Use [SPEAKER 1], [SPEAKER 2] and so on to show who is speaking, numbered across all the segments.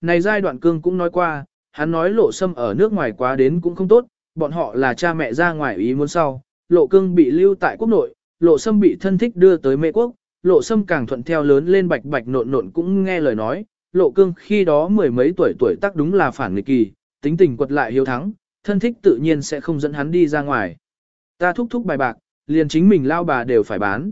[SPEAKER 1] Này giai đoạn cương cũng nói qua, hắn nói lộ sâm ở nước ngoài quá đến cũng không tốt, bọn họ là cha mẹ ra ngoài ý muốn sau, lộ cương bị lưu tại quốc nội, lộ sâm bị thân thích đưa tới mê quốc, lộ sâm càng thuận theo lớn lên bạch bạch nộn nộn cũng nghe lời nói, lộ cương khi đó mười mấy tuổi tuổi tác đúng là phản nghịch kỳ, tính tình quật lại hiếu thắng, thân thích tự nhiên sẽ không dẫn hắn đi ra ngoài. Ta thúc thúc bài bạc, liền chính mình lao bà đều phải bán.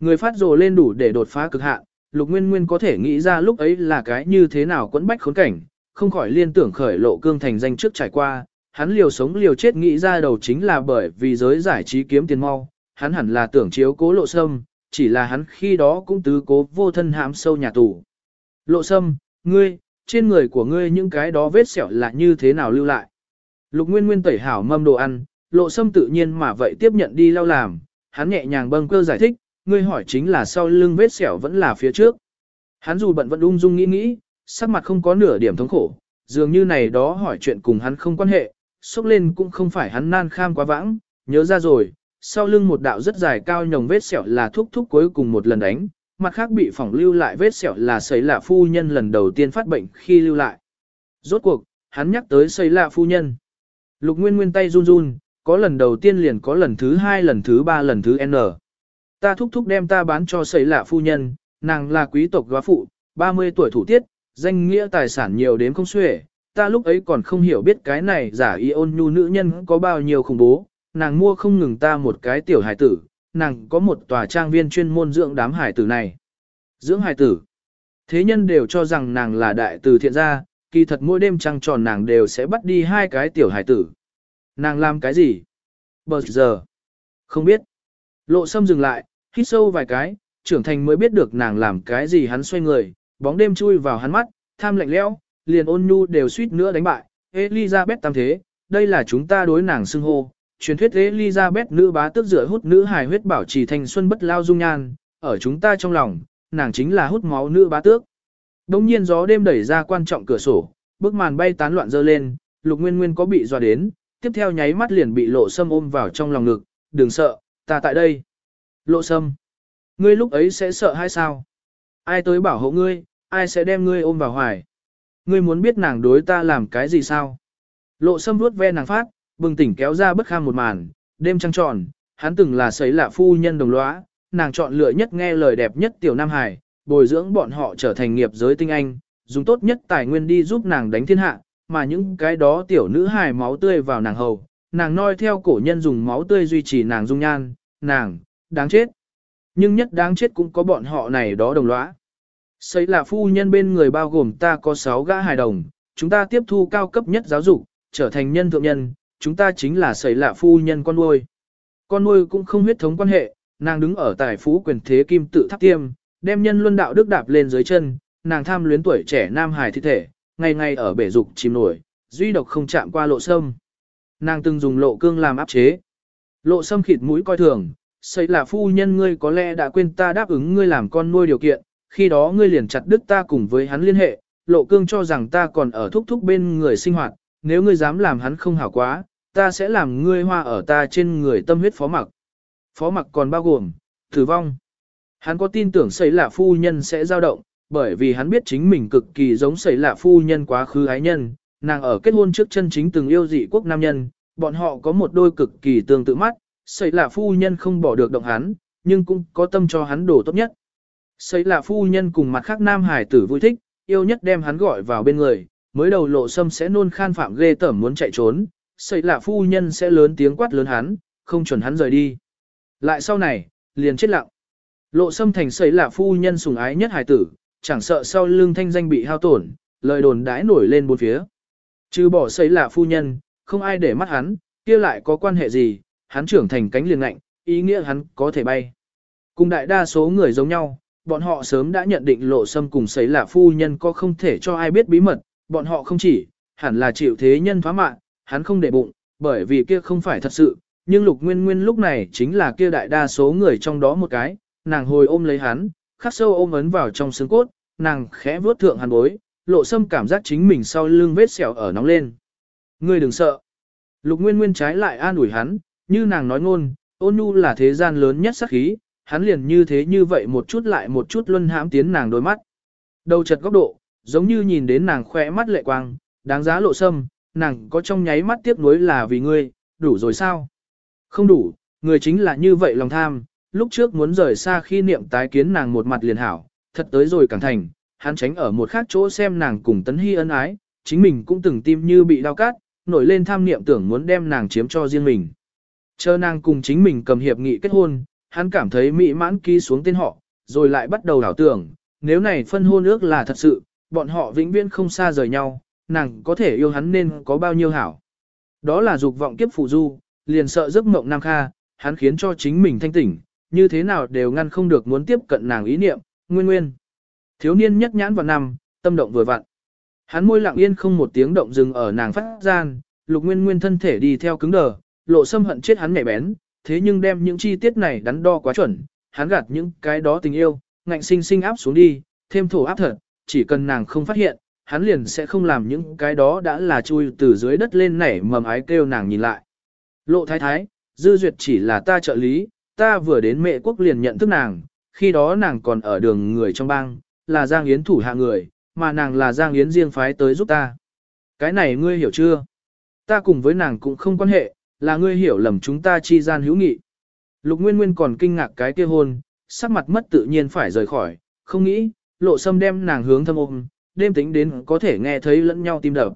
[SPEAKER 1] Người phát rồ lên đủ để đột phá cực hạn, lục nguyên nguyên có thể nghĩ ra lúc ấy là cái như thế nào quẫn bách khốn cảnh, không khỏi liên tưởng khởi lộ cương thành danh trước trải qua, hắn liều sống liều chết nghĩ ra đầu chính là bởi vì giới giải trí kiếm tiền mau, hắn hẳn là tưởng chiếu cố lộ sâm, chỉ là hắn khi đó cũng tứ cố vô thân hãm sâu nhà tù. Lộ sâm, ngươi, trên người của ngươi những cái đó vết sẹo là như thế nào lưu lại? Lục Nguyên Nguyên tẩy hảo mâm đồ ăn, lộ sâm tự nhiên mà vậy tiếp nhận đi lao làm, hắn nhẹ nhàng bâng cơ giải thích, ngươi hỏi chính là sau lưng vết sẹo vẫn là phía trước. Hắn dù bận vẫn ung dung nghĩ nghĩ, sắc mặt không có nửa điểm thống khổ, dường như này đó hỏi chuyện cùng hắn không quan hệ, xúc lên cũng không phải hắn nan kham quá vãng, nhớ ra rồi, sau lưng một đạo rất dài cao nhồng vết sẹo là thúc thúc cuối cùng một lần đánh, mặt khác bị phỏng lưu lại vết sẹo là sấy lạ phu nhân lần đầu tiên phát bệnh khi lưu lại. Rốt cuộc, hắn nhắc tới sấy lạ phu nhân. Lục Nguyên Nguyên tay run run, có lần đầu tiên liền có lần thứ hai lần thứ ba lần thứ N. Ta thúc thúc đem ta bán cho xây lạ phu nhân, nàng là quý tộc góa phụ, 30 tuổi thủ tiết, danh nghĩa tài sản nhiều đến không xuể. Ta lúc ấy còn không hiểu biết cái này giả y ôn nhu nữ nhân có bao nhiêu khủng bố, nàng mua không ngừng ta một cái tiểu hải tử, nàng có một tòa trang viên chuyên môn dưỡng đám hải tử này. Dưỡng hải tử. Thế nhân đều cho rằng nàng là đại từ thiện gia, kỳ thật mỗi đêm trăng tròn nàng đều sẽ bắt đi hai cái tiểu hải tử. Nàng làm cái gì? Bờ giờ. Không biết. Lộ sâm dừng lại, hít sâu vài cái, trưởng thành mới biết được nàng làm cái gì hắn xoay người, bóng đêm chui vào hắn mắt, tham lạnh lẽo, liền ôn nhu đều suýt nữa đánh bại. Elizabeth tam thế, đây là chúng ta đối nàng xưng hô, truyền thuyết Elizabeth nữ bá tước rửa hút nữ hài huyết bảo trì thanh xuân bất lao dung nhan, ở chúng ta trong lòng, nàng chính là hút máu nữ bá tước. Đông nhiên gió đêm đẩy ra quan trọng cửa sổ, bức màn bay tán loạn dơ lên, lục nguyên nguyên có bị dọa đến, tiếp theo nháy mắt liền bị lộ sâm ôm vào trong lòng ngực, đừng sợ, ta tại đây. Lộ sâm, ngươi lúc ấy sẽ sợ hay sao? Ai tới bảo hộ ngươi, ai sẽ đem ngươi ôm vào hoài? Ngươi muốn biết nàng đối ta làm cái gì sao? Lộ sâm vuốt ve nàng phát, bừng tỉnh kéo ra bất kham một màn, đêm trăng tròn, hắn từng là sấy lạ phu nhân đồng lõa, nàng chọn lựa nhất nghe lời đẹp nhất tiểu Nam Hải, bồi dưỡng bọn họ trở thành nghiệp giới tinh anh, dùng tốt nhất tài nguyên đi giúp nàng đánh thiên hạ, mà những cái đó tiểu nữ hài máu tươi vào nàng hầu, nàng noi theo cổ nhân dùng máu tươi duy trì nàng dung nhan, nàng, đáng chết. Nhưng nhất đáng chết cũng có bọn họ này đó đồng lõa. Xây là phu nhân bên người bao gồm ta có 6 gã hài đồng, chúng ta tiếp thu cao cấp nhất giáo dục, trở thành nhân thượng nhân, chúng ta chính là xây là phu nhân con nuôi. Con nuôi cũng không huyết thống quan hệ, nàng đứng ở tài phú quyền thế kim tự tháp tiêm, đem nhân luân đạo đức đạp lên dưới chân, nàng tham luyến tuổi trẻ nam hài thi thể, ngày ngày ở bể dục chìm nổi, duy độc không chạm qua lộ sâm. Nàng từng dùng lộ cương làm áp chế. Lộ sâm khịt mũi coi thường, xây là phu nhân ngươi có lẽ đã quên ta đáp ứng ngươi làm con nuôi điều kiện, khi đó ngươi liền chặt đứt ta cùng với hắn liên hệ, lộ cương cho rằng ta còn ở thúc thúc bên người sinh hoạt, nếu ngươi dám làm hắn không hảo quá, ta sẽ làm ngươi hoa ở ta trên người tâm huyết phó mặc. Phó mặc còn bao gồm, tử vong. Hắn có tin tưởng xây là phu nhân sẽ dao động, bởi vì hắn biết chính mình cực kỳ giống xây là phu nhân quá khứ ái nhân, nàng ở kết hôn trước chân chính từng yêu dị quốc nam nhân, bọn họ có một đôi cực kỳ tương tự mắt, xây là phu nhân không bỏ được động hắn, nhưng cũng có tâm cho hắn đổ tốt nhất. Xây là phu nhân cùng mặt khác nam hải tử vui thích, yêu nhất đem hắn gọi vào bên người, mới đầu lộ sâm sẽ nôn khan phạm ghê tởm muốn chạy trốn, xây là phu nhân sẽ lớn tiếng quát lớn hắn, không chuẩn hắn rời đi. Lại sau này, liền chết lặng. Lộ sâm thành xây là phu nhân sùng ái nhất Hải tử, chẳng sợ sau lưng thanh danh bị hao tổn, lời đồn đãi nổi lên bốn phía. Chứ bỏ xây là phu nhân, không ai để mắt hắn, kia lại có quan hệ gì, hắn trưởng thành cánh liền ngạnh, ý nghĩa hắn có thể bay. Cùng đại đa số người giống nhau, bọn họ sớm đã nhận định lộ sâm cùng sấy là phu nhân có không thể cho ai biết bí mật, bọn họ không chỉ, hẳn là chịu thế nhân thoá mạng, hắn không để bụng, bởi vì kia không phải thật sự, nhưng lục nguyên nguyên lúc này chính là kia đại đa số người trong đó một cái, nàng hồi ôm lấy hắn, khắc sâu ôm ấn vào trong xương cốt, nàng khẽ vuốt thượng hắn bối, lộ sâm cảm giác chính mình sau lưng vết sẹo ở nóng lên. Ngươi đừng sợ. Lục nguyên nguyên trái lại an ủi hắn, như nàng nói ngôn, ôn nhu là thế gian lớn nhất sắc khí, hắn liền như thế như vậy một chút lại một chút luân hãm tiến nàng đôi mắt. Đầu chật góc độ, giống như nhìn đến nàng khỏe mắt lệ quang, đáng giá lộ sâm, nàng có trong nháy mắt tiếc nuối là vì ngươi, đủ rồi sao? Không đủ, người chính là như vậy lòng tham, lúc trước muốn rời xa khi niệm tái kiến nàng một mặt liền hảo, thật tới rồi càng thành, hắn tránh ở một khác chỗ xem nàng cùng tấn hy ân ái, chính mình cũng từng tim như bị đau cát, nổi lên tham niệm tưởng muốn đem nàng chiếm cho riêng mình. Chờ nàng cùng chính mình cầm hiệp nghị kết hôn, hắn cảm thấy mỹ mãn ký xuống tên họ, rồi lại bắt đầu đảo tưởng, nếu này phân hôn ước là thật sự, bọn họ vĩnh viễn không xa rời nhau, nàng có thể yêu hắn nên có bao nhiêu hảo. Đó là dục vọng kiếp phụ du, liền sợ giấc mộng Nam Kha, hắn khiến cho chính mình thanh tỉnh, như thế nào đều ngăn không được muốn tiếp cận nàng ý niệm, nguyên nguyên. Thiếu niên nhất nhãn vào năm, tâm động vừa vặn. Hắn môi lặng yên không một tiếng động dừng ở nàng phát gian, lục nguyên nguyên thân thể đi theo cứng đờ, lộ xâm hận chết hắn nhạy bén, thế nhưng đem những chi tiết này đắn đo quá chuẩn, hắn gạt những cái đó tình yêu, ngạnh sinh sinh áp xuống đi, thêm thổ áp thật, chỉ cần nàng không phát hiện, hắn liền sẽ không làm những cái đó đã là chui từ dưới đất lên nảy mầm ái kêu nàng nhìn lại. Lộ thái thái, dư duyệt chỉ là ta trợ lý, ta vừa đến mẹ quốc liền nhận thức nàng, khi đó nàng còn ở đường người trong bang, là Giang Yến thủ hạ người, mà nàng là Giang Yến riêng phái tới giúp ta. Cái này ngươi hiểu chưa? Ta cùng với nàng cũng không quan hệ, là ngươi hiểu lầm chúng ta chi gian hữu nghị. Lục Nguyên Nguyên còn kinh ngạc cái kia hôn, sắc mặt mất tự nhiên phải rời khỏi, không nghĩ, lộ sâm đem nàng hướng thâm ôm, đêm tính đến có thể nghe thấy lẫn nhau tim đập.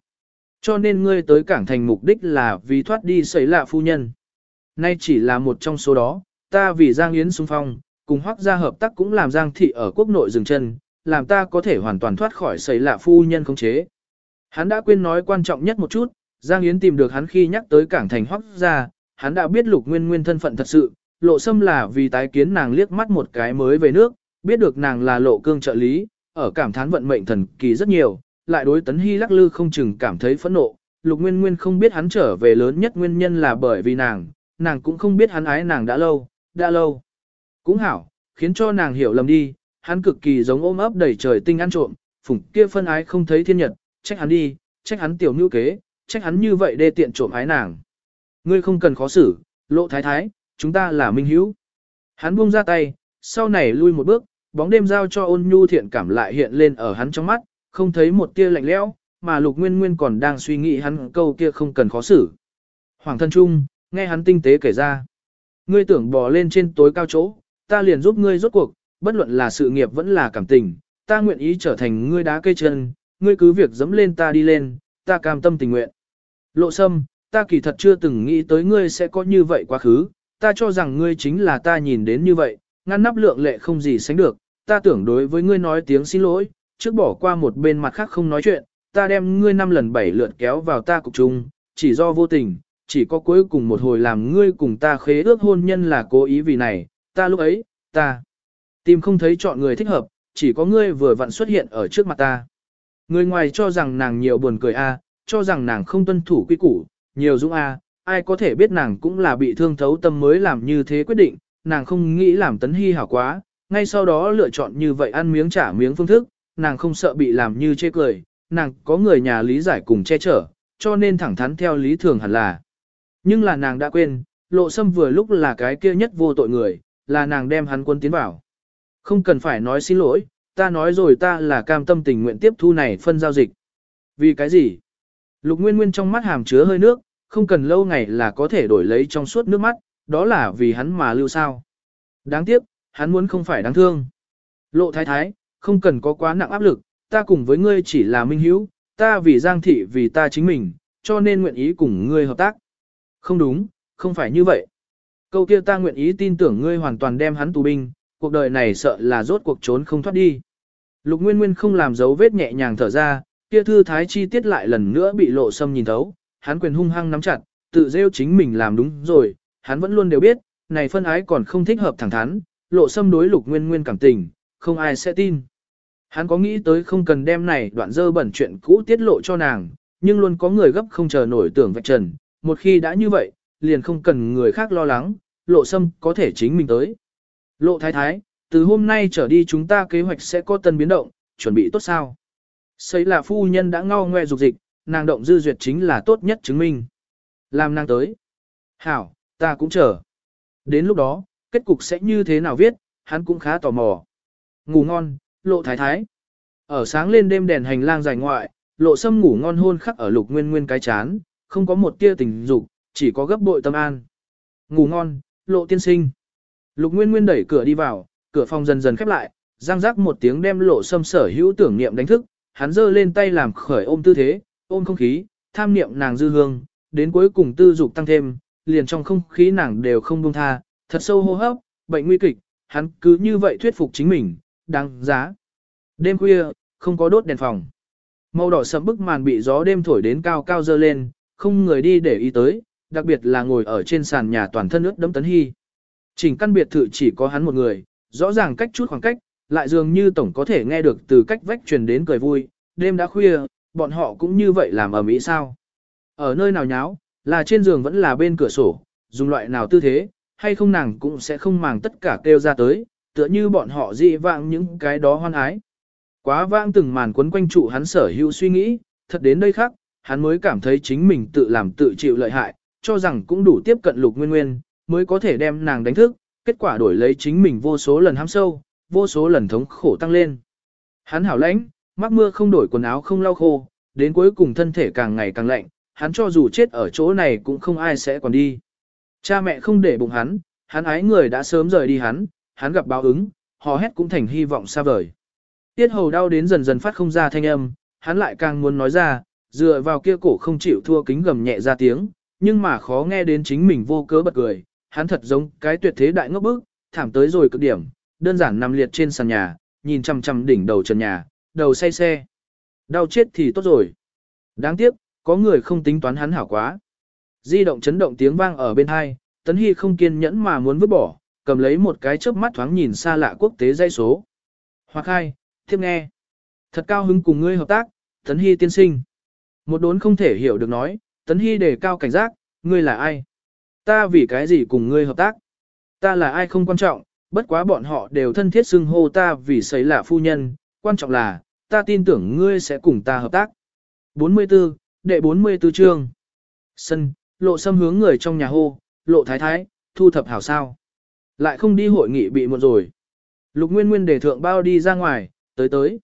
[SPEAKER 1] Cho nên ngươi tới cảng thành mục đích là vì thoát đi xảy lạ phu nhân. Nay chỉ là một trong số đó, ta vì Giang Yến xung phong, cùng hoác gia hợp tác cũng làm Giang thị ở quốc nội dừng chân, làm ta có thể hoàn toàn thoát khỏi xảy lạ phu nhân khống chế. Hắn đã quên nói quan trọng nhất một chút, Giang Yến tìm được hắn khi nhắc tới cảng thành hoắc ra, hắn đã biết lục nguyên nguyên thân phận thật sự, lộ xâm là vì tái kiến nàng liếc mắt một cái mới về nước, biết được nàng là lộ cương trợ lý, ở cảm thán vận mệnh thần kỳ rất nhiều, lại đối tấn hy lắc lư không chừng cảm thấy phẫn nộ. Lục Nguyên Nguyên không biết hắn trở về lớn nhất nguyên nhân là bởi vì nàng, nàng cũng không biết hắn ái nàng đã lâu, đã lâu. Cũng hảo, khiến cho nàng hiểu lầm đi, hắn cực kỳ giống ôm ấp đầy trời tinh ăn trộm, phủng kia phân ái không thấy thiên nhật, trách hắn đi, trách hắn tiểu nữ kế, trách hắn như vậy đê tiện trộm ái nàng. Ngươi không cần khó xử, lộ thái thái, chúng ta là minh hữu. Hắn buông ra tay, sau này lui một bước, bóng đêm giao cho ôn nhu thiện cảm lại hiện lên ở hắn trong mắt, không thấy một tia lạnh lẽo, mà lục nguyên nguyên còn đang suy nghĩ hắn câu kia không cần khó xử. Hoàng thân trung, nghe hắn tinh tế kể ra. Ngươi tưởng bò lên trên tối cao chỗ, ta liền giúp ngươi rốt cuộc, bất luận là sự nghiệp vẫn là cảm tình, ta nguyện ý trở thành ngươi đá cây chân, ngươi cứ việc dẫm lên ta đi lên, ta cam tâm tình nguyện. Lộ sâm, ta kỳ thật chưa từng nghĩ tới ngươi sẽ có như vậy quá khứ, ta cho rằng ngươi chính là ta nhìn đến như vậy, ngăn nắp lượng lệ không gì sánh được, ta tưởng đối với ngươi nói tiếng xin lỗi, trước bỏ qua một bên mặt khác không nói chuyện, ta đem ngươi năm lần bảy lượt kéo vào ta cục chung, chỉ do vô tình, chỉ có cuối cùng một hồi làm ngươi cùng ta khế ước hôn nhân là cố ý vì này, ta lúc ấy, ta tìm không thấy chọn người thích hợp, chỉ có ngươi vừa vặn xuất hiện ở trước mặt ta. Người ngoài cho rằng nàng nhiều buồn cười a, cho rằng nàng không tuân thủ quy củ, nhiều dũng a, ai có thể biết nàng cũng là bị thương thấu tâm mới làm như thế quyết định, nàng không nghĩ làm tấn hy hảo quá, ngay sau đó lựa chọn như vậy ăn miếng trả miếng phương thức, nàng không sợ bị làm như chê cười, nàng có người nhà lý giải cùng che chở, cho nên thẳng thắn theo lý thường hẳn là. Nhưng là nàng đã quên, lộ sâm vừa lúc là cái kia nhất vô tội người, là nàng đem hắn quân tiến vào. Không cần phải nói xin lỗi, ta nói rồi ta là cam tâm tình nguyện tiếp thu này phân giao dịch. Vì cái gì? Lục Nguyên Nguyên trong mắt hàm chứa hơi nước, không cần lâu ngày là có thể đổi lấy trong suốt nước mắt, đó là vì hắn mà lưu sao. Đáng tiếc, hắn muốn không phải đáng thương. Lộ thái thái, không cần có quá nặng áp lực, ta cùng với ngươi chỉ là minh hữu, ta vì giang thị vì ta chính mình, cho nên nguyện ý cùng ngươi hợp tác. Không đúng, không phải như vậy. Câu kia ta nguyện ý tin tưởng ngươi hoàn toàn đem hắn tù binh, cuộc đời này sợ là rốt cuộc trốn không thoát đi. Lục Nguyên Nguyên không làm dấu vết nhẹ nhàng thở ra, kia thư thái chi tiết lại lần nữa bị lộ sâm nhìn thấu, hắn quyền hung hăng nắm chặt, tự rêu chính mình làm đúng rồi, hắn vẫn luôn đều biết, này phân ái còn không thích hợp thẳng thắn, lộ sâm đối Lục Nguyên Nguyên cảm tình, không ai sẽ tin. Hắn có nghĩ tới không cần đem này đoạn dơ bẩn chuyện cũ tiết lộ cho nàng, nhưng luôn có người gấp không chờ nổi tưởng vạch trần, một khi đã như vậy, liền không cần người khác lo lắng, lộ sâm có thể chính mình tới. Lộ thái thái, từ hôm nay trở đi chúng ta kế hoạch sẽ có tân biến động, chuẩn bị tốt sao? Xây là phu nhân đã ngao ngoe dục dịch, nàng động dư duyệt chính là tốt nhất chứng minh. Làm nàng tới. Hảo, ta cũng chờ. Đến lúc đó, kết cục sẽ như thế nào viết, hắn cũng khá tò mò. Ngủ ngon, lộ thái thái. Ở sáng lên đêm đèn hành lang dài ngoại, lộ sâm ngủ ngon hôn khắc ở lục nguyên nguyên cái chán, không có một tia tình dục, chỉ có gấp bội tâm an. Ngủ ngon, lộ tiên sinh. Lục nguyên nguyên đẩy cửa đi vào, cửa phòng dần dần khép lại, răng rắc một tiếng đem lộ sâm sở hữu tưởng niệm đánh thức, hắn giơ lên tay làm khởi ôm tư thế, ôm không khí, tham niệm nàng dư hương, đến cuối cùng tư dục tăng thêm, liền trong không khí nàng đều không buông tha, thật sâu hô hấp, bệnh nguy kịch, hắn cứ như vậy thuyết phục chính mình, đáng giá. Đêm khuya, không có đốt đèn phòng. Màu đỏ sẫm bức màn bị gió đêm thổi đến cao cao dơ lên, không người đi để ý tới, đặc biệt là ngồi ở trên sàn nhà toàn thân ướt đẫm tấn hy. Chỉnh căn biệt thự chỉ có hắn một người, rõ ràng cách chút khoảng cách, lại dường như tổng có thể nghe được từ cách vách truyền đến cười vui, đêm đã khuya, bọn họ cũng như vậy làm ở Mỹ sao. Ở nơi nào nháo, là trên giường vẫn là bên cửa sổ, dùng loại nào tư thế, hay không nàng cũng sẽ không màng tất cả kêu ra tới, tựa như bọn họ dị vãng những cái đó hoan ái. Quá vãng từng màn quấn quanh trụ hắn sở hữu suy nghĩ, thật đến đây khác, hắn mới cảm thấy chính mình tự làm tự chịu lợi hại, cho rằng cũng đủ tiếp cận lục nguyên nguyên, mới có thể đem nàng đánh thức, kết quả đổi lấy chính mình vô số lần hám sâu, vô số lần thống khổ tăng lên. Hắn hảo lãnh, mắc mưa không đổi quần áo không lau khô, đến cuối cùng thân thể càng ngày càng lạnh, hắn cho dù chết ở chỗ này cũng không ai sẽ còn đi. Cha mẹ không để bụng hắn, hắn ái người đã sớm rời đi hắn, hắn gặp báo ứng, hò hét cũng thành hy vọng xa vời. Tiết hầu đau đến dần dần phát không ra thanh âm, hắn lại càng muốn nói ra, dựa vào kia cổ không chịu thua kính gầm nhẹ ra tiếng, nhưng mà khó nghe đến chính mình vô cớ bật cười, hắn thật giống cái tuyệt thế đại ngốc bức, thảm tới rồi cực điểm, đơn giản nằm liệt trên sàn nhà, nhìn chăm chăm đỉnh đầu trần nhà, đầu say xe. Đau chết thì tốt rồi. Đáng tiếc, có người không tính toán hắn hảo quá. Di động chấn động tiếng vang ở bên hai, Tấn Hy không kiên nhẫn mà muốn vứt bỏ, cầm lấy một cái chớp mắt thoáng nhìn xa lạ quốc tế dây số. Hoặc hai, tiếp nghe. Thật cao hứng cùng ngươi hợp tác, Tấn Hy tiên sinh. Một đốn không thể hiểu được nói, Tấn Hy đề cao cảnh giác, ngươi là ai? Ta vì cái gì cùng ngươi hợp tác? Ta là ai không quan trọng, bất quá bọn họ đều thân thiết xưng hô ta vì sấy là phu nhân, quan trọng là, ta tin tưởng ngươi sẽ cùng ta hợp tác. 44, đệ 44 chương. Sân, lộ xâm hướng người trong nhà hô, lộ thái thái, thu thập hảo sao. Lại không đi hội nghị bị muộn rồi. Lục Nguyên Nguyên để thượng bao đi ra ngoài, tới tới.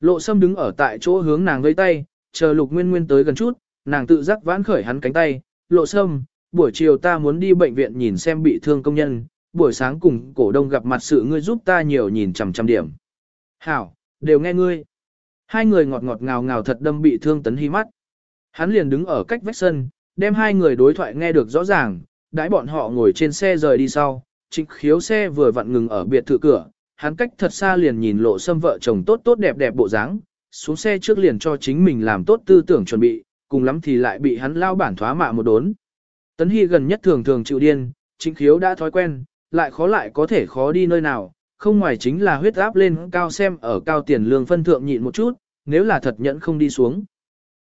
[SPEAKER 1] Lộ sâm đứng ở tại chỗ hướng nàng vây tay, chờ Lục Nguyên Nguyên tới gần chút, nàng tự giác vãn khởi hắn cánh tay. Lộ sâm, buổi chiều ta muốn đi bệnh viện nhìn xem bị thương công nhân, buổi sáng cùng cổ đông gặp mặt sự ngươi giúp ta nhiều nhìn chằm chằm điểm. Hảo, đều nghe ngươi. Hai người ngọt ngọt ngào ngào thật đâm bị thương tấn hy mắt. Hắn liền đứng ở cách vách sân, đem hai người đối thoại nghe được rõ ràng, đãi bọn họ ngồi trên xe rời đi sau, trịnh khiếu xe vừa vặn ngừng ở biệt thự cửa, hắn cách thật xa liền nhìn lộ xâm vợ chồng tốt tốt đẹp đẹp bộ dáng, xuống xe trước liền cho chính mình làm tốt tư tưởng chuẩn bị, cùng lắm thì lại bị hắn lao bản thoá mạ một đốn. Tấn Hy gần nhất thường thường chịu điên, trịnh khiếu đã thói quen, lại khó lại có thể khó đi nơi nào, không ngoài chính là huyết áp lên cao xem ở cao tiền lương phân thượng nhịn một chút, nếu là thật nhẫn không đi xuống.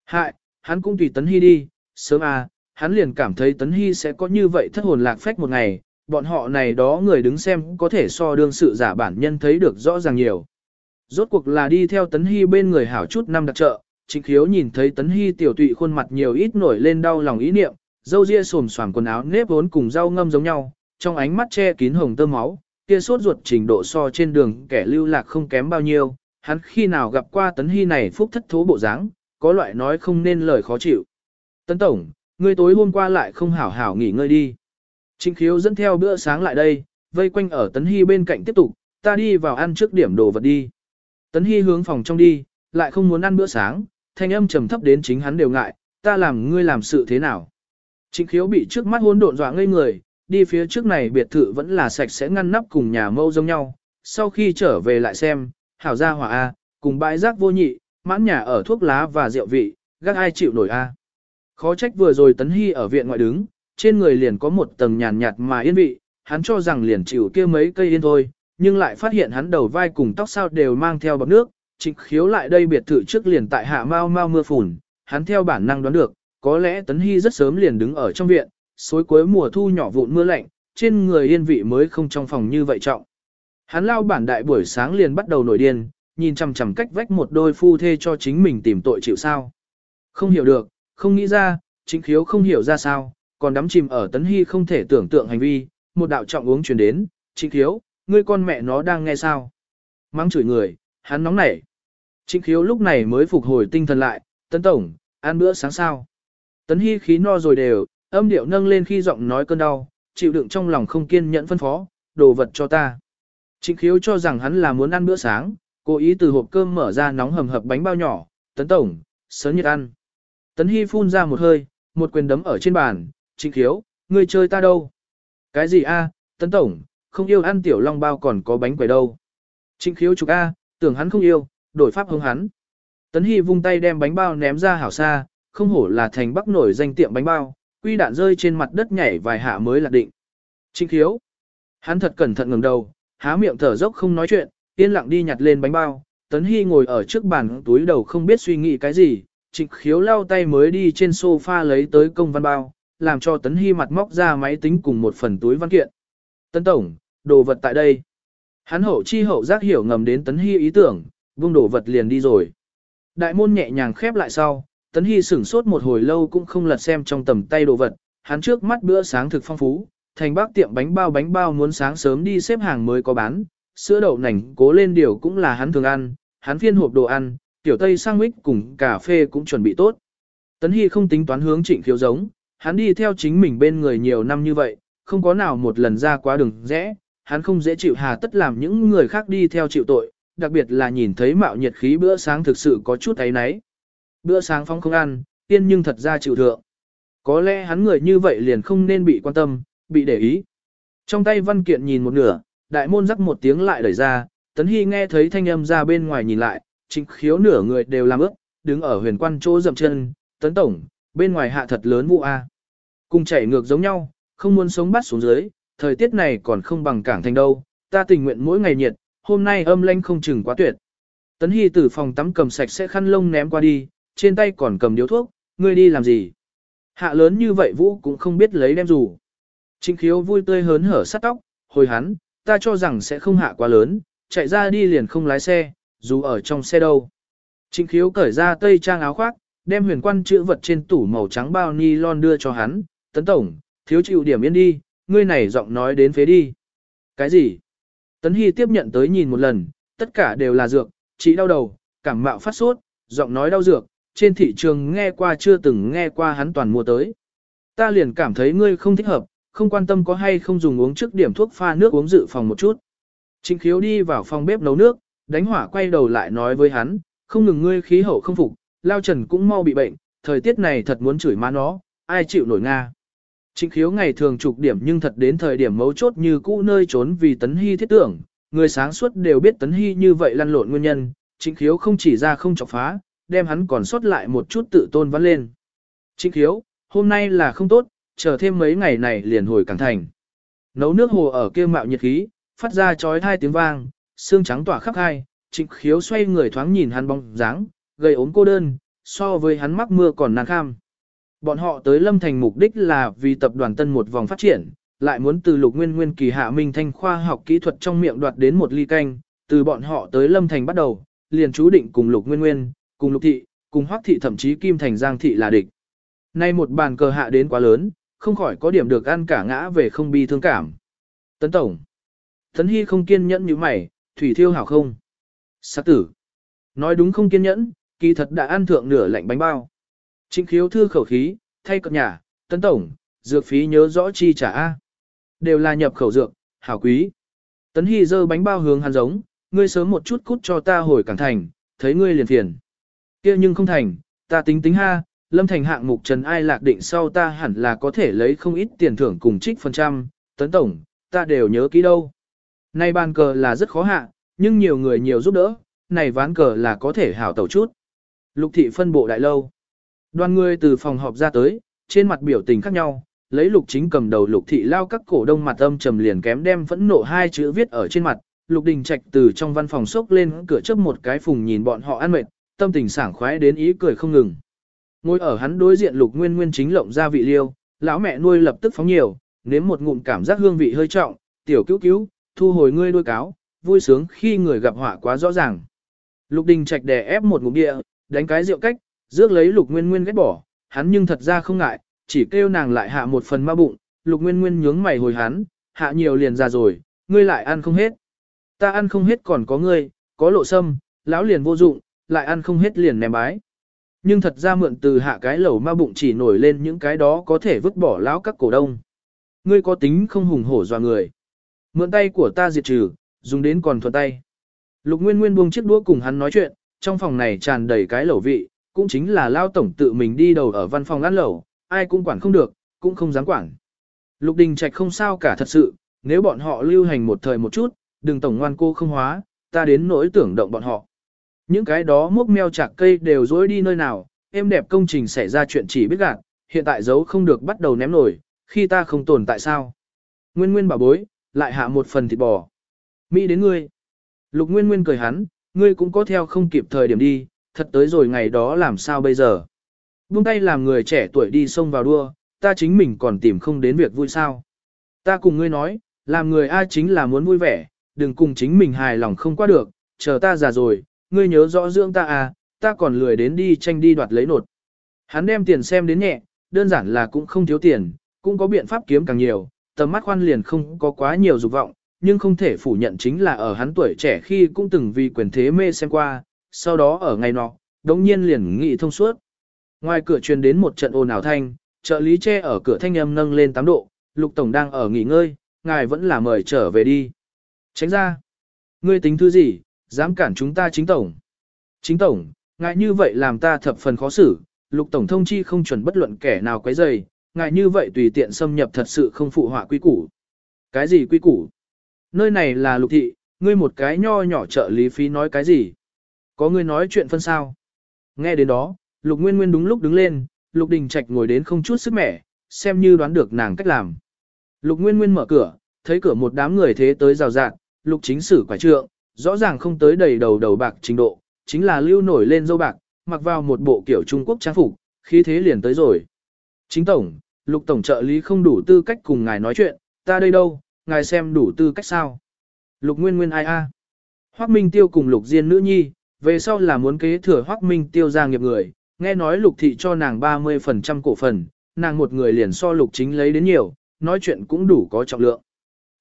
[SPEAKER 1] Hại, hắn cũng tùy Tấn Hy đi, sớm à, hắn liền cảm thấy Tấn Hy sẽ có như vậy thất hồn lạc phách một ngày, bọn họ này đó người đứng xem có thể so đương sự giả bản nhân thấy được rõ ràng nhiều. Rốt cuộc là đi theo Tấn Hy bên người hảo chút năm đặc trợ, Trịnh Khiếu nhìn thấy Tấn Hy tiểu tụy khuôn mặt nhiều ít nổi lên đau lòng ý niệm, dâu ria xồm xoàm quần áo nếp vốn cùng rau ngâm giống nhau, trong ánh mắt che kín hồng tơ máu, kia sốt ruột trình độ so trên đường kẻ lưu lạc không kém bao nhiêu, hắn khi nào gặp qua Tấn Hy này phúc thất thố bộ dáng, có loại nói không nên lời khó chịu. Tấn Tổng, ngươi tối hôm qua lại không hảo hảo nghỉ ngơi đi. Trịnh khiếu dẫn theo bữa sáng lại đây, vây quanh ở Tấn Hy bên cạnh tiếp tục, ta đi vào ăn trước điểm đồ vật đi. Tấn Hy hướng phòng trong đi, lại không muốn ăn bữa sáng, thanh âm trầm thấp đến chính hắn đều ngại, ta làm ngươi làm sự thế nào. Trịnh khiếu bị trước mắt hôn độn dọa ngây người, đi phía trước này biệt thự vẫn là sạch sẽ ngăn nắp cùng nhà mâu giống nhau, sau khi trở về lại xem, hảo gia hỏa A, cùng bãi rác vô nhị, mãn nhà ở thuốc lá và rượu vị, gác ai chịu nổi A. Khó trách vừa rồi Tấn Hy ở viện ngoại đứng, trên người liền có một tầng nhàn nhạt mà yên vị, hắn cho rằng liền chịu kia mấy cây yên thôi, nhưng lại phát hiện hắn đầu vai cùng tóc sao đều mang theo bọc nước, trịnh khiếu lại đây biệt thự trước liền tại hạ mau mau mưa phùn, hắn theo bản năng đoán được, có lẽ Tấn Hy rất sớm liền đứng ở trong viện, Suối cuối mùa thu nhỏ vụn mưa lạnh, trên người yên vị mới không trong phòng như vậy trọng. Hắn lao bản đại buổi sáng liền bắt đầu nổi điên, nhìn chằm chằm cách vách một đôi phu thê cho chính mình tìm tội chịu sao. Không hiểu được, không nghĩ ra, chính khiếu không hiểu ra sao, còn đắm chìm ở tấn hy không thể tưởng tượng hành vi, một đạo trọng uống truyền đến, chính khiếu, ngươi con mẹ nó đang nghe sao. Mắng chửi người, hắn nóng nảy. Chính khiếu lúc này mới phục hồi tinh thần lại, tấn tổng, ăn bữa sáng sao. Tấn hy khí no rồi đều, âm điệu nâng lên khi giọng nói cơn đau, chịu đựng trong lòng không kiên nhẫn phân phó, đồ vật cho ta. Trịnh khiếu cho rằng hắn là muốn ăn bữa sáng, cố ý từ hộp cơm mở ra nóng hầm hập bánh bao nhỏ, tấn tổng, sớm nhiệt ăn. Tấn hy phun ra một hơi, một quyền đấm ở trên bàn, trịnh khiếu, ngươi chơi ta đâu? Cái gì a, tấn tổng, không yêu ăn tiểu long bao còn có bánh quẩy đâu. Trịnh khiếu chụp a, tưởng hắn không yêu, đổi pháp hướng hắn. Tấn Hy vung tay đem bánh bao ném ra hảo xa, không hổ là thành bắc nổi danh tiệm bánh bao, quy đạn rơi trên mặt đất nhảy vài hạ mới lạc định. Trinh khiếu. Hắn thật cẩn thận ngẩng đầu, há miệng thở dốc không nói chuyện, yên lặng đi nhặt lên bánh bao. Tấn Hy ngồi ở trước bàn túi đầu không biết suy nghĩ cái gì, trịnh khiếu lau tay mới đi trên sofa lấy tới công văn bao, làm cho Tấn Hy mặt móc ra máy tính cùng một phần túi văn kiện. Tấn Tổng, đồ vật tại đây. Hắn hậu chi hậu giác hiểu ngầm đến Tấn Hy ý tưởng, vung đồ vật liền đi rồi. Đại môn nhẹ nhàng khép lại sau, Tấn Hy sửng sốt một hồi lâu cũng không lật xem trong tầm tay đồ vật, hắn trước mắt bữa sáng thực phong phú, thành bác tiệm bánh bao bánh bao muốn sáng sớm đi xếp hàng mới có bán, sữa đậu nành cố lên điều cũng là hắn thường ăn, hắn phiên hộp đồ ăn, tiểu tây sang mít cùng cà phê cũng chuẩn bị tốt. Tấn Hy không tính toán hướng trịnh khiếu giống, hắn đi theo chính mình bên người nhiều năm như vậy, không có nào một lần ra quá đường rẽ, hắn không dễ chịu hà tất làm những người khác đi theo chịu tội, đặc biệt là nhìn thấy mạo nhiệt khí bữa sáng thực sự có chút ấy nấy. Bữa sáng phong không ăn, tiên nhưng thật ra chịu thượng. Có lẽ hắn người như vậy liền không nên bị quan tâm, bị để ý. Trong tay văn kiện nhìn một nửa, đại môn rắc một tiếng lại đẩy ra, tấn hy nghe thấy thanh âm ra bên ngoài nhìn lại, trịnh khiếu nửa người đều làm ướt, đứng ở huyền quan chỗ dậm chân, tấn tổng, bên ngoài hạ thật lớn vụ A. Cùng chảy ngược giống nhau, không muốn sống bắt xuống dưới, thời tiết này còn không bằng cảng thành đâu, ta tình nguyện mỗi ngày nhiệt, hôm nay âm lanh không chừng quá tuyệt. Tấn Hy từ phòng tắm cầm sạch sẽ khăn lông ném qua đi, trên tay còn cầm điếu thuốc, ngươi đi làm gì? Hạ lớn như vậy Vũ cũng không biết lấy đem dù. Trịnh khiếu vui tươi hớn hở sắt tóc, hồi hắn, ta cho rằng sẽ không hạ quá lớn, chạy ra đi liền không lái xe, dù ở trong xe đâu. Trịnh khiếu cởi ra tây trang áo khoác, đem huyền quan chữ vật trên tủ màu trắng bao ni lon đưa cho hắn, tấn tổng, thiếu chịu điểm yên đi, ngươi này giọng nói đến phế đi. Cái gì? Tấn Hy tiếp nhận tới nhìn một lần, tất cả đều là dược, chỉ đau đầu, cảm mạo phát sốt, giọng nói đau dược, trên thị trường nghe qua chưa từng nghe qua hắn toàn mua tới. Ta liền cảm thấy ngươi không thích hợp, không quan tâm có hay không dùng uống trước điểm thuốc pha nước uống dự phòng một chút. Trịnh khiếu đi vào phòng bếp nấu nước, đánh hỏa quay đầu lại nói với hắn, không ngừng ngươi khí hậu không phục, lao trần cũng mau bị bệnh, thời tiết này thật muốn chửi má nó, ai chịu nổi Nga. Trịnh khiếu ngày thường trục điểm nhưng thật đến thời điểm mấu chốt như cũ nơi trốn vì tấn hy thiết tưởng, người sáng suốt đều biết tấn hy như vậy lăn lộn nguyên nhân, trịnh khiếu không chỉ ra không chọc phá, đem hắn còn sót lại một chút tự tôn vắn lên. Trịnh khiếu, hôm nay là không tốt, chờ thêm mấy ngày này liền hồi cảng thành. Nấu nước hồ ở kia mạo nhiệt khí, phát ra chói hai tiếng vang, xương trắng tỏa khắp hai, trịnh khiếu xoay người thoáng nhìn hắn bóng dáng, gây ốm cô đơn, so với hắn mắc mưa còn nàng kham. Bọn họ tới Lâm Thành mục đích là vì tập đoàn tân một vòng phát triển, lại muốn từ lục nguyên nguyên kỳ hạ minh thanh khoa học kỹ thuật trong miệng đoạt đến một ly canh, từ bọn họ tới Lâm Thành bắt đầu, liền chú định cùng lục nguyên nguyên, cùng lục thị, cùng hoắc thị thậm chí kim thành giang thị là địch. Nay một bàn cờ hạ đến quá lớn, không khỏi có điểm được ăn cả ngã về không bi thương cảm. Tấn Tổng. Tấn Hy không kiên nhẫn như mày, thủy thiêu hảo không? Sát tử. Nói đúng không kiên nhẫn, kỳ thật đã ăn thượng nửa lạnh bánh bao. Trịnh khiếu thư khẩu khí, thay cập nhà, tấn tổng, dược phí nhớ rõ chi trả A. Đều là nhập khẩu dược, hảo quý. Tấn Hy dơ bánh bao hướng hắn giống, ngươi sớm một chút cút cho ta hồi cảng thành, thấy ngươi liền phiền kia nhưng không thành, ta tính tính ha, lâm thành hạng mục trần ai lạc định sau ta hẳn là có thể lấy không ít tiền thưởng cùng trích phần trăm, tấn tổng, ta đều nhớ kỹ đâu. Này bàn cờ là rất khó hạ, nhưng nhiều người nhiều giúp đỡ, này ván cờ là có thể hảo tẩu chút. Lục thị phân bộ đại lâu. Đoàn người từ phòng họp ra tới, trên mặt biểu tình khác nhau, lấy lục chính cầm đầu lục thị lao các cổ đông mặt âm trầm liền kém đem phẫn nộ hai chữ viết ở trên mặt, lục đình trạch từ trong văn phòng sốc lên cửa trước một cái phùng nhìn bọn họ ăn mệt, tâm tình sảng khoái đến ý cười không ngừng. Ngồi ở hắn đối diện lục nguyên nguyên chính lộng ra vị liêu, lão mẹ nuôi lập tức phóng nhiều, nếm một ngụm cảm giác hương vị hơi trọng, tiểu cứu cứu, thu hồi ngươi đuôi cáo, vui sướng khi người gặp họa quá rõ ràng. Lục đình trạch đè ép một ngụm địa, đánh cái rượu cách, Rước lấy lục nguyên nguyên ghét bỏ, hắn nhưng thật ra không ngại, chỉ kêu nàng lại hạ một phần ma bụng, lục nguyên nguyên nhướng mày hồi hắn, hạ nhiều liền ra rồi, ngươi lại ăn không hết. Ta ăn không hết còn có ngươi, có lộ sâm, lão liền vô dụng, lại ăn không hết liền ném bái. Nhưng thật ra mượn từ hạ cái lẩu ma bụng chỉ nổi lên những cái đó có thể vứt bỏ lão các cổ đông. Ngươi có tính không hùng hổ dọa người. Mượn tay của ta diệt trừ, dùng đến còn thuận tay. Lục Nguyên Nguyên buông chiếc đũa cùng hắn nói chuyện, trong phòng này tràn đầy cái lẩu vị, cũng chính là lao tổng tự mình đi đầu ở văn phòng ăn lẩu, ai cũng quản không được, cũng không dám quản. Lục Đình Trạch không sao cả thật sự, nếu bọn họ lưu hành một thời một chút, đừng tổng ngoan cô không hóa, ta đến nỗi tưởng động bọn họ. Những cái đó mốc meo chạc cây đều dối đi nơi nào, em đẹp công trình xảy ra chuyện chỉ biết gạt, hiện tại giấu không được bắt đầu ném nổi, khi ta không tồn tại sao. Nguyên Nguyên bảo bối, lại hạ một phần thịt bò. Mỹ đến ngươi. Lục Nguyên Nguyên cười hắn, ngươi cũng có theo không kịp thời điểm đi, thật tới rồi ngày đó làm sao bây giờ. Buông tay làm người trẻ tuổi đi xông vào đua, ta chính mình còn tìm không đến việc vui sao. Ta cùng ngươi nói, làm người ai chính là muốn vui vẻ, đừng cùng chính mình hài lòng không qua được, chờ ta già rồi, ngươi nhớ rõ dưỡng ta à, ta còn lười đến đi tranh đi đoạt lấy nột. Hắn đem tiền xem đến nhẹ, đơn giản là cũng không thiếu tiền, cũng có biện pháp kiếm càng nhiều, tầm mắt khoan liền không có quá nhiều dục vọng, nhưng không thể phủ nhận chính là ở hắn tuổi trẻ khi cũng từng vì quyền thế mê xem qua, sau đó ở ngày nọ, đống nhiên liền nghị thông suốt. Ngoài cửa truyền đến một trận ồn ào thanh, trợ lý che ở cửa thanh âm nâng lên 8 độ, lục tổng đang ở nghỉ ngơi, ngài vẫn là mời trở về đi. Tránh ra. Ngươi tính thứ gì, dám cản chúng ta chính tổng. Chính tổng, ngại như vậy làm ta thập phần khó xử, lục tổng thông chi không chuẩn bất luận kẻ nào quấy rầy, ngại như vậy tùy tiện xâm nhập thật sự không phụ họa quy củ. Cái gì quy củ? Nơi này là lục thị, ngươi một cái nho nhỏ trợ lý phí nói cái gì? Có ngươi nói chuyện phân sao? Nghe đến đó, lục nguyên nguyên đúng lúc đứng lên, lục đình trạch ngồi đến không chút sức mẻ, xem như đoán được nàng cách làm. Lục nguyên nguyên mở cửa, thấy cửa một đám người thế tới rào rạng, lục chính sử quả trượng, rõ ràng không tới đầy đầu đầu bạc trình độ, chính là lưu nổi lên dâu bạc, mặc vào một bộ kiểu Trung Quốc trang phục, khí thế liền tới rồi. Chính tổng, lục tổng trợ lý không đủ tư cách cùng ngài nói chuyện, ta đây đâu, ngài xem đủ tư cách sao. Lục nguyên nguyên ai a? Hoắc Minh Tiêu cùng Lục Diên nữ nhi, về sau là muốn kế thừa Hoắc Minh Tiêu gia nghiệp người, nghe nói Lục thị cho nàng 30% cổ phần, nàng một người liền so Lục chính lấy đến nhiều, nói chuyện cũng đủ có trọng lượng.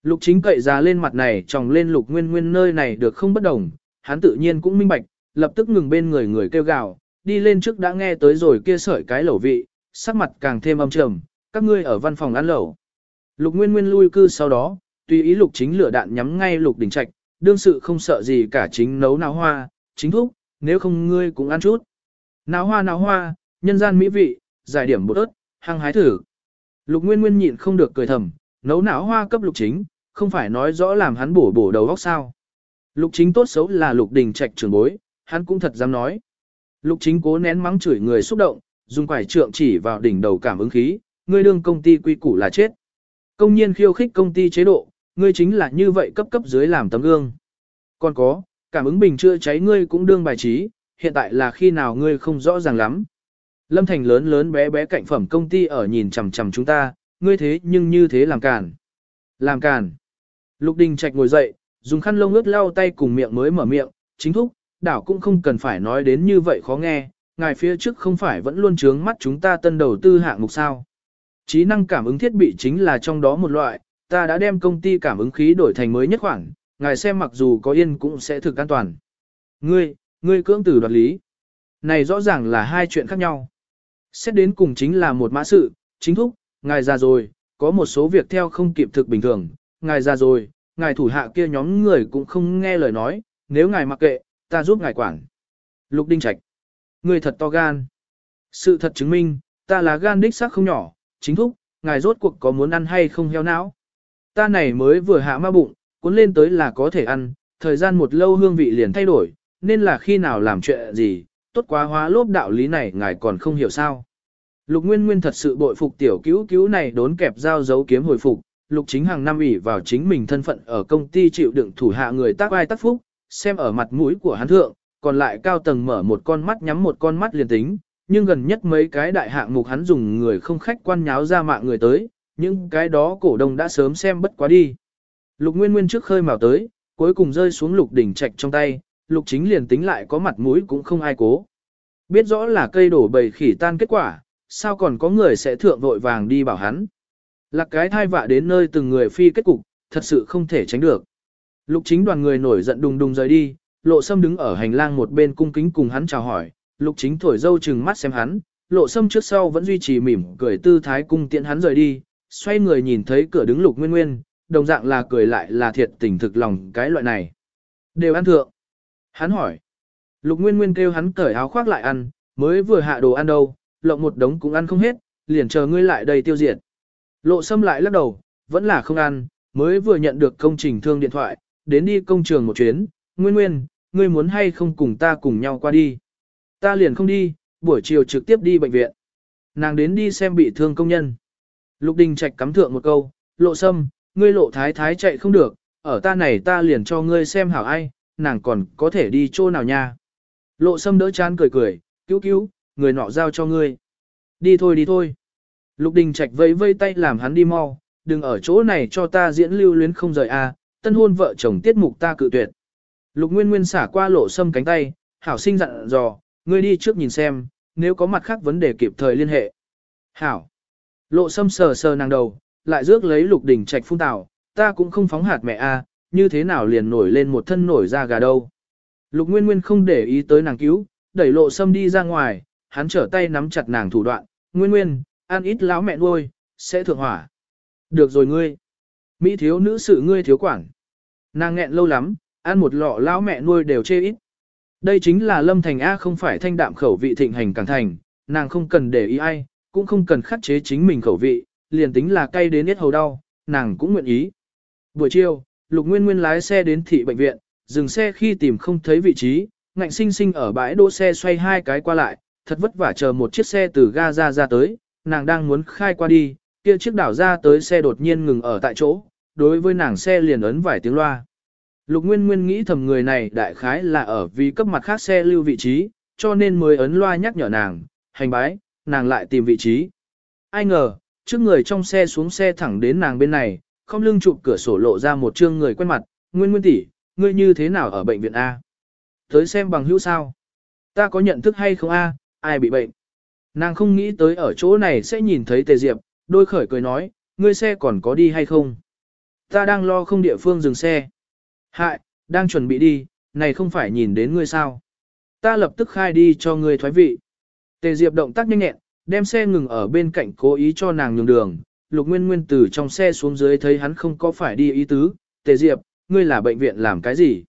[SPEAKER 1] Lục chính cậy ra lên mặt này tròng lên Lục Nguyên Nguyên nơi này được không bất đồng, hắn tự nhiên cũng minh bạch, lập tức ngừng bên người người kêu gào, đi lên trước đã nghe tới rồi kia sợi cái lẩu vị, sắc mặt càng thêm âm trầm, các ngươi ở văn phòng ăn lẩu. Lục Nguyên Nguyên lui cư sau đó, tùy ý Lục chính lửa đạn nhắm ngay Lục Đình Trạch, đương sự không sợ gì cả chính nấu náo hoa, chính thúc, nếu không ngươi cũng ăn chút. Náo hoa náo hoa, nhân gian mỹ vị, giải điểm bột ớt, hăng hái thử. Lục Nguyên Nguyên nhịn không được cười thầm, nấu náo hoa cấp Lục chính, không phải nói rõ làm hắn bổ bổ đầu góc sao. Lục chính tốt xấu là Lục Đình Trạch trưởng bối, hắn cũng thật dám nói. Lục chính cố nén mắng chửi người xúc động, dùng quải trượng chỉ vào đỉnh đầu cảm ứng khí, ngươi đương công ty quy củ là chết. Công nhiên khiêu khích công ty chế độ, ngươi chính là như vậy cấp cấp dưới làm tấm gương. Còn có, cảm ứng bình chưa cháy ngươi cũng đương bài trí, hiện tại là khi nào ngươi không rõ ràng lắm. Lâm Thành lớn lớn bé bé cạnh phẩm công ty ở nhìn chằm chằm chúng ta, ngươi thế nhưng như thế làm càn. Làm càn. Lục Đình Trạch ngồi dậy, dùng khăn lông ướt lau tay cùng miệng mới mở miệng, chính thúc, đảo cũng không cần phải nói đến như vậy khó nghe, ngài phía trước không phải vẫn luôn trướng mắt chúng ta tân đầu tư hạng mục sao. Trí năng cảm ứng thiết bị chính là trong đó một loại, ta đã đem công ty cảm ứng khí đổi thành mới nhất khoản, ngài xem mặc dù có yên cũng sẽ thực an toàn. Ngươi, ngươi cưỡng tử đoạt lý. Này rõ ràng là hai chuyện khác nhau. Xét đến cùng chính là một mã sự, chính thúc, ngài già rồi, có một số việc theo không kịp thực bình thường, ngài già rồi, ngài thủ hạ kia nhóm người cũng không nghe lời nói, nếu ngài mặc kệ, ta giúp ngài quản. Lục Đinh Trạch, ngươi thật to gan. Sự thật chứng minh, ta là gan đích xác không nhỏ, chính thúc, ngài rốt cuộc có muốn ăn hay không heo não. Ta này mới vừa hạ ma bụng, cuốn lên tới là có thể ăn, thời gian một lâu hương vị liền thay đổi, nên là khi nào làm chuyện gì, tốt quá hóa lốp đạo lý này ngài còn không hiểu sao. Lục Nguyên Nguyên thật sự bội phục tiểu cứu cứu này đốn kẹp dao giấu kiếm hồi phục, Lục Chính hàng năm ủy vào chính mình thân phận ở công ty chịu đựng thủ hạ người tác ai tác phúc, xem ở mặt mũi của hắn thượng, còn lại cao tầng mở một con mắt nhắm một con mắt liền tính, nhưng gần nhất mấy cái đại hạng mục hắn dùng người không khách quan nháo ra mạng người tới, những cái đó cổ đông đã sớm xem bất quá đi. Lục Nguyên Nguyên trước khơi mào tới, cuối cùng rơi xuống lục đỉnh trạch trong tay, lục chính liền tính lại có mặt mũi cũng không ai cố. Biết rõ là cây đổ bầy khỉ tan kết quả, sao còn có người sẽ thượng vội vàng đi bảo hắn. Lạc cái thai vạ đến nơi từng người phi kết cục, thật sự không thể tránh được. Lục chính đoàn người nổi giận đùng đùng rời đi, lộ sâm đứng ở hành lang một bên cung kính cùng hắn chào hỏi, lục chính thổi dâu chừng mắt xem hắn, lộ sâm trước sau vẫn duy trì mỉm cười tư thái cung tiện hắn rời đi, xoay người nhìn thấy cửa đứng lục nguyên nguyên, đồng dạng là cười lại là thiệt tình thực lòng cái loại này. Đều ăn thượng. Hắn hỏi. Lục nguyên nguyên kêu hắn cởi áo khoác lại ăn, mới vừa hạ đồ ăn đâu, lộng một đống cũng ăn không hết, liền chờ ngươi lại đây tiêu diệt. Lộ sâm lại lắc đầu, vẫn là không ăn, mới vừa nhận được công trình thương điện thoại, đến đi công trường một chuyến, nguyên nguyên, ngươi muốn hay không cùng ta cùng nhau qua đi. Ta liền không đi, buổi chiều trực tiếp đi bệnh viện. Nàng đến đi xem bị thương công nhân. Lục Đình Trạch cắm thượng một câu, lộ sâm, ngươi lộ thái thái chạy không được, ở ta này ta liền cho ngươi xem hảo ai, nàng còn có thể đi chỗ nào nha. Lộ sâm đỡ chán cười cười, cứu cứu, người nọ giao cho ngươi. Đi thôi đi thôi. Lục Đình Trạch vây vây tay làm hắn đi mau, đừng ở chỗ này cho ta diễn lưu luyến không rời a, tân hôn vợ chồng tiết mục ta cự tuyệt. Lục Nguyên Nguyên xả qua lộ sâm cánh tay, hảo sinh dặn dò, ngươi đi trước nhìn xem, nếu có mặt khác vấn đề kịp thời liên hệ. Hảo. Lộ sâm sờ sờ nàng đầu, lại rước lấy lục Đình trạch phun tảo, ta cũng không phóng hạt mẹ a, như thế nào liền nổi lên một thân nổi da gà đâu. Lục Nguyên Nguyên không để ý tới nàng cứu, đẩy lộ sâm đi ra ngoài, hắn trở tay nắm chặt nàng thủ đoạn, Nguyên Nguyên, ăn ít lão mẹ nuôi, sẽ thượng hỏa. Được rồi ngươi. Mỹ thiếu nữ sự ngươi thiếu quản. Nàng nghẹn lâu lắm, ăn một lọ lão mẹ nuôi đều chê ít. Đây chính là lâm thành A không phải thanh đạm khẩu vị thịnh hành càng thành, nàng không cần để ý ai, cũng không cần khắc chế chính mình khẩu vị, liền tính là cay đến hết hầu đau, nàng cũng nguyện ý. Buổi chiều, Lục Nguyên Nguyên lái xe đến thị bệnh viện, dừng xe khi tìm không thấy vị trí, ngạnh sinh sinh ở bãi đỗ xe xoay hai cái qua lại, thật vất vả chờ một chiếc xe từ ga ra ra tới, nàng đang muốn khai qua đi, kia chiếc đảo ra tới xe đột nhiên ngừng ở tại chỗ, đối với nàng xe liền ấn vài tiếng loa. Lục Nguyên Nguyên nghĩ thầm người này đại khái là ở vì cấp mặt khác xe lưu vị trí, cho nên mới ấn loa nhắc nhở nàng, hành bái, nàng lại tìm vị trí. Ai ngờ, trước người trong xe xuống xe thẳng đến nàng bên này, không lưng chụp cửa sổ lộ ra một trương người quen mặt, Nguyên Nguyên tỷ, ngươi như thế nào ở bệnh viện A? Tới xem bằng hữu sao? Ta có nhận thức hay không A, ai bị bệnh? Nàng không nghĩ tới ở chỗ này sẽ nhìn thấy Tề Diệp, đôi khởi cười nói, ngươi xe còn có đi hay không? Ta đang lo không địa phương dừng xe. Hại, đang chuẩn bị đi, này không phải nhìn đến ngươi sao? Ta lập tức khai đi cho ngươi thoái vị. Tề Diệp động tác nhanh nhẹn, đem xe ngừng ở bên cạnh cố ý cho nàng nhường đường. Lục Nguyên Nguyên từ trong xe xuống dưới thấy hắn không có phải đi ý tứ. Tề Diệp, ngươi là bệnh viện làm cái gì?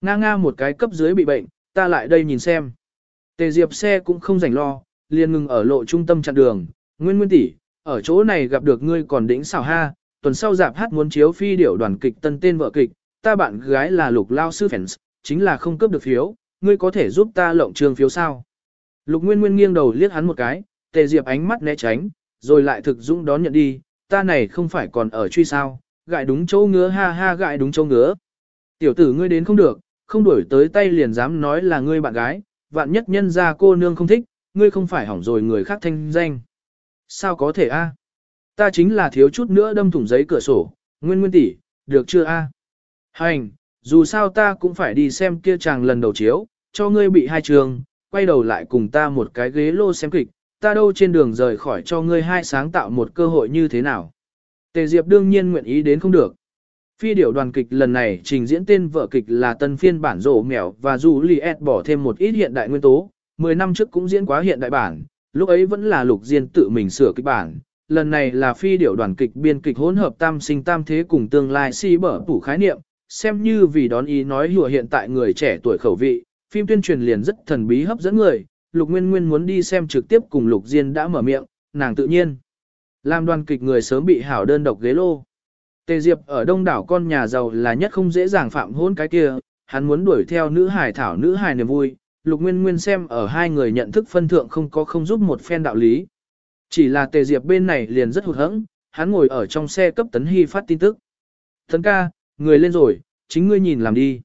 [SPEAKER 1] Nga nga một cái cấp dưới bị bệnh, ta lại đây nhìn xem. Tề Diệp xe cũng không rảnh lo, liền ngừng ở lộ trung tâm chặn đường. Nguyên Nguyên tỷ, ở chỗ này gặp được ngươi còn đỉnh xào ha, tuần sau dạp hát muốn chiếu phi điểu đoàn kịch tân tên vợ kịch, ta bạn gái là lục lao sư fans, chính là không cướp được phiếu, ngươi có thể giúp ta lộng trường phiếu sao? Lục Nguyên Nguyên nghiêng đầu liếc hắn một cái, tề diệp ánh mắt né tránh, rồi lại thực dũng đón nhận đi, ta này không phải còn ở truy sao, gại đúng chỗ ngứa ha ha gại đúng chỗ ngứa. Tiểu tử ngươi đến không được, không đuổi tới tay liền dám nói là ngươi bạn gái, vạn nhất nhân ra cô nương không thích, ngươi không phải hỏng rồi người khác thanh danh. Sao có thể a? Ta chính là thiếu chút nữa đâm thủng giấy cửa sổ, nguyên nguyên tỷ, được chưa a? Hành, dù sao ta cũng phải đi xem kia chàng lần đầu chiếu, cho ngươi bị hai trường, quay đầu lại cùng ta một cái ghế lô xem kịch, ta đâu trên đường rời khỏi cho ngươi hai sáng tạo một cơ hội như thế nào. Tề Diệp đương nhiên nguyện ý đến không được. Phi điểu đoàn kịch lần này trình diễn tên vở kịch là tân phiên bản rổ mèo và dù Liet bỏ thêm một ít hiện đại nguyên tố, 10 năm trước cũng diễn quá hiện đại bản, lúc ấy vẫn là lục diên tự mình sửa kịch bản. Lần này là phi điểu đoàn kịch biên kịch hỗn hợp tam sinh tam thế cùng tương lai si bở phủ khái niệm, xem như vì đón ý nói hùa hiện tại người trẻ tuổi khẩu vị, phim tuyên truyền liền rất thần bí hấp dẫn người, Lục Nguyên Nguyên muốn đi xem trực tiếp cùng Lục Diên đã mở miệng, nàng tự nhiên. Làm đoàn kịch người sớm bị hảo đơn độc ghế lô. Tề Diệp ở đông đảo con nhà giàu là nhất không dễ dàng phạm hôn cái kia, hắn muốn đuổi theo nữ hài thảo nữ hài niềm vui, Lục Nguyên Nguyên xem ở hai người nhận thức phân thượng không có không giúp một phen đạo lý. Chỉ là Tề Diệp bên này liền rất hụt hẫng, hắn ngồi ở trong xe cấp Tấn Hy phát tin tức. Tấn ca, người lên rồi, chính ngươi nhìn làm đi.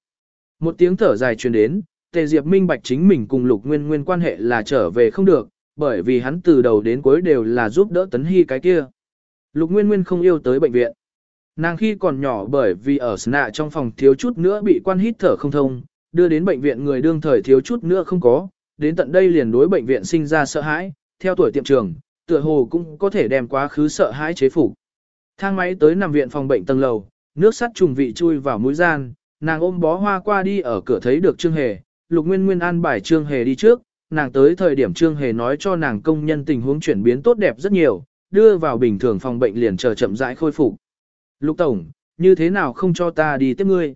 [SPEAKER 1] Một tiếng thở dài truyền đến, Tề Diệp minh bạch chính mình cùng Lục Nguyên Nguyên quan hệ là trở về không được, bởi vì hắn từ đầu đến cuối đều là giúp đỡ Tấn Hy cái kia. Lục Nguyên Nguyên không yêu tới bệnh viện. Nàng khi còn nhỏ bởi vì ở Sna trong phòng thiếu chút nữa bị quan hít thở không thông, đưa đến bệnh viện người đương thời thiếu chút nữa không có, đến tận đây liền đối bệnh viện sinh ra sợ hãi, theo tuổi tiệm trường, tựa hồ cũng có thể đem quá khứ sợ hãi chế phục. Thang máy tới nằm viện phòng bệnh tầng lầu, nước sắt trùng vị chui vào mũi gian, Nàng ôm bó hoa qua đi ở cửa thấy được Trương Hề, Lục Nguyên Nguyên an bài Trương Hề đi trước, nàng tới thời điểm Trương Hề nói cho nàng công nhân tình huống chuyển biến tốt đẹp rất nhiều, đưa vào bình thường phòng bệnh liền chờ chậm rãi khôi phục. Lục Tổng, như thế nào không cho ta đi tiếp ngươi?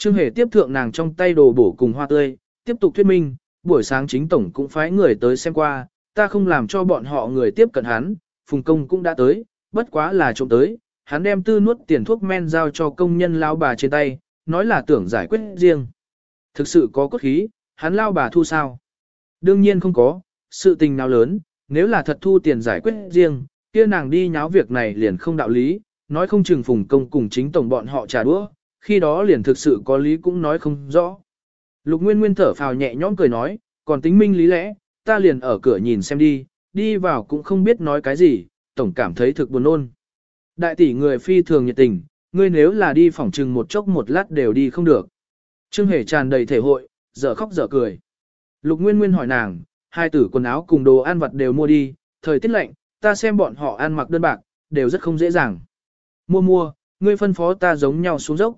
[SPEAKER 1] Trương Hề tiếp thượng nàng trong tay đồ bổ cùng hoa tươi, tiếp tục thuyết minh, buổi sáng chính Tổng cũng phái người tới xem qua, ta không làm cho bọn họ người tiếp cận hắn, Phùng Công cũng đã tới, bất quá là trộm tới, hắn đem tư nuốt tiền thuốc men giao cho công nhân lao bà trên tay, nói là tưởng giải quyết riêng. Thực sự có cốt khí, hắn lao bà thu sao? Đương nhiên không có, sự tình nào lớn, nếu là thật thu tiền giải quyết riêng, kia nàng đi nháo việc này liền không đạo lý, nói không chừng phùng công cùng chính tổng bọn họ trả đũa, khi đó liền thực sự có lý cũng nói không rõ. Lục Nguyên Nguyên thở phào nhẹ nhõm cười nói, còn tính minh lý lẽ, ta liền ở cửa nhìn xem đi, đi vào cũng không biết nói cái gì, tổng cảm thấy thực buồn ôn. Đại tỷ người phi thường nhiệt tình, ngươi nếu là đi phòng trừng một chốc một lát đều đi không được. Trương Hề tràn đầy thể hội, dở khóc dở cười. Lục Nguyên Nguyên hỏi nàng, hai tử quần áo cùng đồ ăn vặt đều mua đi, thời tiết lạnh, ta xem bọn họ ăn mặc đơn bạc, đều rất không dễ dàng. Mua mua, ngươi phân phó ta giống nhau xuống dốc.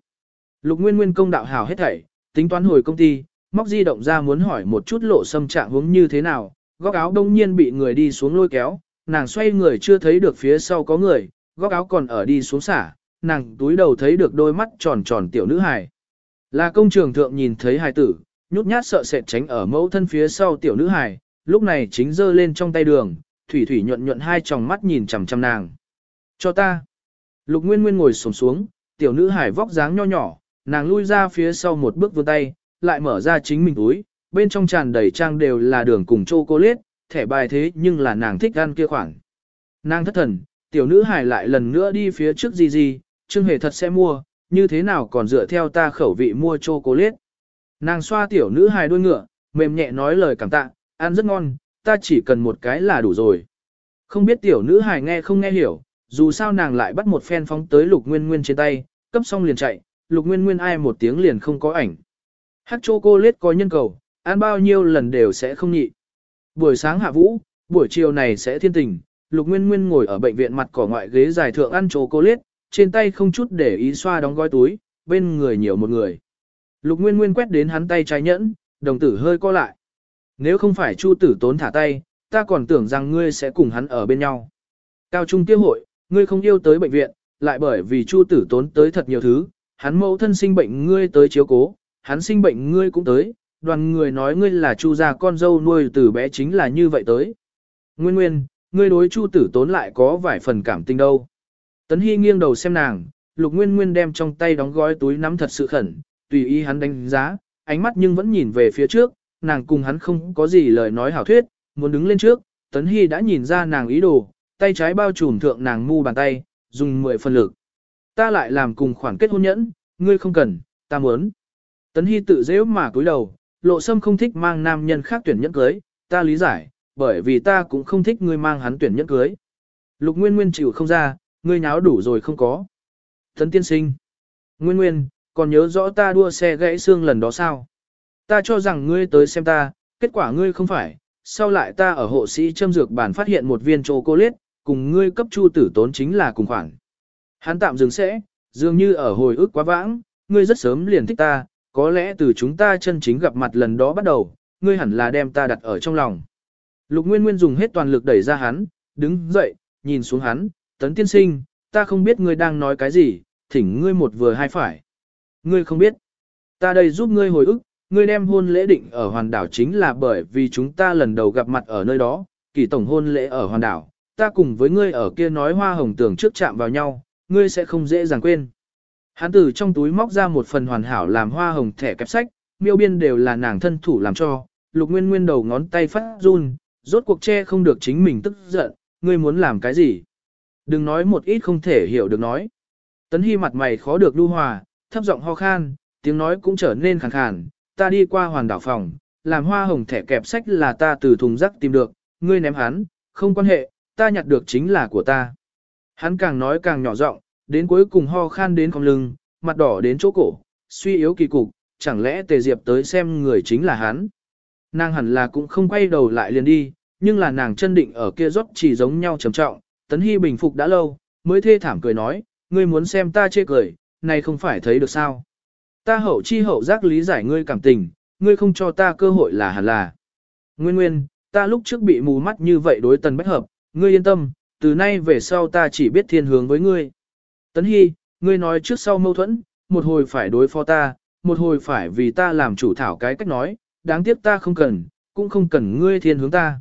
[SPEAKER 1] Lục Nguyên Nguyên công đạo hảo hết thảy, tính toán hồi công ty, móc di động ra muốn hỏi một chút lộ xâm trạng hướng như thế nào, góc áo đông nhiên bị người đi xuống lôi kéo, nàng xoay người chưa thấy được phía sau có người, góc áo còn ở đi xuống xả, nàng túi đầu thấy được đôi mắt tròn tròn tiểu nữ hài. Là công trường thượng nhìn thấy hài tử, nhút nhát sợ sệt tránh ở mẫu thân phía sau tiểu nữ hài, lúc này chính giơ lên trong tay đường, thủy thủy nhuận nhuận hai tròng mắt nhìn chằm chằm nàng. Cho ta. Lục Nguyên Nguyên ngồi xổm xuống, tiểu nữ hài vóc dáng nho nhỏ, nàng lui ra phía sau một bước vươn tay, lại mở ra chính mình túi, bên trong tràn đầy trang đều là đường cùng chocolate, thẻ bài thế nhưng là nàng thích ăn kia khoảng. Nàng thất thần, tiểu nữ hài lại lần nữa đi phía trước gì gì, Trương Hề thật sẽ mua, như thế nào còn dựa theo ta khẩu vị mua chocolate. Nàng xoa tiểu nữ hài đuôi ngựa, mềm nhẹ nói lời cảm tạ, ăn rất ngon, ta chỉ cần một cái là đủ rồi. Không biết tiểu nữ hài nghe không nghe hiểu, dù sao nàng lại bắt một phen phóng tới lục nguyên nguyên trên tay, cấp xong liền chạy, lục nguyên nguyên ai một tiếng liền không có ảnh. Hắc lết có nhân cầu, ăn bao nhiêu lần đều sẽ không nhị. Buổi sáng hạ vũ, buổi chiều này sẽ thiên tình, lục nguyên nguyên ngồi ở bệnh viện mặt cỏ ngoại ghế dài thượng ăn Châu Cô Lết, trên tay không chút để ý xoa đóng gói túi, bên người nhiều một người. Lục Nguyên Nguyên quét đến hắn tay trái nhẫn, đồng tử hơi co lại. Nếu không phải Chu tử tốn thả tay, ta còn tưởng rằng ngươi sẽ cùng hắn ở bên nhau. Cao trung tiêu hội, ngươi không yêu tới bệnh viện, lại bởi vì Chu tử tốn tới thật nhiều thứ, hắn mẫu thân sinh bệnh ngươi tới chiếu cố, hắn sinh bệnh ngươi cũng tới, đoàn người nói ngươi là Chu gia con dâu nuôi từ bé chính là như vậy tới. Nguyên Nguyên, ngươi đối Chu tử tốn lại có vài phần cảm tình đâu. Tấn Hy nghiêng đầu xem nàng, Lục Nguyên Nguyên đem trong tay đóng gói túi nắm thật sự khẩn, tùy ý hắn đánh giá, ánh mắt nhưng vẫn nhìn về phía trước, nàng cùng hắn không có gì lời nói hảo thuyết, muốn đứng lên trước, Tấn Hy đã nhìn ra nàng ý đồ, tay trái bao trùm thượng nàng mu bàn tay, dùng mười phần lực. Ta lại làm cùng khoản kết hôn nhẫn, ngươi không cần, ta muốn. Tấn Hy tự dễ mà cúi đầu, lộ sâm không thích mang nam nhân khác tuyển nhẫn cưới, ta lý giải, bởi vì ta cũng không thích ngươi mang hắn tuyển nhẫn cưới. Lục Nguyên Nguyên chịu không ra, ngươi nháo đủ rồi không có. Tấn tiên sinh. Nguyên Nguyên, còn nhớ rõ ta đua xe gãy xương lần đó sao? Ta cho rằng ngươi tới xem ta, kết quả ngươi không phải, sau lại ta ở hộ sĩ châm dược bản phát hiện một viên chocolate, cùng ngươi cấp chu tử tốn chính là cùng khoảng. Hắn tạm dừng sẽ, dường như ở hồi ức quá vãng, ngươi rất sớm liền thích ta, có lẽ từ chúng ta chân chính gặp mặt lần đó bắt đầu, ngươi hẳn là đem ta đặt ở trong lòng. Lục Nguyên Nguyên dùng hết toàn lực đẩy ra hắn, đứng dậy, nhìn xuống hắn, tấn tiên sinh, ta không biết ngươi đang nói cái gì, thỉnh ngươi một vừa hai phải. Ngươi không biết. Ta đây giúp ngươi hồi ức, ngươi đem hôn lễ định ở hoàn đảo chính là bởi vì chúng ta lần đầu gặp mặt ở nơi đó, kỳ tổng hôn lễ ở hoàn đảo, ta cùng với ngươi ở kia nói hoa hồng tưởng trước chạm vào nhau, ngươi sẽ không dễ dàng quên. Hắn từ trong túi móc ra một phần hoàn hảo làm hoa hồng thẻ kẹp sách, miêu biên đều là nàng thân thủ làm cho, lục nguyên nguyên đầu ngón tay phát run, rốt cuộc che không được chính mình tức giận, ngươi muốn làm cái gì? Đừng nói một ít không thể hiểu được nói. Tấn Hy mặt mày khó được lưu hòa, thấp giọng ho khan, tiếng nói cũng trở nên khàn khàn, ta đi qua hoàn đảo phòng, làm hoa hồng thẻ kẹp sách là ta từ thùng rác tìm được, ngươi ném hắn, không quan hệ, ta nhặt được chính là của ta. Hắn càng nói càng nhỏ giọng, đến cuối cùng ho khan đến con lưng, mặt đỏ đến chỗ cổ, suy yếu kỳ cục, chẳng lẽ tề diệp tới xem người chính là hắn. Nàng hẳn là cũng không quay đầu lại liền đi, nhưng là nàng chân định ở kia rót chỉ giống nhau trầm trọng, tấn hy bình phục đã lâu, mới thê thảm cười nói, ngươi muốn xem ta chê cười, này không phải thấy được sao. Ta hậu chi hậu giác lý giải ngươi cảm tình, ngươi không cho ta cơ hội là hẳn là. Nguyên nguyên, ta lúc trước bị mù mắt như vậy đối tần bách hợp, ngươi yên tâm, từ nay về sau ta chỉ biết thiên hướng với ngươi. Tấn Hy, ngươi nói trước sau mâu thuẫn, một hồi phải đối phó ta, một hồi phải vì ta làm chủ thảo cái cách nói, đáng tiếc ta không cần, cũng không cần ngươi thiên hướng ta.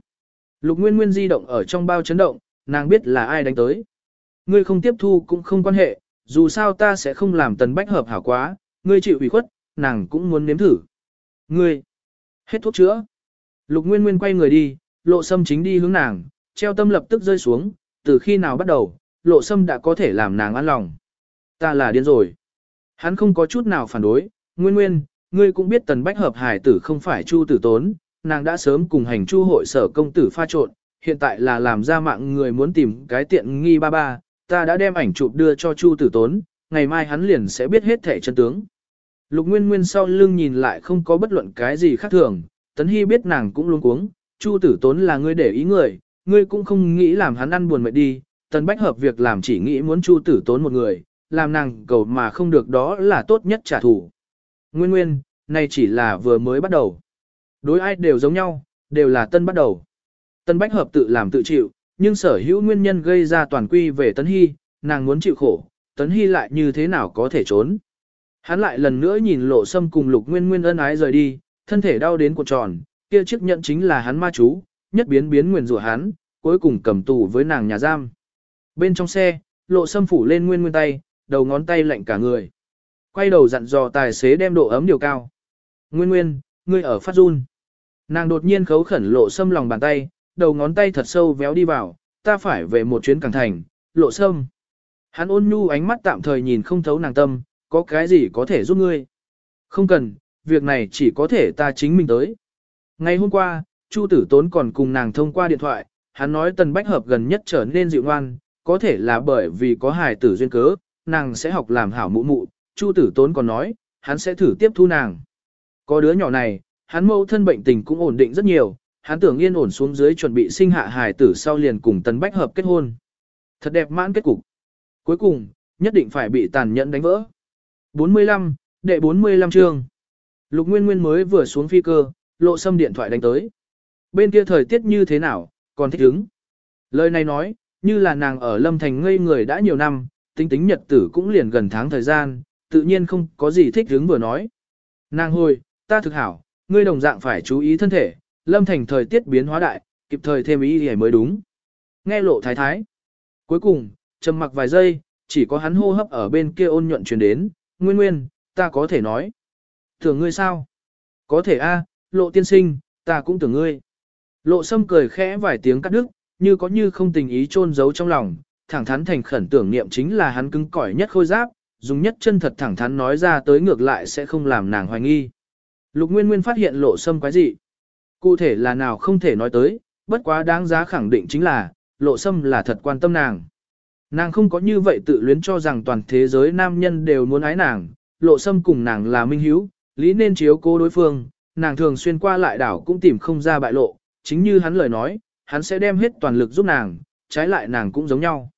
[SPEAKER 1] Lục Nguyên Nguyên di động ở trong bao chấn động, nàng biết là ai đánh tới. Ngươi không tiếp thu cũng không quan hệ, dù sao ta sẽ không làm tần bách hợp hảo quá, ngươi chịu ủy khuất, nàng cũng muốn nếm thử. Ngươi, hết thuốc chữa. Lục Nguyên Nguyên quay người đi, lộ sâm chính đi hướng nàng, treo tâm lập tức rơi xuống, từ khi nào bắt đầu, lộ sâm đã có thể làm nàng an lòng. Ta là điên rồi. Hắn không có chút nào phản đối, Nguyên Nguyên, ngươi cũng biết tần bách hợp hải tử không phải chu tử tốn, nàng đã sớm cùng hành chu hội sở công tử pha trộn, hiện tại là làm ra mạng người muốn tìm cái tiện nghi ba ba, ta đã đem ảnh chụp đưa cho chu tử tốn, ngày mai hắn liền sẽ biết hết thể chân tướng. Lục Nguyên Nguyên sau lưng nhìn lại không có bất luận cái gì khác thường, Tấn Hy biết nàng cũng luôn cuống, Chu tử tốn là ngươi để ý người, ngươi cũng không nghĩ làm hắn ăn buồn mệt đi, Tần Bách hợp việc làm chỉ nghĩ muốn Chu tử tốn một người, làm nàng cầu mà không được đó là tốt nhất trả thù. Nguyên Nguyên, này chỉ là vừa mới bắt đầu. Đối ai đều giống nhau, đều là tân bắt đầu. Tân Bách hợp tự làm tự chịu, nhưng sở hữu nguyên nhân gây ra toàn quy về Tấn Hy, nàng muốn chịu khổ, Tấn Hy lại như thế nào có thể trốn. Hắn lại lần nữa nhìn lộ sâm cùng lục nguyên nguyên ân ái rời đi, thân thể đau đến cuộn tròn, kia chiếc nhận chính là hắn ma chú, nhất biến biến nguyền rủa hắn, cuối cùng cầm tù với nàng nhà giam. Bên trong xe, lộ sâm phủ lên nguyên nguyên tay, đầu ngón tay lạnh cả người. Quay đầu dặn dò tài xế đem độ ấm điều cao. Nguyên nguyên, ngươi ở phát run. Nàng đột nhiên khấu khẩn lộ sâm lòng bàn tay, đầu ngón tay thật sâu véo đi vào, ta phải về một chuyến càng thành, lộ sâm. Hắn ôn nhu ánh mắt tạm thời nhìn không thấu nàng tâm, có cái gì có thể giúp ngươi? Không cần, việc này chỉ có thể ta chính mình tới. Ngày hôm qua, Chu Tử Tốn còn cùng nàng thông qua điện thoại, hắn nói Tần Bách Hợp gần nhất trở nên dịu ngoan, có thể là bởi vì có hài tử duyên cớ, nàng sẽ học làm hảo mụ mụ. Chu Tử Tốn còn nói, hắn sẽ thử tiếp thu nàng. Có đứa nhỏ này, hắn mâu thân bệnh tình cũng ổn định rất nhiều, hắn tưởng yên ổn xuống dưới chuẩn bị sinh hạ hài tử sau liền cùng Tần Bách Hợp kết hôn. Thật đẹp mãn kết cục. Cuối cùng, nhất định phải bị tàn nhẫn đánh vỡ. 45, đệ 45 chương. Lục Nguyên Nguyên mới vừa xuống phi cơ, lộ xâm điện thoại đánh tới. Bên kia thời tiết như thế nào, còn thích ứng. Lời này nói, như là nàng ở Lâm Thành ngây người đã nhiều năm, tính tính nhật tử cũng liền gần tháng thời gian, tự nhiên không có gì thích ứng vừa nói. Nàng hồi, ta thực hảo, ngươi đồng dạng phải chú ý thân thể, Lâm Thành thời tiết biến hóa đại, kịp thời thêm ý thì mới đúng. Nghe lộ thái thái. Cuối cùng, trầm mặc vài giây, chỉ có hắn hô hấp ở bên kia ôn nhuận truyền đến, Nguyên Nguyên, ta có thể nói. Tưởng ngươi sao? Có thể a, lộ tiên sinh, ta cũng tưởng ngươi. Lộ sâm cười khẽ vài tiếng cắt đứt, như có như không tình ý chôn giấu trong lòng, thẳng thắn thành khẩn tưởng niệm chính là hắn cứng cỏi nhất khôi giáp, dùng nhất chân thật thẳng thắn nói ra tới ngược lại sẽ không làm nàng hoài nghi. Lục Nguyên Nguyên phát hiện lộ sâm quái dị. Cụ thể là nào không thể nói tới, bất quá đáng giá khẳng định chính là, lộ sâm là thật quan tâm nàng. Nàng không có như vậy tự luyến cho rằng toàn thế giới nam nhân đều muốn ái nàng, lộ sâm cùng nàng là minh hiếu, lý nên chiếu cố đối phương, nàng thường xuyên qua lại đảo cũng tìm không ra bại lộ, chính như hắn lời nói, hắn sẽ đem hết toàn lực giúp nàng, trái lại nàng cũng giống nhau.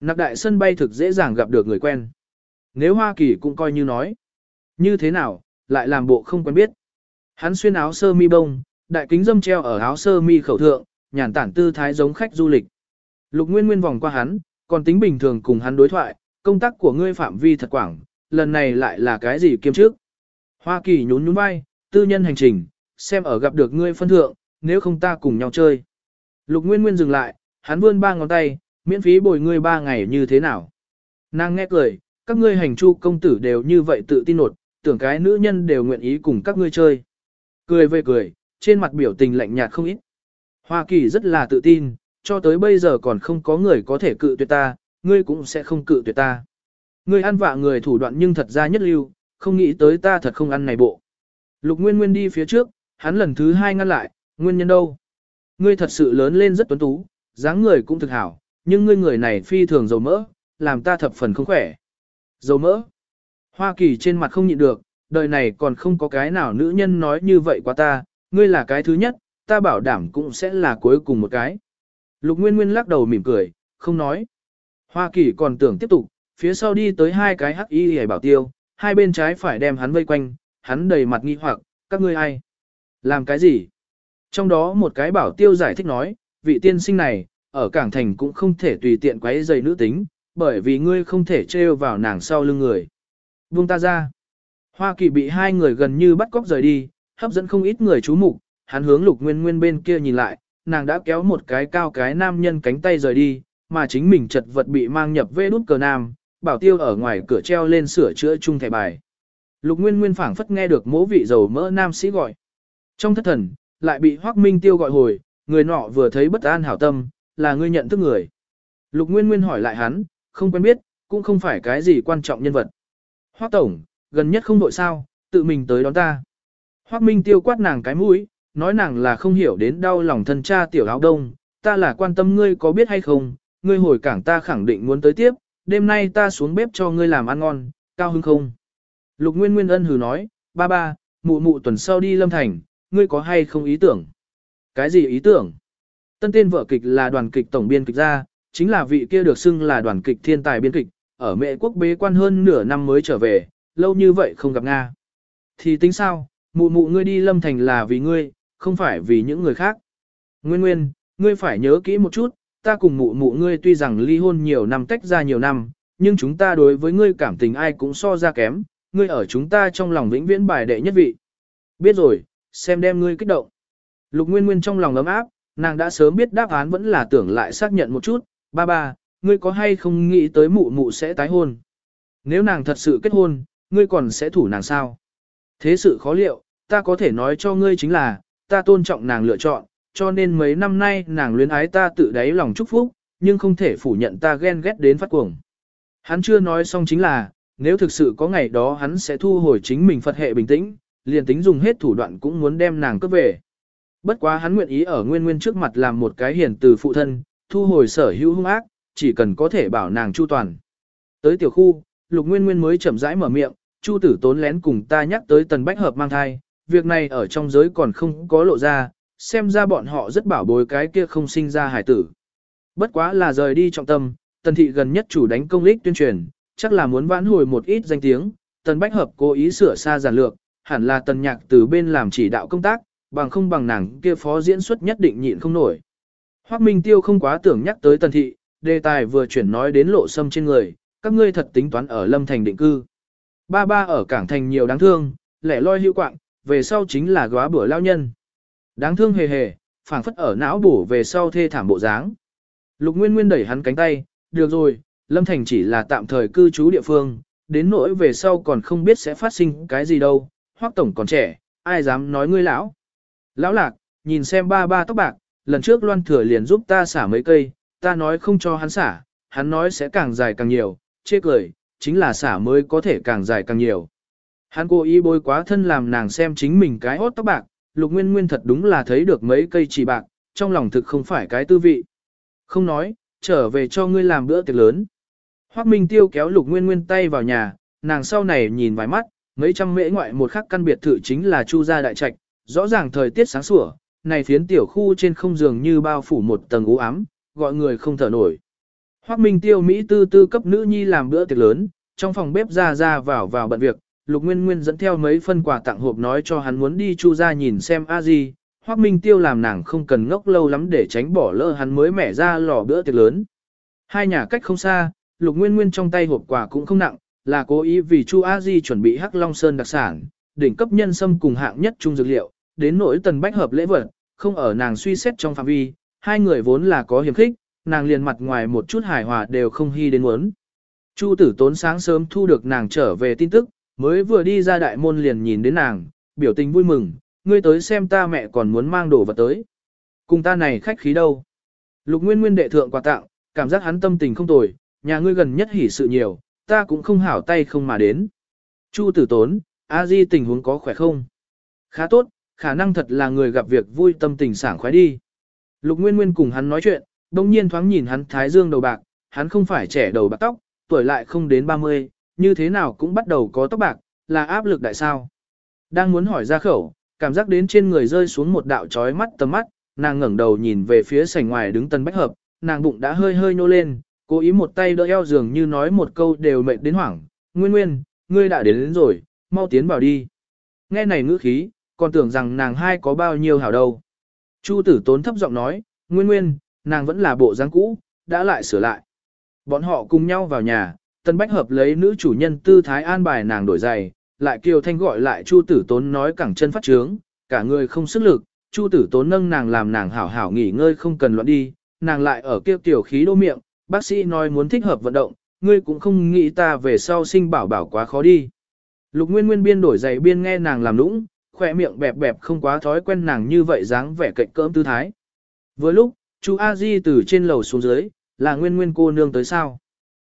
[SPEAKER 1] Nạc đại sân bay thực dễ dàng gặp được người quen. Nếu Hoa Kỳ cũng coi như nói. Như thế nào, lại làm bộ không quen biết. Hắn xuyên áo sơ mi bông, đại kính dâm treo ở áo sơ mi khẩu thượng, nhàn tản tư thái giống khách du lịch. Lục Nguyên Nguyên vòng qua hắn, còn tính bình thường cùng hắn đối thoại, công tác của ngươi phạm vi thật quảng, lần này lại là cái gì kiêm trước. Hoa Kỳ nhún nhún vai, tư nhân hành trình, xem ở gặp được ngươi phân thượng, nếu không ta cùng nhau chơi. Lục Nguyên Nguyên dừng lại, hắn vươn ba ngón tay, miễn phí bồi ngươi ba ngày như thế nào. Nàng nghe cười, các ngươi hành chu công tử đều như vậy tự tin nột, tưởng cái nữ nhân đều nguyện ý cùng các ngươi chơi. Cười về cười, trên mặt biểu tình lạnh nhạt không ít. Hoa Kỳ rất là tự tin, cho tới bây giờ còn không có người có thể cự tuyệt ta, ngươi cũng sẽ không cự tuyệt ta. Ngươi ăn vạ người thủ đoạn nhưng thật ra nhất lưu, không nghĩ tới ta thật không ăn này bộ. Lục Nguyên Nguyên đi phía trước, hắn lần thứ hai ngăn lại, nguyên nhân đâu? Ngươi thật sự lớn lên rất tuấn tú, dáng người cũng thực hảo, nhưng ngươi người này phi thường dầu mỡ, làm ta thập phần không khỏe. Dầu mỡ. Hoa Kỳ trên mặt không nhịn được, đời này còn không có cái nào nữ nhân nói như vậy qua ta, ngươi là cái thứ nhất, ta bảo đảm cũng sẽ là cuối cùng một cái. Lục Nguyên Nguyên lắc đầu mỉm cười, không nói. Hoa Kỳ còn tưởng tiếp tục, phía sau đi tới hai cái hắc y hề bảo tiêu, hai bên trái phải đem hắn vây quanh, hắn đầy mặt nghi hoặc, các ngươi ai? Làm cái gì? Trong đó một cái bảo tiêu giải thích nói, vị tiên sinh này, ở cảng thành cũng không thể tùy tiện quấy giày nữ tính, bởi vì ngươi không thể trêu vào nàng sau lưng người. Buông ta ra. Hoa kỳ bị hai người gần như bắt cóc rời đi, hấp dẫn không ít người chú mục, hắn hướng lục nguyên nguyên bên kia nhìn lại, nàng đã kéo một cái cao cái nam nhân cánh tay rời đi, mà chính mình chật vật bị mang nhập vê nút cờ nam, bảo tiêu ở ngoài cửa treo lên sửa chữa chung thẻ bài. Lục Nguyên Nguyên phảng phất nghe được mỗ vị dầu mỡ nam sĩ gọi. Trong thất thần, lại bị Hoắc Minh Tiêu gọi hồi, người nọ vừa thấy bất an hảo tâm, là ngươi nhận thức người. Lục Nguyên Nguyên hỏi lại hắn, không quen biết, cũng không phải cái gì quan trọng nhân vật. Hoắc Tổng, gần nhất không đội sao, tự mình tới đón ta. Hoắc Minh Tiêu quát nàng cái mũi, nói nàng là không hiểu đến đau lòng thân cha tiểu áo đông, ta là quan tâm ngươi có biết hay không, ngươi hồi cảng ta khẳng định muốn tới tiếp, đêm nay ta xuống bếp cho ngươi làm ăn ngon, cao hứng không? Lục Nguyên Nguyên ân hừ nói, ba ba, mụ mụ tuần sau đi lâm thành, ngươi có hay không ý tưởng? Cái gì ý tưởng? Tân tên vợ kịch là đoàn kịch tổng biên kịch ra, chính là vị kia được xưng là đoàn kịch thiên tài biên kịch, ở mẹ quốc bế quan hơn nửa năm mới trở về, lâu như vậy không gặp Nga. Thì tính sao, mụ mụ ngươi đi lâm thành là vì ngươi, không phải vì những người khác. Nguyên nguyên, ngươi phải nhớ kỹ một chút, ta cùng mụ mụ ngươi tuy rằng ly hôn nhiều năm tách ra nhiều năm, nhưng chúng ta đối với ngươi cảm tình ai cũng so ra kém, ngươi ở chúng ta trong lòng vĩnh viễn bài đệ nhất vị. Biết rồi, xem đem ngươi kích động. Lục Nguyên Nguyên trong lòng ấm áp, nàng đã sớm biết đáp án vẫn là tưởng lại xác nhận một chút, ba ba, ngươi có hay không nghĩ tới mụ mụ sẽ tái hôn. Nếu nàng thật sự kết hôn, ngươi còn sẽ thủ nàng sao? Thế sự khó liệu, ta có thể nói cho ngươi chính là, ta tôn trọng nàng lựa chọn, cho nên mấy năm nay nàng luyến ái ta tự đáy lòng chúc phúc, nhưng không thể phủ nhận ta ghen ghét đến phát cuồng. Hắn chưa nói xong chính là, nếu thực sự có ngày đó hắn sẽ thu hồi chính mình Phật hệ bình tĩnh, liền tính dùng hết thủ đoạn cũng muốn đem nàng cướp về. Bất quá hắn nguyện ý ở nguyên nguyên trước mặt làm một cái hiền từ phụ thân, thu hồi sở hữu hung ác, chỉ cần có thể bảo nàng chu toàn. Tới tiểu khu, lục nguyên nguyên mới chậm rãi mở miệng, chu tử tốn lén cùng ta nhắc tới tần bách hợp mang thai, việc này ở trong giới còn không có lộ ra, xem ra bọn họ rất bảo bối cái kia không sinh ra hải tử. Bất quá là rời đi trọng tâm, tần thị gần nhất chủ đánh công lích tuyên truyền, chắc là muốn vãn hồi một ít danh tiếng, tần bách hợp cố ý sửa xa giản lược, hẳn là tần nhạc từ bên làm chỉ đạo công tác, bằng không bằng nàng kia phó diễn xuất nhất định nhịn không nổi. Hoắc Minh Tiêu không quá tưởng nhắc tới tần thị, đề tài vừa chuyển nói đến lộ sâm trên người, các ngươi thật tính toán ở Lâm Thành định cư. Ba ba ở cảng thành nhiều đáng thương, lẻ loi hữu quạng, về sau chính là góa bữa lao nhân. Đáng thương hề hề, phảng phất ở não bổ về sau thê thảm bộ dáng. Lục Nguyên Nguyên đẩy hắn cánh tay, được rồi, Lâm Thành chỉ là tạm thời cư trú địa phương, đến nỗi về sau còn không biết sẽ phát sinh cái gì đâu, hoác tổng còn trẻ, ai dám nói ngươi lão. Lão lạc, nhìn xem ba ba tóc bạc, lần trước loan thừa liền giúp ta xả mấy cây, ta nói không cho hắn xả, hắn nói sẽ càng dài càng nhiều, chê cười, chính là xả mới có thể càng dài càng nhiều. Hắn cố ý bôi quá thân làm nàng xem chính mình cái hốt tóc bạc, lục nguyên nguyên thật đúng là thấy được mấy cây chỉ bạc, trong lòng thực không phải cái tư vị. Không nói, trở về cho ngươi làm bữa tiệc lớn. Hoác Minh Tiêu kéo lục nguyên nguyên tay vào nhà, nàng sau này nhìn vài mắt, mấy trăm mễ ngoại một khắc căn biệt thự chính là Chu gia đại trạch, rõ ràng thời tiết sáng sủa, này phiến tiểu khu trên không giường như bao phủ một tầng u ám, gọi người không thở nổi. Hoác Minh Tiêu Mỹ tư tư cấp nữ nhi làm bữa tiệc lớn, trong phòng bếp ra ra vào vào bận việc, Lục Nguyên Nguyên dẫn theo mấy phân quà tặng hộp nói cho hắn muốn đi chu gia nhìn xem a gì. Hoác Minh Tiêu làm nàng không cần ngốc lâu lắm để tránh bỏ lỡ hắn mới mẻ ra lò bữa tiệc lớn. Hai nhà cách không xa, Lục Nguyên Nguyên trong tay hộp quà cũng không nặng, là cố ý vì Chu A Di chuẩn bị Hắc Long Sơn đặc sản, đỉnh cấp nhân sâm cùng hạng nhất trung dược liệu, đến nỗi tần bách hợp lễ vật, không ở nàng suy xét trong phạm vi, hai người vốn là có hiểm khích, nàng liền mặt ngoài một chút hài hòa đều không hy đến muốn. Chu tử tốn sáng sớm thu được nàng trở về tin tức, mới vừa đi ra đại môn liền nhìn đến nàng, biểu tình vui mừng, ngươi tới xem ta mẹ còn muốn mang đồ vật tới. Cùng ta này khách khí đâu. Lục Nguyên Nguyên đệ thượng quà tặng, cảm giác hắn tâm tình không tồi, nhà ngươi gần nhất hỉ sự nhiều, ta cũng không hảo tay không mà đến. Chu tử tốn, a di tình huống có khỏe không? Khá tốt, khả năng thật là người gặp việc vui tâm tình sảng khoái đi. Lục Nguyên Nguyên cùng hắn nói chuyện, đồng nhiên thoáng nhìn hắn thái dương đầu bạc, hắn không phải trẻ đầu bạc tóc, tuổi lại không đến 30, như thế nào cũng bắt đầu có tóc bạc, là áp lực đại sao. Đang muốn hỏi ra khẩu, cảm giác đến trên người rơi xuống một đạo chói mắt tầm mắt, nàng ngẩng đầu nhìn về phía sảnh ngoài đứng tân bách hợp, nàng bụng đã hơi hơi nô lên, cố ý một tay đỡ eo giường như nói một câu đều mệt đến hoảng, nguyên nguyên, ngươi đã đến, đến rồi, mau tiến vào đi. Nghe này ngữ khí, còn tưởng rằng nàng hai có bao nhiêu hảo đâu. Chu tử tốn thấp giọng nói, nguyên nguyên, nàng vẫn là bộ dáng cũ, đã lại sửa lại. Bọn họ cùng nhau vào nhà, Tân Bách Hợp lấy nữ chủ nhân tư thái an bài nàng đổi giày, lại kiều thanh gọi lại Chu tử tốn nói cẳng chân phát trướng, cả người không sức lực, Chu tử tốn nâng nàng làm nàng hảo hảo nghỉ ngơi không cần loạn đi, nàng lại ở kia tiểu khí đô miệng, bác sĩ nói muốn thích hợp vận động, ngươi cũng không nghĩ ta về sau sinh bảo bảo quá khó đi. Lục Nguyên Nguyên biên đổi giày biên nghe nàng làm nũng, khỏe miệng bẹp bẹp không quá thói quen nàng như vậy dáng vẻ cạnh cỡm tư thái. Vừa lúc, chú A Di từ trên lầu xuống dưới, là Nguyên Nguyên cô nương tới sao?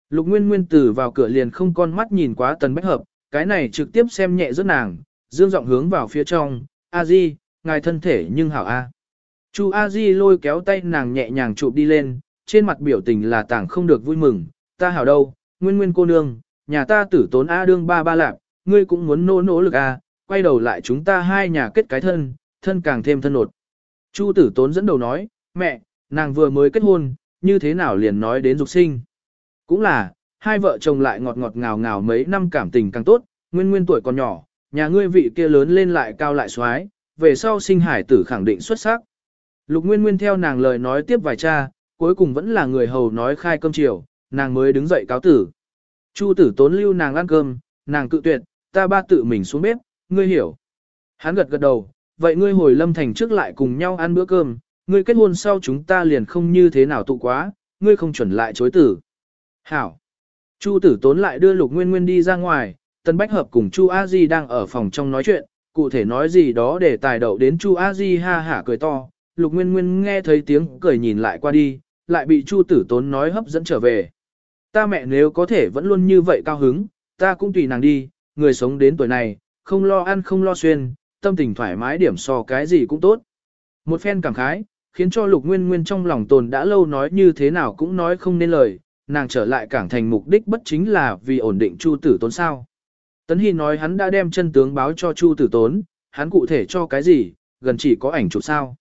[SPEAKER 1] Lục Nguyên Nguyên từ vào cửa liền không con mắt nhìn quá Tần Bách Hợp, cái này trực tiếp xem nhẹ rất nàng, dương giọng hướng vào phía trong, A Di, ngài thân thể nhưng hảo A. Chu A Di lôi kéo tay nàng nhẹ nhàng chụp đi lên, trên mặt biểu tình là tảng không được vui mừng, ta hảo đâu, Nguyên Nguyên cô nương, nhà ta tử tốn A đương ba ba lạc, ngươi cũng muốn nỗ nỗ lực A, quay đầu lại chúng ta hai nhà kết cái thân, thân càng thêm thân nột. Chu tử tốn dẫn đầu nói, mẹ, nàng vừa mới kết hôn, như thế nào liền nói đến dục sinh. Cũng là, hai vợ chồng lại ngọt ngọt ngào ngào mấy năm cảm tình càng tốt, nguyên nguyên tuổi còn nhỏ, nhà ngươi vị kia lớn lên lại cao lại xoái, về sau sinh hải tử khẳng định xuất sắc. Lục Nguyên Nguyên theo nàng lời nói tiếp vài cha, cuối cùng vẫn là người hầu nói khai cơm chiều, nàng mới đứng dậy cáo tử. Chu tử tốn lưu nàng ăn cơm, nàng cự tuyệt, ta ba tự mình xuống bếp, ngươi hiểu. Hắn gật gật đầu, vậy ngươi hồi lâm thành trước lại cùng nhau ăn bữa cơm, ngươi kết hôn sau chúng ta liền không như thế nào tụ quá, ngươi không chuẩn lại chối tử. Hảo. Chu tử tốn lại đưa lục nguyên nguyên đi ra ngoài, tân bách hợp cùng Chu A Di đang ở phòng trong nói chuyện, cụ thể nói gì đó để tài đậu đến Chu A Di ha hả cười to, lục nguyên nguyên nghe thấy tiếng cười nhìn lại qua đi, lại bị Chu tử tốn nói hấp dẫn trở về. Ta mẹ nếu có thể vẫn luôn như vậy cao hứng, ta cũng tùy nàng đi, người sống đến tuổi này, không lo ăn không lo xuyên, tâm tình thoải mái điểm so cái gì cũng tốt. Một phen cảm khái, khiến cho lục nguyên nguyên trong lòng tồn đã lâu nói như thế nào cũng nói không nên lời, nàng trở lại cảng thành mục đích bất chính là vì ổn định Chu tử tốn sao. Tấn Hy nói hắn đã đem chân tướng báo cho Chu tử tốn, hắn cụ thể cho cái gì, gần chỉ có ảnh chụp sao.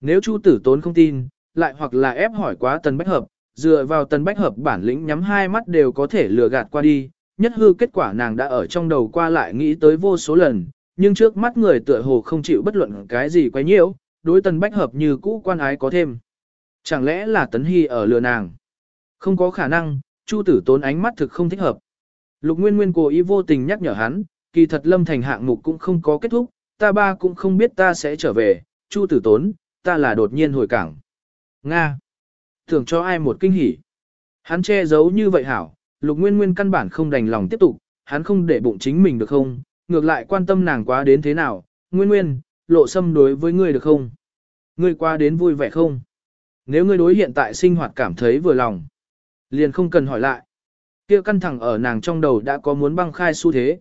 [SPEAKER 1] Nếu Chu tử tốn không tin, lại hoặc là ép hỏi quá Tần Bách Hợp, dựa vào Tần Bách Hợp bản lĩnh nhắm hai mắt đều có thể lừa gạt qua đi, nhất hư kết quả nàng đã ở trong đầu qua lại nghĩ tới vô số lần, nhưng trước mắt người tựa hồ không chịu bất luận cái gì quấy nhiễu, đối Tần Bách Hợp như cũ quan ái có thêm. Chẳng lẽ là Tấn Hy ở lừa nàng? Không có khả năng, Chu tử tốn ánh mắt thực không thích hợp. Lục Nguyên Nguyên cố ý vô tình nhắc nhở hắn, kỳ thật lâm thành hạng mục cũng không có kết thúc, ta ba cũng không biết ta sẽ trở về, Chu tử tốn, ta là đột nhiên hồi cảng. Nga. Thường cho ai một kinh hỉ. Hắn che giấu như vậy hảo, Lục Nguyên Nguyên căn bản không đành lòng tiếp tục, hắn không để bụng chính mình được không, ngược lại quan tâm nàng quá đến thế nào, Nguyên Nguyên, lộ xâm đối với ngươi được không? Ngươi qua đến vui vẻ không? Nếu ngươi đối hiện tại sinh hoạt cảm thấy vừa lòng, liền không cần hỏi lại. Kia căn thẳng ở nàng trong đầu đã có muốn băng khai xu thế.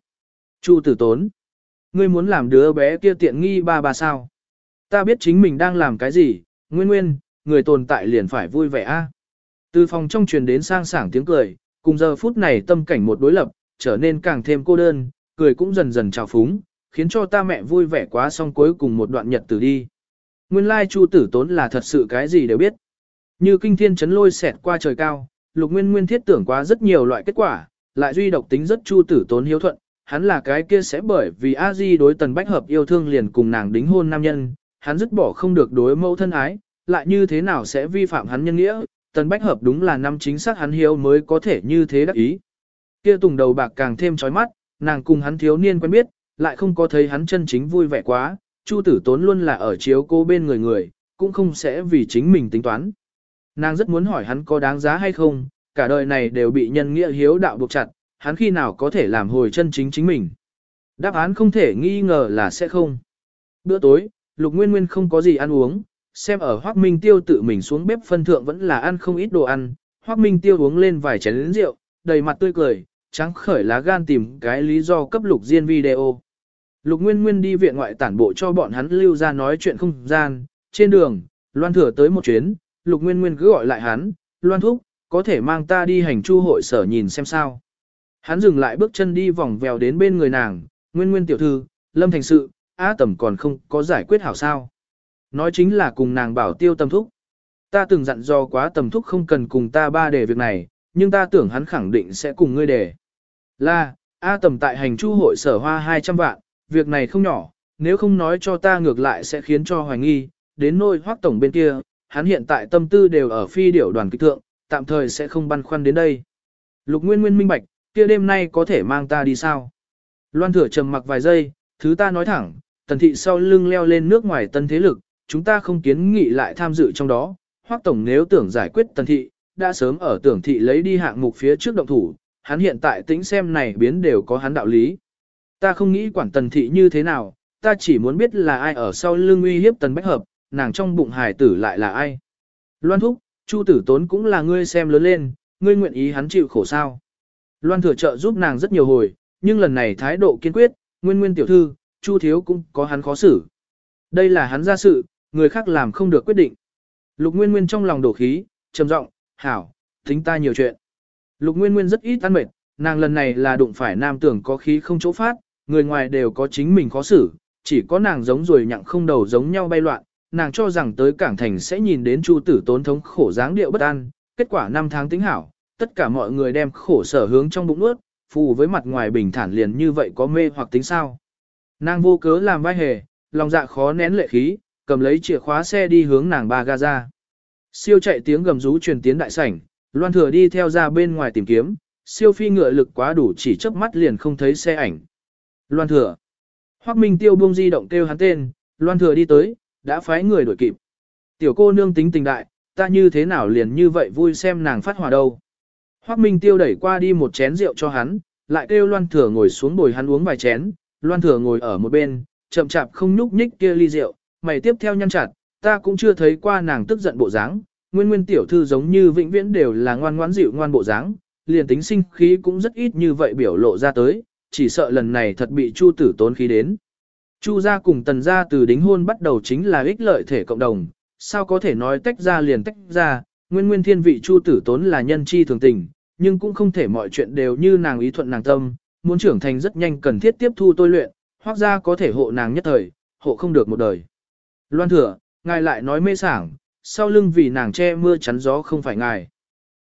[SPEAKER 1] Chu tử tốn. Ngươi muốn làm đứa bé kia tiện nghi ba ba sao? Ta biết chính mình đang làm cái gì, nguyên nguyên, người tồn tại liền phải vui vẻ a. Từ phòng trong truyền đến sang sảng tiếng cười, cùng giờ phút này tâm cảnh một đối lập, trở nên càng thêm cô đơn, cười cũng dần dần trào phúng, khiến cho ta mẹ vui vẻ quá xong cuối cùng một đoạn nhật từ đi. Nguyên lai chu tử tốn là thật sự cái gì đều biết. Như kinh thiên chấn lôi xẹt qua trời cao, lục nguyên nguyên thiết tưởng quá rất nhiều loại kết quả, lại duy độc tính rất chu tử tốn hiếu thuận, hắn là cái kia sẽ bởi vì a di đối tần bách hợp yêu thương liền cùng nàng đính hôn nam nhân, hắn dứt bỏ không được đối mẫu thân ái, lại như thế nào sẽ vi phạm hắn nhân nghĩa, tần bách hợp đúng là năm chính xác hắn hiếu mới có thể như thế đắc ý. Kia tùng đầu bạc càng thêm chói mắt, nàng cùng hắn thiếu niên quen biết, lại không có thấy hắn chân chính vui vẻ quá, Chu tử tốn luôn là ở chiếu cô bên người người, cũng không sẽ vì chính mình tính toán. Nàng rất muốn hỏi hắn có đáng giá hay không, cả đời này đều bị nhân nghĩa hiếu đạo buộc chặt, hắn khi nào có thể làm hồi chân chính chính mình. Đáp án không thể nghi ngờ là sẽ không. Bữa tối, Lục Nguyên Nguyên không có gì ăn uống, xem ở Hoác Minh Tiêu tự mình xuống bếp phân thượng vẫn là ăn không ít đồ ăn, Hoác Minh Tiêu uống lên vài chén rượu, đầy mặt tươi cười, trắng khởi lá gan tìm cái lý do cấp Lục Diên video. Lục Nguyên Nguyên đi viện ngoại tản bộ cho bọn hắn lưu ra nói chuyện không gian, trên đường, Loan Thừa tới một chuyến, Lục Nguyên Nguyên cứ gọi lại hắn, Loan Thúc, có thể mang ta đi hành chu hội sở nhìn xem sao. Hắn dừng lại bước chân đi vòng vèo đến bên người nàng, Nguyên Nguyên tiểu thư, Lâm Thành sự, á tầm còn không có giải quyết hảo sao. Nói chính là cùng nàng bảo tiêu tâm thúc. Ta từng dặn dò quá tầm thúc không cần cùng ta ba để việc này, nhưng ta tưởng hắn khẳng định sẽ cùng ngươi để. Là, A tầm tại hành chu hội sở hoa 200 vạn, việc này không nhỏ, nếu không nói cho ta ngược lại sẽ khiến cho hoài nghi, đến nôi hoác tổng bên kia, hắn hiện tại tâm tư đều ở phi điểu đoàn kịch thượng, tạm thời sẽ không băn khoăn đến đây. Lục Nguyên Nguyên minh bạch, kia đêm nay có thể mang ta đi sao? Loan thừa trầm mặc vài giây, thứ ta nói thẳng, tần thị sau lưng leo lên nước ngoài tân thế lực, chúng ta không kiến nghị lại tham dự trong đó. Hoắc tổng nếu tưởng giải quyết tần thị, đã sớm ở tưởng thị lấy đi hạng mục phía trước động thủ, hắn hiện tại tính xem này biến đều có hắn đạo lý. Ta không nghĩ quản tần thị như thế nào, ta chỉ muốn biết là ai ở sau lưng uy hiếp tần bách hợp, nàng trong bụng hài tử lại là ai. Loan thúc, Chu tử tốn cũng là ngươi xem lớn lên, ngươi nguyện ý hắn chịu khổ sao. Loan thừa trợ giúp nàng rất nhiều hồi, nhưng lần này thái độ kiên quyết, nguyên nguyên tiểu thư, Chu thiếu cũng có hắn khó xử. Đây là hắn ra sự, người khác làm không được quyết định. Lục Nguyên Nguyên trong lòng đổ khí, trầm giọng, hảo, tính ta nhiều chuyện. Lục Nguyên Nguyên rất ít ăn mệt, nàng lần này là đụng phải nam tưởng có khí không chỗ phát, người ngoài đều có chính mình khó xử, chỉ có nàng giống rồi nhặng không đầu giống nhau bay loạn, nàng cho rằng tới cảng thành sẽ nhìn đến Chu tử tốn thống khổ dáng điệu bất an, kết quả năm tháng tính hảo, tất cả mọi người đem khổ sở hướng trong bụng nuốt, phù với mặt ngoài bình thản liền như vậy có mê hoặc tính sao. Nàng vô cớ làm vai hề, lòng dạ khó nén lệ khí, cầm lấy chìa khóa xe đi hướng nàng ba ga ra. Siêu chạy tiếng gầm rú truyền tiến đại sảnh, loan thừa đi theo ra bên ngoài tìm kiếm, siêu phi ngựa lực quá đủ chỉ chớp mắt liền không thấy xe ảnh. Loan thừa. Hoắc Minh Tiêu buông di động kêu hắn tên, loan thừa đi tới, đã phái người đuổi kịp. Tiểu cô nương tính tình đại, ta như thế nào liền như vậy vui xem nàng phát hỏa đâu. Hoắc Minh Tiêu đẩy qua đi một chén rượu cho hắn, lại kêu Loan Thừa ngồi xuống bồi hắn uống vài chén, Loan Thừa ngồi ở một bên, chậm chạp không nhúc nhích kia ly rượu, mày tiếp theo nhăn chặt, ta cũng chưa thấy qua nàng tức giận bộ dáng, nguyên nguyên tiểu thư giống như vĩnh viễn đều là ngoan ngoãn dịu ngoan bộ dáng, liền tính sinh khí cũng rất ít như vậy biểu lộ ra tới, chỉ sợ lần này thật bị Chu tử tốn khí đến. Chu gia cùng tần gia từ đính hôn bắt đầu chính là ích lợi thể cộng đồng, sao có thể nói tách ra liền tách ra, nguyên nguyên thiên vị Chu tử tốn là nhân chi thường tình, nhưng cũng không thể mọi chuyện đều như nàng ý thuận nàng tâm, muốn trưởng thành rất nhanh cần thiết tiếp thu tôi luyện, hoặc ra có thể hộ nàng nhất thời, hộ không được một đời. Loan thừa, ngài lại nói mê sảng, sau lưng vì nàng che mưa chắn gió không phải ngài.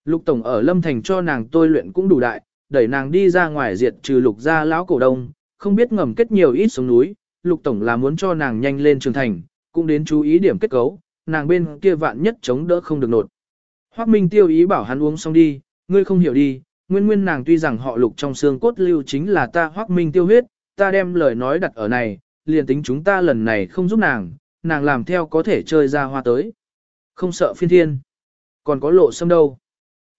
[SPEAKER 1] Lục Tổng ở Lâm Thành cho nàng tôi luyện cũng đủ đại, đẩy nàng đi ra ngoài diệt trừ lục gia lão cổ đông, không biết ngầm kết nhiều ít xuống núi, Lục Tổng là muốn cho nàng nhanh lên trường thành, cũng đến chú ý điểm kết cấu, nàng bên kia vạn nhất chống đỡ không được nột. Hoắc Minh tiêu ý bảo hắn uống xong đi, ngươi không hiểu đi, nguyên nguyên nàng tuy rằng họ lục trong xương cốt lưu chính là ta Hoắc Minh tiêu huyết, ta đem lời nói đặt ở này, liền tính chúng ta lần này không giúp nàng, nàng làm theo có thể chơi ra hoa tới. Không sợ phiên thiên. Còn có lộ sâm đâu.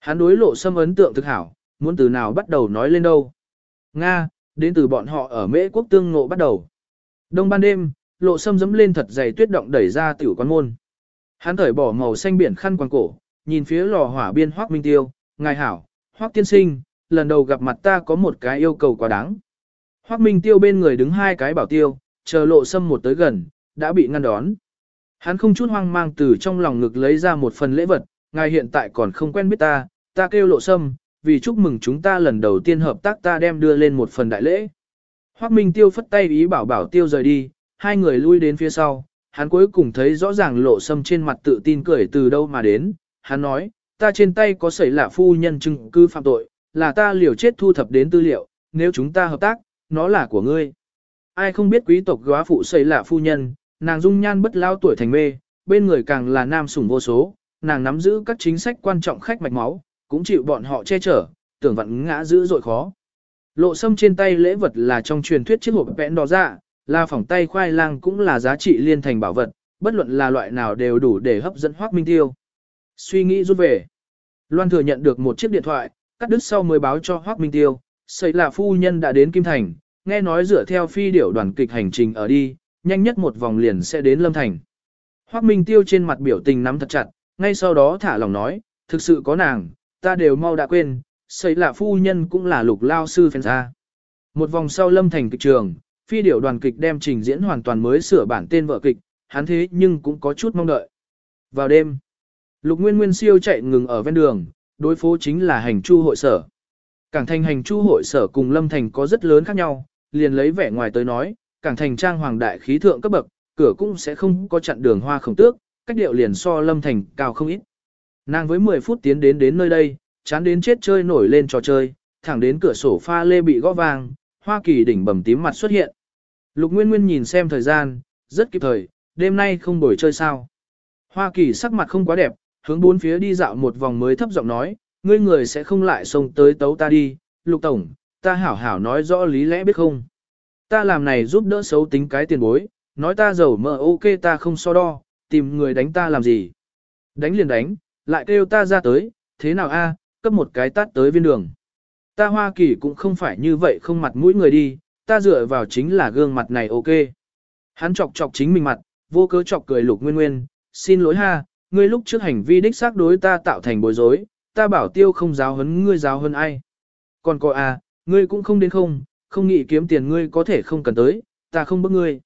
[SPEAKER 1] Hắn đối lộ sâm ấn tượng thực hảo, muốn từ nào bắt đầu nói lên đâu. Nga, đến từ bọn họ ở Mễ quốc tương ngộ bắt đầu. Đông ban đêm, lộ sâm dẫm lên thật dày tuyết động đẩy ra tiểu quán môn. Hắn thởi bỏ màu xanh biển khăn quàng cổ, nhìn phía lò hỏa biên Hoắc Minh Tiêu, ngài hảo, Hoắc tiên sinh, lần đầu gặp mặt ta có một cái yêu cầu quá đáng. Hoắc Minh Tiêu bên người đứng hai cái bảo tiêu, chờ lộ sâm một tới gần, đã bị ngăn đón. Hắn không chút hoang mang từ trong lòng ngực lấy ra một phần lễ vật, ngài hiện tại còn không quen biết ta, ta kêu lộ sâm, vì chúc mừng chúng ta lần đầu tiên hợp tác ta đem đưa lên một phần đại lễ. Hoắc Minh Tiêu phất tay ý bảo bảo tiêu rời đi, hai người lui đến phía sau, hắn cuối cùng thấy rõ ràng lộ sâm trên mặt tự tin cười từ đâu mà đến, hắn nói, ta trên tay có sẩy lạ phu nhân chứng cứ phạm tội, là ta liều chết thu thập đến tư liệu, nếu chúng ta hợp tác, nó là của ngươi. Ai không biết quý tộc góa phụ sẩy lạ phu nhân, nàng dung nhan bất lao tuổi thành mê, bên người càng là nam sủng vô số, nàng nắm giữ các chính sách quan trọng khách mạch máu, cũng chịu bọn họ che chở, tưởng vận ngã giữ dội khó. Lộ sâm trên tay lễ vật là trong truyền thuyết chiếc hộp vẽn đỏ ra, là phỏng tay khoai lang cũng là giá trị liên thành bảo vật, bất luận là loại nào đều đủ để hấp dẫn Hoắc Minh Tiêu. Suy nghĩ rút về. Loan thừa nhận được một chiếc điện thoại, cắt đứt sau mới báo cho Hoắc Minh Tiêu, xây là phu nhân đã đến Kim Thành, nghe nói dựa theo phi điểu đoàn kịch hành trình ở đi, nhanh nhất một vòng liền sẽ đến Lâm Thành. Hoắc Minh Tiêu trên mặt biểu tình nắm thật chặt, ngay sau đó thả lòng nói, thực sự có nàng, ta đều mau đã quên, xây là phu nhân cũng là lục lao sư phèn ra. Một vòng sau Lâm Thành kịch trường, phi điểu đoàn kịch đem trình diễn hoàn toàn mới sửa bản tên vợ kịch, hắn thế nhưng cũng có chút mong đợi. Vào đêm, Lục Nguyên Nguyên siêu chạy ngừng ở ven đường, đối phố chính là hành chu hội sở. Cảng thành hành chu hội sở cùng Lâm Thành có rất lớn khác nhau, liền lấy vẻ ngoài tới nói, cảng thành trang hoàng đại khí thượng cấp bậc, cửa cũng sẽ không có chặn đường hoa khổng tước, cách điệu liền so Lâm Thành cao không ít. Nàng với 10 phút tiến đến đến nơi đây, chán đến chết chơi nổi lên trò chơi, thẳng đến cửa sổ pha lê bị gõ vàng Hoa Kỳ đỉnh bầm tím mặt xuất hiện. Lục Nguyên Nguyên nhìn xem thời gian, rất kịp thời, đêm nay không đổi chơi sao. Hoa Kỳ sắc mặt không quá đẹp, hướng bốn phía đi dạo một vòng mới thấp giọng nói, ngươi người sẽ không lại xông tới tấu ta đi, Lục Tổng, ta hảo hảo nói rõ lý lẽ biết không. Ta làm này giúp đỡ xấu tính cái tiền bối, nói ta giàu mơ ok ta không so đo, tìm người đánh ta làm gì. Đánh liền đánh, lại kêu ta ra tới, thế nào a? cấp một cái tát tới viên đường. Ta Hoa Kỳ cũng không phải như vậy không mặt mũi người đi, ta dựa vào chính là gương mặt này ok. Hắn chọc chọc chính mình mặt, vô cớ chọc cười lục nguyên nguyên, xin lỗi ha, ngươi lúc trước hành vi đích xác đối ta tạo thành bối rối, ta bảo tiêu không giáo hấn ngươi giáo hơn ai. Còn cô à, ngươi cũng không đến không, không nghĩ kiếm tiền ngươi có thể không cần tới, ta không bức ngươi.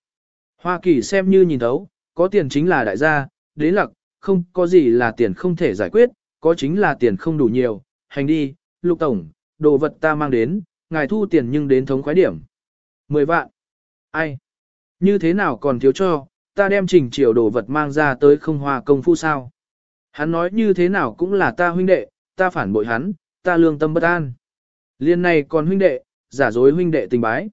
[SPEAKER 1] Hoa Kỳ xem như nhìn thấu, có tiền chính là đại gia, đế lặc, không có gì là tiền không thể giải quyết, có chính là tiền không đủ nhiều, hành đi, lục tổng, đồ vật ta mang đến, ngài thu tiền nhưng đến thống khoái điểm. 10 vạn. Ai? Như thế nào còn thiếu cho, ta đem trình triều đồ vật mang ra tới không hòa công phu sao? Hắn nói như thế nào cũng là ta huynh đệ, ta phản bội hắn, ta lương tâm bất an. Liên này còn huynh đệ, giả dối huynh đệ tình bái.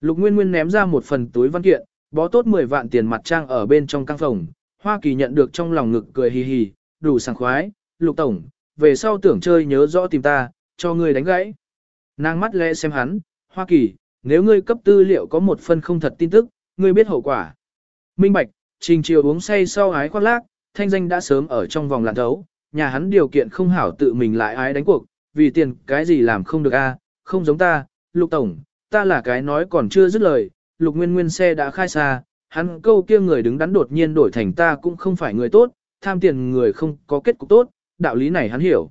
[SPEAKER 1] Lục Nguyên Nguyên ném ra một phần túi văn kiện, bó tốt 10 vạn tiền mặt trang ở bên trong căn phòng. Hoa Kỳ nhận được trong lòng ngực cười hì hì, đủ sảng khoái. Lục Tổng, về sau tưởng chơi nhớ rõ tìm ta, cho ngươi đánh gãy. Nàng mắt lẽ xem hắn, Hoa Kỳ, nếu ngươi cấp tư liệu có một phần không thật tin tức, ngươi biết hậu quả. Minh Bạch, trình chiều uống say sau ái khoác lác, thanh danh đã sớm ở trong vòng làn thấu, nhà hắn điều kiện không hảo tự mình lại ái đánh cuộc, vì tiền cái gì làm không được a, không giống ta, Lục Tổng, ta là cái nói còn chưa dứt lời, Lục Nguyên Nguyên xe đã khai xa, hắn câu kia người đứng đắn đột nhiên đổi thành ta cũng không phải người tốt, tham tiền người không có kết cục tốt, đạo lý này hắn hiểu.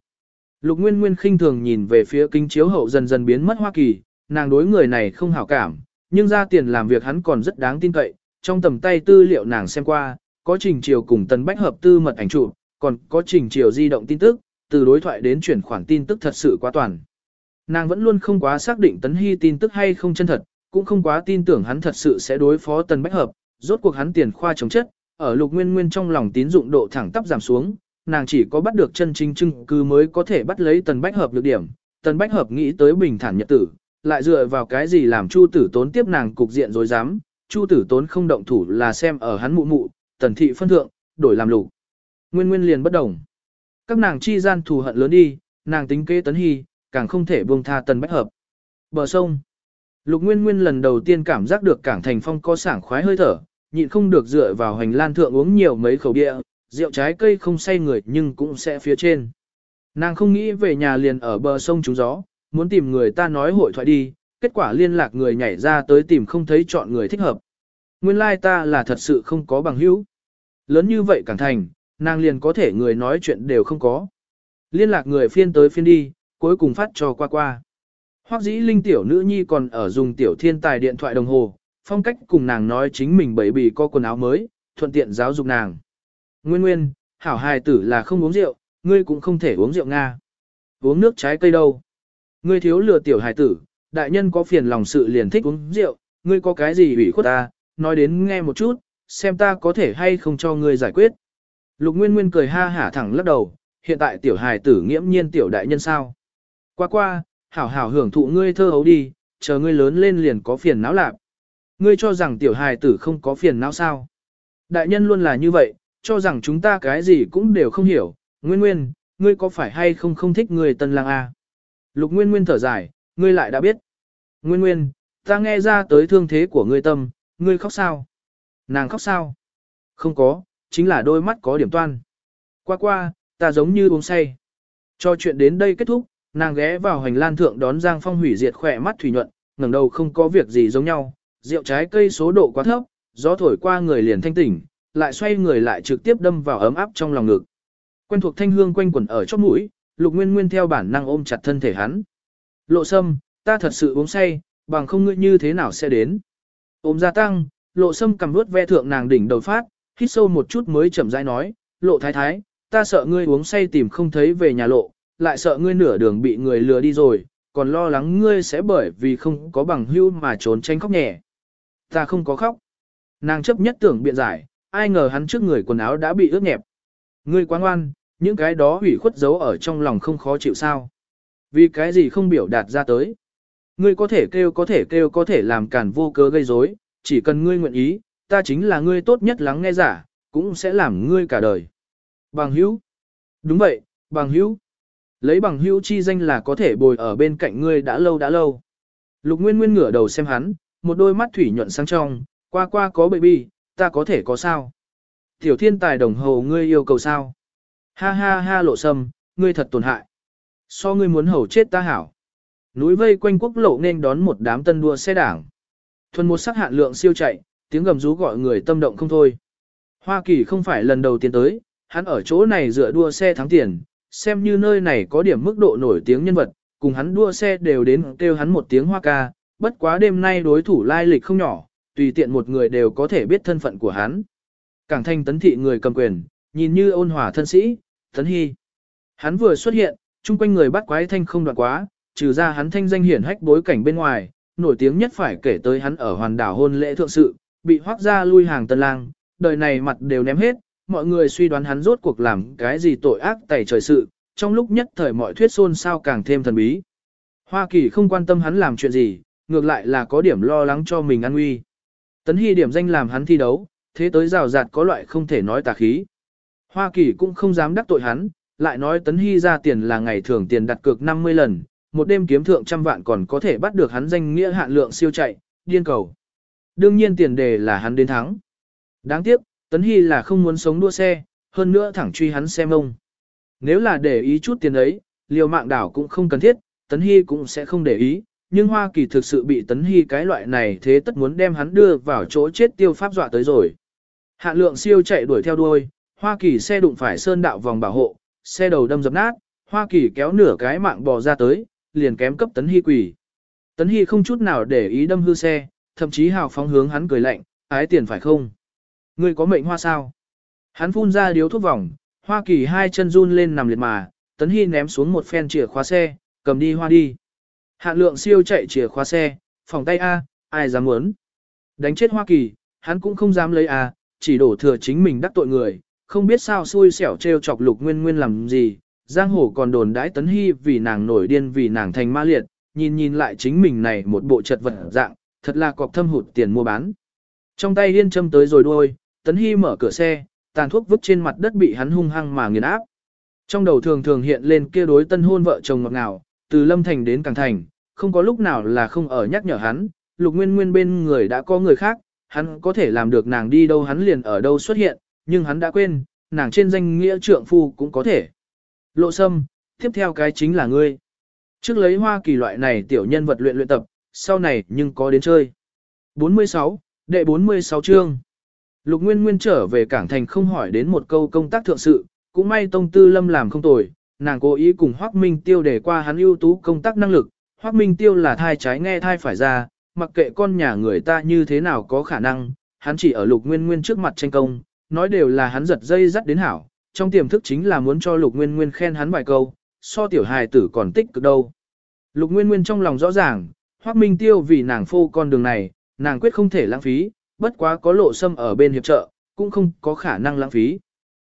[SPEAKER 1] Lục Nguyên Nguyên khinh thường nhìn về phía kính chiếu hậu dần dần biến mất Hoa Kỳ, nàng đối người này không hảo cảm, nhưng ra tiền làm việc hắn còn rất đáng tin cậy, trong tầm tay tư liệu nàng xem qua, có trình chiều cùng tần bách hợp tư mật ảnh chụp, còn có trình chiều di động tin tức, từ đối thoại đến chuyển khoản tin tức thật sự quá toàn. Nàng vẫn luôn không quá xác định tấn hy tin tức hay không chân thật, cũng không quá tin tưởng hắn thật sự sẽ đối phó tần bách hợp, rốt cuộc hắn tiền khoa chống chất, ở lục nguyên nguyên trong lòng tín dụng độ thẳng tắp giảm xuống, nàng chỉ có bắt được chân chính chứng cứ mới có thể bắt lấy tần bách hợp được điểm. Tần bách hợp nghĩ tới bình thản nhật tử, lại dựa vào cái gì làm chu tử tốn tiếp nàng cục diện rồi dám, chu tử tốn không động thủ là xem ở hắn mụ mụ, tần thị phân thượng, đổi làm lục. Nguyên nguyên liền bất đồng. Các nàng chi gian thù hận lớn đi, nàng tính kế tấn hy, càng không thể buông tha tần bách hợp. Bờ sông. Lục Nguyên Nguyên lần đầu tiên cảm giác được cảng thành phong có sảng khoái hơi thở, nhịn không được dựa vào hành lan thượng uống nhiều mấy khẩu địa, rượu trái cây không say người nhưng cũng sẽ phía trên. Nàng không nghĩ về nhà liền ở bờ sông trúng gió, muốn tìm người ta nói hội thoại đi, kết quả liên lạc người nhảy ra tới tìm không thấy chọn người thích hợp. Nguyên lai like ta là thật sự không có bằng hữu. Lớn như vậy cảng thành, nàng liền có thể người nói chuyện đều không có. Liên lạc người phiên tới phiên đi, cuối cùng phát cho qua qua. Hoắc dĩ linh tiểu nữ nhi còn ở dùng tiểu thiên tài điện thoại đồng hồ, phong cách cùng nàng nói chính mình bẫy bì có quần áo mới, thuận tiện giáo dục nàng. Nguyên nguyên, hảo hài tử là không uống rượu, ngươi cũng không thể uống rượu Nga. Uống nước trái cây đâu. Ngươi thiếu lừa tiểu hài tử, đại nhân có phiền lòng sự liền thích uống rượu, ngươi có cái gì ủy khuất ta, nói đến nghe một chút, xem ta có thể hay không cho ngươi giải quyết. Lục Nguyên Nguyên cười ha hả thẳng lắc đầu, hiện tại tiểu hài tử nghiễm nhiên tiểu đại nhân sao. Qua qua, hảo hảo hưởng thụ ngươi thơ hấu đi, chờ ngươi lớn lên liền có phiền não lạc. Ngươi cho rằng tiểu hài tử không có phiền não sao. Đại nhân luôn là như vậy, cho rằng chúng ta cái gì cũng đều không hiểu. Nguyên Nguyên, ngươi có phải hay không không thích người tân lang à? Lục Nguyên Nguyên thở dài, ngươi lại đã biết. Nguyên Nguyên, ta nghe ra tới thương thế của ngươi tâm, ngươi khóc sao? Nàng khóc sao? Không có, chính là đôi mắt có điểm toan. Qua qua, ta giống như uống say. Cho chuyện đến đây kết thúc, nàng ghé vào hành lan thượng đón Giang Phong hủy diệt khỏe mắt thủy nhuận, ngẩng đầu không có việc gì giống nhau, rượu trái cây số độ quá thấp, gió thổi qua người liền thanh tỉnh, lại xoay người lại trực tiếp đâm vào ấm áp trong lòng ngực. Quen thuộc thanh hương quanh quẩn ở chóp mũi, Lục Nguyên Nguyên theo bản năng ôm chặt thân thể hắn. Lộ Sâm, ta thật sự uống say, bằng không ngươi như thế nào sẽ đến? Ôm gia tăng, Lộ Sâm cầm vuốt ve thượng nàng đỉnh đầu phát, hít sâu một chút mới chậm rãi nói, "Lộ Thái Thái, ta sợ ngươi uống say tìm không thấy về nhà lộ, lại sợ ngươi nửa đường bị người lừa đi rồi, còn lo lắng ngươi sẽ bởi vì không có bằng hữu mà trốn tránh khóc nhẹ." Ta không có khóc. Nàng chấp nhất tưởng biện giải, ai ngờ hắn trước người quần áo đã bị ướt nhẹp. Ngươi quá ngoan, những cái đó hủy khuất giấu ở trong lòng không khó chịu sao. Vì cái gì không biểu đạt ra tới. Ngươi có thể kêu có thể kêu có thể làm cản vô cớ gây rối, chỉ cần ngươi nguyện ý, ta chính là ngươi tốt nhất lắng nghe giả, cũng sẽ làm ngươi cả đời. Bằng hữu. Đúng vậy, bằng hữu. Lấy bằng hữu chi danh là có thể bồi ở bên cạnh ngươi đã lâu đã lâu. Lục Nguyên Nguyên ngửa đầu xem hắn, một đôi mắt thủy nhuận sáng trong, qua qua có baby, ta có thể có sao? Tiểu thiên tài đồng hồ ngươi yêu cầu sao? Ha ha ha lộ sâm, ngươi thật tổn hại. So ngươi muốn hầu chết ta hảo. Núi vây quanh quốc lộ nên đón một đám tân đua xe đảng. Thuần một sắc hạn lượng siêu chạy, tiếng gầm rú gọi người tâm động không thôi. Hoa Kỳ không phải lần đầu tiên tới, hắn ở chỗ này dựa đua xe thắng tiền, xem như nơi này có điểm mức độ nổi tiếng nhân vật, cùng hắn đua xe đều đến kêu hắn một tiếng hoa ca, bất quá đêm nay đối thủ lai lịch không nhỏ, tùy tiện một người đều có thể biết thân phận của hắn. Cảng thanh tấn thị người cầm quyền, nhìn như ôn hòa thân sĩ, tấn hy. Hắn vừa xuất hiện, chung quanh người bắt quái thanh không đoạn quá, trừ ra hắn thanh danh hiển hách bối cảnh bên ngoài, nổi tiếng nhất phải kể tới hắn ở hoàn đảo hôn lễ thượng sự, bị hoác ra lui hàng tân lang, đời này mặt đều ném hết, mọi người suy đoán hắn rốt cuộc làm cái gì tội ác tẩy trời sự, trong lúc nhất thời mọi thuyết xôn sao càng thêm thần bí. Hoa Kỳ không quan tâm hắn làm chuyện gì, ngược lại là có điểm lo lắng cho mình an nguy. Tấn Hy điểm danh làm hắn thi đấu, thế tới rào rạt có loại không thể nói tà khí. Hoa Kỳ cũng không dám đắc tội hắn, lại nói Tấn Hy ra tiền là ngày thường tiền đặt cược 50 lần, một đêm kiếm thượng trăm vạn còn có thể bắt được hắn danh nghĩa hạn lượng siêu chạy, điên cầu. Đương nhiên tiền đề là hắn đến thắng. Đáng tiếc, Tấn Hy là không muốn sống đua xe, hơn nữa thẳng truy hắn xem ông. Nếu là để ý chút tiền ấy, liều mạng đảo cũng không cần thiết, Tấn Hy cũng sẽ không để ý, nhưng Hoa Kỳ thực sự bị Tấn Hy cái loại này thế tất muốn đem hắn đưa vào chỗ chết tiêu pháp dọa tới rồi. Hạn lượng siêu chạy đuổi theo đuôi, Hoa Kỳ xe đụng phải sơn đạo vòng bảo hộ, xe đầu đâm dập nát, Hoa Kỳ kéo nửa cái mạng bò ra tới, liền kém cấp Tấn Hy quỷ. Tấn Hy không chút nào để ý đâm hư xe, thậm chí hào phóng hướng hắn cười lạnh, ái tiền phải không? Ngươi có mệnh hoa sao? Hắn phun ra điếu thuốc vòng, Hoa Kỳ hai chân run lên nằm liệt mà, Tấn Hy ném xuống một phen chìa khóa xe, cầm đi hoa đi. Hạn lượng siêu chạy chìa khóa xe, phòng tay A, ai dám muốn. Đánh chết Hoa Kỳ, hắn cũng không dám lấy A, chỉ đổ thừa chính mình đắc tội người, không biết sao xui xẻo trêu chọc lục nguyên nguyên làm gì. Giang hồ còn đồn đãi Tấn Hy vì nàng nổi điên vì nàng thành ma liệt, nhìn nhìn lại chính mình này một bộ chật vật dạng, thật là cọc thâm hụt tiền mua bán. Trong tay điên châm tới rồi đuôi, Tấn Hy mở cửa xe, tàn thuốc vứt trên mặt đất bị hắn hung hăng mà nghiền áp. Trong đầu thường thường hiện lên kia đối tân hôn vợ chồng ngọt ngào, từ Lâm Thành đến Càng Thành, không có lúc nào là không ở nhắc nhở hắn, Lục Nguyên Nguyên bên người đã có người khác, hắn có thể làm được nàng đi đâu hắn liền ở đâu xuất hiện, nhưng hắn đã quên, nàng trên danh nghĩa trượng phu cũng có thể. Lộ Sâm, tiếp theo cái chính là ngươi. Trước lấy hoa kỳ loại này tiểu nhân vật luyện luyện tập, sau này nhưng có đến chơi. 46, đệ 46 chương. Lục Nguyên Nguyên trở về cảng thành không hỏi đến một câu công tác thượng sự, cũng may Tông Tư Lâm làm không tồi, nàng cố ý cùng Hoắc Minh Tiêu để qua hắn ưu tú công tác năng lực, Hoắc Minh Tiêu là thai trái nghe thai phải ra, mặc kệ con nhà người ta như thế nào có khả năng, hắn chỉ ở Lục Nguyên Nguyên trước mặt tranh công, nói đều là hắn giật dây dắt đến hảo, trong tiềm thức chính là muốn cho Lục Nguyên Nguyên khen hắn vài câu, so tiểu hài tử còn tích cực đâu. Lục Nguyên Nguyên trong lòng rõ ràng, Hoắc Minh Tiêu vì nàng phô con đường này, nàng quyết không thể lãng phí, bất quá có lộ sâm ở bên hiệp trợ, cũng không có khả năng lãng phí.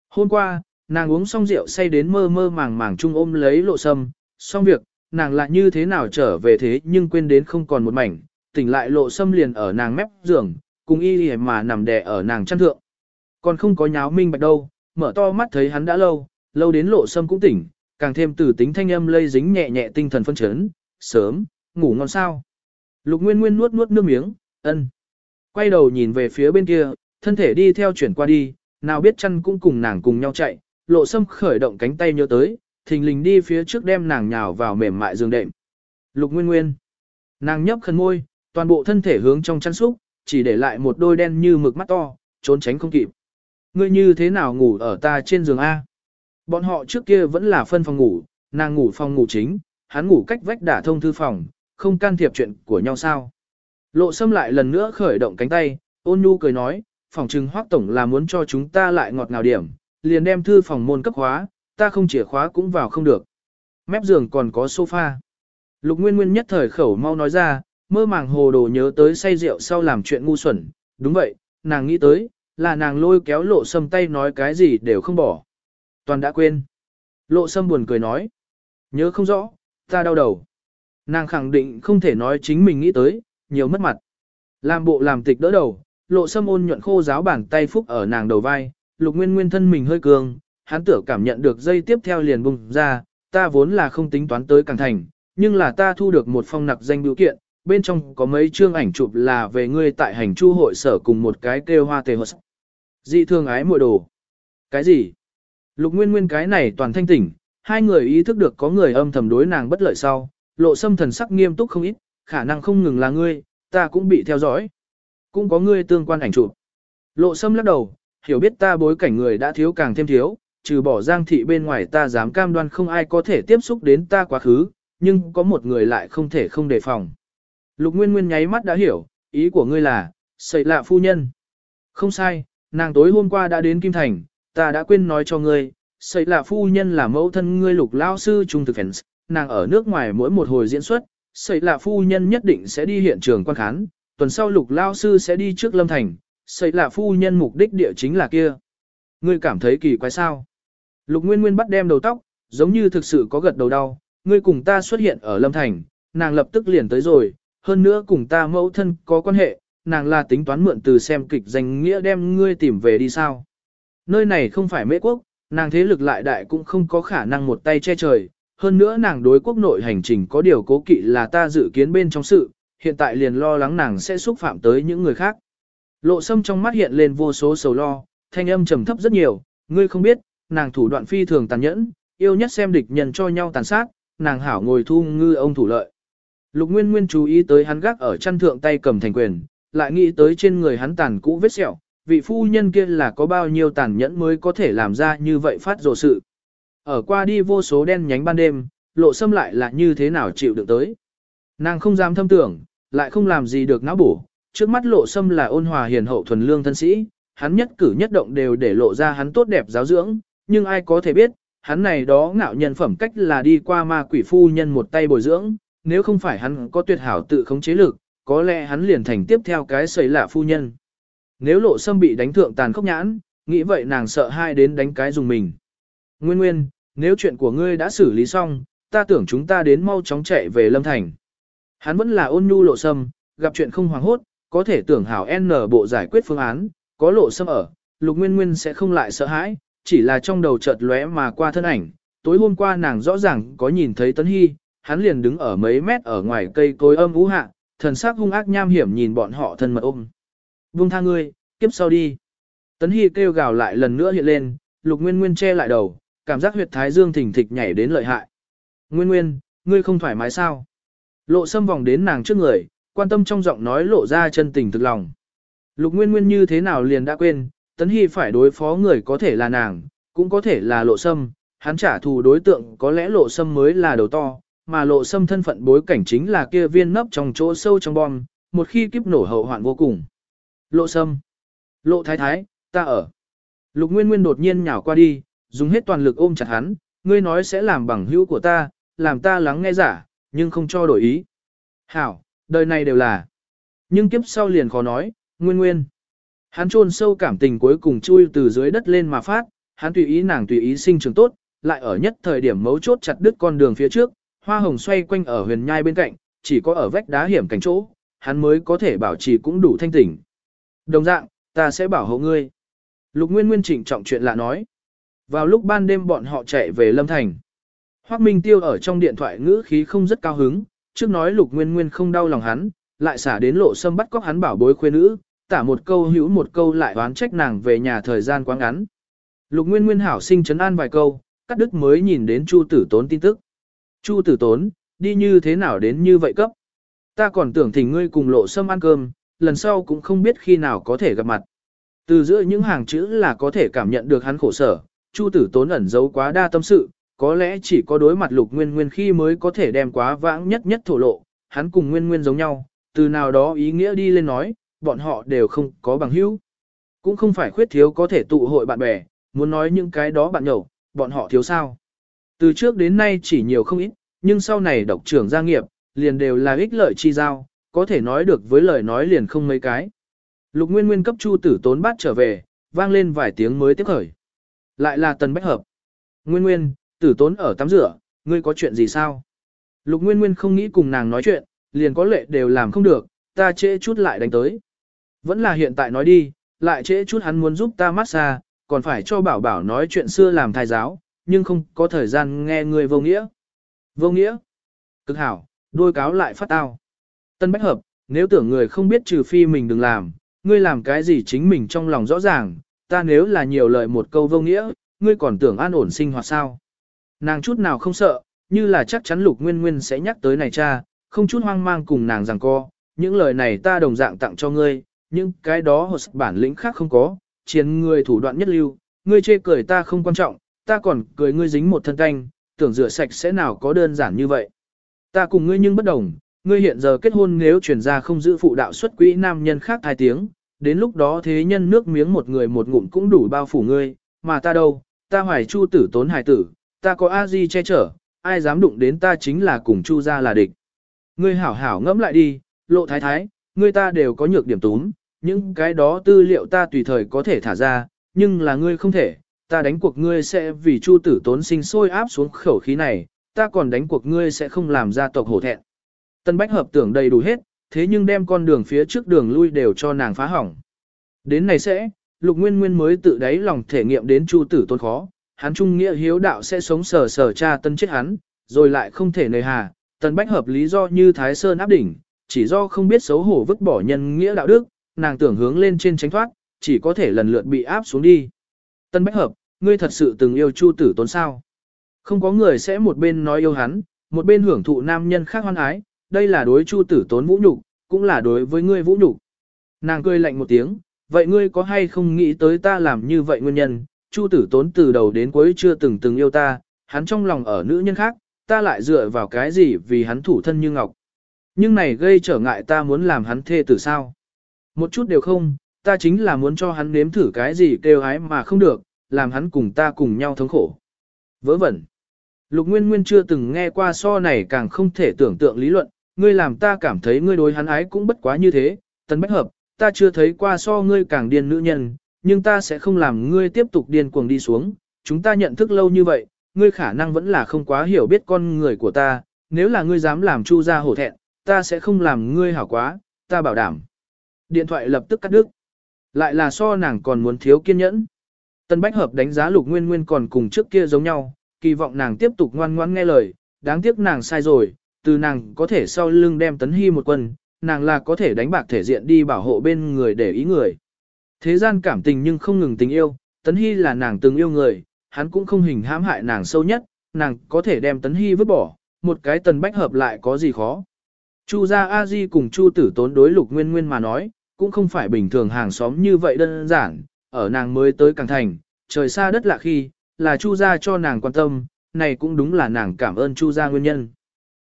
[SPEAKER 1] Hôm qua, nàng uống xong rượu say đến mơ mơ màng màng chung ôm lấy lộ sâm, xong việc, nàng lại như thế nào trở về thế nhưng quên đến không còn một mảnh, tỉnh lại lộ sâm liền ở nàng mép giường, cùng y y mà nằm đè ở nàng chăn thượng. Còn không có nháo minh bạch đâu, mở to mắt thấy hắn đã lâu, lâu đến lộ sâm cũng tỉnh, càng thêm từ tính thanh âm lây dính nhẹ nhẹ tinh thần phân chấn, sớm, ngủ ngon sao. Lục Nguyên Nguyên nuốt nuốt nước miếng, ân. Quay đầu nhìn về phía bên kia, thân thể đi theo chuyển qua đi, nào biết chăn cũng cùng nàng cùng nhau chạy, lộ sâm khởi động cánh tay nhớ tới, thình lình đi phía trước đem nàng nhào vào mềm mại giường đệm. Lục Nguyên Nguyên. Nàng nhấp khẩn môi, toàn bộ thân thể hướng trong chăn xúc, chỉ để lại một đôi đen như mực mắt to, trốn tránh không kịp. Ngươi như thế nào ngủ ở ta trên giường A? Bọn họ trước kia vẫn là phân phòng ngủ, nàng ngủ phòng ngủ chính, hắn ngủ cách vách đả thông thư phòng, không can thiệp chuyện của nhau sao. Lộ sâm lại lần nữa khởi động cánh tay, ôn nhu cười nói, phòng trừng hoác tổng là muốn cho chúng ta lại ngọt ngào điểm, liền đem thư phòng môn cấp khóa, ta không chìa khóa cũng vào không được. Mép giường còn có sofa. Lục Nguyên Nguyên nhất thời khẩu mau nói ra, mơ màng hồ đồ nhớ tới say rượu sau làm chuyện ngu xuẩn. Đúng vậy, nàng nghĩ tới, là nàng lôi kéo lộ sâm tay nói cái gì đều không bỏ. Toàn đã quên. Lộ sâm buồn cười nói. Nhớ không rõ, Ta đau đầu. Nàng khẳng định không thể nói chính mình nghĩ tới, nhiều mất mặt. Làm bộ làm tịch đỡ đầu, lộ sâm ôn nhuận khô giáo bàn tay phúc ở nàng đầu vai, lục nguyên nguyên thân mình hơi cường, hắn tưởng cảm nhận được dây tiếp theo liền bùng ra, ta vốn là không tính toán tới càng thành, nhưng là ta thu được một phong nặc danh biểu kiện, bên trong có mấy chương ảnh chụp là về ngươi tại hành chu hội sở cùng một cái kêu hoa tề hợp. Dị thương ái muội đồ. Cái gì? Lục Nguyên Nguyên cái này toàn thanh tỉnh, hai người ý thức được có người âm thầm đối nàng bất lợi sau, lộ sâm thần sắc nghiêm túc không ít, khả năng không ngừng là ngươi, ta cũng bị theo dõi. Cũng có ngươi tương quan ảnh chụp. Lộ sâm lắc đầu, hiểu biết ta bối cảnh người đã thiếu càng thêm thiếu, trừ bỏ giang thị bên ngoài ta dám cam đoan không ai có thể tiếp xúc đến ta quá khứ, nhưng có một người lại không thể không đề phòng. Lục Nguyên Nguyên nháy mắt đã hiểu, ý của ngươi là, sợi lạ phu nhân. Không sai, nàng tối hôm qua đã đến Kim Thành, ta đã quên nói cho ngươi, sợi lạ phu nhân là mẫu thân ngươi lục lao sư trung thực fans, nàng ở nước ngoài mỗi một hồi diễn xuất, sợi là phu nhân nhất định sẽ đi hiện trường quan khán, tuần sau lục lao sư sẽ đi trước Lâm Thành, sợi là phu nhân mục đích địa chính là kia. Ngươi cảm thấy kỳ quái sao? Lục Nguyên Nguyên bắt đem đầu tóc, giống như thực sự có gật đầu đau, ngươi cùng ta xuất hiện ở Lâm Thành, nàng lập tức liền tới rồi, hơn nữa cùng ta mẫu thân có quan hệ, nàng là tính toán mượn từ xem kịch danh nghĩa đem ngươi tìm về đi sao. Nơi này không phải mễ quốc, nàng thế lực lại đại cũng không có khả năng một tay che trời, hơn nữa nàng đối quốc nội hành trình có điều cố kỵ là ta dự kiến bên trong sự, hiện tại liền lo lắng nàng sẽ xúc phạm tới những người khác. Lộ sâm trong mắt hiện lên vô số sầu lo, thanh âm trầm thấp rất nhiều, ngươi không biết, nàng thủ đoạn phi thường tàn nhẫn, yêu nhất xem địch nhân cho nhau tàn sát, nàng hảo ngồi thu ngư ông thủ lợi. Lục Nguyên Nguyên chú ý tới hắn gác ở chăn thượng tay cầm thành quyền, lại nghĩ tới trên người hắn tàn cũ vết sẹo, vị phu nhân kia là có bao nhiêu tàn nhẫn mới có thể làm ra như vậy phát rồ sự. Ở qua đi vô số đen nhánh ban đêm, lộ xâm lại là như thế nào chịu được tới. Nàng không dám thâm tưởng, lại không làm gì được não bổ, trước mắt lộ xâm là ôn hòa hiền hậu thuần lương thân sĩ, hắn nhất cử nhất động đều để lộ ra hắn tốt đẹp giáo dưỡng, nhưng ai có thể biết, hắn này đó ngạo nhân phẩm cách là đi qua ma quỷ phu nhân một tay bồi dưỡng, nếu không phải hắn có tuyệt hảo tự khống chế lực, có lẽ hắn liền thành tiếp theo cái sấy lạ phu nhân. Nếu lộ sâm bị đánh thượng tàn khốc nhãn, nghĩ vậy nàng sợ hai đến đánh cái dùng mình. Nguyên nguyên, nếu chuyện của ngươi đã xử lý xong, ta tưởng chúng ta đến mau chóng chạy về Lâm Thành. Hắn vẫn là ôn nhu lộ sâm, gặp chuyện không hoàng hốt, có thể tưởng hảo N bộ giải quyết phương án, có lộ sâm ở, lục nguyên nguyên sẽ không lại sợ hãi, chỉ là trong đầu chợt lóe mà qua thân ảnh. Tối hôm qua nàng rõ ràng có nhìn thấy Tấn Hy, hắn liền đứng ở mấy mét ở ngoài cây cối âm ú hạ, thần sắc hung ác nham hiểm nhìn bọn họ thân mật ôm. Vung tha ngươi, kiếp sau đi. Tấn Hy kêu gào lại lần nữa hiện lên, lục nguyên nguyên che lại đầu, cảm giác huyệt thái dương thỉnh thịch nhảy đến lợi hại. Nguyên nguyên, ngươi không thoải mái sao? Lộ sâm vòng đến nàng trước người, quan tâm trong giọng nói lộ ra chân tình thực lòng. Lục nguyên nguyên như thế nào liền đã quên, Tấn Hy phải đối phó người có thể là nàng, cũng có thể là lộ sâm, hắn trả thù đối tượng có lẽ lộ sâm mới là đầu to, mà lộ sâm thân phận bối cảnh chính là kia viên nấp trong chỗ sâu trong bom, một khi kiếp nổ hậu hoạn vô cùng. Lộ sâm. Lộ thái thái, ta ở. Lục Nguyên Nguyên đột nhiên nhào qua đi, dùng hết toàn lực ôm chặt hắn, ngươi nói sẽ làm bằng hữu của ta, làm ta lắng nghe giả, nhưng không cho đổi ý. Hảo, đời này đều là. Nhưng kiếp sau liền khó nói, Nguyên Nguyên. Hắn chôn sâu cảm tình cuối cùng chui từ dưới đất lên mà phát, hắn tùy ý nàng tùy ý sinh trưởng tốt, lại ở nhất thời điểm mấu chốt chặt đứt con đường phía trước, hoa hồng xoay quanh ở huyền nhai bên cạnh, chỉ có ở vách đá hiểm cảnh chỗ, hắn mới có thể bảo trì cũng đủ thanh tỉnh. Đồng dạng, ta sẽ bảo hộ ngươi. Lục Nguyên Nguyên trịnh trọng chuyện lạ nói. Vào lúc ban đêm bọn họ chạy về Lâm Thành. Hoác Minh Tiêu ở trong điện thoại ngữ khí không rất cao hứng, trước nói Lục Nguyên Nguyên không đau lòng hắn, lại xả đến lộ sâm bắt cóc hắn bảo bối khuê nữ, tả một câu hữu một câu lại oán trách nàng về nhà thời gian quá ngắn. Lục Nguyên Nguyên hảo sinh chấn an vài câu, cắt đứt mới nhìn đến Chu Tử Tốn tin tức. Chu Tử Tốn, đi như thế nào đến như vậy cấp? Ta còn tưởng thỉnh ngươi cùng lộ sâm ăn cơm, lần sau cũng không biết khi nào có thể gặp mặt. Từ giữa những hàng chữ là có thể cảm nhận được hắn khổ sở, Chu Tử Tốn ẩn giấu quá đa tâm sự, có lẽ chỉ có đối mặt Lục Nguyên Nguyên khi mới có thể đem quá vãng nhất nhất thổ lộ, hắn cùng Nguyên Nguyên giống nhau, từ nào đó ý nghĩa đi lên nói, bọn họ đều không có bằng hữu. Cũng không phải khuyết thiếu có thể tụ hội bạn bè, muốn nói những cái đó bạn nhậu, bọn họ thiếu sao. Từ trước đến nay chỉ nhiều không ít, nhưng sau này độc trưởng gia nghiệp, liền đều là ích lợi chi giao, có thể nói được với lời nói liền không mấy cái. Lục Nguyên Nguyên cấp Chu Tử Tốn bát trở về, vang lên vài tiếng mới tiếp khởi. Lại là Tần Bách Hợp. Nguyên Nguyên, Tử Tốn ở tắm rửa, ngươi có chuyện gì sao? Lục Nguyên Nguyên không nghĩ cùng nàng nói chuyện, liền có lệ đều làm không được, ta trễ chút lại đánh tới. Vẫn là hiện tại nói đi, lại trễ chút hắn muốn giúp ta massage, còn phải cho bảo bảo nói chuyện xưa làm thai giáo, nhưng không có thời gian nghe người vô nghĩa. Vô nghĩa? Cực hảo, đôi cáo lại phát tao. Tân Bách Hợp, nếu tưởng người không biết trừ phi mình đừng làm, ngươi làm cái gì chính mình trong lòng rõ ràng, ta nếu là nhiều lời một câu vô nghĩa, ngươi còn tưởng an ổn sinh hoạt sao. Nàng chút nào không sợ, như là chắc chắn lục nguyên nguyên sẽ nhắc tới này cha, không chút hoang mang cùng nàng rằng co, những lời này ta đồng dạng tặng cho ngươi, những cái đó hồ bản lĩnh khác không có, chiến người thủ đoạn nhất lưu, ngươi chê cười ta không quan trọng, ta còn cười ngươi dính một thân canh, tưởng rửa sạch sẽ nào có đơn giản như vậy. Ta cùng ngươi nhưng bất đồng, ngươi hiện giờ kết hôn nếu chuyển ra không giữ phụ đạo xuất quỹ nam nhân khác hai tiếng, đến lúc đó thế nhân nước miếng một người một ngụm cũng đủ bao phủ ngươi, mà ta đâu, ta hoài chu tử tốn hài tử, ta có a di che chở, ai dám đụng đến ta chính là cùng chu ra là địch. Ngươi hảo hảo ngẫm lại đi, lộ thái thái, ngươi ta đều có nhược điểm túm, những cái đó tư liệu ta tùy thời có thể thả ra, nhưng là ngươi không thể, ta đánh cuộc ngươi sẽ vì chu tử tốn sinh sôi áp xuống khẩu khí này, ta còn đánh cuộc ngươi sẽ không làm gia tộc hổ thẹn. Tân Bách hợp tưởng đầy đủ hết, thế nhưng đem con đường phía trước đường lui đều cho nàng phá hỏng. Đến này sẽ, Lục Nguyên Nguyên mới tự đáy lòng thể nghiệm đến Chu Tử Tôn khó, hắn trung nghĩa hiếu đạo sẽ sống sờ sờ cha tân chết hắn, rồi lại không thể nề hà, Tân Bách hợp lý do như Thái Sơn áp đỉnh, chỉ do không biết xấu hổ vứt bỏ nhân nghĩa đạo đức, nàng tưởng hướng lên trên tránh thoát, chỉ có thể lần lượt bị áp xuống đi. Tân Bách hợp, ngươi thật sự từng yêu Chu Tử Tôn sao? Không có người sẽ một bên nói yêu hắn, một bên hưởng thụ nam nhân khác hoan ái, đây là đối chu tử tốn vũ nhục, cũng là đối với ngươi vũ nhục. Nàng cười lạnh một tiếng, vậy ngươi có hay không nghĩ tới ta làm như vậy nguyên nhân, chu tử tốn từ đầu đến cuối chưa từng từng yêu ta, hắn trong lòng ở nữ nhân khác, ta lại dựa vào cái gì vì hắn thủ thân như ngọc. Nhưng này gây trở ngại ta muốn làm hắn thê tử sao. Một chút đều không, ta chính là muốn cho hắn nếm thử cái gì kêu hái mà không được, làm hắn cùng ta cùng nhau thống khổ. Vớ vẩn. Lục Nguyên Nguyên chưa từng nghe qua so này càng không thể tưởng tượng lý luận, ngươi làm ta cảm thấy ngươi đối hắn ái cũng bất quá như thế, tần bách hợp, ta chưa thấy qua so ngươi càng điên nữ nhân, nhưng ta sẽ không làm ngươi tiếp tục điên cuồng đi xuống, chúng ta nhận thức lâu như vậy, ngươi khả năng vẫn là không quá hiểu biết con người của ta, nếu là ngươi dám làm chu ra hổ thẹn, ta sẽ không làm ngươi hảo quá, ta bảo đảm. Điện thoại lập tức cắt đứt. Lại là so nàng còn muốn thiếu kiên nhẫn. Tân Bách Hợp đánh giá Lục Nguyên Nguyên còn cùng trước kia giống nhau, kỳ vọng nàng tiếp tục ngoan ngoãn nghe lời, đáng tiếc nàng sai rồi, từ nàng có thể sau lưng đem tấn hy một quân, nàng là có thể đánh bạc thể diện đi bảo hộ bên người để ý người. Thế gian cảm tình nhưng không ngừng tình yêu, tấn hy là nàng từng yêu người, hắn cũng không hình hãm hại nàng sâu nhất, nàng có thể đem tấn hy vứt bỏ, một cái tần bách hợp lại có gì khó. Chu gia A Di cùng Chu tử tốn đối lục nguyên nguyên mà nói, cũng không phải bình thường hàng xóm như vậy đơn giản, ở nàng mới tới càng thành, trời xa đất lạ khi, là Chu gia cho nàng quan tâm, này cũng đúng là nàng cảm ơn Chu gia nguyên nhân.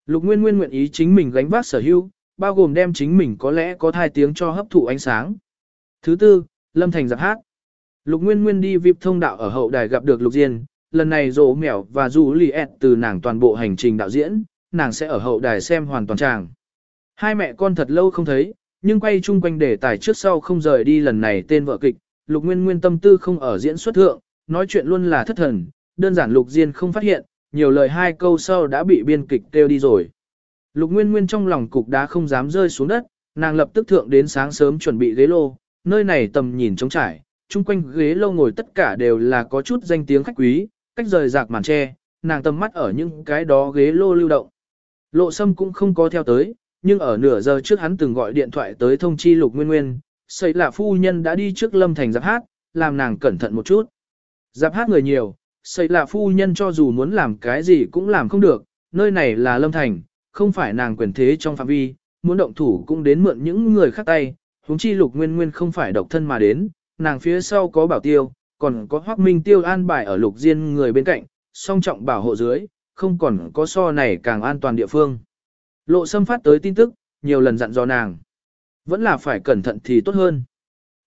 [SPEAKER 1] Lục Nguyên Nguyên nguyện ý chính mình gánh vác sở hữu, bao gồm đem chính mình có lẽ có thai tiếng cho hấp thụ ánh sáng. Thứ tư, Lâm Thành giặc hát. Lục Nguyên Nguyên đi VIP thông đạo ở hậu đài gặp được Lục Diên, lần này rổ mèo và dù lì ẹt từ nàng toàn bộ hành trình đạo diễn, nàng sẽ ở hậu đài xem hoàn toàn tràng. Hai mẹ con thật lâu không thấy, nhưng quay chung quanh đề tài trước sau không rời đi lần này tên vợ kịch, Lục Nguyên Nguyên tâm tư không ở diễn xuất thượng, nói chuyện luôn là thất thần, đơn giản Lục Diên không phát hiện, nhiều lời hai câu sau đã bị biên kịch kêu đi rồi. Lục Nguyên Nguyên trong lòng cục đá không dám rơi xuống đất, nàng lập tức thượng đến sáng sớm chuẩn bị ghế lô, nơi này tầm nhìn trống trải, chung quanh ghế lô ngồi tất cả đều là có chút danh tiếng khách quý, cách rời rạc màn tre, nàng tầm mắt ở những cái đó ghế lô lưu động. Lộ Sâm cũng không có theo tới, nhưng ở nửa giờ trước hắn từng gọi điện thoại tới thông chi Lục Nguyên Nguyên, xây là phu nhân đã đi trước Lâm Thành giáp hát, làm nàng cẩn thận một chút. Giáp hát người nhiều, xây là phu nhân cho dù muốn làm cái gì cũng làm không được, nơi này là lâm thành, không phải nàng quyền thế trong phạm vi, muốn động thủ cũng đến mượn những người khác tay, huống chi lục nguyên nguyên không phải độc thân mà đến, nàng phía sau có bảo tiêu, còn có hoác minh tiêu an bài ở lục diên người bên cạnh, song trọng bảo hộ dưới, không còn có so này càng an toàn địa phương. Lộ xâm phát tới tin tức, nhiều lần dặn dò nàng. Vẫn là phải cẩn thận thì tốt hơn.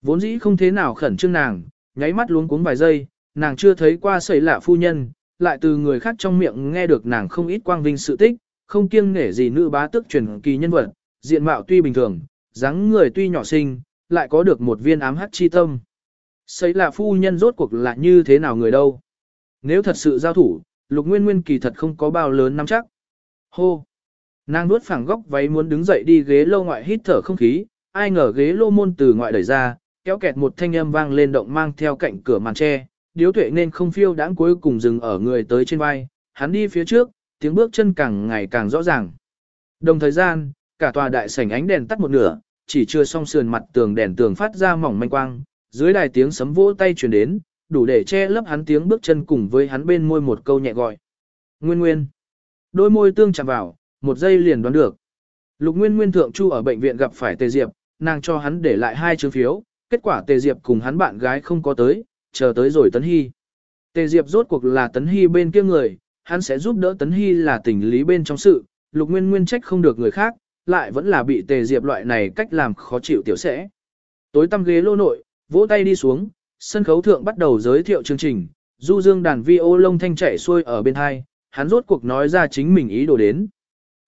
[SPEAKER 1] Vốn dĩ không thế nào khẩn trương nàng, nháy mắt luống cuống vài giây, nàng chưa thấy qua sẩy lạ phu nhân, lại từ người khác trong miệng nghe được nàng không ít quang vinh sự tích, không kiêng nể gì nữ bá tước truyền kỳ nhân vật, diện mạo tuy bình thường, dáng người tuy nhỏ xinh, lại có được một viên ám hắc chi tâm. Sẩy lạ phu nhân rốt cuộc là như thế nào người đâu? Nếu thật sự giao thủ, lục nguyên nguyên kỳ thật không có bao lớn nắm chắc. Hô! Nàng nuốt phẳng góc váy muốn đứng dậy đi ghế lô ngoại hít thở không khí, ai ngờ ghế lô môn từ ngoại đẩy ra, kéo kẹt một thanh âm vang lên động mang theo cạnh cửa màn tre, điếu tuệ nên không phiêu đãng cuối cùng dừng ở người tới trên vai, hắn đi phía trước, tiếng bước chân càng ngày càng rõ ràng. Đồng thời gian, cả tòa đại sảnh ánh đèn tắt một nửa, chỉ chưa xong sườn mặt tường đèn tường phát ra mỏng manh quang, dưới đài tiếng sấm vỗ tay truyền đến, đủ để che lấp hắn tiếng bước chân cùng với hắn bên môi một câu nhẹ gọi. Nguyên Nguyên. Đôi môi tương chạm vào, một giây liền đoán được. Lục Nguyên Nguyên thượng chu ở bệnh viện gặp phải Tề Diệp, nàng cho hắn để lại hai chứng phiếu, kết quả Tề Diệp cùng hắn bạn gái không có tới, chờ tới rồi Tấn Hy. Tề Diệp rốt cuộc là Tấn Hy bên kia người, hắn sẽ giúp đỡ Tấn Hy là tình lý bên trong sự, Lục Nguyên Nguyên trách không được người khác, lại vẫn là bị Tề Diệp loại này cách làm khó chịu tiểu sẽ. Tối tăm ghế lô nội, vỗ tay đi xuống, sân khấu thượng bắt đầu giới thiệu chương trình, du dương đàn vi ô lông thanh chảy xuôi ở bên hai, hắn rốt cuộc nói ra chính mình ý đồ đến.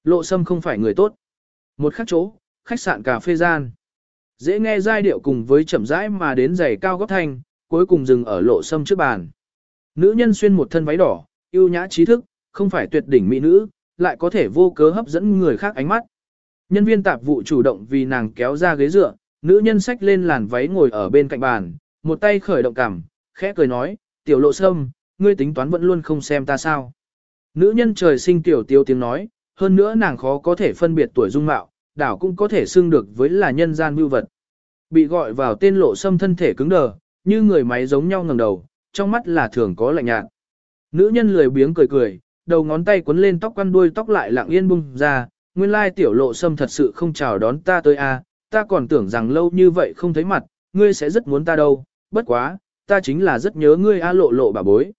[SPEAKER 1] Lộ sâm không phải người tốt. Một khắc chỗ, khách sạn cà phê gian. Dễ nghe giai điệu cùng với chậm rãi mà đến giày cao góc thanh, cuối cùng dừng ở lộ sâm trước bàn. Nữ nhân xuyên một thân váy đỏ, yêu nhã trí thức, không phải tuyệt đỉnh mỹ nữ, lại có thể vô cớ hấp dẫn người khác ánh mắt. Nhân viên tạp vụ chủ động vì nàng kéo ra ghế dựa, nữ nhân xách lên làn váy ngồi ở bên cạnh bàn, một tay khởi động cảm, khẽ cười nói, tiểu lộ sâm, ngươi tính toán vẫn luôn không xem ta sao. Nữ nhân trời sinh tiểu tiêu tiếng nói, hơn nữa nàng khó có thể phân biệt tuổi dung mạo, đảo cũng có thể xưng được với là nhân gian mưu vật. Bị gọi vào tên lộ sâm thân thể cứng đờ, như người máy giống nhau ngẩng đầu, trong mắt là thường có lạnh nhạt. Nữ nhân lười biếng cười cười, đầu ngón tay quấn lên tóc quăn đuôi tóc lại lặng yên bung ra, nguyên lai tiểu lộ sâm thật sự không chào đón ta tới a, ta còn tưởng rằng lâu như vậy không thấy mặt, ngươi sẽ rất muốn ta đâu, bất quá, ta chính là rất nhớ ngươi a lộ lộ bà bối.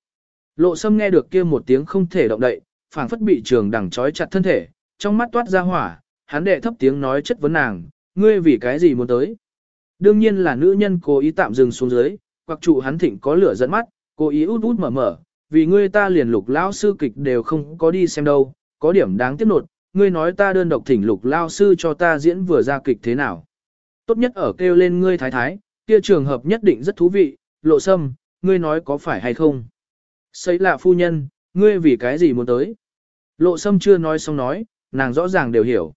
[SPEAKER 1] Lộ sâm nghe được kia một tiếng không thể động đậy, phảng phất bị trường đằng trói chặt thân thể, trong mắt toát ra hỏa, hắn đệ thấp tiếng nói chất vấn nàng, ngươi vì cái gì muốn tới. Đương nhiên là nữ nhân cố ý tạm dừng xuống dưới, quặc trụ hắn thịnh có lửa dẫn mắt, cố ý út út mở mở, vì ngươi ta liền lục lao sư kịch đều không có đi xem đâu, có điểm đáng tiếc nột, ngươi nói ta đơn độc thỉnh lục lao sư cho ta diễn vừa ra kịch thế nào. Tốt nhất ở kêu lên ngươi thái thái, kia trường hợp nhất định rất thú vị, lộ sâm, ngươi nói có phải hay không. Xây lạ phu nhân, ngươi vì cái gì muốn tới? Lộ sâm chưa nói xong nói, nàng rõ ràng đều hiểu.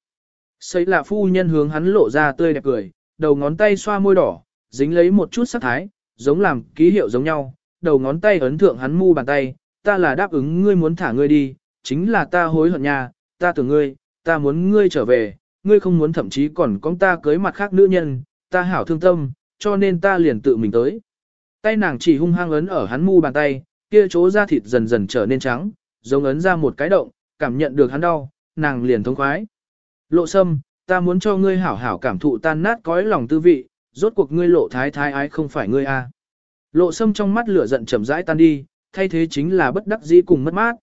[SPEAKER 1] Xây lạ phu nhân hướng hắn lộ ra tươi đẹp cười, đầu ngón tay xoa môi đỏ, dính lấy một chút sắc thái, giống làm ký hiệu giống nhau, đầu ngón tay ấn thượng hắn mu bàn tay, ta là đáp ứng ngươi muốn thả ngươi đi, chính là ta hối hận nha, ta tưởng ngươi, ta muốn ngươi trở về, ngươi không muốn thậm chí còn con ta cưới mặt khác nữ nhân, ta hảo thương tâm, cho nên ta liền tự mình tới. Tay nàng chỉ hung hăng ấn ở hắn mu bàn tay, kia chỗ da thịt dần dần trở nên trắng, giống ấn ra một cái động, cảm nhận được hắn đau, nàng liền thống khoái. Lộ sâm, ta muốn cho ngươi hảo hảo cảm thụ tan nát cõi lòng tư vị, rốt cuộc ngươi lộ thái thái ái không phải ngươi a. Lộ sâm trong mắt lửa giận chậm rãi tan đi, thay thế chính là bất đắc dĩ cùng mất mát.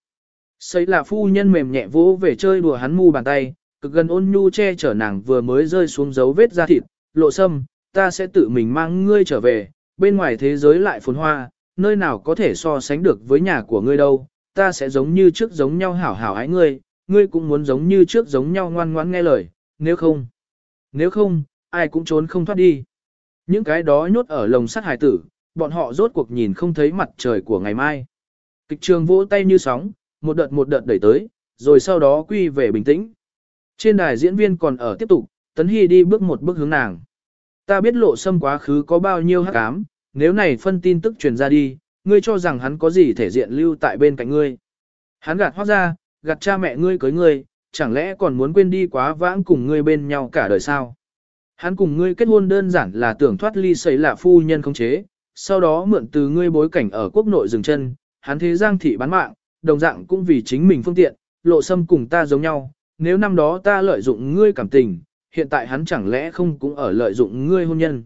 [SPEAKER 1] Sấy là phu nhân mềm nhẹ vỗ về chơi đùa hắn mu bàn tay, cực gần ôn nhu che chở nàng vừa mới rơi xuống dấu vết da thịt, lộ sâm, ta sẽ tự mình mang ngươi trở về, bên ngoài thế giới lại phồn hoa, nơi nào có thể so sánh được với nhà của ngươi đâu, ta sẽ giống như trước giống nhau hảo hảo ái ngươi, ngươi cũng muốn giống như trước giống nhau ngoan ngoãn nghe lời, nếu không, nếu không, ai cũng trốn không thoát đi. Những cái đó nhốt ở lồng sắt hải tử, bọn họ rốt cuộc nhìn không thấy mặt trời của ngày mai. Kịch trường vỗ tay như sóng, một đợt một đợt đẩy tới, rồi sau đó quy về bình tĩnh. Trên đài diễn viên còn ở tiếp tục, Tấn Hy đi bước một bước hướng nàng. Ta biết lộ xâm quá khứ có bao nhiêu hắc ám, nếu này phân tin tức truyền ra đi, ngươi cho rằng hắn có gì thể diện lưu tại bên cạnh ngươi. Hắn gạt hoác ra, gạt cha mẹ ngươi cưới ngươi, chẳng lẽ còn muốn quên đi quá vãng cùng ngươi bên nhau cả đời sao? Hắn cùng ngươi kết hôn đơn giản là tưởng thoát ly xảy là phu nhân không chế, sau đó mượn từ ngươi bối cảnh ở quốc nội dừng chân, hắn thế giang thị bán mạng, đồng dạng cũng vì chính mình phương tiện, lộ xâm cùng ta giống nhau, nếu năm đó ta lợi dụng ngươi cảm tình, hiện tại hắn chẳng lẽ không cũng ở lợi dụng ngươi hôn nhân.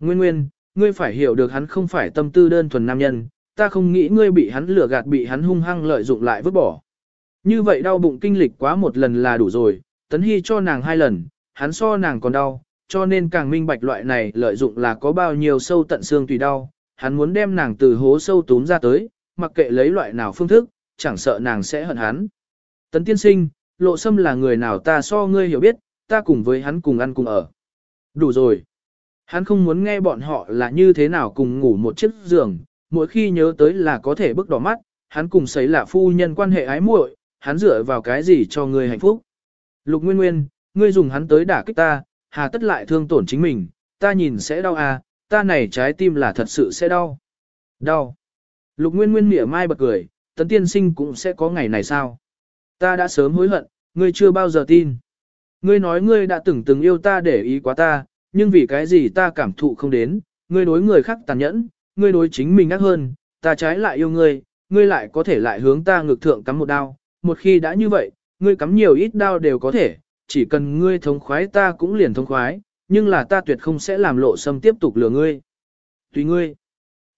[SPEAKER 1] Nguyên nguyên, ngươi phải hiểu được hắn không phải tâm tư đơn thuần nam nhân, ta không nghĩ ngươi bị hắn lừa gạt bị hắn hung hăng lợi dụng lại vứt bỏ. Như vậy đau bụng kinh lịch quá một lần là đủ rồi, tấn hy cho nàng hai lần, hắn so nàng còn đau, cho nên càng minh bạch loại này lợi dụng là có bao nhiêu sâu tận xương tùy đau, hắn muốn đem nàng từ hố sâu túm ra tới, mặc kệ lấy loại nào phương thức, chẳng sợ nàng sẽ hận hắn. Tấn tiên sinh, lộ sâm là người nào ta so ngươi hiểu biết, ta cùng với hắn cùng ăn cùng ở. Đủ rồi. Hắn không muốn nghe bọn họ là như thế nào cùng ngủ một chiếc giường, mỗi khi nhớ tới là có thể bước đỏ mắt, hắn cùng sấy là phu nhân quan hệ ái muội, hắn dựa vào cái gì cho ngươi hạnh phúc. Lục Nguyên Nguyên, ngươi dùng hắn tới đả kích ta, hà tất lại thương tổn chính mình, ta nhìn sẽ đau à, ta này trái tim là thật sự sẽ đau. Đau. Lục Nguyên Nguyên mỉa mai bật cười, tấn tiên sinh cũng sẽ có ngày này sao? Ta đã sớm hối hận, ngươi chưa bao giờ tin. Ngươi nói ngươi đã từng từng yêu ta để ý quá ta, nhưng vì cái gì ta cảm thụ không đến, ngươi đối người khác tàn nhẫn, ngươi đối chính mình ác hơn, ta trái lại yêu ngươi, ngươi lại có thể lại hướng ta ngược thượng cắm một đao, một khi đã như vậy, ngươi cắm nhiều ít đao đều có thể, chỉ cần ngươi thống khoái ta cũng liền thống khoái, nhưng là ta tuyệt không sẽ làm lộ sâm tiếp tục lừa ngươi. Tùy ngươi.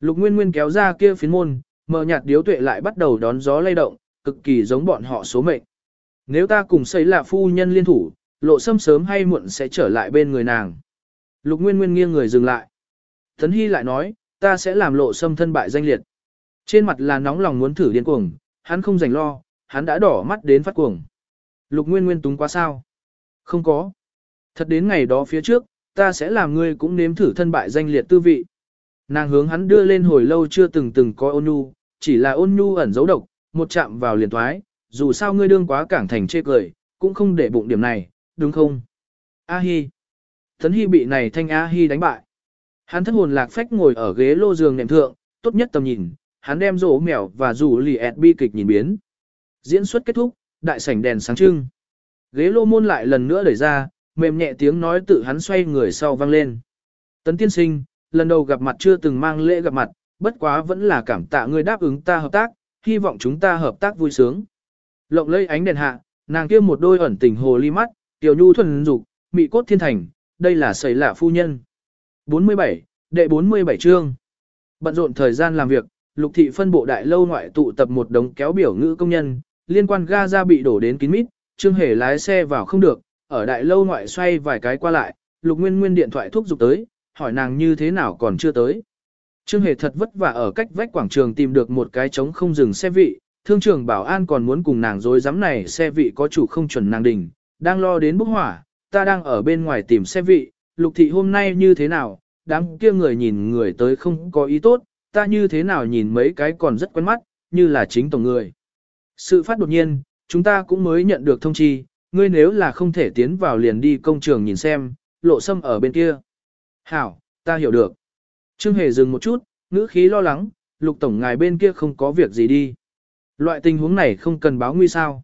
[SPEAKER 1] Lục Nguyên Nguyên kéo ra kia phiến môn, mờ nhạt điếu tuệ lại bắt đầu đón gió lay động, cực kỳ giống bọn họ số mệnh. Nếu ta cùng xây là phu nhân liên thủ, lộ sâm sớm hay muộn sẽ trở lại bên người nàng. Lục Nguyên Nguyên nghiêng người dừng lại. Thấn Hy lại nói, ta sẽ làm lộ sâm thân bại danh liệt. Trên mặt là nóng lòng muốn thử điên cuồng, hắn không rảnh lo, hắn đã đỏ mắt đến phát cuồng. Lục Nguyên Nguyên túng quá sao? Không có. Thật đến ngày đó phía trước, ta sẽ làm ngươi cũng nếm thử thân bại danh liệt tư vị. Nàng hướng hắn đưa lên hồi lâu chưa từng từng có ôn nhu, chỉ là ôn nhu ẩn dấu độc, một chạm vào liền thoái, dù sao ngươi đương quá cảng thành chê cười, cũng không để bụng điểm này, đúng không? A Hi. Thấn Hi bị này thanh A Hi đánh bại. Hắn thất hồn lạc phách ngồi ở ghế lô giường nệm thượng, tốt nhất tầm nhìn, hắn đem rổ mèo và rủ lì ẹt bi kịch nhìn biến. Diễn xuất kết thúc, đại sảnh đèn sáng trưng. Ghế lô môn lại lần nữa đẩy ra, mềm nhẹ tiếng nói tự hắn xoay người sau vang lên. Tấn tiên sinh, lần đầu gặp mặt chưa từng mang lễ gặp mặt, bất quá vẫn là cảm tạ ngươi đáp ứng ta hợp tác, hy vọng chúng ta hợp tác vui sướng. Lộng lây ánh đèn hạ, nàng kia một đôi ẩn tình hồ ly mắt, tiểu nhu thuần dục, mị cốt thiên thành, đây là sầy lạ phu nhân. 47, đệ 47 chương. Bận rộn thời gian làm việc, lục thị phân bộ đại lâu ngoại tụ tập một đống kéo biểu ngữ công nhân, liên quan ga ra bị đổ đến kín mít, Trương Hề lái xe vào không được, ở đại lâu ngoại xoay vài cái qua lại, Lục Nguyên Nguyên điện thoại thúc giục tới, hỏi nàng như thế nào còn chưa tới. Trương Hề thật vất vả ở cách vách quảng trường tìm được một cái trống không dừng xe vị, thương trường bảo an còn muốn cùng nàng dối dám này xe vị có chủ không chuẩn nàng đình, đang lo đến bốc hỏa, ta đang ở bên ngoài tìm xe vị, lục thị hôm nay như thế nào, đám kia người nhìn người tới không có ý tốt, ta như thế nào nhìn mấy cái còn rất quen mắt, như là chính tổng người. Sự phát đột nhiên, chúng ta cũng mới nhận được thông chi, ngươi nếu là không thể tiến vào liền đi công trường nhìn xem, lộ sâm ở bên kia. Hảo, ta hiểu được. Trương Hề dừng một chút, ngữ khí lo lắng, lục tổng ngài bên kia không có việc gì đi. Loại tình huống này không cần báo nguy sao.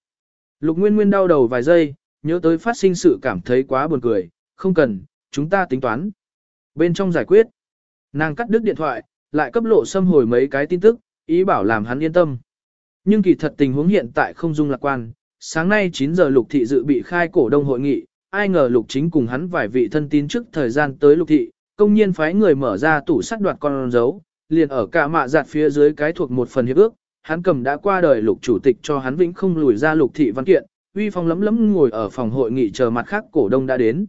[SPEAKER 1] Lục Nguyên Nguyên đau đầu vài giây, nhớ tới phát sinh sự cảm thấy quá buồn cười, không cần, chúng ta tính toán. Bên trong giải quyết, nàng cắt đứt điện thoại, lại cấp lộ xâm hồi mấy cái tin tức, ý bảo làm hắn yên tâm. Nhưng kỳ thật tình huống hiện tại không dung lạc quan, sáng nay 9 giờ lục thị dự bị khai cổ đông hội nghị, ai ngờ lục chính cùng hắn vài vị thân tín trước thời gian tới lục thị, công nhiên phái người mở ra tủ sắt đoạt con dấu, liền ở cả mạ giặt phía dưới cái thuộc một phần hiệp ước, hắn cầm đã qua đời lục chủ tịch cho hắn vĩnh không lùi ra lục thị văn kiện, uy phong lấm lấm ngồi ở phòng hội nghị chờ mặt khác cổ đông đã đến.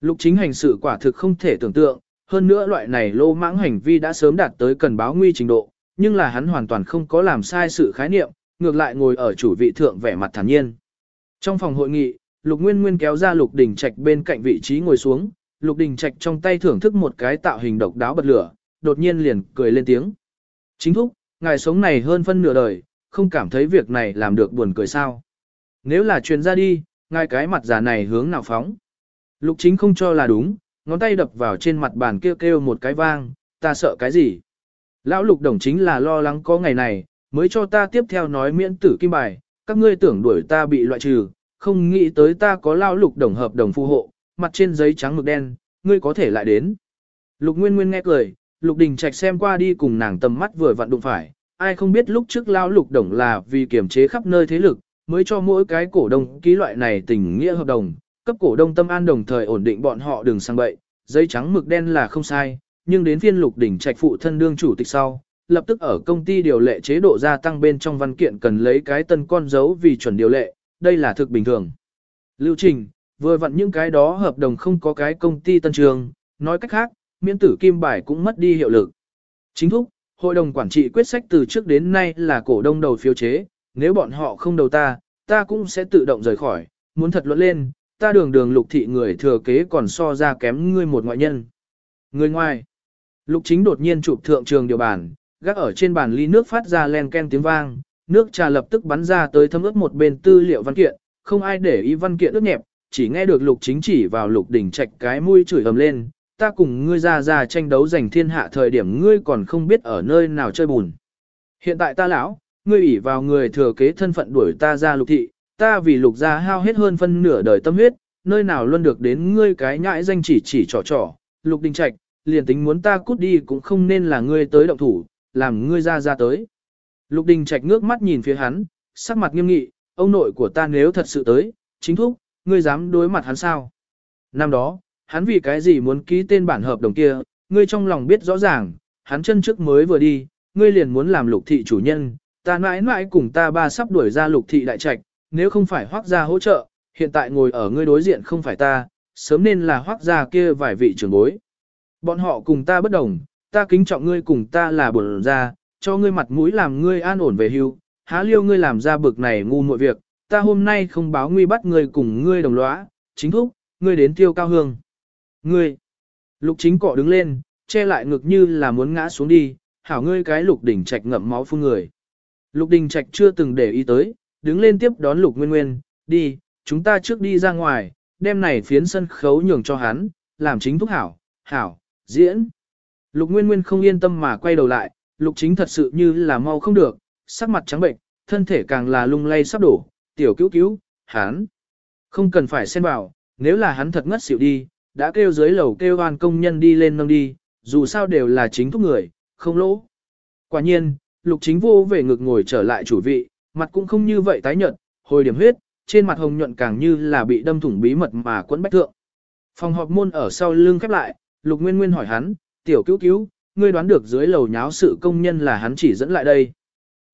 [SPEAKER 1] Lục chính hành sự quả thực không thể tưởng tượng, hơn nữa loại này lô mãng hành vi đã sớm đạt tới cần báo nguy trình độ, nhưng là hắn hoàn toàn không có làm sai sự khái niệm, ngược lại ngồi ở chủ vị thượng vẻ mặt thản nhiên. Trong phòng hội nghị, Lục Nguyên Nguyên kéo ra Lục Đình Trạch bên cạnh vị trí ngồi xuống, Lục Đình Trạch trong tay thưởng thức một cái tạo hình độc đáo bật lửa, đột nhiên liền cười lên tiếng. Chính thúc, ngài sống này hơn phân nửa đời, không cảm thấy việc này làm được buồn cười sao. Nếu là truyền ra đi, ngài cái mặt già này hướng nào phóng. Lục chính không cho là đúng, ngón tay đập vào trên mặt bàn kêu kêu một cái vang, ta sợ cái gì. Lão lục đồng chính là lo lắng có ngày này, mới cho ta tiếp theo nói miễn tử kim bài, các ngươi tưởng đuổi ta bị loại trừ, không nghĩ tới ta có lao lục đồng hợp đồng phù hộ, mặt trên giấy trắng mực đen, ngươi có thể lại đến. Lục Nguyên Nguyên nghe cười, Lục Đình Trạch xem qua đi cùng nàng tầm mắt vừa vặn đụng phải, ai không biết lúc trước lao lục đồng là vì kiểm chế khắp nơi thế lực, mới cho mỗi cái cổ đông ký loại này tình nghĩa hợp đồng, cấp cổ đông tâm an đồng thời ổn định bọn họ đừng sang bậy, giấy trắng mực đen là không sai, nhưng đến phiên Lục đỉnh Trạch phụ thân đương chủ tịch sau, lập tức ở công ty điều lệ chế độ gia tăng bên trong văn kiện cần lấy cái tân con dấu vì chuẩn điều lệ, đây là thực bình thường. Lưu trình, vừa vặn những cái đó hợp đồng không có cái công ty tân trường, nói cách khác, miễn tử kim bài cũng mất đi hiệu lực. Chính thúc, hội đồng quản trị quyết sách từ trước đến nay là cổ đông đầu phiếu chế, nếu bọn họ không đầu ta, ta cũng sẽ tự động rời khỏi, muốn thật luận lên, ta đường đường lục thị người thừa kế còn so ra kém ngươi một ngoại nhân. Người ngoài, lục chính đột nhiên chụp thượng trường điều bản, gác ở trên bàn ly nước phát ra len ken tiếng vang, nước trà lập tức bắn ra tới thấm ướt một bên tư liệu văn kiện, không ai để ý văn kiện ướt nhẹp, chỉ nghe được lục chính chỉ vào lục đỉnh trạch cái mũi chửi ầm lên, ta cùng ngươi ra ra tranh đấu giành thiên hạ thời điểm ngươi còn không biết ở nơi nào chơi bùn. Hiện tại ta lão, ngươi ủy vào người thừa kế thân phận đuổi ta ra lục thị, ta vì lục gia hao hết hơn phân nửa đời tâm huyết, nơi nào luôn được đến ngươi cái nhãi danh chỉ chỉ trò trò, lục đình trạch, liền tính muốn ta cút đi cũng không nên là ngươi tới động thủ, làm ngươi ra ra tới. Lục đình trạch ngước mắt nhìn phía hắn, sắc mặt nghiêm nghị, ông nội của ta nếu thật sự tới, chính thúc, ngươi dám đối mặt hắn sao? Năm đó, hắn vì cái gì muốn ký tên bản hợp đồng kia, ngươi trong lòng biết rõ ràng, hắn chân trước mới vừa đi, ngươi liền muốn làm lục thị chủ nhân, ta mãi mãi cùng ta ba sắp đuổi ra lục thị đại trạch, nếu không phải hoác gia hỗ trợ, hiện tại ngồi ở ngươi đối diện không phải ta, sớm nên là hoác gia kia vài vị trưởng bối. Bọn họ cùng ta bất đồng, ta kính trọng ngươi cùng ta là bổn ra, cho ngươi mặt mũi làm ngươi an ổn về hưu, há liêu ngươi làm ra bực này ngu muội việc, ta hôm nay không báo nguy bắt ngươi cùng ngươi đồng lõa, chính thúc, ngươi đến tiêu cao hương. Ngươi, lục chính cọ đứng lên, che lại ngực như là muốn ngã xuống đi, hảo ngươi cái lục đỉnh trạch ngậm máu phun người. Lục đình trạch chưa từng để ý tới, đứng lên tiếp đón lục nguyên nguyên, đi, chúng ta trước đi ra ngoài, đêm này phiến sân khấu nhường cho hắn, làm chính thúc hảo, hảo, diễn. Lục nguyên nguyên không yên tâm mà quay đầu lại, lục chính thật sự như là mau không được, sắc mặt trắng bệnh, thân thể càng là lung lay sắp đổ, tiểu cứu cứu, hắn. Không cần phải xen vào, nếu là hắn thật ngất xỉu đi, đã kêu dưới lầu kêu hoàn công nhân đi lên nâng đi, dù sao đều là chính thúc người, không lỗ. Quả nhiên, lục chính vô về ngực ngồi trở lại chủ vị, mặt cũng không như vậy tái nhợt, hồi điểm huyết, trên mặt hồng nhuận càng như là bị đâm thủng bí mật mà quấn bách thượng. Phòng họp môn ở sau lưng khép lại, lục nguyên nguyên hỏi hắn, tiểu cứu cứu, ngươi đoán được dưới lầu nháo sự công nhân là hắn chỉ dẫn lại đây.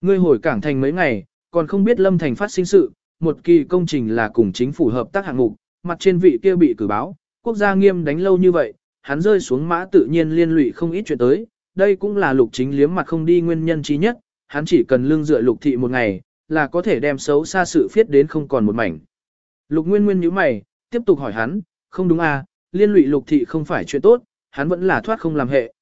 [SPEAKER 1] Ngươi hồi cảng thành mấy ngày, còn không biết lâm thành phát sinh sự, một kỳ công trình là cùng chính phủ hợp tác hạng mục, mặt trên vị kia bị cử báo, quốc gia nghiêm đánh lâu như vậy, hắn rơi xuống mã tự nhiên liên lụy không ít chuyện tới, đây cũng là lục chính liếm mặt không đi nguyên nhân trí nhất, hắn chỉ cần lương dựa lục thị một ngày, là có thể đem xấu xa sự phiết đến không còn một mảnh. Lục nguyên nguyên nhíu mày, tiếp tục hỏi hắn, không đúng à, liên lụy lục thị không phải chuyện tốt, hắn vẫn là thoát không làm hệ.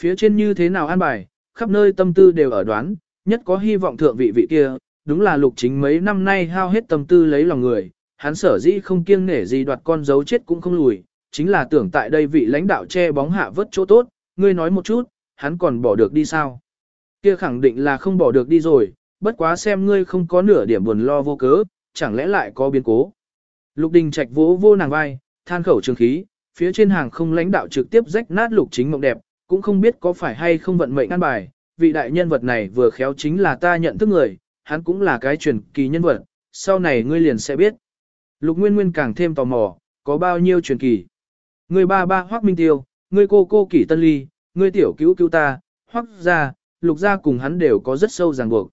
[SPEAKER 1] Phía trên như thế nào an bài, khắp nơi tâm tư đều ở đoán, nhất có hy vọng thượng vị vị kia, đúng là lục chính mấy năm nay hao hết tâm tư lấy lòng người, hắn sở dĩ không kiêng nể gì đoạt con dấu chết cũng không lùi, chính là tưởng tại đây vị lãnh đạo che bóng hạ vớt chỗ tốt, ngươi nói một chút, hắn còn bỏ được đi sao? Kia khẳng định là không bỏ được đi rồi, bất quá xem ngươi không có nửa điểm buồn lo vô cớ, chẳng lẽ lại có biến cố. Lục đình trạch vỗ vô nàng vai, than khẩu trường khí, phía trên hàng không lãnh đạo trực tiếp rách nát lục chính mộng đẹp, cũng không biết có phải hay không vận mệnh ăn bài, vị đại nhân vật này vừa khéo chính là ta nhận thức người, hắn cũng là cái truyền kỳ nhân vật, sau này ngươi liền sẽ biết. Lục Nguyên Nguyên càng thêm tò mò, có bao nhiêu truyền kỳ. Ngươi ba ba Hoắc Minh Tiêu, ngươi cô cô Kỷ Tân Ly, ngươi tiểu cứu cứu ta, Hoắc gia, Lục gia cùng hắn đều có rất sâu ràng buộc.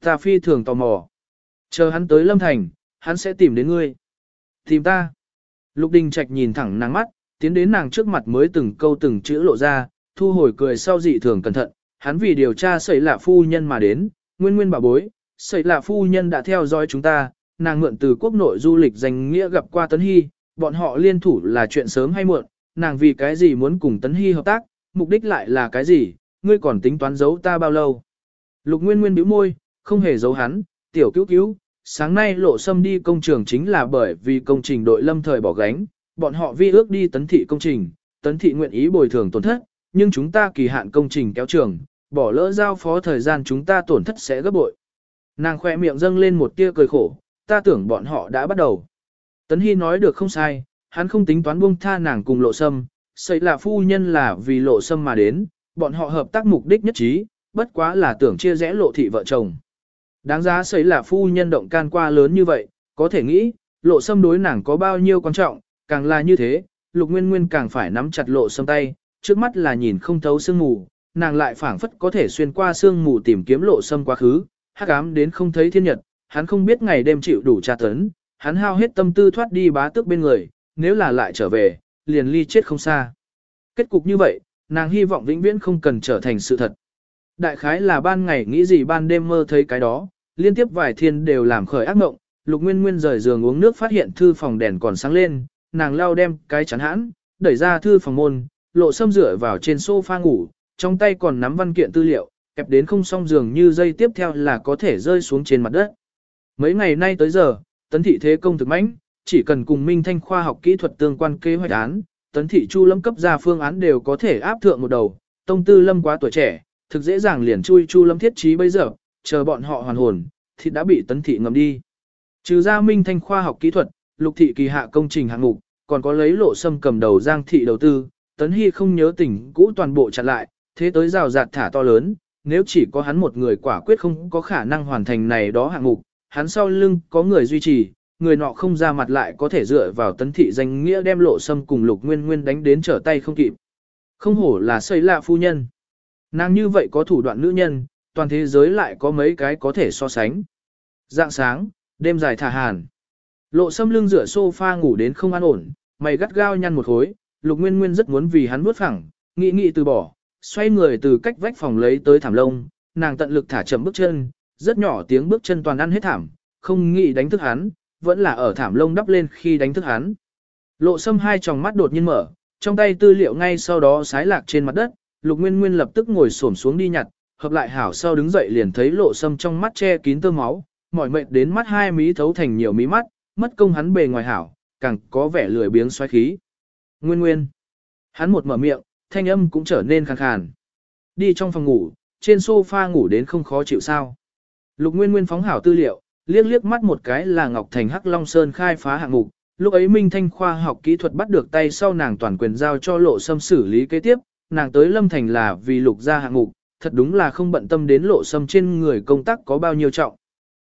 [SPEAKER 1] Ta phi thường tò mò. Chờ hắn tới Lâm Thành, hắn sẽ tìm đến ngươi. Tìm ta. Lục Đình Trạch nhìn thẳng nàng mắt, tiến đến nàng trước mặt mới từng câu từng chữ lộ ra, thu hồi cười sau dị thường cẩn thận. Hắn vì điều tra xảy lạ phu nhân mà đến, nguyên nguyên bảo bối, xảy lạ phu nhân đã theo dõi chúng ta, nàng mượn từ quốc nội du lịch danh nghĩa gặp qua Tấn Hy, bọn họ liên thủ là chuyện sớm hay muộn, nàng vì cái gì muốn cùng Tấn Hy hợp tác, mục đích lại là cái gì, ngươi còn tính toán giấu ta bao lâu. Lục Nguyên Nguyên bĩu môi, không hề giấu hắn, tiểu cứu cứu, sáng nay lộ xâm đi công trường chính là bởi vì công trình đội lâm thời bỏ gánh, bọn họ vi ước đi tấn thị công trình, tấn thị nguyện ý bồi thường tổn thất, nhưng chúng ta kỳ hạn công trình kéo trường, bỏ lỡ giao phó thời gian chúng ta tổn thất sẽ gấp bội. Nàng khoe miệng dâng lên một tia cười khổ, ta tưởng bọn họ đã bắt đầu. Tấn Hy nói được không sai, hắn không tính toán buông tha nàng cùng lộ sâm, xây là phu nhân là vì lộ sâm mà đến, bọn họ hợp tác mục đích nhất trí, bất quá là tưởng chia rẽ lộ thị vợ chồng. Đáng giá xảy là phu nhân động can qua lớn như vậy, có thể nghĩ, lộ sâm đối nàng có bao nhiêu quan trọng, càng là như thế, lục nguyên nguyên càng phải nắm chặt lộ sâm tay, trước mắt là nhìn không thấu sương mù, nàng lại phảng phất có thể xuyên qua sương mù tìm kiếm lộ sâm quá khứ, hắc ám đến không thấy thiên nhật, hắn không biết ngày đêm chịu đủ tra tấn, hắn hao hết tâm tư thoát đi bá tước bên người, nếu là lại trở về, liền ly chết không xa. Kết cục như vậy, nàng hy vọng vĩnh viễn không cần trở thành sự thật. Đại khái là ban ngày nghĩ gì ban đêm mơ thấy cái đó, liên tiếp vài thiên đều làm khởi ác mộng, Lục Nguyên Nguyên rời giường uống nước phát hiện thư phòng đèn còn sáng lên, nàng lao đem cái chắn hãn, đẩy ra thư phòng môn, lộ xâm rửa vào trên sofa ngủ, trong tay còn nắm văn kiện tư liệu, kẹp đến không xong giường như dây tiếp theo là có thể rơi xuống trên mặt đất. Mấy ngày nay tới giờ, tấn thị thế công thực mãnh, chỉ cần cùng Minh Thanh khoa học kỹ thuật tương quan kế hoạch án, tấn thị chu lâm cấp ra phương án đều có thể áp thượng một đầu, tông tư lâm quá tuổi trẻ, thực dễ dàng liền chui chu lâm thiết trí bây giờ, chờ bọn họ hoàn hồn, thì đã bị tấn thị ngầm đi. Trừ ra Minh Thanh khoa học kỹ thuật, lục thị kỳ hạ công trình hạng mục, còn có lấy lộ sâm cầm đầu giang thị đầu tư, tấn hy không nhớ tình cũ toàn bộ chặn lại, thế tới rào rạt thả to lớn, nếu chỉ có hắn một người quả quyết không có khả năng hoàn thành này đó hạng mục, hắn sau lưng có người duy trì, người nọ không ra mặt lại có thể dựa vào tấn thị danh nghĩa đem lộ sâm cùng lục nguyên nguyên đánh đến trở tay không kịp. Không hổ là xây lạ phu nhân. Nàng như vậy có thủ đoạn nữ nhân, toàn thế giới lại có mấy cái có thể so sánh. Dạng sáng, đêm dài thả hàn. Lộ sâm lưng dựa sofa ngủ đến không an ổn, mày gắt gao nhăn một khối, lục nguyên nguyên rất muốn vì hắn nuốt phẳng, nghĩ nghĩ từ bỏ, xoay người từ cách vách phòng lấy tới thảm lông, nàng tận lực thả chậm bước chân, rất nhỏ tiếng bước chân toàn ăn hết thảm, không nghĩ đánh thức hắn, vẫn là ở thảm lông đắp lên khi đánh thức hắn. Lộ sâm hai tròng mắt đột nhiên mở, trong tay tư liệu ngay sau đó sái lạc trên mặt đất, lục nguyên nguyên lập tức ngồi xổm xuống đi nhặt, hợp lại hảo sau đứng dậy liền thấy lộ sâm trong mắt che kín tơ máu, mỏi mệt đến mắt hai mí thấu thành nhiều mí mắt, mất công hắn bề ngoài hảo, càng có vẻ lười biếng xoáy khí. Nguyên nguyên. Hắn một mở miệng, thanh âm cũng trở nên khàn khàn. Đi trong phòng ngủ, trên sofa ngủ đến không khó chịu sao. Lục Nguyên Nguyên phóng hảo tư liệu, liếc liếc mắt một cái là Ngọc Thành Hắc Long Sơn khai phá hạng mục. Lúc ấy Minh Thanh khoa học kỹ thuật bắt được tay sau nàng toàn quyền giao cho lộ sâm xử lý kế tiếp, nàng tới Lâm Thành là vì lục ra hạng mục, thật đúng là không bận tâm đến lộ sâm trên người công tác có bao nhiêu trọng.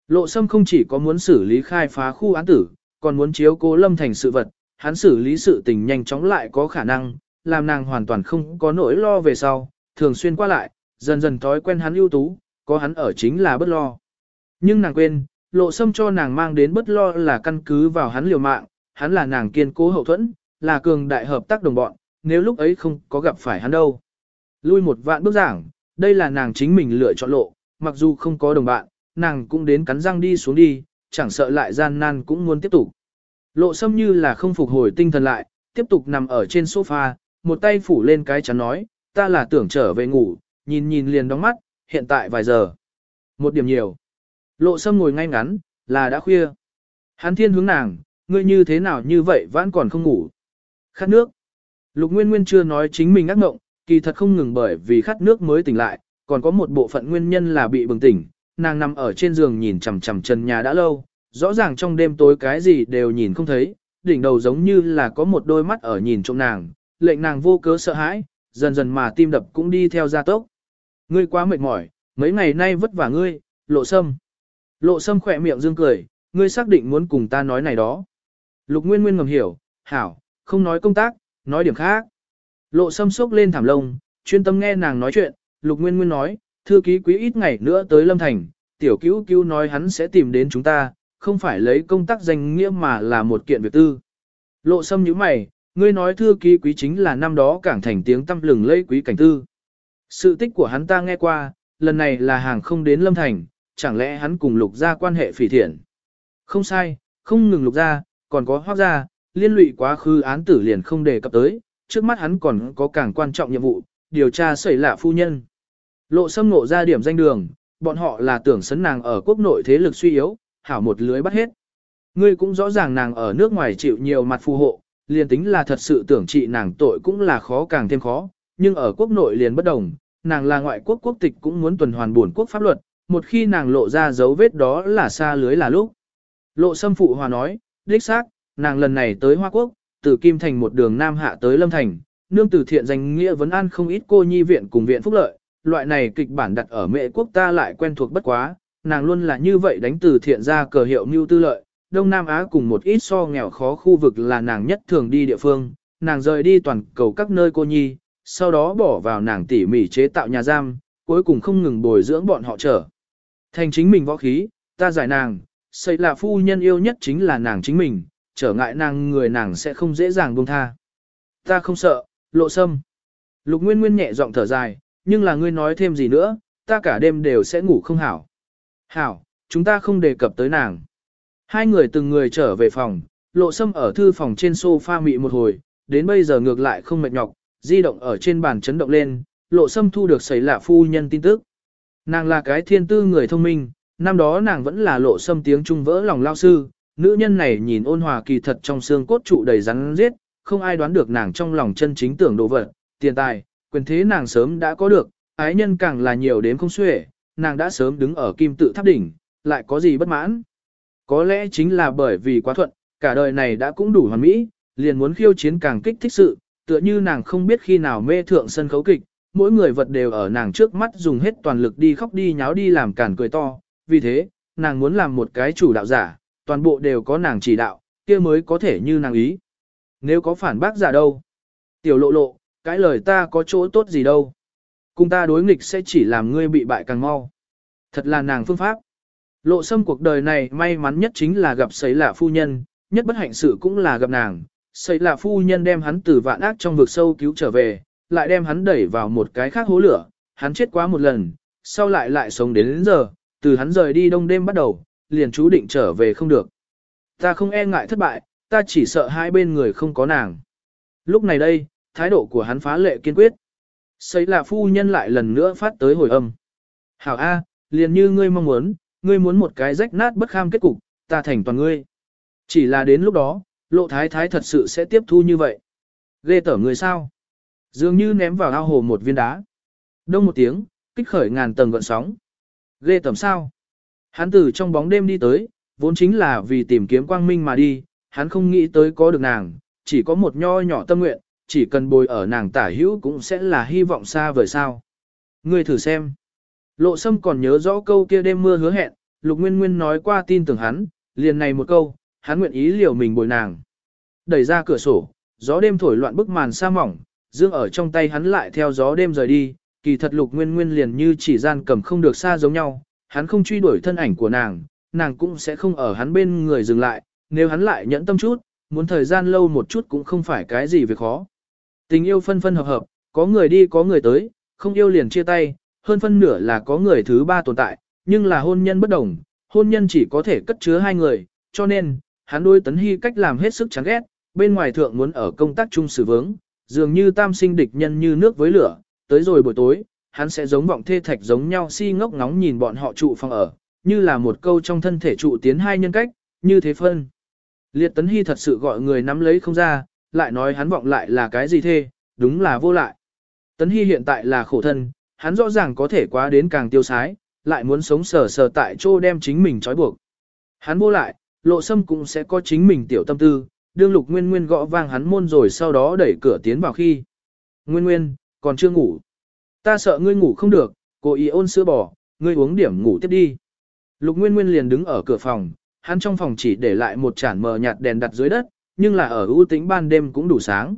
[SPEAKER 1] Lộ sâm không chỉ có muốn xử lý khai phá khu án tử, còn muốn chiếu cố Lâm Thành sự vật, hắn xử lý sự tình nhanh chóng lại có khả năng, làm nàng hoàn toàn không có nỗi lo về sau, thường xuyên qua lại, dần dần thói quen hắn ưu tú, có hắn ở chính là bất lo. Nhưng nàng quên, lộ sâm cho nàng mang đến bất lo là căn cứ vào hắn liều mạng, hắn là nàng kiên cố hậu thuẫn, là cường đại hợp tác đồng bọn, nếu lúc ấy không có gặp phải hắn đâu. Lui một vạn bước giảng, đây là nàng chính mình lựa chọn lộ, mặc dù không có đồng bạn, nàng cũng đến cắn răng đi xuống đi, chẳng sợ lại gian nan cũng muốn tiếp tục. Lộ sâm như là không phục hồi tinh thần lại, tiếp tục nằm ở trên sofa, một tay phủ lên cái chắn nói, ta là tưởng trở về ngủ, nhìn nhìn liền đóng mắt, hiện tại vài giờ. Một điểm nhiều. Lộ sâm ngồi ngay ngắn, là đã khuya. Hắn thiên hướng nàng, ngươi như thế nào như vậy vẫn còn không ngủ. Khát nước. Lục Nguyên Nguyên chưa nói chính mình ác ngộng, kỳ thật không ngừng bởi vì khát nước mới tỉnh lại, còn có một bộ phận nguyên nhân là bị bừng tỉnh. Nàng nằm ở trên giường nhìn chằm chằm trần nhà đã lâu, rõ ràng trong đêm tối cái gì đều nhìn không thấy, đỉnh đầu giống như là có một đôi mắt ở nhìn trộm nàng, lệnh nàng vô cớ sợ hãi, dần dần mà tim đập cũng đi theo gia tốc. Ngươi quá mệt mỏi, mấy ngày nay vất vả ngươi, lộ sâm. Lộ sâm khỏe miệng dương cười, ngươi xác định muốn cùng ta nói này đó. Lục Nguyên Nguyên ngầm hiểu, hảo, không nói công tác, nói điểm khác. Lộ sâm sốc lên thảm lông, chuyên tâm nghe nàng nói chuyện, Lục Nguyên Nguyên nói, thư ký quý ít ngày nữa tới Lâm Thành, tiểu cứu cứu nói hắn sẽ tìm đến chúng ta, không phải lấy công tác danh nghĩa mà là một kiện việc tư. Lộ sâm như mày, ngươi nói thư ký quý chính là năm đó cảng thành tiếng tâm lừng lây quý cảnh tư. Sự tích của hắn ta nghe qua, lần này là hàng không đến Lâm Thành, chẳng lẽ hắn cùng lục gia quan hệ phỉ thiện. Không sai, không ngừng lục gia, còn có hoác gia, liên lụy quá khứ án tử liền không đề cập tới, trước mắt hắn còn có càng quan trọng nhiệm vụ, điều tra xảy lạ phu nhân. Lộ xâm ngộ ra điểm danh đường, bọn họ là tưởng sấn nàng ở quốc nội thế lực suy yếu, hảo một lưới bắt hết. Ngươi cũng rõ ràng nàng ở nước ngoài chịu nhiều mặt phù hộ, liền tính là thật sự tưởng trị nàng tội cũng là khó càng thêm khó, nhưng ở quốc nội liền bất đồng, nàng là ngoại quốc quốc tịch cũng muốn tuần hoàn buồn quốc pháp luật, một khi nàng lộ ra dấu vết đó là xa lưới là lúc. Lộ xâm phụ hòa nói, đích xác, nàng lần này tới Hoa Quốc, từ Kim Thành một đường Nam Hạ tới Lâm Thành, nương từ thiện danh nghĩa vấn an không ít cô nhi viện cùng viện phúc lợi, loại này kịch bản đặt ở mệ quốc ta lại quen thuộc bất quá, nàng luôn là như vậy đánh từ thiện ra cờ hiệu mưu tư lợi, Đông Nam Á cùng một ít so nghèo khó khu vực là nàng nhất thường đi địa phương, nàng rời đi toàn cầu các nơi cô nhi, sau đó bỏ vào nàng tỉ mỉ chế tạo nhà giam, cuối cùng không ngừng bồi dưỡng bọn họ trở. Thành chính mình võ khí, ta giải nàng, xây là phu nhân yêu nhất chính là nàng chính mình, trở ngại nàng người nàng sẽ không dễ dàng buông tha. Ta không sợ, lộ sâm. Lục Nguyên Nguyên nhẹ giọng thở dài, nhưng là ngươi nói thêm gì nữa, ta cả đêm đều sẽ ngủ không hảo. Hảo, chúng ta không đề cập tới nàng. Hai người từng người trở về phòng, lộ sâm ở thư phòng trên sofa mị một hồi, đến bây giờ ngược lại không mệt nhọc, di động ở trên bàn chấn động lên, lộ sâm thu được xảy lạ phu nhân tin tức. Nàng là cái thiên tư người thông minh, năm đó nàng vẫn là lộ sâm tiếng trung vỡ lòng lao sư, nữ nhân này nhìn ôn hòa kỳ thật trong xương cốt trụ đầy rắn giết, không ai đoán được nàng trong lòng chân chính tưởng đồ vật, tiền tài, quyền thế nàng sớm đã có được, ái nhân càng là nhiều đến không xuể, nàng đã sớm đứng ở kim tự tháp đỉnh, lại có gì bất mãn. Có lẽ chính là bởi vì quá thuận, cả đời này đã cũng đủ hoàn mỹ, liền muốn khiêu chiến càng kích thích sự, tựa như nàng không biết khi nào mê thượng sân khấu kịch, mỗi người vật đều ở nàng trước mắt dùng hết toàn lực đi khóc đi nháo đi làm cản cười to, vì thế, nàng muốn làm một cái chủ đạo giả, toàn bộ đều có nàng chỉ đạo, kia mới có thể như nàng ý. Nếu có phản bác giả đâu? Tiểu lộ lộ, cái lời ta có chỗ tốt gì đâu? Cùng ta đối nghịch sẽ chỉ làm ngươi bị bại càng mau. Thật là nàng phương pháp. Lộ sâm cuộc đời này may mắn nhất chính là gặp sấy lạ phu nhân, nhất bất hạnh sự cũng là gặp nàng. Sấy lạ phu nhân đem hắn từ vạn ác trong vực sâu cứu trở về, lại đem hắn đẩy vào một cái khác hố lửa, hắn chết quá một lần, sau lại lại sống đến, đến giờ, từ hắn rời đi đông đêm bắt đầu, liền chú định trở về không được. Ta không e ngại thất bại, ta chỉ sợ hai bên người không có nàng. Lúc này đây, thái độ của hắn phá lệ kiên quyết. Xây là phu nhân lại lần nữa phát tới hồi âm. Hảo A, liền như ngươi mong muốn, ngươi muốn một cái rách nát bất kham kết cục, ta thành toàn ngươi. Chỉ là đến lúc đó, lộ thái thái thật sự sẽ tiếp thu như vậy. Ghê tởm người sao? Dường như ném vào ao hồ một viên đá. Đông một tiếng, kích khởi ngàn tầng gợn sóng. Ghê tởm sao? Hắn từ trong bóng đêm đi tới, vốn chính là vì tìm kiếm quang minh mà đi, hắn không nghĩ tới có được nàng, chỉ có một nho nhỏ tâm nguyện, chỉ cần bồi ở nàng tả hữu cũng sẽ là hy vọng xa vời sao. Ngươi thử xem. Lộ sâm còn nhớ rõ câu kia đêm mưa hứa hẹn, Lục Nguyên Nguyên nói qua tin tưởng hắn, liền này một câu, hắn nguyện ý liều mình bồi nàng. Đẩy ra cửa sổ, gió đêm thổi loạn bức màn sa mỏng, dương ở trong tay hắn lại theo gió đêm rời đi, kỳ thật Lục Nguyên Nguyên liền như chỉ gian cầm không được xa giống nhau, hắn không truy đuổi thân ảnh của nàng, nàng cũng sẽ không ở hắn bên người dừng lại, nếu hắn lại nhẫn tâm chút, muốn thời gian lâu một chút cũng không phải cái gì việc khó. Tình yêu phân phân hợp hợp, có người đi có người tới, không yêu liền chia tay, hơn phân nửa là có người thứ ba tồn tại, nhưng là hôn nhân bất đồng, hôn nhân chỉ có thể cất chứa hai người, cho nên, hắn đôi tấn hy cách làm hết sức chán ghét, bên ngoài thượng muốn ở công tác chung xử vướng, dường như tam sinh địch nhân như nước với lửa, tới rồi buổi tối, hắn sẽ giống vọng thê thạch giống nhau si ngốc ngóng nhìn bọn họ trụ phòng ở, như là một câu trong thân thể trụ tiến hai nhân cách, như thế phân. Liệt tấn hy thật sự gọi người nắm lấy không ra, lại nói hắn vọng lại là cái gì thê, đúng là vô lại. Tấn hy hiện tại là khổ thân, hắn rõ ràng có thể quá đến càng tiêu sái, lại muốn sống sờ sờ tại chỗ đem chính mình trói buộc. Hắn vô lại, lộ sâm cũng sẽ có chính mình tiểu tâm tư, đương lục nguyên nguyên gõ vang hắn môn rồi sau đó đẩy cửa tiến vào khi. Nguyên nguyên, còn chưa ngủ. Ta sợ ngươi ngủ không được, cô ý ôn sữa bò, ngươi uống điểm ngủ tiếp đi. Lục nguyên nguyên liền đứng ở cửa phòng, hắn trong phòng chỉ để lại một chản mờ nhạt đèn đặt dưới đất, nhưng là ở ưu tĩnh ban đêm cũng đủ sáng.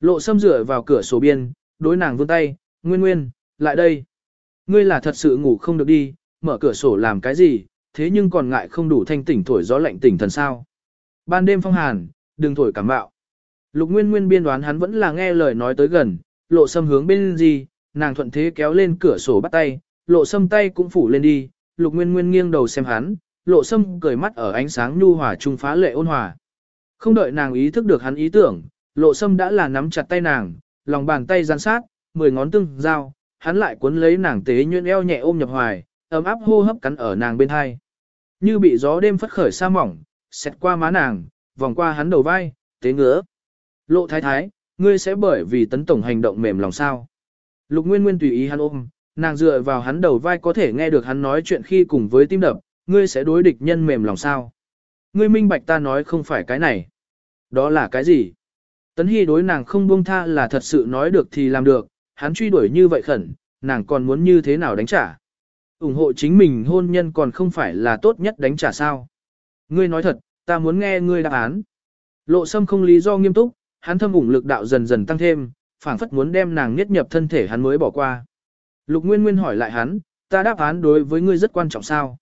[SPEAKER 1] Lộ sâm dựa vào cửa sổ biên, đối nàng vươn tay, nguyên nguyên, lại đây. Ngươi là thật sự ngủ không được đi, mở cửa sổ làm cái gì, thế nhưng còn ngại không đủ thanh tỉnh thổi gió lạnh tỉnh thần sao. Ban đêm phong hàn, đừng thổi cảm bạo. Lục Nguyên Nguyên biên đoán hắn vẫn là nghe lời nói tới gần, lộ sâm hướng bên gì, nàng thuận thế kéo lên cửa sổ bắt tay, lộ sâm tay cũng phủ lên đi, Lục Nguyên Nguyên nghiêng đầu xem hắn, lộ sâm cười mắt ở ánh sáng nhu hòa trung phá lệ ôn hòa. Không đợi nàng ý thức được hắn ý tưởng, lộ sâm đã là nắm chặt tay nàng, lòng bàn tay gian sát, mười ngón tương giao, hắn lại cuốn lấy nàng tế nhuyễn eo nhẹ ôm nhập hoài, ấm áp hô hấp cắn ở nàng bên hai. Như bị gió đêm phất khởi sa mỏng, xẹt qua má nàng, vòng qua hắn đầu vai, tế ngứa. Lộ thái thái, ngươi sẽ bởi vì tấn tổng hành động mềm lòng sao. Lục Nguyên Nguyên tùy ý hắn ôm, nàng dựa vào hắn đầu vai có thể nghe được hắn nói chuyện khi cùng với tim đập, ngươi sẽ đối địch nhân mềm lòng sao. Ngươi minh bạch ta nói không phải cái này. Đó là cái gì? Tấn Hy đối nàng không buông tha là thật sự nói được thì làm được, hắn truy đuổi như vậy khẩn, nàng còn muốn như thế nào đánh trả. ủng hộ chính mình hôn nhân còn không phải là tốt nhất đánh trả sao. Ngươi nói thật, ta muốn nghe ngươi đáp án. Lộ sâm không lý do nghiêm túc, hắn thâm ủng lực đạo dần dần tăng thêm, phảng phất muốn đem nàng niết nhập thân thể hắn mới bỏ qua. Lục Nguyên Nguyên hỏi lại hắn, ta đáp án đối với ngươi rất quan trọng sao?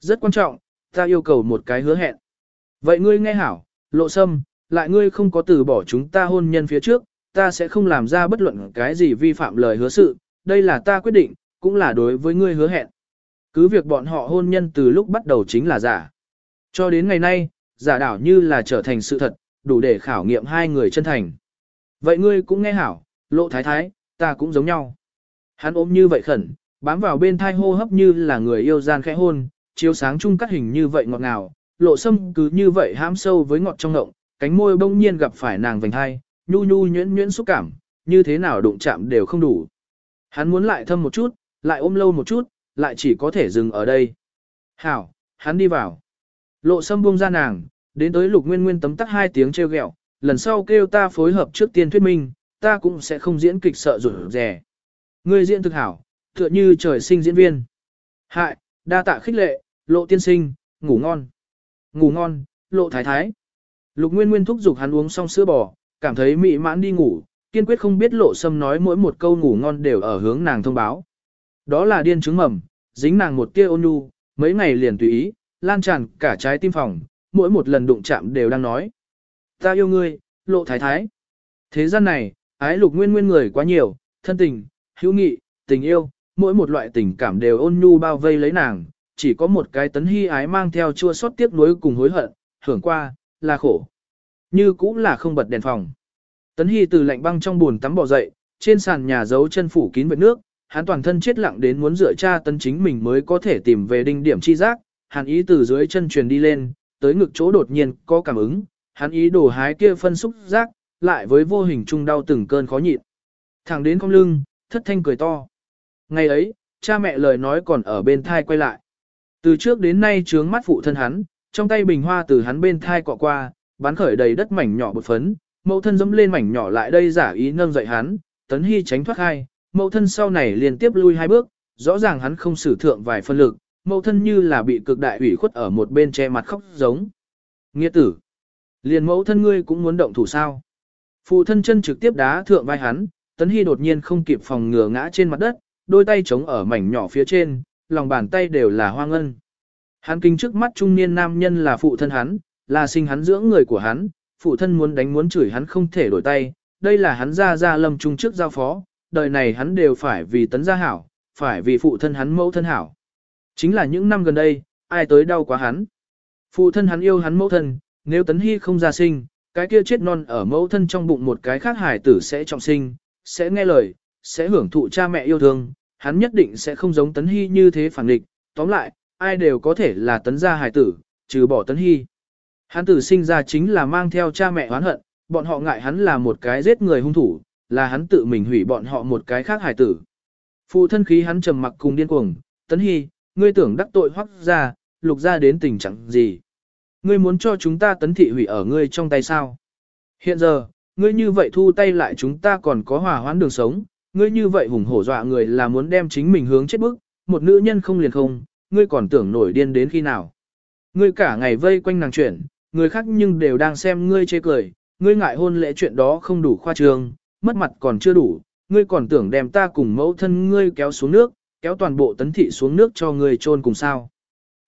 [SPEAKER 1] Rất quan trọng, ta yêu cầu một cái hứa hẹn. Vậy ngươi nghe hảo, lộ sâm, lại ngươi không có từ bỏ chúng ta hôn nhân phía trước, ta sẽ không làm ra bất luận cái gì vi phạm lời hứa sự, đây là ta quyết định, cũng là đối với ngươi hứa hẹn. Cứ việc bọn họ hôn nhân từ lúc bắt đầu chính là giả. Cho đến ngày nay, giả đảo như là trở thành sự thật, đủ để khảo nghiệm hai người chân thành. Vậy ngươi cũng nghe hảo, lộ thái thái, ta cũng giống nhau. Hắn ôm như vậy khẩn, bám vào bên thai hô hấp như là người yêu gian khẽ hôn, chiếu sáng chung cắt hình như vậy ngọt ngào, lộ sâm cứ như vậy hãm sâu với ngọt trong ngộng, cánh môi bỗng nhiên gặp phải nàng vành hai, nhu nhu nhuyễn nhuyễn xúc cảm, như thế nào đụng chạm đều không đủ. Hắn muốn lại thâm một chút, lại ôm lâu một chút, lại chỉ có thể dừng ở đây. Hảo, hắn đi vào. Lộ sâm buông ra nàng, đến tới lục nguyên nguyên tấm tắc hai tiếng treo gẹo lần sau kêu ta phối hợp trước tiên thuyết minh, ta cũng sẽ không diễn kịch sợ rủi rẻ. Ngươi diễn thực hảo, tựa như trời sinh diễn viên. Hại, đa tạ khích lệ, lộ tiên sinh, ngủ ngon. Ngủ ngon, lộ thái thái. Lục Nguyên Nguyên thúc giục hắn uống xong sữa bò, cảm thấy mị mãn đi ngủ, kiên quyết không biết lộ sâm nói mỗi một câu ngủ ngon đều ở hướng nàng thông báo. Đó là điên trứng mầm, dính nàng một tia ôn nhu, mấy ngày liền tùy ý, lan tràn cả trái tim phòng, mỗi một lần đụng chạm đều đang nói. Ta yêu ngươi, lộ thái thái. Thế gian này, ái lục nguyên nguyên người quá nhiều, thân tình, hữu nghị, tình yêu, mỗi một loại tình cảm đều ôn nhu bao vây lấy nàng, chỉ có một cái tấn hy ái mang theo chua xót tiếc nuối cùng hối hận, hưởng qua, là khổ. Như cũng là không bật đèn phòng. Tấn hy từ lạnh băng trong buồn tắm bỏ dậy, trên sàn nhà giấu chân phủ kín vệt nước, hắn toàn thân chết lặng đến muốn dựa cha tấn chính mình mới có thể tìm về đinh điểm chi giác, hàn ý từ dưới chân truyền đi lên, tới ngực chỗ đột nhiên có cảm ứng, hắn ý đổ hái kia phân xúc giác, lại với vô hình trung đau từng cơn khó nhịn. Thẳng đến cong lưng, thất thanh cười to. Ngày ấy, cha mẹ lời nói còn ở bên thai quay lại. Từ trước đến nay trướng mắt phụ thân hắn, trong tay bình hoa từ hắn bên thai cọ qua, bắn khởi đầy đất mảnh nhỏ bột phấn, mẫu thân dẫm lên mảnh nhỏ lại đây giả ý nâng dậy hắn, tấn hy tránh thoát hai, mẫu thân sau này liên tiếp lui hai bước, rõ ràng hắn không sử thượng vài phân lực, mẫu thân như là bị cực đại ủy khuất ở một bên che mặt khóc giống. Nghĩa tử, liền mẫu thân ngươi cũng muốn động thủ sao. Phụ thân chân trực tiếp đá thượng vai hắn, tấn hy đột nhiên không kịp phòng ngừa ngã trên mặt đất, đôi tay chống ở mảnh nhỏ phía trên, lòng bàn tay đều là hoa ngân. Hắn kinh trước mắt trung niên nam nhân là phụ thân hắn, là sinh hắn dưỡng người của hắn, phụ thân muốn đánh muốn chửi hắn không thể đổi tay, đây là hắn ra ra lâm trung trước giao phó, đời này hắn đều phải vì tấn gia hảo, phải vì phụ thân hắn mẫu thân hảo. Chính là những năm gần đây, ai tới đau quá hắn. Phụ thân hắn yêu hắn mẫu thân, nếu tấn hy không ra sinh, cái kia chết non ở mẫu thân trong bụng một cái khác hải tử sẽ trọng sinh, sẽ nghe lời, sẽ hưởng thụ cha mẹ yêu thương, hắn nhất định sẽ không giống tấn hy như thế phản địch. Tóm lại, ai đều có thể là tấn gia hải tử, trừ bỏ tấn hy. Hắn tử sinh ra chính là mang theo cha mẹ oán hận, bọn họ ngại hắn là một cái giết người hung thủ, là hắn tự mình hủy bọn họ một cái khác hải tử. Phụ thân khí hắn trầm mặc cùng điên cuồng, tấn hy, ngươi tưởng đắc tội hoắc ra, lục ra đến tình trạng gì. Ngươi muốn cho chúng ta tấn thị hủy ở ngươi trong tay sao? Hiện giờ, ngươi như vậy thu tay lại chúng ta còn có hòa hoãn đường sống, ngươi như vậy hùng hổ dọa người là muốn đem chính mình hướng chết bức, một nữ nhân không liền không, ngươi còn tưởng nổi điên đến khi nào. Ngươi cả ngày vây quanh nàng chuyển, người khác nhưng đều đang xem ngươi chê cười, ngươi ngại hôn lễ chuyện đó không đủ khoa trương, mất mặt còn chưa đủ, ngươi còn tưởng đem ta cùng mẫu thân ngươi kéo xuống nước, kéo toàn bộ tấn thị xuống nước cho ngươi chôn cùng sao.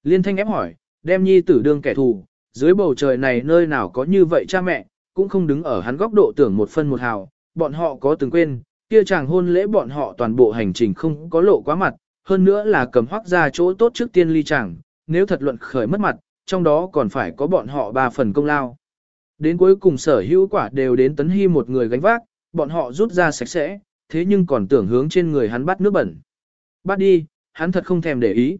[SPEAKER 1] Liên thanh ép hỏi, đem nhi tử đương kẻ thù, dưới bầu trời này nơi nào có như vậy cha mẹ, cũng không đứng ở hắn góc độ tưởng một phân một hào, bọn họ có từng quên, kia chàng hôn lễ bọn họ toàn bộ hành trình không có lộ quá mặt, hơn nữa là cầm hoác ra chỗ tốt trước tiên ly chàng, nếu thật luận khởi mất mặt, trong đó còn phải có bọn họ ba phần công lao. Đến cuối cùng sở hữu quả đều đến tấn hy một người gánh vác, bọn họ rút ra sạch sẽ, thế nhưng còn tưởng hướng trên người hắn bắt nước bẩn. Bắt đi, hắn thật không thèm để ý.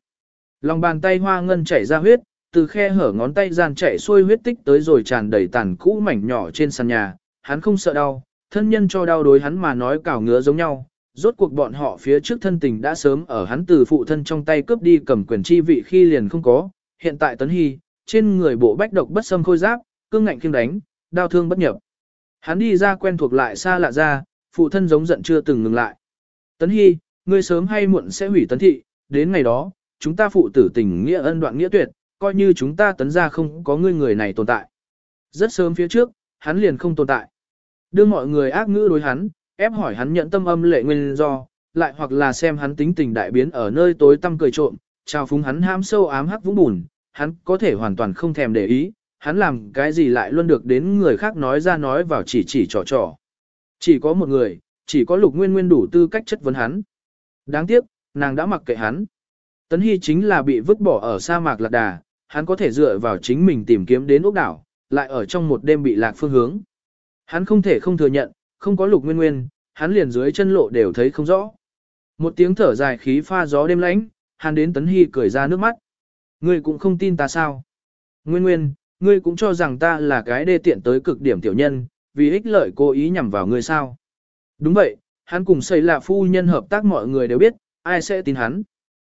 [SPEAKER 1] Lòng bàn tay hoa ngân chảy ra huyết, từ khe hở ngón tay gian chạy xuôi huyết tích tới rồi tràn đầy tàn cũ mảnh nhỏ trên sàn nhà, hắn không sợ đau, thân nhân cho đau đối hắn mà nói cào ngứa giống nhau. Rốt cuộc bọn họ phía trước thân tình đã sớm ở hắn từ phụ thân trong tay cướp đi cầm quyền chi vị khi liền không có, hiện tại tấn hy, trên người bộ bách độc bất xâm khôi giáp, cương ngạnh kiêng đánh, đau thương bất nhập. Hắn đi ra quen thuộc lại xa lạ ra, phụ thân giống giận chưa từng ngừng lại. Tấn hy, ngươi sớm hay muộn sẽ hủy tấn thị, đến ngày đó, chúng ta phụ tử tình nghĩa ân đoạn nghĩa tuyệt, coi như chúng ta tấn ra không có ngươi người này tồn tại. Rất sớm phía trước, hắn liền không tồn tại. Đưa mọi người ác ngữ đối hắn, ép hỏi hắn nhận tâm âm lệ nguyên do, lại hoặc là xem hắn tính tình đại biến ở nơi tối tăm cười trộm, trao phúng hắn ham sâu ám hắc vũng bùn, hắn có thể hoàn toàn không thèm để ý, hắn làm cái gì lại luôn được đến người khác nói ra nói vào chỉ chỉ trò trò. Chỉ có một người, chỉ có lục nguyên nguyên đủ tư cách chất vấn hắn. Đáng tiếc, nàng đã mặc kệ hắn. Tấn Hy chính là bị vứt bỏ ở sa mạc lạc đà, hắn có thể dựa vào chính mình tìm kiếm đến ốc đảo, lại ở trong một đêm bị lạc phương hướng. Hắn không thể không thừa nhận, không có lục nguyên nguyên, hắn liền dưới chân lộ đều thấy không rõ. Một tiếng thở dài khí pha gió đêm lạnh, hắn đến Tấn Hy cười ra nước mắt. Ngươi cũng không tin ta sao? Nguyên Nguyên, ngươi cũng cho rằng ta là cái đê tiện tới cực điểm tiểu nhân, vì ích lợi cố ý nhằm vào ngươi sao. Đúng vậy, hắn cùng xây là phu nhân hợp tác mọi người đều biết, ai sẽ tin hắn.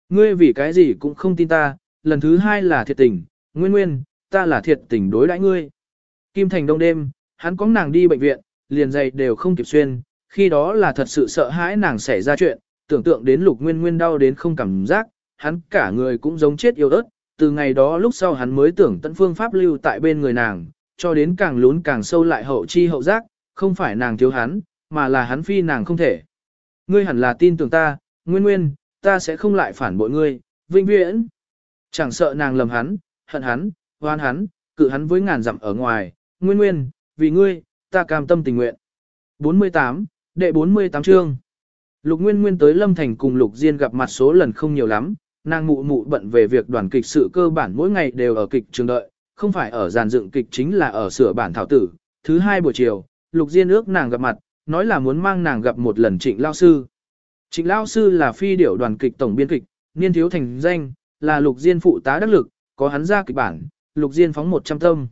[SPEAKER 1] Ngươi vì cái gì cũng không tin ta, lần thứ hai là thiệt tình, Nguyên Nguyên, ta là thiệt tình đối đãi ngươi. Kim Thành đông đêm, hắn có nàng đi bệnh viện, liền giày đều không kịp xuyên, khi đó là thật sự sợ hãi nàng xảy ra chuyện, tưởng tượng đến lục nguyên nguyên đau đến không cảm giác, hắn cả người cũng giống chết yêu ớt, từ ngày đó lúc sau hắn mới tưởng tận phương pháp lưu tại bên người nàng, cho đến càng lún càng sâu lại hậu chi hậu giác, không phải nàng thiếu hắn, mà là hắn phi nàng không thể. Ngươi hẳn là tin tưởng ta, nguyên nguyên, ta sẽ không lại phản bội ngươi, vinh viễn. Chẳng sợ nàng lầm hắn, hận hắn, hoan hắn, cự hắn với ngàn dặm ở ngoài, nguyên nguyên, vì ngươi, ta cam tâm tình nguyện. 48, đệ 48 chương. Lục Nguyên Nguyên tới Lâm Thành cùng Lục Diên gặp mặt số lần không nhiều lắm, nàng mụ mụ bận về việc đoàn kịch sự cơ bản mỗi ngày đều ở kịch trường đợi, không phải ở giàn dựng kịch chính là ở sửa bản thảo tử. Thứ hai buổi chiều, Lục Diên ước nàng gặp mặt, nói là muốn mang nàng gặp một lần trịnh lao sư. Trịnh lao sư là phi điểu đoàn kịch tổng biên kịch, niên thiếu thành danh, là Lục Diên phụ tá đắc lực, có hắn ra kịch bản, Lục Diên phóng 100 tâm.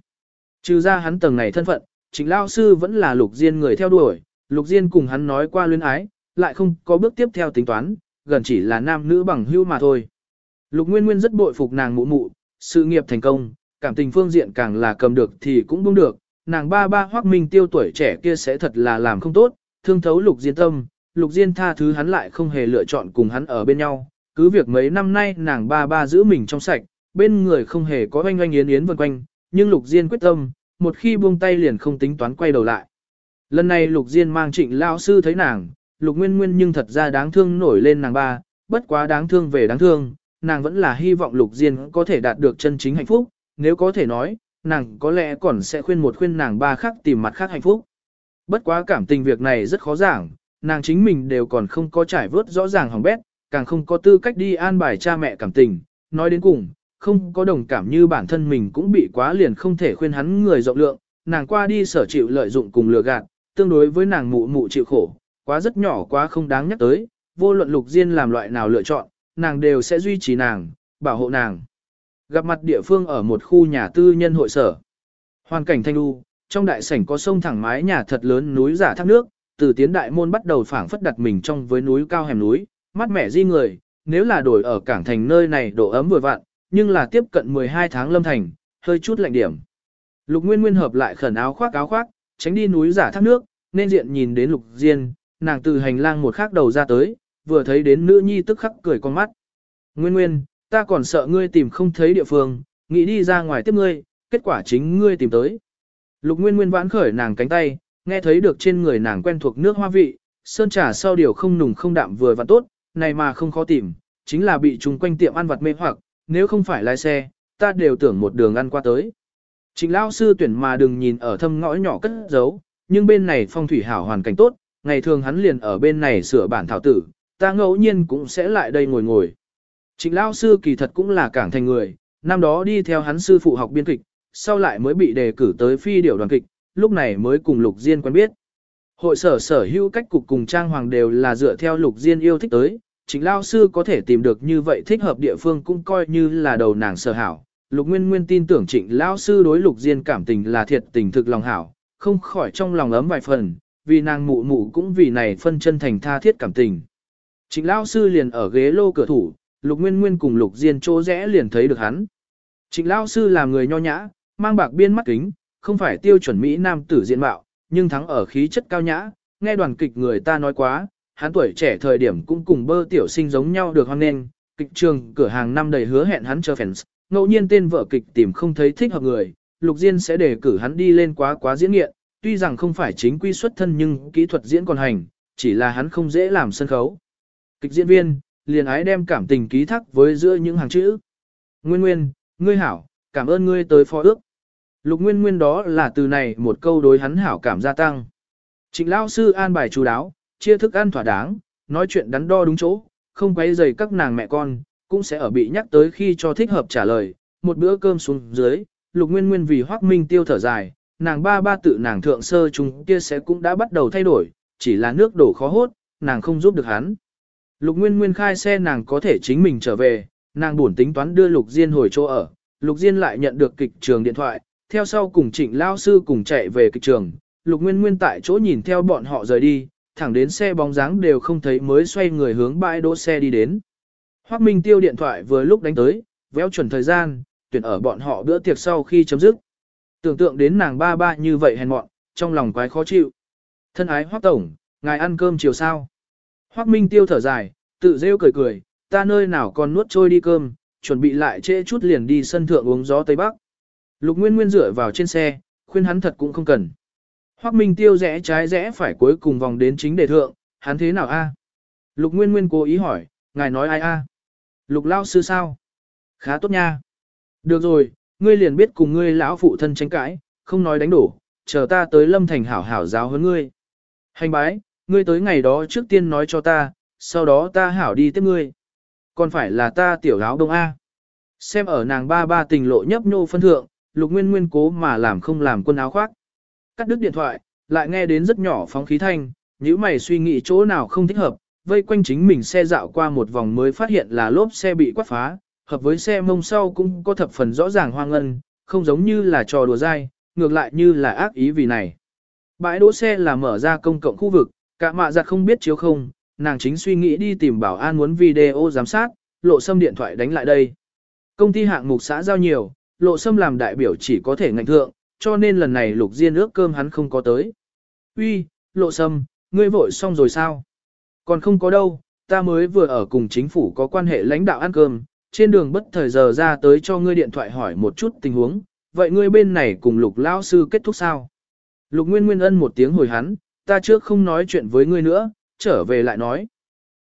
[SPEAKER 1] Trừ ra hắn tầng này thân phận, trịnh lao sư vẫn là Lục Diên người theo đuổi, Lục Diên cùng hắn nói qua luyến ái, lại không có bước tiếp theo tính toán, gần chỉ là nam nữ bằng hữu mà thôi. Lục Nguyên Nguyên rất bội phục nàng mụ mụ, sự nghiệp thành công, cảm tình phương diện càng là cầm được thì cũng buông được, nàng ba ba hoác minh tiêu tuổi trẻ kia sẽ thật là làm không tốt, thương thấu Lục Diên tâm, Lục Diên tha thứ hắn lại không hề lựa chọn cùng hắn ở bên nhau, cứ việc mấy năm nay nàng ba ba giữ mình trong sạch, bên người không hề có oanh oanh yến yến vần quanh, nhưng Lục Diên quyết tâm, một khi buông tay liền không tính toán quay đầu lại. Lần này Lục Diên mang trịnh lao sư thấy nàng, Lục Nguyên Nguyên nhưng thật ra đáng thương nổi lên nàng ba, bất quá đáng thương về đáng thương, nàng vẫn là hy vọng Lục Diên có thể đạt được chân chính hạnh phúc, nếu có thể nói, nàng có lẽ còn sẽ khuyên một khuyên nàng ba khác tìm mặt khác hạnh phúc. Bất quá cảm tình việc này rất khó giảng, nàng chính mình đều còn không có trải vớt rõ ràng hỏng bét, càng không có tư cách đi an bài cha mẹ cảm tình, nói đến cùng, không có đồng cảm như bản thân mình cũng bị quá liền không thể khuyên hắn người rộng lượng, nàng qua đi sở chịu lợi dụng cùng lừa gạt, tương đối với nàng mụ mụ chịu khổ, quá rất nhỏ quá không đáng nhắc tới, vô luận lục diên làm loại nào lựa chọn, nàng đều sẽ duy trì nàng, bảo hộ nàng. Gặp mặt địa phương ở một khu nhà tư nhân hội sở. Hoàn cảnh thanh lưu, trong đại sảnh có sông thẳng mái nhà thật lớn núi giả thác nước, từ tiến đại môn bắt đầu phảng phất đặt mình trong với núi cao hẻm núi, mắt mẻ di người, nếu là đổi ở cảng thành nơi này độ ấm vừa vặn, nhưng là tiếp cận 12 tháng lâm thành, hơi chút lạnh điểm. Lục Nguyên Nguyên hợp lại khẩn áo khoác áo khoác, tránh đi núi giả thác nước, nên diện nhìn đến Lục Diên, nàng từ hành lang một khắc đầu ra tới, vừa thấy đến nữ nhi tức khắc cười con mắt. Nguyên Nguyên, ta còn sợ ngươi tìm không thấy địa phương, nghĩ đi ra ngoài tiếp ngươi, kết quả chính ngươi tìm tới. Lục Nguyên Nguyên vãn khởi nàng cánh tay, nghe thấy được trên người nàng quen thuộc nước hoa vị, sơn trà sau điều không nùng không đạm vừa và tốt, này mà không khó tìm, chính là bị chúng quanh tiệm ăn vặt mê hoặc, nếu không phải lái xe, ta đều tưởng một đường ăn qua tới. Trịnh lão sư tuyển mà đừng nhìn ở thâm ngõ nhỏ cất giấu, nhưng bên này phong thủy hảo hoàn cảnh tốt, ngày thường hắn liền ở bên này sửa bản thảo tử, ta ngẫu nhiên cũng sẽ lại đây ngồi ngồi. Trịnh lão sư kỳ thật cũng là cảng thành người, năm đó đi theo hắn sư phụ học biên kịch, sau lại mới bị đề cử tới phi điểu đoàn kịch, lúc này mới cùng Lục Diên quen biết. Hội sở sở hữu cách cục cùng trang hoàng đều là dựa theo Lục Diên yêu thích tới, chính lao sư có thể tìm được như vậy thích hợp địa phương cũng coi như là đầu nàng sở hảo. Lục Nguyên Nguyên tin tưởng Trịnh lão sư đối Lục Diên cảm tình là thiệt tình thực lòng hảo, không khỏi trong lòng ấm vài phần, vì nàng mụ mụ cũng vì này phân chân thành tha thiết cảm tình. Trịnh lão sư liền ở ghế lô cửa thủ, Lục Nguyên Nguyên cùng Lục Diên chỗ rẽ liền thấy được hắn. Trịnh lão sư là người nho nhã, mang bạc biên mắt kính, không phải tiêu chuẩn mỹ nam tử diện mạo, nhưng thắng ở khí chất cao nhã, nghe đoàn kịch người ta nói quá, hắn tuổi trẻ thời điểm cũng cùng bơ tiểu sinh giống nhau được hoan nghênh, kịch trường cửa hàng năm đầy hứa hẹn hắn chờ fans, ngẫu nhiên tên vợ kịch tìm không thấy thích hợp người, Lục Diên sẽ đề cử hắn đi lên quá quá diễn nghiện, tuy rằng không phải chính quy xuất thân nhưng kỹ thuật diễn còn hành, chỉ là hắn không dễ làm sân khấu. Kịch diễn viên, liền ái đem cảm tình ký thác với giữa những hàng chữ. Nguyên Nguyên, ngươi hảo, cảm ơn ngươi tới phó ước. Lục Nguyên Nguyên đó là từ này một câu đối hắn hảo cảm gia tăng. Trịnh Lão sư an bài chú đáo, chia thức ăn thỏa đáng, nói chuyện đắn đo đúng chỗ, không quấy rầy các nàng mẹ con, cũng sẽ ở bị nhắc tới khi cho thích hợp trả lời. Một bữa cơm xuống dưới, Lục Nguyên Nguyên vì Hoắc Minh tiêu thở dài, nàng ba ba tự nàng thượng sơ chúng kia sẽ cũng đã bắt đầu thay đổi, chỉ là nước đổ khó hốt, nàng không giúp được hắn. Lục Nguyên Nguyên khai xe nàng có thể chính mình trở về, nàng buồn tính toán đưa Lục Diên hồi chỗ ở, Lục Diên lại nhận được kịch trường điện thoại, theo sau cùng trịnh lao sư cùng chạy về kịch trường. Lục Nguyên Nguyên tại chỗ nhìn theo bọn họ rời đi, thẳng đến xe bóng dáng đều không thấy mới xoay người hướng bãi đỗ xe đi đến. Hoắc Minh tiêu điện thoại vừa lúc đánh tới, véo chuẩn thời gian, tuyển ở bọn họ bữa tiệc sau khi chấm dứt. Tưởng tượng đến nàng ba ba như vậy hèn mọn, trong lòng quái khó chịu. Thân ái Hoắc Tổng, ngài ăn cơm chiều sao? Hoắc Minh tiêu thở dài, tự rêu cười cười, ta nơi nào còn nuốt trôi đi cơm, chuẩn bị lại trễ chút liền đi sân thượng uống gió Tây Bắc. Lục Nguyên Nguyên dựa vào trên xe, khuyên hắn thật cũng không cần. Hoắc Minh tiêu rẽ trái rẽ phải cuối cùng vòng đến chính đề thượng, hắn thế nào a? Lục Nguyên Nguyên cố ý hỏi, ngài nói ai a? Lục Lao sư sao? Khá tốt nha. Được rồi, ngươi liền biết cùng ngươi lão phụ thân tranh cãi, không nói đánh đổ, chờ ta tới Lâm Thành hảo hảo giáo huấn ngươi. Hành bái, ngươi tới ngày đó trước tiên nói cho ta, sau đó ta hảo đi tiếp ngươi. Còn phải là ta tiểu áo đông A. Xem ở nàng ba ba tình lộ nhấp nhô phân thượng, lục nguyên nguyên cố mà làm không làm quân áo khoác. Cắt đứt điện thoại, lại nghe đến rất nhỏ phóng khí thanh, nếu mày suy nghĩ chỗ nào không thích hợp, vây quanh chính mình xe dạo qua một vòng mới phát hiện là lốp xe bị quát phá, hợp với xe mông sau cũng có thập phần rõ ràng hoang ngân, không giống như là trò đùa dai, ngược lại như là ác ý vì này. Bãi đỗ xe là mở ra công cộng khu vực, cả mạ giặt không biết chiếu không, nàng chính suy nghĩ đi tìm bảo an muốn video giám sát, lộ xâm điện thoại đánh lại đây. Công ty hạng mục xã giao nhiều, lộ Sâm làm đại biểu chỉ có thể ngạnh thượng, cho nên lần này lục diên ước cơm hắn không có tới. Uy, lộ sâm, ngươi vội xong rồi sao? Còn không có đâu, ta mới vừa ở cùng chính phủ có quan hệ lãnh đạo ăn cơm, trên đường bất thời giờ ra tới cho ngươi điện thoại hỏi một chút tình huống, vậy ngươi bên này cùng lục lão sư kết thúc sao? Lục Nguyên Nguyên ân một tiếng hồi hắn, ta trước không nói chuyện với ngươi nữa, trở về lại nói.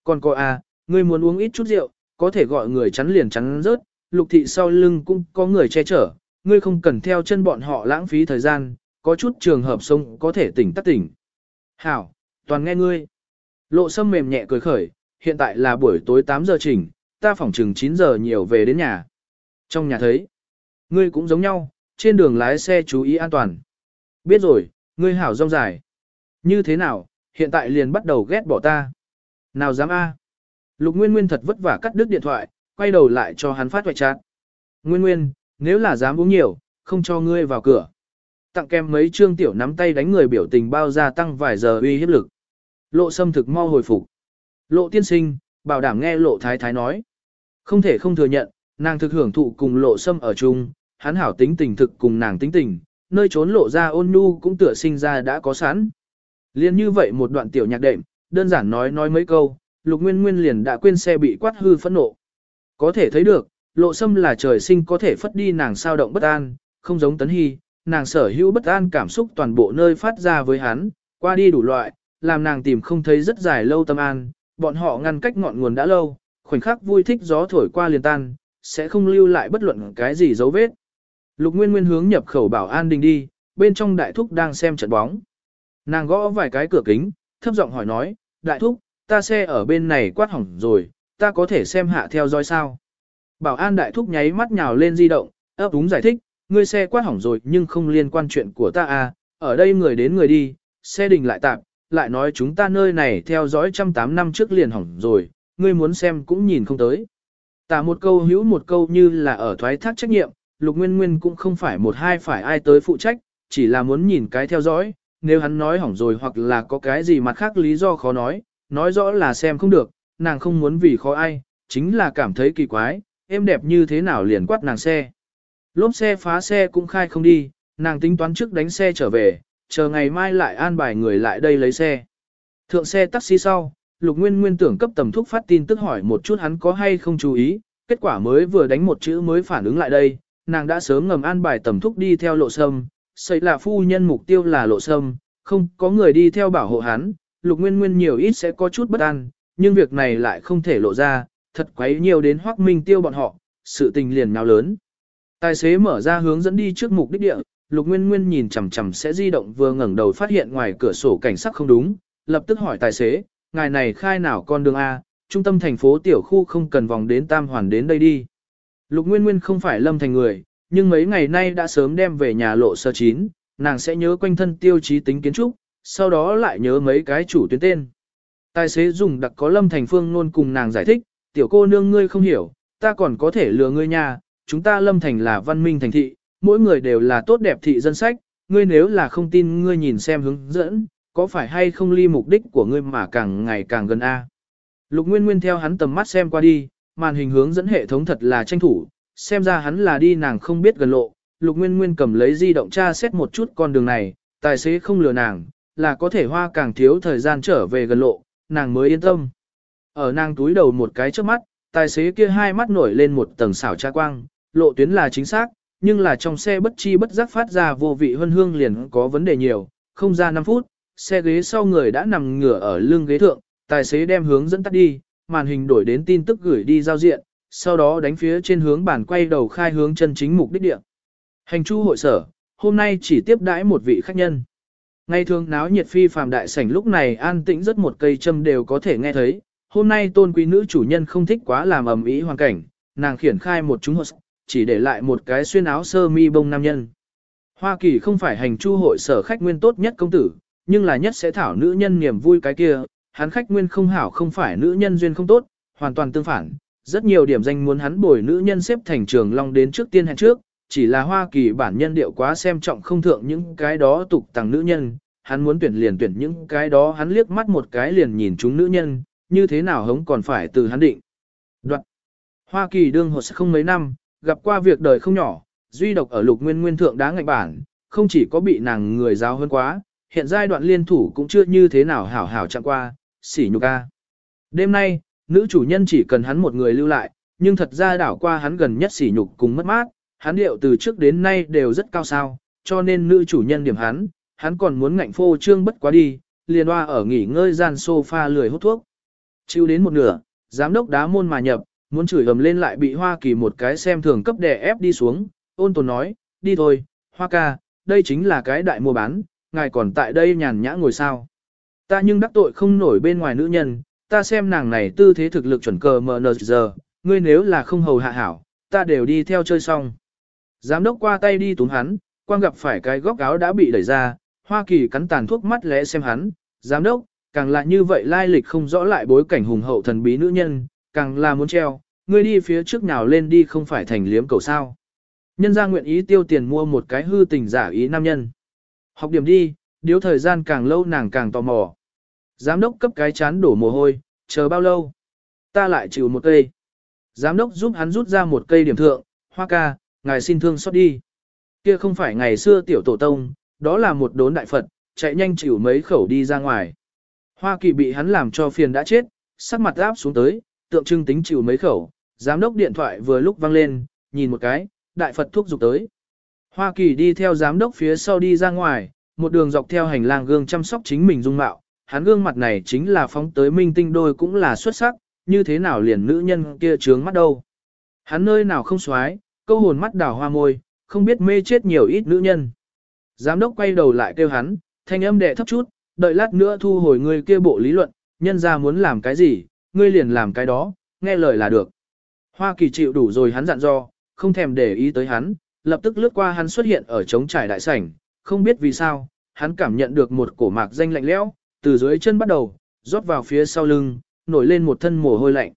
[SPEAKER 1] Còn cô à, ngươi muốn uống ít chút rượu, có thể gọi người chắn liền chắn rớt, lục thị sau lưng cũng có người che chở, ngươi không cần theo chân bọn họ lãng phí thời gian, có chút trường hợp sông có thể tỉnh tắt tỉnh. Hảo, toàn nghe ngươi. Lộ sâm mềm nhẹ cười khởi, hiện tại là buổi tối 8 giờ chỉnh, ta phỏng chừng 9 giờ nhiều về đến nhà. Trong nhà thấy, ngươi cũng giống nhau, trên đường lái xe chú ý an toàn. Biết rồi, ngươi hảo rong dài. Như thế nào, hiện tại liền bắt đầu ghét bỏ ta. Nào dám a? Lục Nguyên Nguyên thật vất vả cắt đứt điện thoại, quay đầu lại cho hắn phát hoại chát. Nguyên Nguyên, nếu là dám uống nhiều, không cho ngươi vào cửa. Tặng kem mấy trương tiểu nắm tay đánh người biểu tình bao gia tăng vài giờ uy hiếp lực. Lộ xâm thực mau hồi phục. Lộ tiên sinh, bảo đảm nghe lộ thái thái nói. Không thể không thừa nhận, nàng thực hưởng thụ cùng lộ xâm ở chung, hắn hảo tính tình thực cùng nàng tính tình, nơi trốn lộ ra ôn nhu cũng tựa sinh ra đã có sẵn. Liên như vậy một đoạn tiểu nhạc đệm, đơn giản nói nói mấy câu, lục nguyên nguyên liền đã quên xe bị quát hư phẫn nộ. Có thể thấy được, lộ sâm là trời sinh có thể phất đi nàng sao động bất an, không giống tấn hy, nàng sở hữu bất an cảm xúc toàn bộ nơi phát ra với hắn, qua đi đủ loại, làm nàng tìm không thấy rất dài lâu tâm an, bọn họ ngăn cách ngọn nguồn đã lâu, khoảnh khắc vui thích gió thổi qua liền tan, sẽ không lưu lại bất luận cái gì dấu vết. Lục Nguyên Nguyên hướng nhập khẩu bảo an đình đi, bên trong đại thúc đang xem trận bóng. Nàng gõ vài cái cửa kính, thấp giọng hỏi nói, đại thúc, ta xe ở bên này quát hỏng rồi, ta có thể xem hạ theo dõi sao. Bảo an đại thúc nháy mắt nhào lên di động, ấp úng giải thích, ngươi xe quát hỏng rồi nhưng không liên quan chuyện của ta à, ở đây người đến người đi, xe đình lại tạm, lại nói chúng ta nơi này theo dõi trăm tám năm trước liền hỏng rồi, ngươi muốn xem cũng nhìn không tới. Tả một câu hữu một câu như là ở thoái thác trách nhiệm, Lục Nguyên Nguyên cũng không phải một hai phải ai tới phụ trách, chỉ là muốn nhìn cái theo dõi, nếu hắn nói hỏng rồi hoặc là có cái gì mặt khác lý do khó nói, nói rõ là xem không được, nàng không muốn vì khó ai, chính là cảm thấy kỳ quái, em đẹp như thế nào liền quát nàng xe. Lốp xe phá xe cũng khai không đi, nàng tính toán trước đánh xe trở về, chờ ngày mai lại an bài người lại đây lấy xe. Thượng xe taxi sau, Lục Nguyên Nguyên tưởng cấp tầm thúc phát tin tức hỏi một chút hắn có hay không chú ý, kết quả mới vừa đánh một chữ mới phản ứng lại đây, nàng đã sớm ngầm an bài tầm thúc đi theo lộ sâm, xây là phu nhân mục tiêu là lộ sâm, không có người đi theo bảo hộ hắn, Lục Nguyên Nguyên nhiều ít sẽ có chút bất an, nhưng việc này lại không thể lộ ra, thật quấy nhiều đến Hoắc Minh Tiêu bọn họ, sự tình liền nào lớn. Tài xế mở ra hướng dẫn đi trước mục đích địa, Lục Nguyên Nguyên nhìn chằm chằm sẽ di động vừa ngẩng đầu phát hiện ngoài cửa sổ cảnh sắc không đúng, lập tức hỏi tài xế, ngài này khai nào con đường A, trung tâm thành phố tiểu khu không cần vòng đến Tam Hoàn đến đây đi. Lục Nguyên Nguyên không phải lâm thành người, nhưng mấy ngày nay đã sớm đem về nhà lộ sơ chín, nàng sẽ nhớ quanh thân tiêu chí tính kiến trúc, sau đó lại nhớ mấy cái chủ tuyến tên. Tài xế dùng đặc có lâm thành phương luôn cùng nàng giải thích, tiểu cô nương ngươi không hiểu, ta còn có thể lừa ngươi nha, chúng ta lâm thành là văn minh thành thị, mỗi người đều là tốt đẹp thị dân sách, ngươi nếu là không tin ngươi nhìn xem hướng dẫn, có phải hay không ly mục đích của ngươi mà càng ngày càng gần A. Lục Nguyên Nguyên theo hắn tầm mắt xem qua đi, màn hình hướng dẫn hệ thống thật là tranh thủ, xem ra hắn là đi nàng không biết gần lộ. Lục Nguyên Nguyên cầm lấy di động tra xét một chút con đường này, tài xế không lừa nàng, là có thể hoa càng thiếu thời gian trở về gần lộ, nàng mới yên tâm. Ở nàng túi đầu một cái trước mắt, tài xế kia hai mắt nổi lên một tầng xảo tra quang, lộ tuyến là chính xác, nhưng là trong xe bất chi bất giác phát ra vô vị hân hương liền có vấn đề nhiều, không ra 5 phút, xe ghế sau người đã nằm ngửa ở lưng ghế thượng, tài xế đem hướng dẫn tắt đi, màn hình đổi đến tin tức gửi đi giao diện, sau đó đánh phía trên hướng bản quay đầu khai hướng chân chính mục đích địa. Hành chu hội sở, hôm nay chỉ tiếp đãi một vị khách nhân ngay thường náo nhiệt phi phàm đại sảnh lúc này an tĩnh rất một cây châm đều có thể nghe thấy. Hôm nay tôn quý nữ chủ nhân không thích quá làm ầm ĩ hoàn cảnh, nàng khiển khai một chúng hột, chỉ để lại một cái xuyên áo sơ mi bông nam nhân. Hoa Kỳ không phải hành chu hội sở khách nguyên tốt nhất công tử, nhưng là nhất sẽ thảo nữ nhân niềm vui cái kia, hắn khách nguyên không hảo không phải nữ nhân duyên không tốt, hoàn toàn tương phản. Rất nhiều điểm danh muốn hắn bồi nữ nhân xếp thành trường long đến trước tiên hẹn trước, chỉ là Hoa Kỳ bản nhân điệu quá xem trọng không thượng những cái đó tục tàng nữ nhân, hắn muốn tuyển liền tuyển những cái đó hắn liếc mắt một cái liền nhìn chúng nữ nhân, như thế nào hống còn phải từ hắn định. Đoạn. Hoa Kỳ đương hồ sẽ không mấy năm, gặp qua việc đời không nhỏ, duy độc ở lục nguyên nguyên thượng đá ngạch bản, không chỉ có bị nàng người giáo hơn quá, hiện giai đoạn liên thủ cũng chưa như thế nào hảo hảo chạm qua, xỉ nhục ca. Đêm nay, nữ chủ nhân chỉ cần hắn một người lưu lại, nhưng thật ra đảo qua hắn gần nhất xỉ nhục cùng mất mát, hắn điệu từ trước đến nay đều rất cao sao, cho nên nữ chủ nhân điểm hắn, hắn còn muốn ngạnh phô trương bất quá đi, liền hoa ở nghỉ ngơi gian sofa lười hút thuốc. Chiêu đến một nửa, giám đốc đá môn mà nhập, muốn chửi ầm lên lại bị Hoa Kỳ một cái xem thường cấp đè ép đi xuống, ôn tồn nói, đi thôi, Hoa ca, đây chính là cái đại mua bán, ngài còn tại đây nhàn nhã ngồi sao. Ta nhưng đắc tội không nổi bên ngoài nữ nhân, ta xem nàng này tư thế thực lực chuẩn cờ mờ nờ giờ, ngươi nếu là không hầu hạ hảo, ta đều đi theo chơi xong. Giám đốc qua tay đi túm hắn, quang gặp phải cái góc áo đã bị đẩy ra, Hoa Kỳ cắn tàn thuốc mắt lẽ xem hắn, giám đốc, càng là như vậy lai lịch không rõ lại bối cảnh hùng hậu thần bí nữ nhân, càng là muốn treo, ngươi đi phía trước nào lên đi không phải thành liếm cầu sao. Nhân ra nguyện ý tiêu tiền mua một cái hư tình giả ý nam nhân. Học điểm đi, điếu thời gian càng lâu nàng càng tò mò. Giám đốc cấp cái chán đổ mồ hôi, chờ bao lâu? Ta lại chịu một cây. Giám đốc giúp hắn rút ra một cây điểm thượng, hoa ca, ngài xin thương xót đi. Kia không phải ngày xưa tiểu tổ tông, đó là một đốn đại Phật, chạy nhanh chịu mấy khẩu đi ra ngoài. Hoa kỳ bị hắn làm cho phiền đã chết, sắc mặt áp xuống tới, tượng trưng tính chịu mấy khẩu, giám đốc điện thoại vừa lúc vang lên, nhìn một cái, đại Phật thuốc dục tới. Hoa Kỳ đi theo giám đốc phía sau đi ra ngoài, một đường dọc theo hành lang gương chăm sóc chính mình dung mạo, hắn gương mặt này chính là phóng tới minh tinh đôi cũng là xuất sắc, như thế nào liền nữ nhân kia trướng mắt đâu. Hắn nơi nào không xoái, câu hồn mắt đào hoa môi, không biết mê chết nhiều ít nữ nhân. Giám đốc quay đầu lại kêu hắn, thanh âm đệ thấp chút, đợi lát nữa thu hồi người kia bộ lý luận, nhân ra muốn làm cái gì, ngươi liền làm cái đó, nghe lời là được. Hoa kỳ chịu đủ rồi hắn dặn dò, không thèm để ý tới hắn, lập tức lướt qua hắn xuất hiện ở trống trải đại sảnh, không biết vì sao, hắn cảm nhận được một cổ mạc danh lạnh lẽo, từ dưới chân bắt đầu, rót vào phía sau lưng, nổi lên một thân mồ hôi lạnh.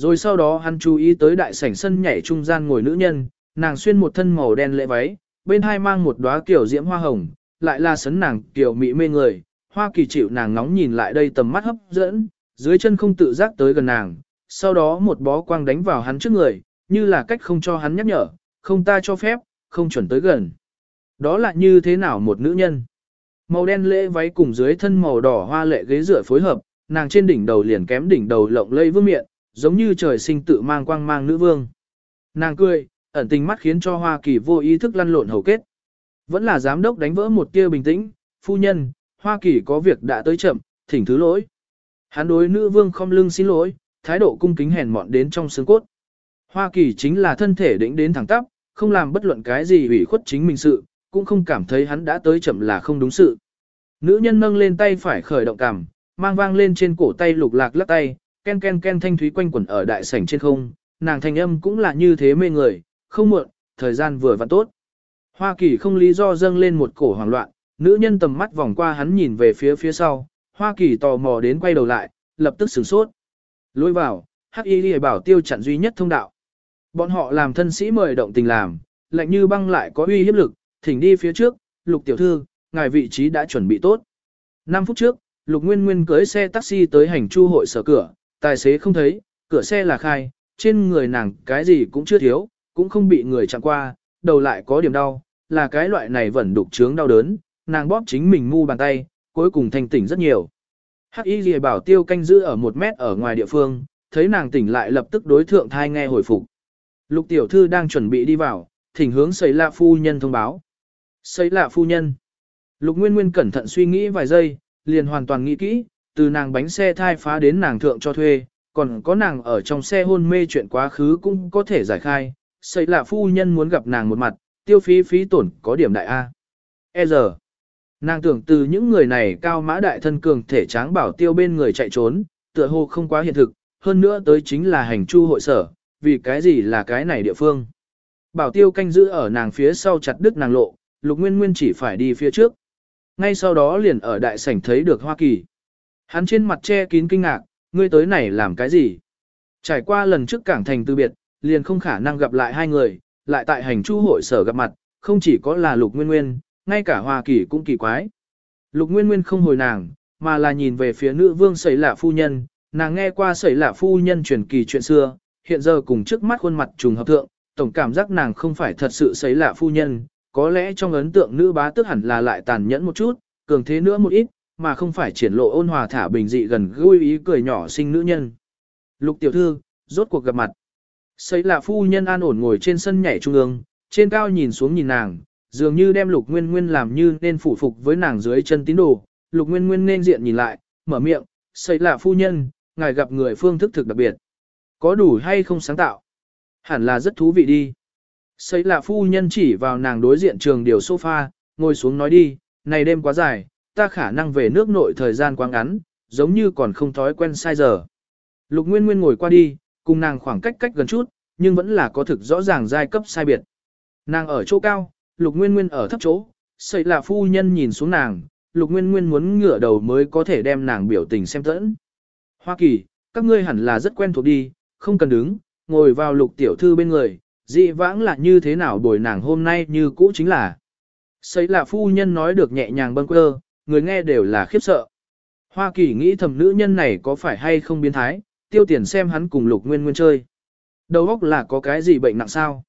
[SPEAKER 1] Rồi sau đó hắn chú ý tới đại sảnh sân nhảy trung gian ngồi nữ nhân, nàng xuyên một thân màu đen lệ váy, bên hai mang một đóa kiểu diễm hoa hồng, lại là sấn nàng kiểu mỹ mê người, hoa kỳ chịu nàng nóng nhìn lại đây tầm mắt hấp dẫn, dưới chân không tự giác tới gần nàng, sau đó một bó quang đánh vào hắn trước người, như là cách không cho hắn nhắc nhở, không ta cho phép, không chuẩn tới gần. Đó là như thế nào một nữ nhân? Màu đen lễ váy cùng dưới thân màu đỏ hoa lệ ghế rửa phối hợp, nàng trên đỉnh đầu liền kém đỉnh đầu lộng lây vương miệng, giống như trời sinh tự mang quang mang nữ vương. Nàng cười, ẩn tình mắt khiến cho Hoa Kỳ vô ý thức lăn lộn hầu kết. Vẫn là giám đốc đánh vỡ một tia bình tĩnh, phu nhân, Hoa Kỳ có việc đã tới chậm, thỉnh thứ lỗi. Hắn đối nữ vương không lưng xin lỗi, thái độ cung kính hèn mọn đến trong xương cốt. Hoa Kỳ chính là thân thể đỉnh đến thẳng tắp, không làm bất luận cái gì ủy khuất chính mình sự, cũng không cảm thấy hắn đã tới chậm là không đúng sự. Nữ nhân nâng lên tay phải khởi động cảm, mang vang lên trên cổ tay lục lạc lắc tay, ken ken ken thanh thúy quanh quẩn ở đại sảnh trên không, nàng thanh âm cũng là như thế mê người, không muộn, thời gian vừa vặn tốt. Hoa Kỳ không lý do dâng lên một cổ hoảng loạn, nữ nhân tầm mắt vòng qua hắn nhìn về phía phía sau, Hoa Kỳ tò mò đến quay đầu lại, lập tức sửng sốt. Lôi vào, hắc y bảo tiêu chặn duy nhất thông đạo. Bọn họ làm thân sĩ mời động tình làm, lạnh như băng lại có uy hiếp lực, thỉnh đi phía trước, lục tiểu thư, ngài vị trí đã chuẩn bị tốt. 5 phút trước, lục nguyên nguyên cưới xe taxi tới hành chu hội sở cửa, tài xế không thấy, cửa xe là khai, trên người nàng cái gì cũng chưa thiếu, cũng không bị người chạm qua, đầu lại có điểm đau, là cái loại này vẫn đục trướng đau đớn, nàng bóp chính mình mu bàn tay, cuối cùng thanh tỉnh rất nhiều. Hắc y lìa bảo tiêu canh giữ ở một mét ở ngoài địa phương, thấy nàng tỉnh lại lập tức đối thượng thai nghe hồi phục. Lục tiểu thư đang chuẩn bị đi vào, thỉnh hướng sấy lạ phu nhân thông báo. Sấy lạ phu nhân. Lục Nguyên Nguyên cẩn thận suy nghĩ vài giây, liền hoàn toàn nghĩ kỹ, từ nàng bánh xe thai phá đến nàng thượng cho thuê, còn có nàng ở trong xe hôn mê chuyện quá khứ cũng có thể giải khai. xây là phu nhân muốn gặp nàng một mặt, tiêu phí phí tổn có điểm đại A. E giờ. Nàng tưởng từ những người này cao mã đại thân cường thể tráng bảo tiêu bên người chạy trốn, tựa hồ không quá hiện thực, hơn nữa tới chính là hành chu hội sở, vì cái gì là cái này địa phương. Bảo tiêu canh giữ ở nàng phía sau chặt đứt nàng lộ, lục nguyên nguyên chỉ phải đi phía trước. Ngay sau đó liền ở đại sảnh thấy được Hoa Kỳ. Hắn trên mặt che kín kinh ngạc, ngươi tới này làm cái gì? Trải qua lần trước cảng thành từ biệt, liền không khả năng gặp lại hai người, lại tại hành chu hội sở gặp mặt, không chỉ có là lục nguyên nguyên, ngay cả Hoa Kỳ cũng kỳ quái. Lục nguyên nguyên không hồi nàng, mà là nhìn về phía nữ vương sẩy lạ phu nhân, nàng nghe qua sẩy lạ phu nhân truyền kỳ chuyện xưa, hiện giờ cùng trước mắt khuôn mặt trùng hợp thượng, tổng cảm giác nàng không phải thật sự sấy lạ phu nhân, có lẽ trong ấn tượng nữ bá tước hẳn là lại tàn nhẫn một chút, cường thế nữa một ít, mà không phải triển lộ ôn hòa thả bình dị gần gũi ý cười nhỏ sinh nữ nhân. Lục tiểu thư, rốt cuộc gặp mặt. Sấy là phu nhân an ổn ngồi trên sân nhảy trung ương, trên cao nhìn xuống nhìn nàng, dường như đem lục nguyên nguyên làm như nên phủ phục với nàng dưới chân tín đồ. Lục nguyên nguyên nên diện nhìn lại, mở miệng, sấy là phu nhân, ngài gặp người phương thức thực đặc biệt. Có đủ hay không sáng tạo? Hẳn là rất thú vị đi. Sấy là phu nhân chỉ vào nàng đối diện trường điều sofa, ngồi xuống nói đi, này đêm quá dài, ta khả năng về nước nội thời gian quá ngắn, giống như còn không thói quen sai giờ. Lục Nguyên Nguyên ngồi qua đi, cùng nàng khoảng cách cách gần chút, nhưng vẫn là có thực rõ ràng giai cấp sai biệt. Nàng ở chỗ cao, Lục Nguyên Nguyên ở thấp chỗ, xây là phu nhân nhìn xuống nàng, Lục Nguyên Nguyên muốn ngửa đầu mới có thể đem nàng biểu tình xem tẫn. Hoa Kỳ, các ngươi hẳn là rất quen thuộc đi, không cần đứng, ngồi vào lục tiểu thư bên người, dị vãng là như thế nào bồi nàng hôm nay như cũ chính là. Sấy là phu nhân nói được nhẹ nhàng bâng quơ, người nghe đều là khiếp sợ. Hoa kỳ nghĩ thầm nữ nhân này có phải hay không biến thái, tiêu tiền xem hắn cùng lục nguyên nguyên chơi. Đầu óc là có cái gì bệnh nặng sao?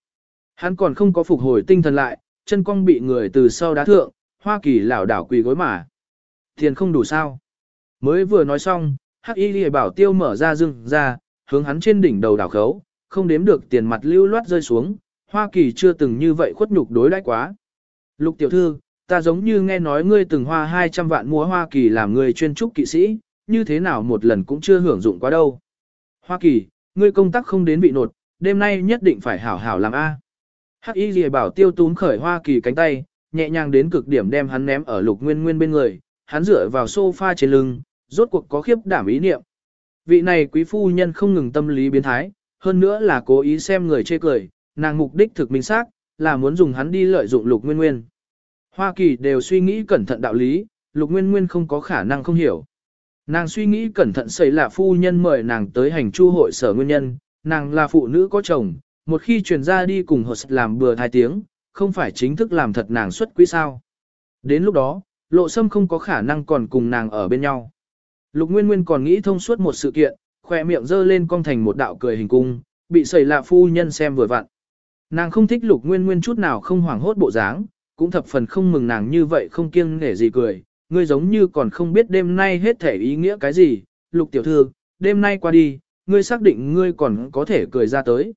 [SPEAKER 1] Hắn còn không có phục hồi tinh thần lại, chân cong bị người từ sau đá thượng, Hoa kỳ lảo đảo quỳ gối mà. Tiền không đủ sao? Mới vừa nói xong, Hắc Y Lìa bảo tiêu mở ra rừng ra, hướng hắn trên đỉnh đầu đảo khấu, không đếm được tiền mặt lưu loát rơi xuống, Hoa Kỳ chưa từng như vậy khuất nhục đối đãi quá. Lục tiểu thư, ta giống như nghe nói ngươi từng hoa 200 vạn mua Hoa Kỳ làm người chuyên trúc kỵ sĩ, như thế nào một lần cũng chưa hưởng dụng quá đâu. Hoa Kỳ, ngươi công tác không đến bị nột, đêm nay nhất định phải hảo hảo làm A. Hắc Y Lìa bảo tiêu túm khởi Hoa Kỳ cánh tay, nhẹ nhàng đến cực điểm đem hắn ném ở lục nguyên nguyên bên người, hắn dựa vào sofa trên lưng, rốt cuộc có khiếp đảm ý niệm. Vị này quý phu nhân không ngừng tâm lý biến thái, hơn nữa là cố ý xem người chê cười, nàng mục đích thực minh xác là muốn dùng hắn đi lợi dụng lục nguyên nguyên. Hoa Kỳ đều suy nghĩ cẩn thận đạo lý, lục nguyên nguyên không có khả năng không hiểu. Nàng suy nghĩ cẩn thận xảy là phu nhân mời nàng tới hành chu hội sở nguyên nhân, nàng là phụ nữ có chồng, một khi truyền ra đi cùng hội làm bừa hai tiếng, không phải chính thức làm thật nàng xuất quý sao. Đến lúc đó, lộ sâm không có khả năng còn cùng nàng ở bên nhau. Lục Nguyên Nguyên còn nghĩ thông suốt một sự kiện, khỏe miệng dơ lên cong thành một đạo cười hình cung, bị sẩy lạ phu nhân xem vừa vặn. Nàng không thích Lục Nguyên Nguyên chút nào không hoảng hốt bộ dáng, cũng thập phần không mừng nàng như vậy không kiêng nể gì cười, ngươi giống như còn không biết đêm nay hết thể ý nghĩa cái gì, Lục tiểu thư, đêm nay qua đi, ngươi xác định ngươi còn có thể cười ra tới.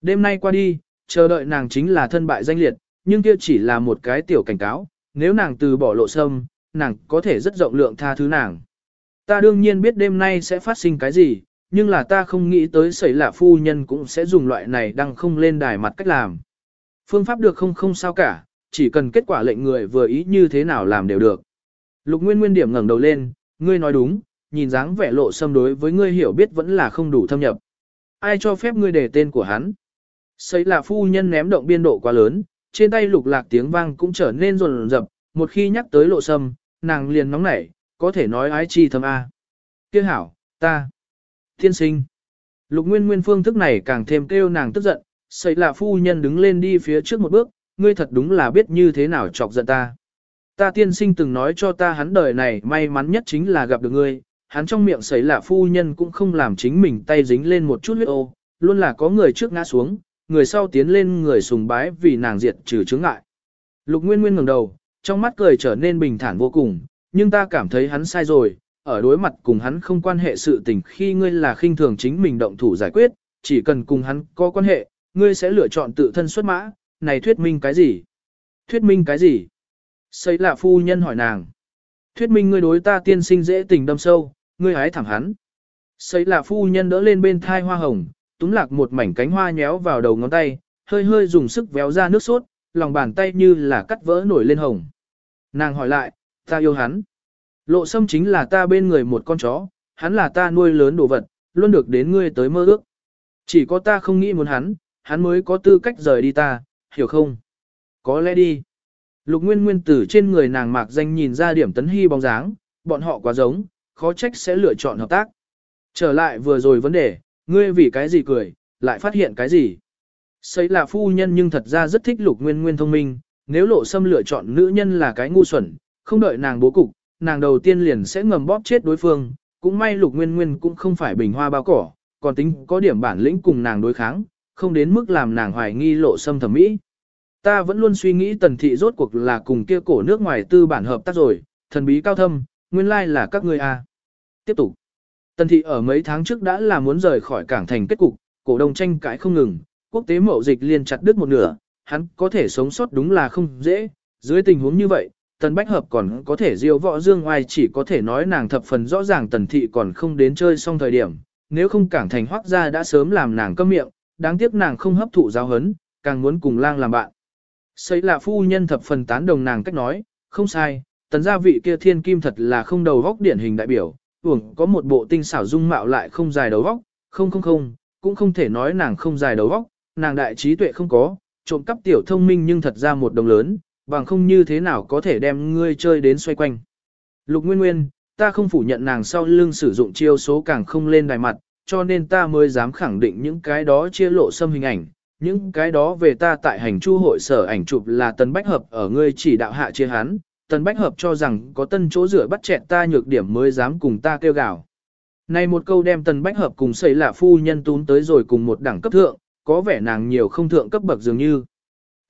[SPEAKER 1] Đêm nay qua đi, chờ đợi nàng chính là thân bại danh liệt, nhưng kia chỉ là một cái tiểu cảnh cáo, nếu nàng từ bỏ lộ sâm, nàng có thể rất rộng lượng tha thứ nàng. Ta đương nhiên biết đêm nay sẽ phát sinh cái gì, nhưng là ta không nghĩ tới xảy lạ phu nhân cũng sẽ dùng loại này đăng không lên đài mặt cách làm. Phương pháp được không không sao cả, chỉ cần kết quả lệnh người vừa ý như thế nào làm đều được. Lục Nguyên Nguyên điểm ngẩng đầu lên, ngươi nói đúng, nhìn dáng vẻ lộ xâm đối với ngươi hiểu biết vẫn là không đủ thâm nhập. Ai cho phép ngươi để tên của hắn? Xây là phu nhân ném động biên độ quá lớn, trên tay lục lạc tiếng vang cũng trở nên rồn rập, một khi nhắc tới lộ sâm, nàng liền nóng nảy, có thể nói ái chi thâm A. Kiếc hảo, ta, tiên sinh. Lục nguyên nguyên phương thức này càng thêm kêu nàng tức giận, Xây là phu nhân đứng lên đi phía trước một bước, ngươi thật đúng là biết như thế nào chọc giận ta. Ta tiên sinh từng nói cho ta hắn đời này may mắn nhất chính là gặp được ngươi, hắn trong miệng sấy là phu nhân cũng không làm chính mình tay dính lên một chút huyết ô, luôn là có người trước ngã xuống, người sau tiến lên người sùng bái vì nàng diệt trừ chướng ngại. Lục Nguyên Nguyên ngẩng đầu, trong mắt cười trở nên bình thản vô cùng, nhưng ta cảm thấy hắn sai rồi, ở đối mặt cùng hắn không quan hệ sự tình khi ngươi là khinh thường chính mình động thủ giải quyết, chỉ cần cùng hắn có quan hệ, ngươi sẽ lựa chọn tự thân xuất mã, này thuyết minh cái gì? Thuyết minh cái gì? Xây lạ phu nhân hỏi nàng. Thuyết minh ngươi đối ta tiên sinh dễ tình đâm sâu, ngươi hái thẳng hắn. Xây lạ phu nhân đỡ lên bên thai hoa hồng, túm lạc một mảnh cánh hoa nhéo vào đầu ngón tay, hơi hơi dùng sức véo ra nước sốt, lòng bàn tay như là cắt vỡ nổi lên hồng. Nàng hỏi lại, ta yêu hắn. Lộ sâm chính là ta bên người một con chó, hắn là ta nuôi lớn đồ vật, luôn được đến ngươi tới mơ ước. Chỉ có ta không nghĩ muốn hắn, hắn mới có tư cách rời đi ta, hiểu không? Có lẽ đi. Lục Nguyên Nguyên từ trên người nàng mạc danh nhìn ra điểm tấn hy bóng dáng, bọn họ quá giống, khó trách sẽ lựa chọn hợp tác. Trở lại vừa rồi vấn đề, ngươi vì cái gì cười, lại phát hiện cái gì? Sấy là phu nhân nhưng thật ra rất thích Lục Nguyên Nguyên thông minh, nếu lộ xâm lựa chọn nữ nhân là cái ngu xuẩn, không đợi nàng bố cục, nàng đầu tiên liền sẽ ngầm bóp chết đối phương, cũng may Lục Nguyên Nguyên cũng không phải bình hoa bao cỏ, còn tính có điểm bản lĩnh cùng nàng đối kháng, không đến mức làm nàng hoài nghi lộ xâm thẩm mỹ. Ta vẫn luôn suy nghĩ tần thị rốt cuộc là cùng kia cổ nước ngoài tư bản hợp tác rồi, thần bí cao thâm, nguyên lai là các ngươi à? Tiếp tục. Tần thị ở mấy tháng trước đã là muốn rời khỏi cảng thành kết cục, cổ đông tranh cãi không ngừng, quốc tế mậu dịch liên chặt đứt một nửa, hắn có thể sống sót đúng là không dễ, dưới tình huống như vậy, tần bách hợp còn có thể diêu võ dương ngoài chỉ có thể nói nàng thập phần rõ ràng tần thị còn không đến chơi xong thời điểm, nếu không cảng thành hoác ra đã sớm làm nàng câm miệng, đáng tiếc nàng không hấp thụ giáo hấn, càng muốn cùng lang làm bạn. Xây là phu nhân thập phần tán đồng nàng cách nói, không sai, tần gia vị kia thiên kim thật là không đầu góc điển hình đại biểu, uổng có một bộ tinh xảo dung mạo lại không dài đầu góc, không không không, cũng không thể nói nàng không dài đầu góc, nàng đại trí tuệ không có, trộm cắp tiểu thông minh nhưng thật ra một đồng lớn, bằng không như thế nào có thể đem ngươi chơi đến xoay quanh. Lục Nguyên Nguyên, ta không phủ nhận nàng sau lưng sử dụng chiêu số càng không lên đài mặt, cho nên ta mới dám khẳng định những cái đó chia lộ xâm hình ảnh, những cái đó về ta tại hành chu hội sở ảnh chụp là Tần Bách Hợp ở ngươi chỉ đạo hạ chia hắn, Tần Bách Hợp cho rằng có tân chỗ rửa bắt chẹn ta nhược điểm mới dám cùng ta kêu gào. Này một câu đem Tần Bách Hợp cùng xây là phu nhân tún tới rồi cùng một đẳng cấp thượng, có vẻ nàng nhiều không thượng cấp bậc dường như.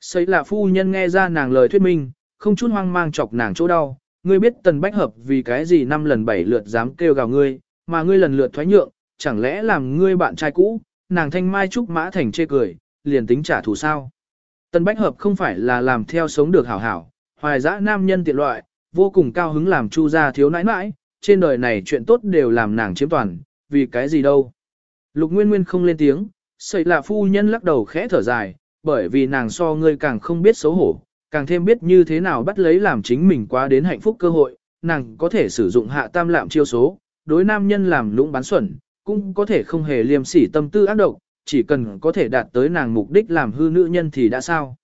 [SPEAKER 1] Xây là phu nhân nghe ra nàng lời thuyết minh, không chút hoang mang chọc nàng chỗ đau, ngươi biết Tần Bách Hợp vì cái gì năm lần bảy lượt dám kêu gào ngươi, mà ngươi lần lượt thoái nhượng, chẳng lẽ làm ngươi bạn trai cũ, nàng thanh mai trúc mã thành chê cười, liền tính trả thù sao. Tân Bách Hợp không phải là làm theo sống được hảo hảo, hoài dã nam nhân tiện loại, vô cùng cao hứng làm chu gia thiếu nãi nãi, trên đời này chuyện tốt đều làm nàng chiếm toàn, vì cái gì đâu. Lục Nguyên Nguyên không lên tiếng, sợi là phu nhân lắc đầu khẽ thở dài, bởi vì nàng so ngươi càng không biết xấu hổ, càng thêm biết như thế nào bắt lấy làm chính mình quá đến hạnh phúc cơ hội, nàng có thể sử dụng hạ tam lạm chiêu số, đối nam nhân làm lũng bán xuẩn, cũng có thể không hề liêm sỉ tâm tư ác độc, chỉ cần có thể đạt tới nàng mục đích làm hư nữ nhân thì đã sao.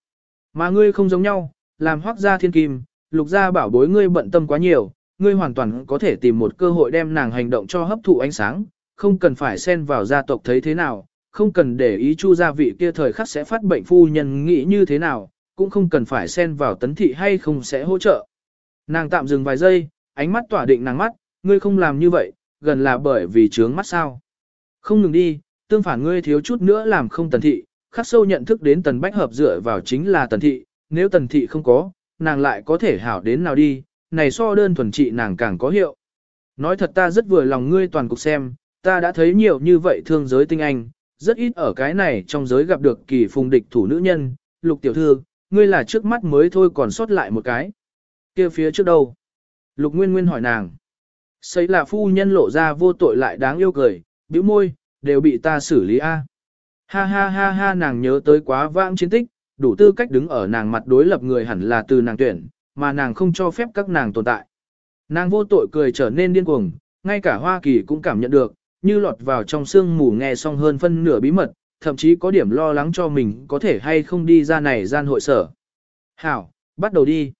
[SPEAKER 1] Mà ngươi không giống nhau, làm hoác gia thiên kim, lục gia bảo bối ngươi bận tâm quá nhiều, ngươi hoàn toàn có thể tìm một cơ hội đem nàng hành động cho hấp thụ ánh sáng, không cần phải xen vào gia tộc thấy thế nào, không cần để ý chu gia vị kia thời khắc sẽ phát bệnh phu nhân nghĩ như thế nào, cũng không cần phải xen vào tấn thị hay không sẽ hỗ trợ. Nàng tạm dừng vài giây, ánh mắt tỏa định nàng mắt, ngươi không làm như vậy, gần là bởi vì trướng mắt sao. Không ngừng đi, tương phản ngươi thiếu chút nữa làm không tần thị, khắc sâu nhận thức đến tần bách hợp dựa vào chính là tần thị, nếu tần thị không có, nàng lại có thể hảo đến nào đi, này so đơn thuần trị nàng càng có hiệu. Nói thật ta rất vừa lòng ngươi toàn cục xem, ta đã thấy nhiều như vậy thương giới tinh anh, rất ít ở cái này trong giới gặp được kỳ phùng địch thủ nữ nhân, lục tiểu thư, ngươi là trước mắt mới thôi còn sót lại một cái. kia phía trước đâu? Lục Nguyên Nguyên hỏi nàng. Xây là phu nhân lộ ra vô tội lại đáng yêu cười, bĩu môi, đều bị ta xử lý a. Ha ha ha ha nàng nhớ tới quá vãng chiến tích, đủ tư cách đứng ở nàng mặt đối lập người hẳn là từ nàng tuyển, mà nàng không cho phép các nàng tồn tại. Nàng vô tội cười trở nên điên cuồng, ngay cả Hoa Kỳ cũng cảm nhận được, như lọt vào trong sương mù nghe xong hơn phân nửa bí mật, thậm chí có điểm lo lắng cho mình có thể hay không đi ra này gian hội sở. Hảo, bắt đầu đi.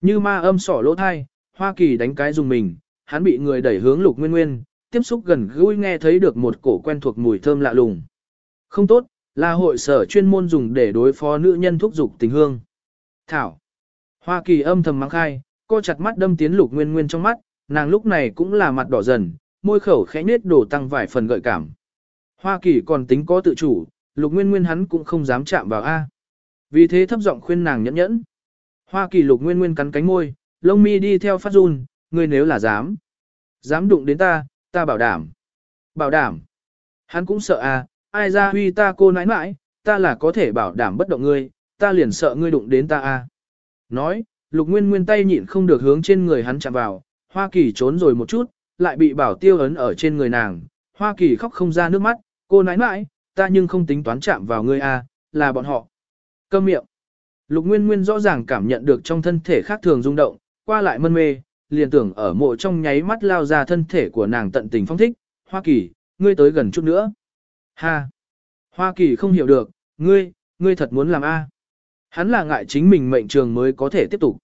[SPEAKER 1] Như ma âm sỏ lỗ thai, Hoa Kỳ đánh cái dùng mình, hắn bị người đẩy hướng lục nguyên nguyên, tiếp xúc gần gũi nghe thấy được một cổ quen thuộc mùi thơm lạ lùng. Không tốt, là hội sở chuyên môn dùng để đối phó nữ nhân thúc dục tình hương. Thảo. Hoa Kỳ âm thầm mang khai, cô chặt mắt đâm tiến lục nguyên nguyên trong mắt, nàng lúc này cũng là mặt đỏ dần, môi khẩu khẽ nết đổ tăng vài phần gợi cảm. Hoa Kỳ còn tính có tự chủ, lục nguyên nguyên hắn cũng không dám chạm vào A. Vì thế thấp giọng khuyên nàng nhẫn nhẫn. Hoa Kỳ lục nguyên nguyên cắn cánh môi, lông mi đi theo phát run, ngươi nếu là dám. Dám đụng đến ta, ta bảo đảm. Bảo đảm. Hắn cũng sợ à? ai ra huy ta cô nãi nãi, ta là có thể bảo đảm bất động ngươi, ta liền sợ ngươi đụng đến ta à? Nói, lục nguyên nguyên tay nhịn không được hướng trên người hắn chạm vào, Hoa Kỳ trốn rồi một chút, lại bị bảo tiêu ấn ở trên người nàng. Hoa Kỳ khóc không ra nước mắt, cô nãi nãi, ta nhưng không tính toán chạm vào ngươi à? là bọn họ. Câm miệng. Lục Nguyên Nguyên rõ ràng cảm nhận được trong thân thể khác thường rung động, qua lại mân mê, liền tưởng ở mộ trong nháy mắt lao ra thân thể của nàng tận tình phong thích. Hoa Kỳ, ngươi tới gần chút nữa. Ha! Hoa Kỳ không hiểu được, ngươi, ngươi thật muốn làm A. Hắn là ngại chính mình mệnh trường mới có thể tiếp tục.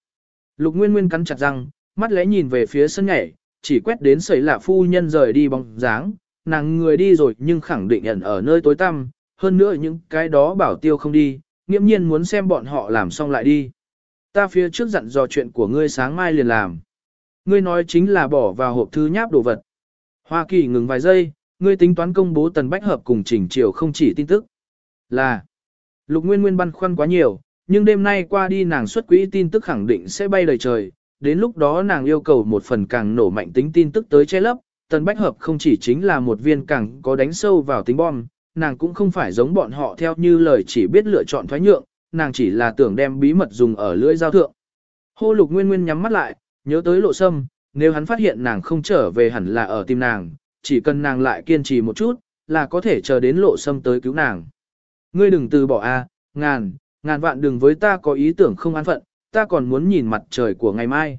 [SPEAKER 1] Lục Nguyên Nguyên cắn chặt răng, mắt lẽ nhìn về phía sân nhảy, chỉ quét đến sẩy lạ phu nhân rời đi bóng dáng, nàng người đi rồi nhưng khẳng định ẩn ở nơi tối tăm, hơn nữa những cái đó bảo tiêu không đi, nghiễm nhiên muốn xem bọn họ làm xong lại đi. Ta phía trước dặn dò chuyện của ngươi sáng mai liền làm. Ngươi nói chính là bỏ vào hộp thư nháp đồ vật. Hoa Kỳ ngừng vài giây, ngươi tính toán công bố tần bách hợp cùng chỉnh triều không chỉ tin tức. Là, lục nguyên nguyên băn khoăn quá nhiều, nhưng đêm nay qua đi nàng xuất quỹ tin tức khẳng định sẽ bay đầy trời. Đến lúc đó nàng yêu cầu một phần càng nổ mạnh tính tin tức tới che lấp, tần bách hợp không chỉ chính là một viên càng có đánh sâu vào tính bom, nàng cũng không phải giống bọn họ theo như lời chỉ biết lựa chọn thoái nhượng, nàng chỉ là tưởng đem bí mật dùng ở lưỡi giao thượng. Hô lục nguyên nguyên nhắm mắt lại, nhớ tới lộ sâm, nếu hắn phát hiện nàng không trở về hẳn là ở tim nàng, chỉ cần nàng lại kiên trì một chút, là có thể chờ đến lộ sâm tới cứu nàng. Ngươi đừng từ bỏ a, ngàn, ngàn vạn đừng với ta có ý tưởng không an phận, ta còn muốn nhìn mặt trời của ngày mai.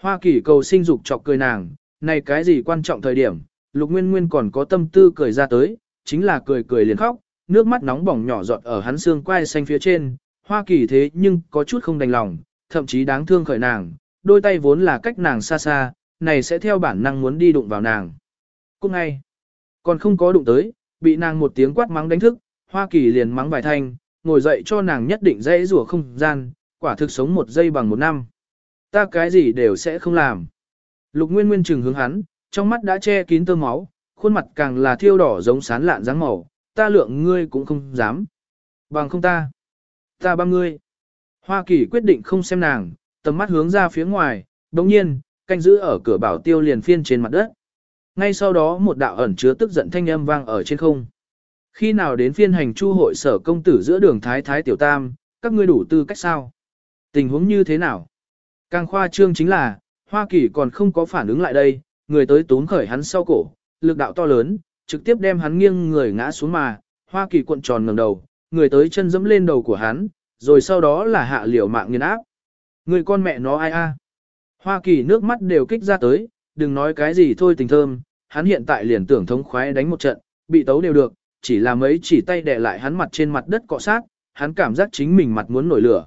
[SPEAKER 1] Hoa kỳ cầu sinh dục chọc cười nàng, này cái gì quan trọng thời điểm, lục nguyên nguyên còn có tâm tư cười ra tới, chính là cười cười liền khóc, nước mắt nóng bỏng nhỏ giọt ở hắn xương quai xanh phía trên, Hoa Kỳ thế nhưng có chút không đành lòng, thậm chí đáng thương khởi nàng, đôi tay vốn là cách nàng xa xa, này sẽ theo bản năng muốn đi đụng vào nàng. Cũng ngay, còn không có đụng tới, bị nàng một tiếng quát mắng đánh thức, Hoa Kỳ liền mắng vài thanh, ngồi dậy cho nàng nhất định dễ rủa không gian, quả thực sống một giây bằng một năm. Ta cái gì đều sẽ không làm. Lục Nguyên Nguyên trừng hướng hắn, trong mắt đã che kín tơ máu, khuôn mặt càng là thiêu đỏ giống sán lạn dáng màu, ta lượng ngươi cũng không dám. Bằng không ta. Ta băm ngươi. Hoa Kỳ quyết định không xem nàng, tầm mắt hướng ra phía ngoài, đồng nhiên, canh giữ ở cửa bảo tiêu liền phiên trên mặt đất. Ngay sau đó một đạo ẩn chứa tức giận thanh âm vang ở trên không. Khi nào đến phiên hành chu hội sở công tử giữa đường Thái Thái Tiểu Tam, các ngươi đủ tư cách sao? Tình huống như thế nào? Càng khoa trương chính là, Hoa Kỳ còn không có phản ứng lại đây, người tới tốn khởi hắn sau cổ, lực đạo to lớn, trực tiếp đem hắn nghiêng người ngã xuống mà, Hoa Kỳ cuộn tròn ngẩng đầu, người tới chân dẫm lên đầu của hắn, rồi sau đó là hạ liều mạng nghiền áp. Người con mẹ nó ai a? Hoa Kỳ nước mắt đều kích ra tới, đừng nói cái gì thôi tình thơm, hắn hiện tại liền tưởng thống khoái đánh một trận, bị tấu đều được, chỉ là mấy chỉ tay đè lại hắn mặt trên mặt đất cọ sát, hắn cảm giác chính mình mặt muốn nổi lửa.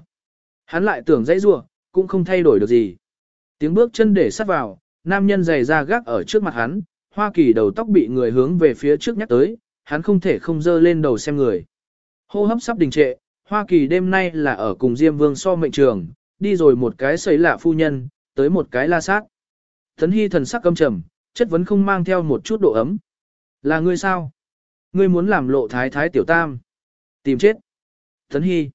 [SPEAKER 1] Hắn lại tưởng dãy rua, cũng không thay đổi được gì. Tiếng bước chân để sát vào, nam nhân giày ra gác ở trước mặt hắn, Hoa Kỳ đầu tóc bị người hướng về phía trước nhắc tới, hắn không thể không dơ lên đầu xem người. Hô hấp sắp đình trệ, Hoa Kỳ đêm nay là ở cùng Diêm Vương so mệnh trường, đi rồi một cái xây lạ phu nhân, tới một cái la sát. Thấn Hy thần sắc căm trầm, chất vấn không mang theo một chút độ ấm. Là ngươi sao? Ngươi muốn làm lộ thái thái tiểu tam. Tìm chết. Thấn Hy.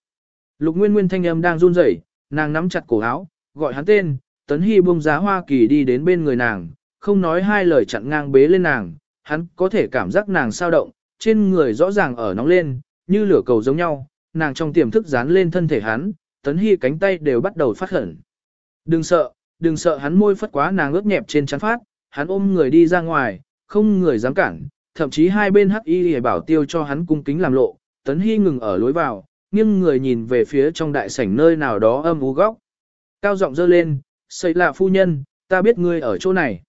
[SPEAKER 1] Lục Nguyên Nguyên thanh âm đang run rẩy, nàng nắm chặt cổ áo, gọi hắn tên, Tấn Hy buông giá Hoa Kỳ đi đến bên người nàng, không nói hai lời chặn ngang bế lên nàng, hắn có thể cảm giác nàng sao động, trên người rõ ràng ở nóng lên, như lửa cầu giống nhau, nàng trong tiềm thức dán lên thân thể hắn, tấn hy cánh tay đều bắt đầu phát khẩn. Đừng sợ, đừng sợ hắn môi phất quá nàng ướt nhẹp trên chắn phát, hắn ôm người đi ra ngoài, không người dám cản, thậm chí hai bên hắc y để bảo tiêu cho hắn cung kính làm lộ, tấn hy ngừng ở lối vào, nghiêng người nhìn về phía trong đại sảnh nơi nào đó âm u góc. Cao giọng dơ lên, xây là phu nhân, ta biết ngươi ở chỗ này.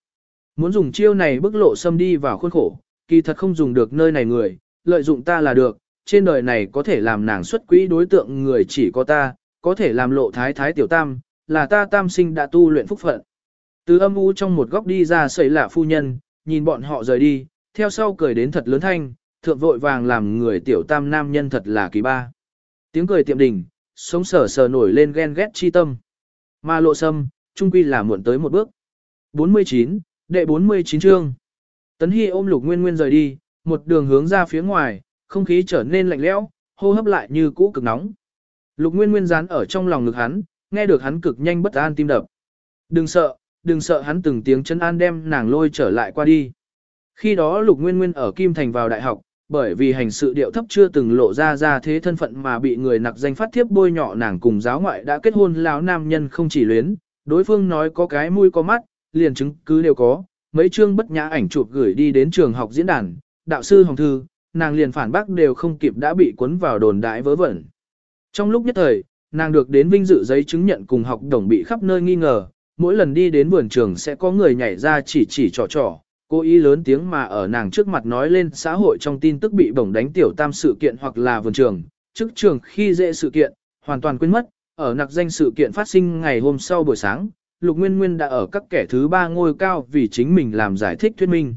[SPEAKER 1] Muốn dùng chiêu này bức lộ xâm đi vào khuôn khổ, kỳ thật không dùng được nơi này người, lợi dụng ta là được, trên đời này có thể làm nàng xuất quỹ đối tượng người chỉ có ta, có thể làm lộ thái thái tiểu tam, là ta tam sinh đã tu luyện phúc phận. Từ âm u trong một góc đi ra sẩy lạ phu nhân, nhìn bọn họ rời đi, theo sau cười đến thật lớn thanh, thượng vội vàng làm người tiểu tam nam nhân thật là kỳ ba. Tiếng cười tiệm đỉnh sống sờ sờ nổi lên ghen ghét chi tâm. Mà lộ sâm, trung quy là muộn tới một bước. 49, đệ 49 chương. Tấn Hy ôm Lục Nguyên Nguyên rời đi, một đường hướng ra phía ngoài, không khí trở nên lạnh lẽo, hô hấp lại như cũ cực nóng. Lục Nguyên Nguyên dán ở trong lòng ngực hắn, nghe được hắn cực nhanh bất an tim đập. Đừng sợ, đừng sợ hắn từng tiếng chân an đem nàng lôi trở lại qua đi. Khi đó Lục Nguyên Nguyên ở Kim Thành vào đại học, bởi vì hành sự điệu thấp chưa từng lộ ra ra thế thân phận mà bị người nặc danh phát thiếp bôi nhọ nàng cùng giáo ngoại đã kết hôn lão nam nhân không chỉ luyến, đối phương nói có cái mũi có mắt, liền chứng cứ đều có, mấy chương bất nhã ảnh chụp gửi đi đến trường học diễn đàn, đạo sư Hồng Thư, nàng liền phản bác đều không kịp đã bị cuốn vào đồn đại vớ vẩn. Trong lúc nhất thời, nàng được đến vinh dự giấy chứng nhận cùng học đồng bị khắp nơi nghi ngờ, mỗi lần đi đến vườn trường sẽ có người nhảy ra chỉ chỉ trò trò, cố ý lớn tiếng mà ở nàng trước mặt nói lên xã hội trong tin tức bị bổng đánh tiểu tam sự kiện hoặc là vườn trường, chức trường khi dễ sự kiện, hoàn toàn quên mất, ở nặc danh sự kiện phát sinh ngày hôm sau buổi sáng, Lục Nguyên Nguyên đã ở các kẻ thứ ba ngôi cao vì chính mình làm giải thích thuyết minh.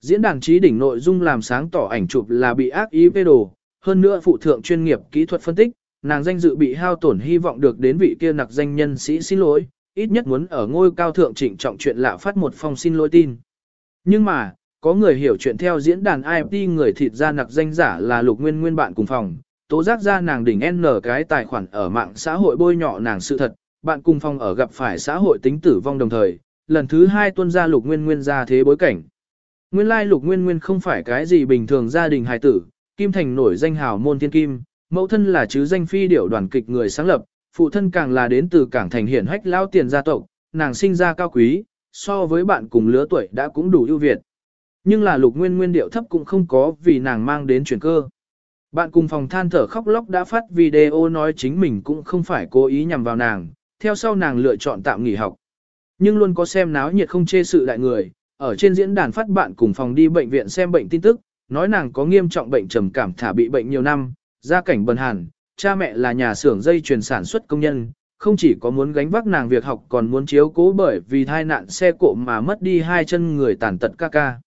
[SPEAKER 1] Diễn đàn trí đỉnh nội dung làm sáng tỏ ảnh chụp là bị ác ý vê đồ, hơn nữa phụ thượng chuyên nghiệp kỹ thuật phân tích, nàng danh dự bị hao tổn hy vọng được đến vị kia nặc danh nhân sĩ xin lỗi, ít nhất muốn ở ngôi cao thượng trịnh trọng chuyện lạ phát một phong xin lỗi tin. Nhưng mà, có người hiểu chuyện theo diễn đàn IFT người thịt ra nặc danh giả là lục nguyên nguyên bạn cùng phòng, tố giác ra nàng đỉnh N cái tài khoản ở mạng xã hội bôi nhọ nàng sự thật, bạn cùng phòng ở gặp phải xã hội tính tử vong đồng thời, lần thứ hai tuân ra lục nguyên nguyên ra thế bối cảnh. Nguyên lai lục nguyên nguyên không phải cái gì bình thường gia đình hài tử, Kim Thành nổi danh hào môn thiên kim, mẫu thân là chứ danh phi điểu đoàn kịch người sáng lập, phụ thân càng là đến từ cảng thành hiển hách lao tiền gia tộc, nàng sinh ra cao quý, so với bạn cùng lứa tuổi đã cũng đủ ưu việt. Nhưng là lục nguyên nguyên điệu thấp cũng không có vì nàng mang đến chuyển cơ. Bạn cùng phòng than thở khóc lóc đã phát video nói chính mình cũng không phải cố ý nhằm vào nàng, theo sau nàng lựa chọn tạm nghỉ học. Nhưng luôn có xem náo nhiệt không chê sự đại người, ở trên diễn đàn phát bạn cùng phòng đi bệnh viện xem bệnh tin tức, nói nàng có nghiêm trọng bệnh trầm cảm thả bị bệnh nhiều năm, gia cảnh bần hàn, cha mẹ là nhà xưởng dây chuyền sản xuất công nhân, không chỉ có muốn gánh vác nàng việc học còn muốn chiếu cố bởi vì thai nạn xe cộ mà mất đi hai chân người tàn tật ca ca.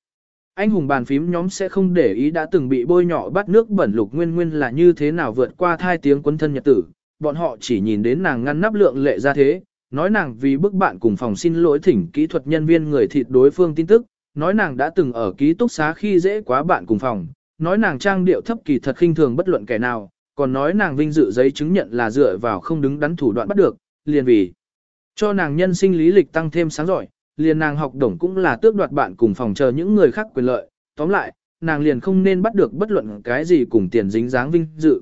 [SPEAKER 1] Anh hùng bàn phím nhóm sẽ không để ý đã từng bị bôi nhỏ bắt nước bẩn lục nguyên nguyên là như thế nào vượt qua thai tiếng quân thân nhật tử, bọn họ chỉ nhìn đến nàng ngăn nắp lượng lệ ra thế, nói nàng vì bức bạn cùng phòng xin lỗi thỉnh kỹ thuật nhân viên người thịt đối phương tin tức, nói nàng đã từng ở ký túc xá khi dễ quá bạn cùng phòng, nói nàng trang điệu thấp kỳ thật khinh thường bất luận kẻ nào, còn nói nàng vinh dự giấy chứng nhận là dựa vào không đứng đắn thủ đoạn bắt được, liền vì cho nàng nhân sinh lý lịch tăng thêm sáng giỏi, liền nàng học đồng cũng là tước đoạt bạn cùng phòng chờ những người khác quyền lợi, tóm lại, nàng liền không nên bắt được bất luận cái gì cùng tiền dính dáng vinh dự.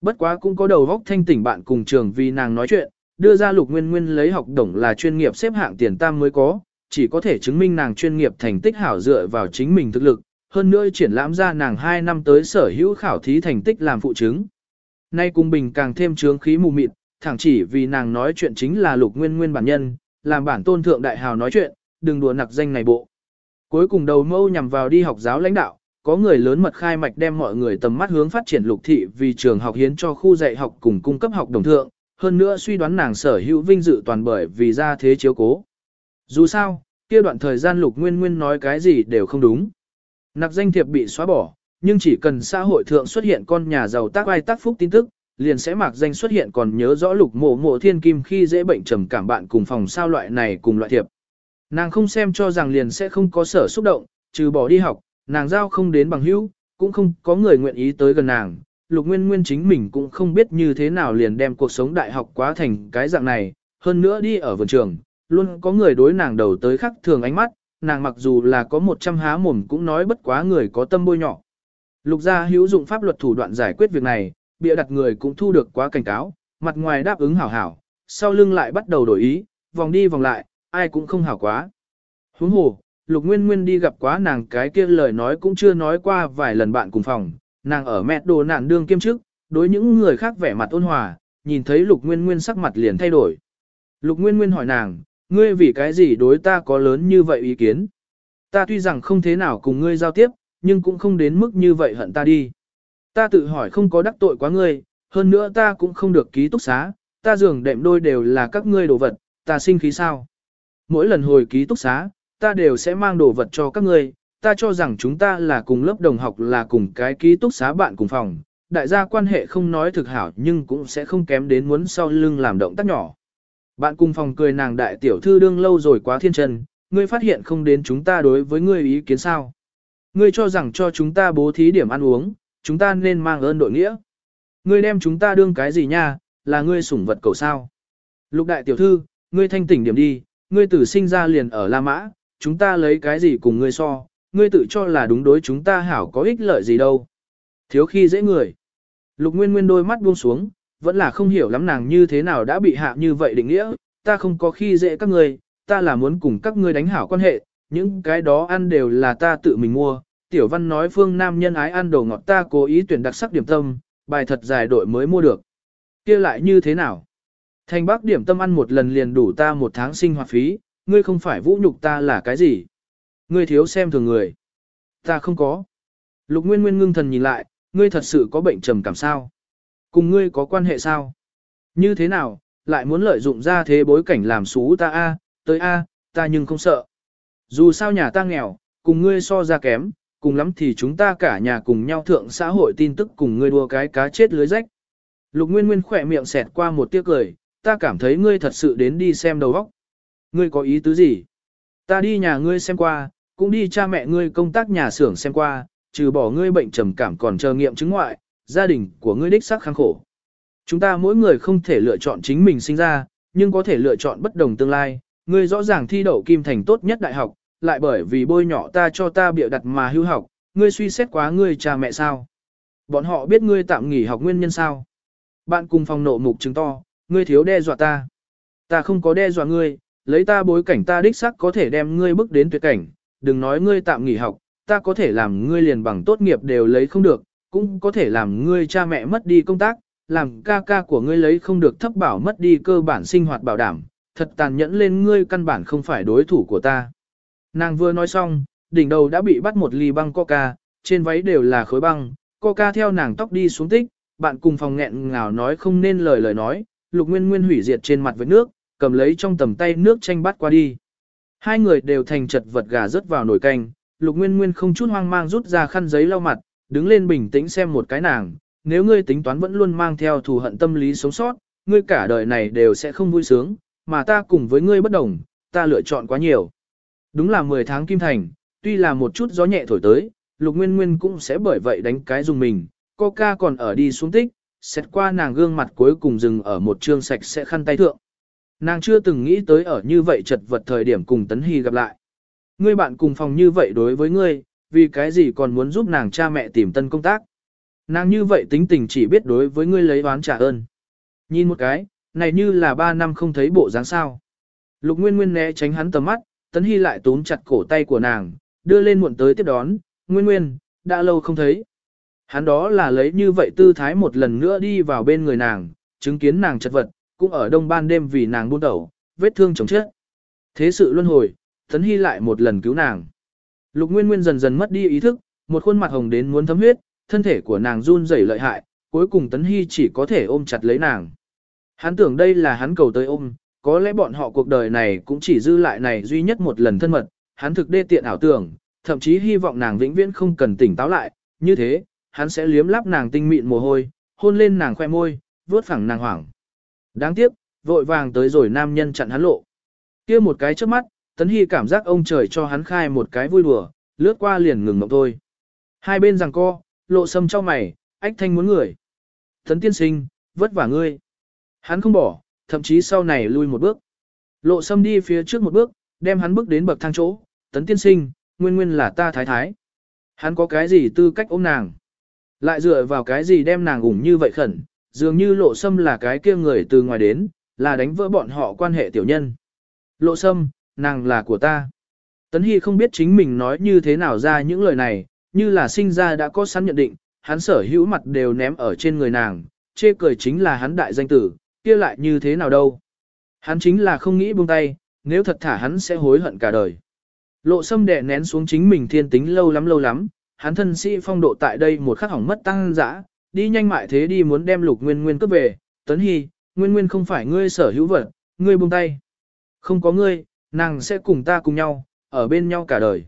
[SPEAKER 1] Bất quá cũng có đầu góc thanh tỉnh bạn cùng trường vì nàng nói chuyện, đưa ra lục nguyên nguyên lấy học đồng là chuyên nghiệp xếp hạng tiền tam mới có, chỉ có thể chứng minh nàng chuyên nghiệp thành tích hảo dựa vào chính mình thực lực, hơn nữa triển lãm ra nàng 2 năm tới sở hữu khảo thí thành tích làm phụ chứng. Nay cung bình càng thêm trướng khí mù mịt, thẳng chỉ vì nàng nói chuyện chính là lục nguyên nguyên bản nhân, làm bản tôn thượng đại hào nói chuyện, đừng đùa nặc danh này bộ. Cuối cùng đầu mâu nhằm vào đi học giáo lãnh đạo, có người lớn mật khai mạch đem mọi người tầm mắt hướng phát triển lục thị vì trường học hiến cho khu dạy học cùng cung cấp học đồng thượng, hơn nữa suy đoán nàng sở hữu vinh dự toàn bởi vì ra thế chiếu cố. Dù sao, kia đoạn thời gian lục nguyên nguyên nói cái gì đều không đúng. Nặc danh thiệp bị xóa bỏ, nhưng chỉ cần xã hội thượng xuất hiện con nhà giàu tác ai tác phúc tin tức, liền sẽ mạc danh xuất hiện còn nhớ rõ lục mộ mộ thiên kim khi dễ bệnh trầm cảm bạn cùng phòng sao loại này cùng loại thiệp. Nàng không xem cho rằng liền sẽ không có sở xúc động, trừ bỏ đi học, nàng giao không đến bằng hữu, cũng không có người nguyện ý tới gần nàng. Lục Nguyên Nguyên chính mình cũng không biết như thế nào liền đem cuộc sống đại học quá thành cái dạng này, hơn nữa đi ở vườn trường, luôn có người đối nàng đầu tới khắc thường ánh mắt, nàng mặc dù là có một trăm há mồm cũng nói bất quá người có tâm bôi nhỏ. Lục gia hữu dụng pháp luật thủ đoạn giải quyết việc này, bịa đặt người cũng thu được quá cảnh cáo, mặt ngoài đáp ứng hảo hảo, sau lưng lại bắt đầu đổi ý, vòng đi vòng lại, ai cũng không hảo quá. Huống hồ, Lục Nguyên Nguyên đi gặp quá nàng cái kia lời nói cũng chưa nói qua vài lần bạn cùng phòng, nàng ở mẹ đồ nạn đương kiêm chức, đối những người khác vẻ mặt ôn hòa, nhìn thấy Lục Nguyên Nguyên sắc mặt liền thay đổi. Lục Nguyên Nguyên hỏi nàng, ngươi vì cái gì đối ta có lớn như vậy ý kiến? Ta tuy rằng không thế nào cùng ngươi giao tiếp, nhưng cũng không đến mức như vậy hận ta đi. Ta tự hỏi không có đắc tội quá ngươi, hơn nữa ta cũng không được ký túc xá, ta giường đệm đôi đều là các ngươi đồ vật, ta sinh khí sao? Mỗi lần hồi ký túc xá, ta đều sẽ mang đồ vật cho các ngươi, ta cho rằng chúng ta là cùng lớp đồng học là cùng cái ký túc xá bạn cùng phòng, đại gia quan hệ không nói thực hảo nhưng cũng sẽ không kém đến muốn sau lưng làm động tác nhỏ. Bạn cùng phòng cười nàng đại tiểu thư đương lâu rồi quá thiên trần ngươi phát hiện không đến chúng ta đối với ngươi ý kiến sao. Ngươi cho rằng cho chúng ta bố thí điểm ăn uống, chúng ta nên mang ơn đội nghĩa. Ngươi đem chúng ta đương cái gì nha, là ngươi sủng vật cầu sao. Lục đại tiểu thư, ngươi thanh tỉnh điểm đi, ngươi tử sinh ra liền ở La Mã, chúng ta lấy cái gì cùng ngươi so, ngươi tự cho là đúng đối chúng ta hảo có ích lợi gì đâu. Thiếu khi dễ người. Lục Nguyên Nguyên đôi mắt buông xuống, vẫn là không hiểu lắm nàng như thế nào đã bị hạ như vậy định nghĩa, ta không có khi dễ các ngươi, ta là muốn cùng các ngươi đánh hảo quan hệ, những cái đó ăn đều là ta tự mình mua. Tiểu văn nói phương nam nhân ái ăn đồ ngọt ta cố ý tuyển đặc sắc điểm tâm, bài thật dài đội mới mua được. kia lại như thế nào? Thành bác điểm tâm ăn một lần liền đủ ta một tháng sinh hoạt phí, ngươi không phải vũ nhục ta là cái gì? Ngươi thiếu xem thường người. Ta không có. Lục Nguyên Nguyên ngưng thần nhìn lại, ngươi thật sự có bệnh trầm cảm sao? Cùng ngươi có quan hệ sao? Như thế nào, lại muốn lợi dụng ra thế bối cảnh làm xú ta a, tới a, ta nhưng không sợ. Dù sao nhà ta nghèo, cùng ngươi so ra kém, cùng lắm thì chúng ta cả nhà cùng nhau thượng xã hội tin tức cùng ngươi đua cái cá chết lưới rách. Lục Nguyên Nguyên khỏe miệng xẹt qua một tiếc cười, ta cảm thấy ngươi thật sự đến đi xem đầu óc. Ngươi có ý tứ gì? Ta đi nhà ngươi xem qua, cũng đi cha mẹ ngươi công tác nhà xưởng xem qua, trừ bỏ ngươi bệnh trầm cảm còn chờ nghiệm chứng ngoại, gia đình của ngươi đích xác kháng khổ. Chúng ta mỗi người không thể lựa chọn chính mình sinh ra, nhưng có thể lựa chọn bất đồng tương lai. Ngươi rõ ràng thi đậu kim thành tốt nhất đại học, lại bởi vì bôi nhỏ ta cho ta bịa đặt mà hưu học, ngươi suy xét quá ngươi cha mẹ sao? Bọn họ biết ngươi tạm nghỉ học nguyên nhân sao? Bạn cùng phòng nộ mục chứng to, ngươi thiếu đe dọa ta. Ta không có đe dọa ngươi, lấy ta bối cảnh ta đích xác có thể đem ngươi bước đến tuyệt cảnh, đừng nói ngươi tạm nghỉ học, ta có thể làm ngươi liền bằng tốt nghiệp đều lấy không được, cũng có thể làm ngươi cha mẹ mất đi công tác, làm ca ca của ngươi lấy không được thấp bảo mất đi cơ bản sinh hoạt bảo đảm, thật tàn nhẫn lên ngươi căn bản không phải đối thủ của ta. Nàng vừa nói xong, đỉnh đầu đã bị bắt một ly băng coca, trên váy đều là khối băng, coca theo nàng tóc đi xuống tích, bạn cùng phòng nghẹn ngào nói không nên lời lời nói, lục nguyên nguyên hủy diệt trên mặt với nước, cầm lấy trong tầm tay nước chanh bắt qua đi. Hai người đều thành chật vật gà rớt vào nồi canh, lục nguyên nguyên không chút hoang mang rút ra khăn giấy lau mặt, đứng lên bình tĩnh xem một cái nàng, nếu ngươi tính toán vẫn luôn mang theo thù hận tâm lý sống sót, ngươi cả đời này đều sẽ không vui sướng, mà ta cùng với ngươi bất đồng, ta lựa chọn quá nhiều. Đúng là 10 tháng kim thành, tuy là một chút gió nhẹ thổi tới, lục nguyên nguyên cũng sẽ bởi vậy đánh cái dùng mình, coca còn ở đi xuống tích, xét qua nàng gương mặt cuối cùng dừng ở một trương sạch sẽ khăn tay thượng. Nàng chưa từng nghĩ tới ở như vậy chật vật thời điểm cùng Tấn Hy gặp lại. Ngươi bạn cùng phòng như vậy đối với ngươi, vì cái gì còn muốn giúp nàng cha mẹ tìm tân công tác. Nàng như vậy tính tình chỉ biết đối với ngươi lấy oán trả ơn. Nhìn một cái, này như là ba năm không thấy bộ dáng sao. Lục Nguyên Nguyên né tránh hắn tầm mắt, Tấn Hy lại túm chặt cổ tay của nàng, đưa lên muộn tới tiếp đón, Nguyên Nguyên, đã lâu không thấy. Hắn đó là lấy như vậy tư thái một lần nữa đi vào bên người nàng, chứng kiến nàng chật vật, cũng ở đông ban đêm vì nàng buôn đầu, vết thương chồng chết. Thế sự luân hồi, Tấn Hy lại một lần cứu nàng. Lục Nguyên Nguyên dần dần mất đi ý thức, một khuôn mặt hồng đến muốn thấm huyết, thân thể của nàng run rẩy lợi hại, cuối cùng Tấn Hy chỉ có thể ôm chặt lấy nàng. Hắn tưởng đây là hắn cầu tới ôm, có lẽ bọn họ cuộc đời này cũng chỉ dư lại này duy nhất một lần thân mật, hắn thực đê tiện ảo tưởng, thậm chí hy vọng nàng vĩnh viễn không cần tỉnh táo lại, như thế, hắn sẽ liếm láp nàng tinh mịn mồ hôi, hôn lên nàng khoe môi, vuốt phẳng nàng hoảng. Đáng tiếc, vội vàng tới rồi nam nhân chặn hắn lộ. kia một cái trước mắt, Tấn Hy cảm giác ông trời cho hắn khai một cái vui đùa, lướt qua liền ngừng mộng thôi. Hai bên rằng co, lộ sâm cho mày, ách thanh muốn người. Tấn tiên sinh, vất vả ngươi. Hắn không bỏ, thậm chí sau này lui một bước. Lộ sâm đi phía trước một bước, đem hắn bước đến bậc thang chỗ. Tấn tiên sinh, nguyên nguyên là ta thái thái. Hắn có cái gì tư cách ôm nàng. Lại dựa vào cái gì đem nàng ủng như vậy khẩn, dường như lộ sâm là cái kia người từ ngoài đến, là đánh vỡ bọn họ quan hệ tiểu nhân. Lộ sâm, nàng là của ta. Tấn Hy không biết chính mình nói như thế nào ra những lời này, như là sinh ra đã có sẵn nhận định, hắn sở hữu mặt đều ném ở trên người nàng, chê cười chính là hắn đại danh tử, kia lại như thế nào đâu. Hắn chính là không nghĩ buông tay, nếu thật thả hắn sẽ hối hận cả đời. Lộ sâm đè nén xuống chính mình thiên tính lâu lắm lâu lắm, hắn thân sĩ phong độ tại đây một khắc hỏng mất tăng dã, đi nhanh mại thế đi muốn đem lục nguyên nguyên cướp về, tấn hy, nguyên nguyên không phải ngươi sở hữu vật, ngươi buông tay. Không có ngươi, nàng sẽ cùng ta cùng nhau, ở bên nhau cả đời.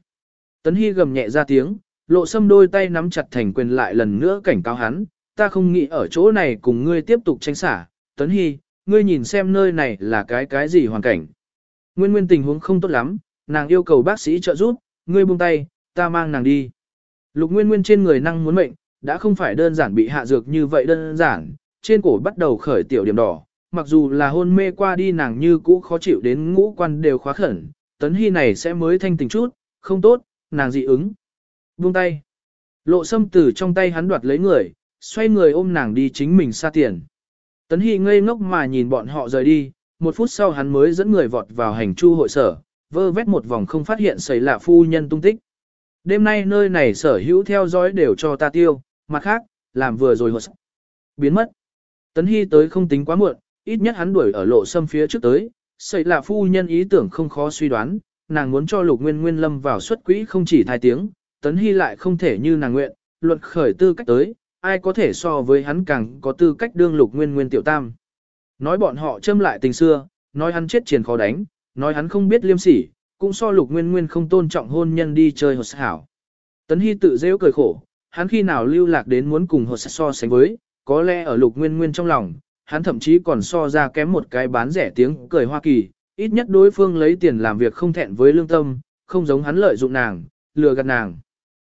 [SPEAKER 1] Tấn Hy gầm nhẹ ra tiếng, lộ sâm đôi tay nắm chặt thành quyền lại lần nữa cảnh cáo hắn, ta không nghĩ ở chỗ này cùng ngươi tiếp tục tranh xả. Tấn Hy, ngươi nhìn xem nơi này là cái cái gì hoàn cảnh. Nguyên nguyên tình huống không tốt lắm, nàng yêu cầu bác sĩ trợ giúp, ngươi buông tay, ta mang nàng đi. Lục nguyên nguyên trên người năng muốn mệnh, đã không phải đơn giản bị hạ dược như vậy đơn giản, trên cổ bắt đầu khởi tiểu điểm đỏ, mặc dù là hôn mê qua đi nàng như cũ khó chịu đến ngũ quan đều khóa khẩn, tấn hy này sẽ mới thanh tình chút, không tốt, nàng dị ứng. Buông tay. Lộ sâm từ trong tay hắn đoạt lấy người, xoay người ôm nàng đi chính mình xa tiền. Tấn hy ngây ngốc mà nhìn bọn họ rời đi, một phút sau hắn mới dẫn người vọt vào hành chu hội sở, vơ vét một vòng không phát hiện xảy lạ phu nhân tung tích. Đêm nay nơi này sở hữu theo dõi đều cho ta tiêu, mặt khác, làm vừa rồi hội. Biến mất. Tấn Hy tới không tính quá muộn, ít nhất hắn đuổi ở lộ sâm phía trước tới, xảy là phu nhân ý tưởng không khó suy đoán, nàng muốn cho lục nguyên nguyên lâm vào xuất quỹ không chỉ thai tiếng, Tấn Hy lại không thể như nàng nguyện, luận khởi tư cách tới, ai có thể so với hắn càng có tư cách đương lục nguyên nguyên tiểu tam. Nói bọn họ châm lại tình xưa, nói hắn chết triển khó đánh, nói hắn không biết liêm sỉ, cũng so lục nguyên nguyên không tôn trọng hôn nhân đi chơi hột hảo. Tấn Hy tự dễ cười khổ, hắn khi nào lưu lạc đến muốn cùng hột so sánh với, có lẽ ở lục nguyên nguyên trong lòng, hắn thậm chí còn so ra kém một cái bán rẻ tiếng cười Hoa Kỳ, ít nhất đối phương lấy tiền làm việc không thẹn với lương tâm, không giống hắn lợi dụng nàng, lừa gạt nàng.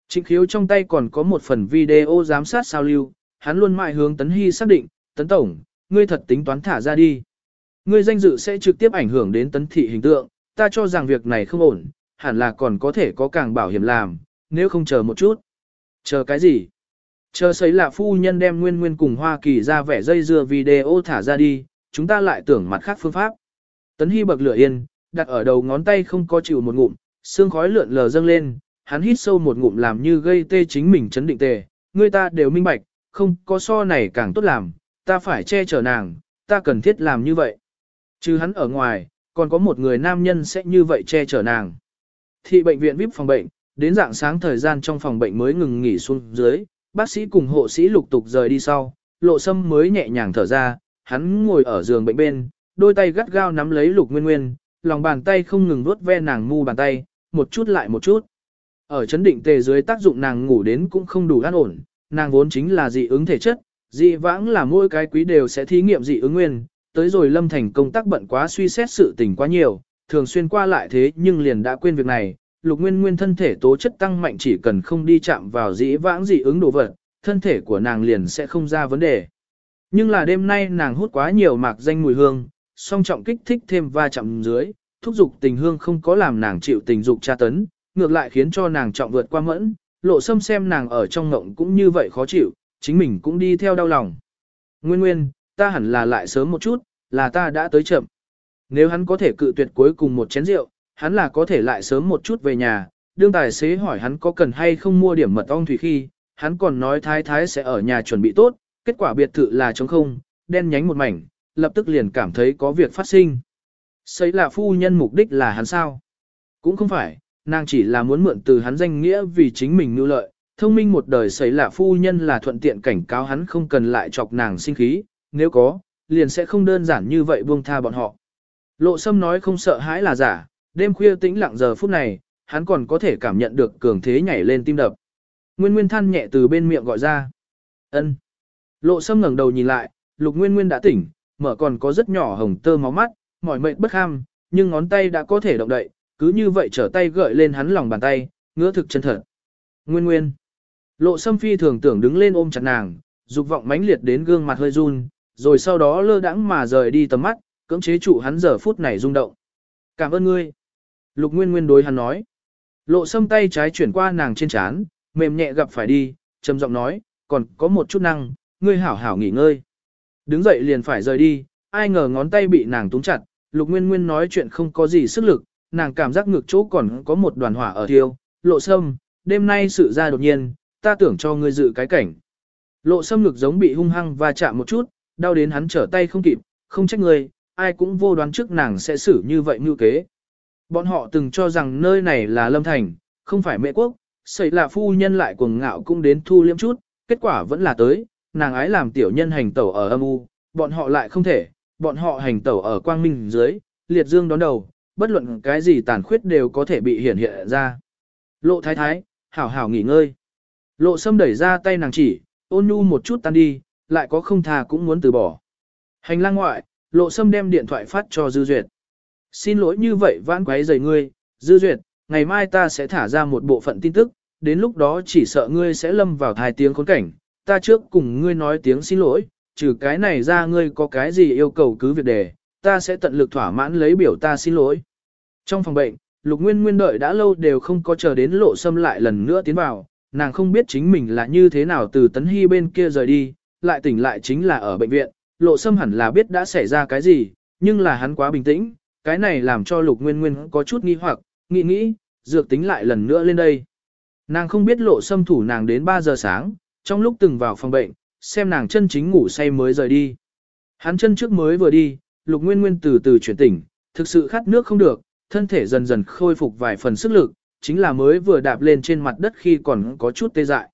[SPEAKER 1] Trịnh khiếu trong tay còn có một phần video giám sát sao lưu, hắn luôn mãi hướng Tấn Hy xác định, Tấn Tổng, ngươi thật tính toán thả ra đi. Ngươi danh dự sẽ trực tiếp ảnh hưởng đến Tấn Thị hình tượng, ta cho rằng việc này không ổn, hẳn là còn có thể có càng bảo hiểm làm, nếu không chờ một chút. Chờ cái gì? Chờ sấy là phu nhân đem nguyên nguyên cùng Hoa Kỳ ra vẻ dây dưa video thả ra đi, chúng ta lại tưởng mặt khác phương pháp. Tấn Hy bậc lửa yên, đặt ở đầu ngón tay không có chịu một ngụm, xương khói lượn lờ dâng lên, hắn hít sâu một ngụm làm như gây tê chính mình chấn định tề, người ta đều minh bạch, không có so này càng tốt làm, ta phải che chở nàng, ta cần thiết làm như vậy. Chứ hắn ở ngoài, còn có một người nam nhân sẽ như vậy che chở nàng. Thị bệnh viện VIP phòng bệnh, đến dạng sáng thời gian trong phòng bệnh mới ngừng nghỉ xuống dưới, bác sĩ cùng hộ sĩ lục tục rời đi sau, lộ sâm mới nhẹ nhàng thở ra, hắn ngồi ở giường bệnh bên, đôi tay gắt gao nắm lấy lục nguyên nguyên, lòng bàn tay không ngừng vuốt ve nàng mu bàn tay, một chút lại một chút. Ở chấn định tề dưới tác dụng nàng ngủ đến cũng không đủ an ổn, nàng vốn chính là dị ứng thể chất, dị vãng là mỗi cái quý đều sẽ thí nghiệm dị ứng nguyên, tới rồi lâm thành công tác bận quá suy xét sự tình quá nhiều, thường xuyên qua lại thế nhưng liền đã quên việc này, lục nguyên nguyên thân thể tố chất tăng mạnh chỉ cần không đi chạm vào dĩ vãng dị ứng đồ vật, thân thể của nàng liền sẽ không ra vấn đề. Nhưng là đêm nay nàng hút quá nhiều mạc danh mùi hương, song trọng kích thích thêm va chạm dưới, thúc dục tình hương không có làm nàng chịu tình dục tra tấn, ngược lại khiến cho nàng trọng vượt qua mẫn, lộ xâm xem nàng ở trong ngộng cũng như vậy khó chịu, chính mình cũng đi theo đau lòng. Nguyên nguyên, ta hẳn là lại sớm một chút, là ta đã tới chậm. Nếu hắn có thể cự tuyệt cuối cùng một chén rượu, hắn là có thể lại sớm một chút về nhà, đương tài xế hỏi hắn có cần hay không mua điểm mật ong thủy khi, hắn còn nói thái thái sẽ ở nhà chuẩn bị tốt, kết quả biệt thự là trống không, đen nhánh một mảnh, lập tức liền cảm thấy có việc phát sinh. Xây là phu nhân mục đích là hắn sao? Cũng không phải, nàng chỉ là muốn mượn từ hắn danh nghĩa vì chính mình nưu lợi, thông minh một đời xây là phu nhân là thuận tiện cảnh cáo hắn không cần lại chọc nàng sinh khí, nếu có, liền sẽ không đơn giản như vậy buông tha bọn họ. Lộ sâm nói không sợ hãi là giả, đêm khuya tĩnh lặng giờ phút này, hắn còn có thể cảm nhận được cường thế nhảy lên tim đập. Nguyên Nguyên than nhẹ từ bên miệng gọi ra. ân. Lộ sâm ngẩng đầu nhìn lại, lục Nguyên Nguyên đã tỉnh, mở còn có rất nhỏ hồng tơ máu mắt, mỏi mệt bất ham, nhưng ngón tay đã có thể động đậy, cứ như vậy trở tay gợi lên hắn lòng bàn tay, ngứa thực chân thật. Nguyên Nguyên. Lộ sâm phi thường tưởng đứng lên ôm chặt nàng, dục vọng mãnh liệt đến gương mặt hơi run, rồi sau đó lơ đãng mà rời đi tầm mắt, cưỡng chế trụ hắn giờ phút này rung động. Cảm ơn ngươi. Lục Nguyên Nguyên đối hắn nói. Lộ sâm tay trái chuyển qua nàng trên chán, mềm nhẹ gặp phải đi, trầm giọng nói, còn có một chút năng, ngươi hảo hảo nghỉ ngơi. Đứng dậy liền phải rời đi, ai ngờ ngón tay bị nàng túng chặt, Lục Nguyên Nguyên nói chuyện không có gì sức lực, nàng cảm giác ngực chỗ còn có một đoàn hỏa ở thiêu, lộ sâm, đêm nay sự ra đột nhiên, ta tưởng cho ngươi dự cái cảnh. Lộ sâm ngực giống bị hung hăng và chạm một chút, đau đến hắn trở tay không kịp, không trách ngươi, ai cũng vô đoán trước nàng sẽ xử như vậy như kế. Bọn họ từng cho rằng nơi này là Lâm Thành, không phải mẹ quốc, xảy là phu nhân lại cuồng ngạo cũng đến thu liếm chút, kết quả vẫn là tới, nàng ái làm tiểu nhân hành tẩu ở âm u, bọn họ lại không thể, bọn họ hành tẩu ở quang minh dưới, liệt dương đón đầu, bất luận cái gì tàn khuyết đều có thể bị hiển hiện ra. Lộ thái thái, hảo hảo nghỉ ngơi. Lộ sâm đẩy ra tay nàng chỉ, ôn nhu một chút tan đi, lại có không thà cũng muốn từ bỏ. Hành lang ngoại, lộ sâm đem điện thoại phát cho Dư Duyệt. Xin lỗi như vậy vãn quấy rầy ngươi, Dư Duyệt, ngày mai ta sẽ thả ra một bộ phận tin tức, đến lúc đó chỉ sợ ngươi sẽ lâm vào thai tiếng khốn cảnh, ta trước cùng ngươi nói tiếng xin lỗi, trừ cái này ra ngươi có cái gì yêu cầu cứ việc đề, ta sẽ tận lực thỏa mãn lấy biểu ta xin lỗi. Trong phòng bệnh, Lục Nguyên Nguyên đợi đã lâu đều không có chờ đến lộ xâm lại lần nữa tiến vào, nàng không biết chính mình là như thế nào từ tấn hy bên kia rời đi, lại tỉnh lại chính là ở bệnh viện, lộ xâm hẳn là biết đã xảy ra cái gì, nhưng là hắn quá bình tĩnh, cái này làm cho Lục Nguyên Nguyên có chút nghi hoặc, nghĩ nghĩ, dược tính lại lần nữa lên đây. Nàng không biết lộ xâm thủ nàng đến 3 giờ sáng, trong lúc từng vào phòng bệnh, xem nàng chân chính ngủ say mới rời đi. Hắn chân trước mới vừa đi, Lục Nguyên Nguyên từ từ chuyển tỉnh, thực sự khát nước không được, thân thể dần dần khôi phục vài phần sức lực, chính là mới vừa đạp lên trên mặt đất khi còn có chút tê dại.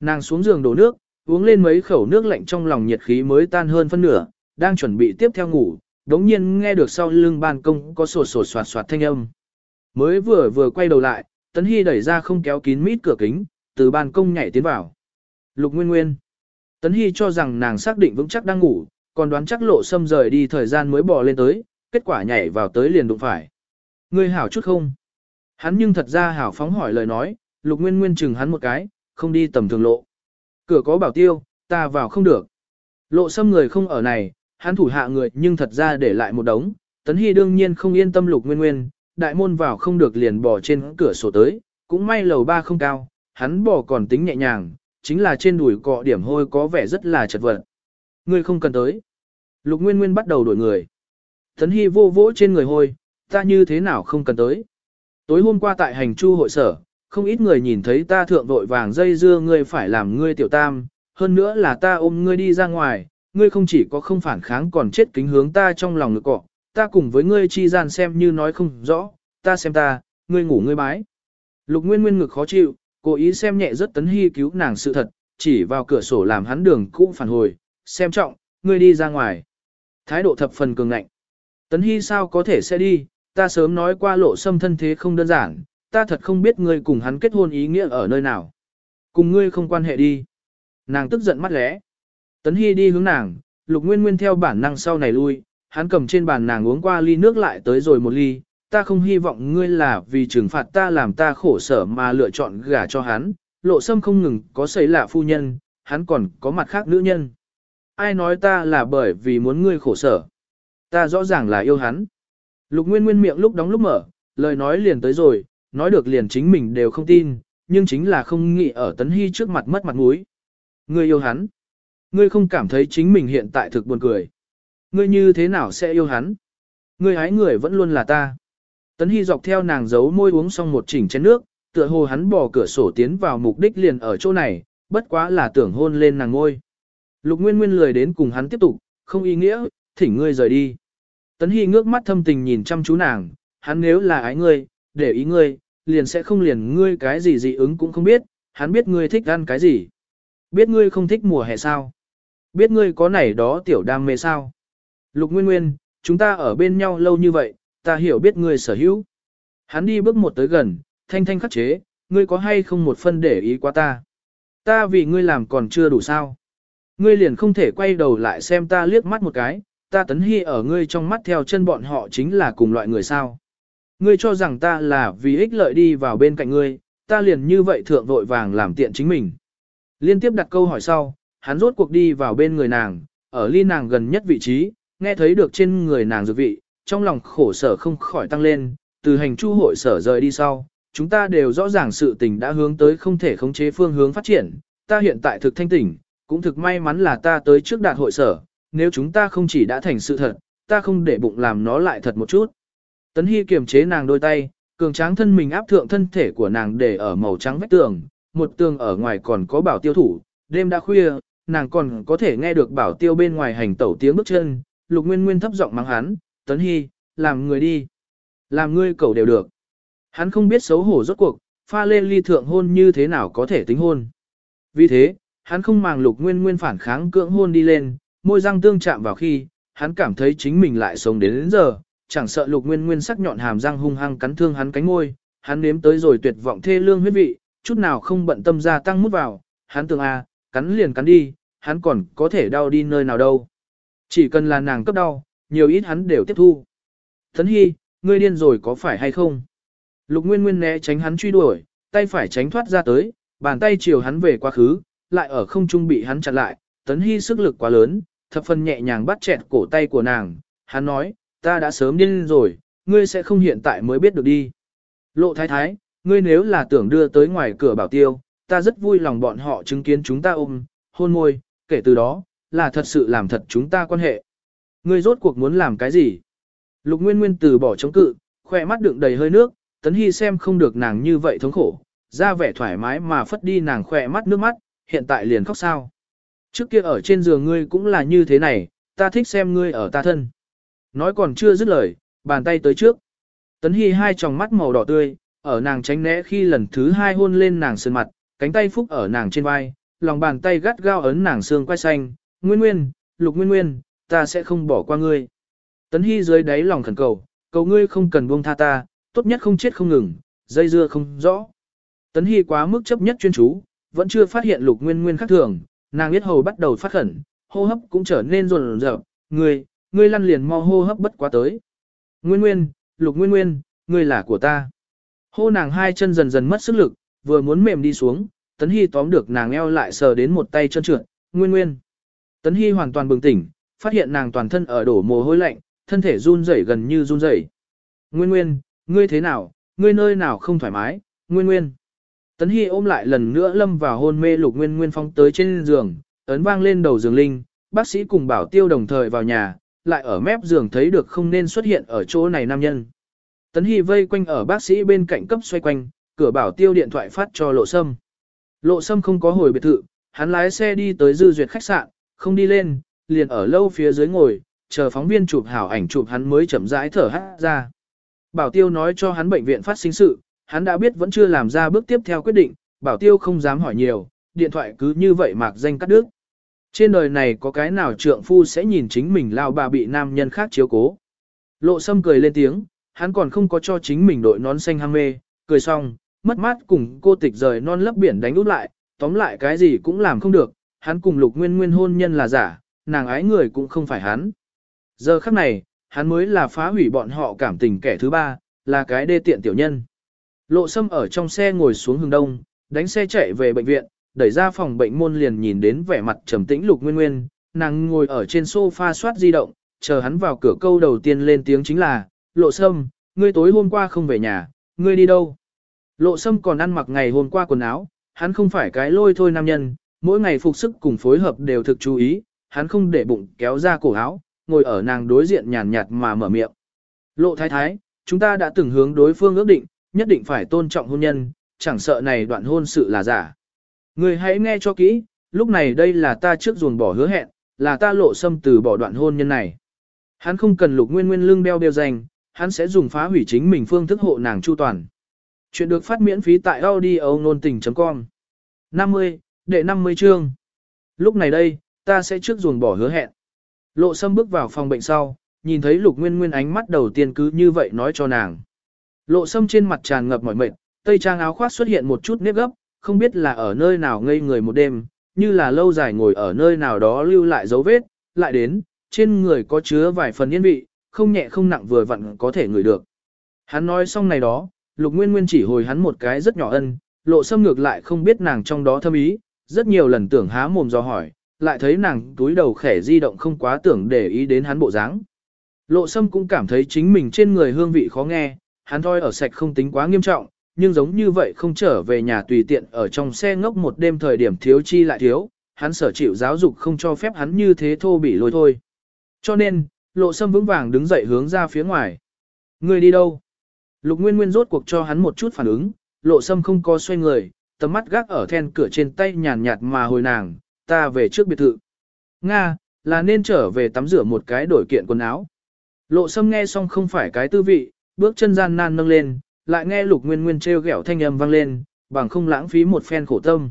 [SPEAKER 1] Nàng xuống giường đổ nước, uống lên mấy khẩu nước lạnh trong lòng nhiệt khí mới tan hơn phân nửa, đang chuẩn bị tiếp theo ngủ, đống nhiên nghe được sau lưng ban công có sột sột soạt soạt thanh âm. Mới vừa vừa quay đầu lại, Tấn Hy đẩy ra không kéo kín mít cửa kính, từ ban công nhảy tiến vào. Lục Nguyên Nguyên. Tấn Hy cho rằng nàng xác định vững chắc đang ngủ, còn đoán chắc lộ xâm rời đi thời gian mới bò lên tới, kết quả nhảy vào tới liền đụng phải. Ngươi hảo chút không? Hắn nhưng thật ra hảo phóng hỏi lời nói, Lục Nguyên Nguyên chừng hắn một cái, không đi tầm thường lộ. Cửa có bảo tiêu, ta vào không được. Lộ xâm người không ở này, hắn thủ hạ người nhưng thật ra để lại một đống. Tấn Hy đương nhiên không yên tâm Lục Nguyên Nguyên, đại môn vào không được liền bỏ trên cửa sổ tới, cũng may lầu ba không cao, hắn bỏ còn tính nhẹ nhàng, chính là trên đùi cọ điểm hôi có vẻ rất là chật vật. Ngươi không cần tới. Lục Nguyên Nguyên bắt đầu đổi người. Tấn Hy vô vỗ trên người hôi, ta như thế nào không cần tới. Tối hôm qua tại hành chu hội sở, không ít người nhìn thấy ta thượng vội vàng dây dưa ngươi phải làm ngươi tiểu tam, hơn nữa là ta ôm ngươi đi ra ngoài, ngươi không chỉ có không phản kháng còn chết kính hướng ta trong lòng ngực cọ, ta cùng với ngươi chi gian xem như nói không rõ, ta xem ta, ngươi ngủ ngươi bái. Lục Nguyên Nguyên ngực khó chịu, cố ý xem nhẹ rất tấn hy cứu nàng sự thật, chỉ vào cửa sổ làm hắn đường cũ phản hồi, xem trọng, ngươi đi ra ngoài. Thái độ thập phần cường ngạnh. Tấn hy sao có thể sẽ đi, ta sớm nói qua lộ xâm thân thế không đơn giản, ta thật không biết ngươi cùng hắn kết hôn ý nghĩa ở nơi nào. Cùng ngươi không quan hệ đi. Nàng tức giận mắt lẽ. Tấn hy đi hướng nàng, lục nguyên nguyên theo bản năng sau này lui, hắn cầm trên bàn nàng uống qua ly nước lại tới rồi một ly, ta không hy vọng ngươi là vì trừng phạt ta làm ta khổ sở mà lựa chọn gả cho hắn, lộ sâm không ngừng có xây lạ phu nhân, hắn còn có mặt khác nữ nhân. Ai nói ta là bởi vì muốn ngươi khổ sở? Ta rõ ràng là yêu hắn. Lục Nguyên Nguyên miệng lúc đóng lúc mở, lời nói liền tới rồi, nói được liền chính mình đều không tin, nhưng chính là không nghĩ ở Tấn Hy trước mặt mất mặt mũi. Ngươi yêu hắn. Ngươi không cảm thấy chính mình hiện tại thực buồn cười. Ngươi như thế nào sẽ yêu hắn? Ngươi hái người vẫn luôn là ta. Tấn Hy dọc theo nàng giấu môi uống xong một chỉnh chén nước, tựa hồ hắn bỏ cửa sổ tiến vào mục đích liền ở chỗ này, bất quá là tưởng hôn lên nàng ngôi. Lục Nguyên Nguyên lười đến cùng hắn tiếp tục, không ý nghĩa, thỉnh ngươi rời đi. Tấn Hy ngước mắt thâm tình nhìn chăm chú nàng, hắn nếu là ái ngươi, để ý ngươi, liền sẽ không liền ngươi cái gì dị ứng cũng không biết, hắn biết ngươi thích ăn cái gì. Biết ngươi không thích mùa hè sao? Biết ngươi có này đó tiểu đam mê sao? Lục Nguyên Nguyên, chúng ta ở bên nhau lâu như vậy, ta hiểu biết ngươi sở hữu. Hắn đi bước một tới gần, thanh thanh khắc chế, ngươi có hay không một phân để ý qua ta. Ta vì ngươi làm còn chưa đủ sao. Ngươi liền không thể quay đầu lại xem ta liếc mắt một cái, ta tấn hy ở ngươi trong mắt theo chân bọn họ chính là cùng loại người sao. Ngươi cho rằng ta là vì ích lợi đi vào bên cạnh ngươi, ta liền như vậy thượng vội vàng làm tiện chính mình. Liên tiếp đặt câu hỏi sau, hắn rốt cuộc đi vào bên người nàng, ở ly nàng gần nhất vị trí, nghe thấy được trên người nàng dược vị, trong lòng khổ sở không khỏi tăng lên, từ hành chu hội sở rời đi sau, chúng ta đều rõ ràng sự tình đã hướng tới không thể khống chế phương hướng phát triển, ta hiện tại thực thanh tỉnh, cũng thực may mắn là ta tới trước đạt hội sở, nếu chúng ta không chỉ đã thành sự thật, ta không để bụng làm nó lại thật một chút. Tấn Hy kiềm chế nàng đôi tay, cường tráng thân mình áp thượng thân thể của nàng để ở màu trắng vách tường, một tường ở ngoài còn có bảo tiêu thủ, đêm đã khuya, nàng còn có thể nghe được bảo tiêu bên ngoài hành tẩu tiếng bước chân, lục nguyên nguyên thấp giọng mắng hắn, Tấn Hy, làm người đi. Làm ngươi cầu đều được. Hắn không biết xấu hổ rốt cuộc, pha lê ly thượng hôn như thế nào có thể tính hôn. Vì thế, hắn không màng lục nguyên nguyên phản kháng cưỡng hôn đi lên, môi răng tương chạm vào khi, hắn cảm thấy chính mình lại sống đến đến giờ, chẳng sợ lục nguyên nguyên sắc nhọn hàm răng hung hăng cắn thương hắn cánh môi, hắn nếm tới rồi tuyệt vọng thê lương huyết vị, chút nào không bận tâm gia tăng mút vào, hắn tưởng a, cắn liền cắn đi, hắn còn có thể đau đi nơi nào đâu. Chỉ cần là nàng cấp đau, nhiều ít hắn đều tiếp thu. Thấn Hy, ngươi điên rồi có phải hay không? Lục Nguyên Nguyên né tránh hắn truy đuổi, tay phải tránh thoát ra tới, bàn tay chiều hắn về quá khứ, lại ở không trung bị hắn chặn lại, Tấn Hy sức lực quá lớn, thập phần nhẹ nhàng bắt chẹt cổ tay của nàng, hắn nói, ta đã sớm điên rồi, ngươi sẽ không hiện tại mới biết được đi. Lộ thái thái, ngươi nếu là tưởng đưa tới ngoài cửa bảo tiêu, ta rất vui lòng bọn họ chứng kiến chúng ta ôm, hôn môi, kể từ đó, là thật sự làm thật chúng ta quan hệ. Ngươi rốt cuộc muốn làm cái gì? Lục Nguyên Nguyên từ bỏ chống cự, khỏe mắt đựng đầy hơi nước, Tấn Hy xem không được nàng như vậy thống khổ, ra vẻ thoải mái mà phất đi nàng khỏe mắt nước mắt, hiện tại liền khóc sao. Trước kia ở trên giường ngươi cũng là như thế này, ta thích xem ngươi ở ta thân. Nói còn chưa dứt lời, bàn tay tới trước. Tấn Hy hai tròng mắt màu đỏ tươi, ở nàng tránh né khi lần thứ hai hôn lên nàng sơn mặt, cánh tay phúc ở nàng trên vai, lòng bàn tay gắt gao ấn nàng xương quai xanh, Nguyên Nguyên, Lục Nguyên Nguyên, ta sẽ không bỏ qua ngươi. Tấn Hy dưới đáy lòng khẩn cầu, cầu ngươi không cần buông tha ta, tốt nhất không chết không ngừng, dây dưa không rõ. Tấn Hy quá mức chấp nhất chuyên chú, vẫn chưa phát hiện Lục Nguyên Nguyên khác thường, nàng biết hầu bắt đầu phát khẩn, hô hấp cũng trở nên rồn rợp, ngươi, ngươi lăn liền mau hô hấp bất quá tới. Nguyên Nguyên, Lục Nguyên Nguyên, ngươi là của ta. Hô nàng hai chân dần dần mất sức lực, vừa muốn mềm đi xuống, Tấn Hy tóm được nàng eo lại sờ đến một tay chân trượt, Nguyên Nguyên. Tấn Hy hoàn toàn bừng tỉnh, phát hiện nàng toàn thân ở đổ mồ hôi lạnh, thân thể run rẩy gần như run rẩy. Nguyên Nguyên, ngươi thế nào, ngươi nơi nào không thoải mái, Nguyên Nguyên. Tấn Hy ôm lại lần nữa lâm vào hôn mê lục Nguyên Nguyên phong tới trên giường, ấn vang lên đầu giường linh, bác sĩ cùng bảo tiêu đồng thời vào nhà, lại ở mép giường thấy được không nên xuất hiện ở chỗ này nam nhân. Tấn Hy vây quanh ở bác sĩ bên cạnh cấp xoay quanh, cửa bảo tiêu điện thoại phát cho lộ sâm. Lộ sâm không có hồi biệt thự, hắn lái xe đi tới dư duyệt khách sạn, không đi lên, liền ở lâu phía dưới ngồi, chờ phóng viên chụp hảo ảnh chụp hắn mới chậm rãi thở hát ra. Bảo tiêu nói cho hắn bệnh viện phát sinh sự, hắn đã biết vẫn chưa làm ra bước tiếp theo quyết định, bảo tiêu không dám hỏi nhiều, điện thoại cứ như vậy mạc danh cắt đứt. Trên đời này có cái nào trượng phu sẽ nhìn chính mình lao bà bị nam nhân khác chiếu cố. Lộ sâm cười lên tiếng, hắn còn không có cho chính mình đội nón xanh ham mê, cười xong, mất mát cùng cô tịch rời non lấp biển đánh út lại, tóm lại cái gì cũng làm không được, hắn cùng lục nguyên nguyên hôn nhân là giả, nàng ái người cũng không phải hắn. Giờ khắc này, hắn mới là phá hủy bọn họ cảm tình kẻ thứ ba, là cái đê tiện tiểu nhân. Lộ sâm ở trong xe ngồi xuống hướng đông, đánh xe chạy về bệnh viện, đẩy ra phòng bệnh môn liền nhìn đến vẻ mặt trầm tĩnh lục nguyên nguyên, nàng ngồi ở trên sofa soát di động, chờ hắn vào cửa câu đầu tiên lên tiếng chính là, lộ sâm, ngươi tối hôm qua không về nhà, ngươi đi đâu? Lộ sâm còn ăn mặc ngày hôm qua quần áo, hắn không phải cái lôi thôi nam nhân, mỗi ngày phục sức cùng phối hợp đều thực chú ý, hắn không để bụng kéo ra cổ áo, ngồi ở nàng đối diện nhàn nhạt mà mở miệng. Lộ thái thái, chúng ta đã từng hướng đối phương ước định, nhất định phải tôn trọng hôn nhân, chẳng sợ này đoạn hôn sự là giả. Người hãy nghe cho kỹ, lúc này đây là ta trước ruồng bỏ hứa hẹn, là ta lộ xâm từ bỏ đoạn hôn nhân này. Hắn không cần lục nguyên nguyên lương đeo đeo danh, hắn sẽ dùng phá hủy chính mình phương thức hộ nàng chu toàn. Chuyện được phát miễn phí tại audio nôn tình.com 50, đệ 50 chương. Lúc này đây, ta sẽ trước ruồng bỏ hứa hẹn. Lộ sâm bước vào phòng bệnh sau, nhìn thấy lục nguyên nguyên ánh mắt đầu tiên cứ như vậy nói cho nàng. Lộ sâm trên mặt tràn ngập mỏi mệt, tây trang áo khoác xuất hiện một chút nếp gấp, không biết là ở nơi nào ngây người một đêm, như là lâu dài ngồi ở nơi nào đó lưu lại dấu vết, lại đến, trên người có chứa vài phần yên vị, không nhẹ không nặng vừa vặn có thể ngửi được. Hắn nói xong này đó, lục nguyên nguyên chỉ hồi hắn một cái rất nhỏ ân, lộ sâm ngược lại không biết nàng trong đó thâm ý, rất nhiều lần tưởng há mồm do hỏi, lại thấy nàng túi đầu khẻ di động không quá tưởng để ý đến hắn bộ dáng. Lộ sâm cũng cảm thấy chính mình trên người hương vị khó nghe, hắn thôi ở sạch không tính quá nghiêm trọng, nhưng giống như vậy không trở về nhà tùy tiện ở trong xe ngốc một đêm thời điểm thiếu chi lại thiếu, hắn sở chịu giáo dục không cho phép hắn như thế thô bỉ lôi thôi. Cho nên, lộ sâm vững vàng đứng dậy hướng ra phía ngoài. Người đi đâu? Lục Nguyên Nguyên rốt cuộc cho hắn một chút phản ứng, lộ sâm không có xoay người, tầm mắt gác ở then cửa trên tay nhàn nhạt mà hồi nàng, ta về trước biệt thự. Nga, là nên trở về tắm rửa một cái đổi kiện quần áo. Lộ sâm nghe xong không phải cái tư vị, bước chân gian nan nâng lên, lại nghe lục nguyên nguyên treo gẹo thanh âm vang lên, bằng không lãng phí một phen khổ tâm.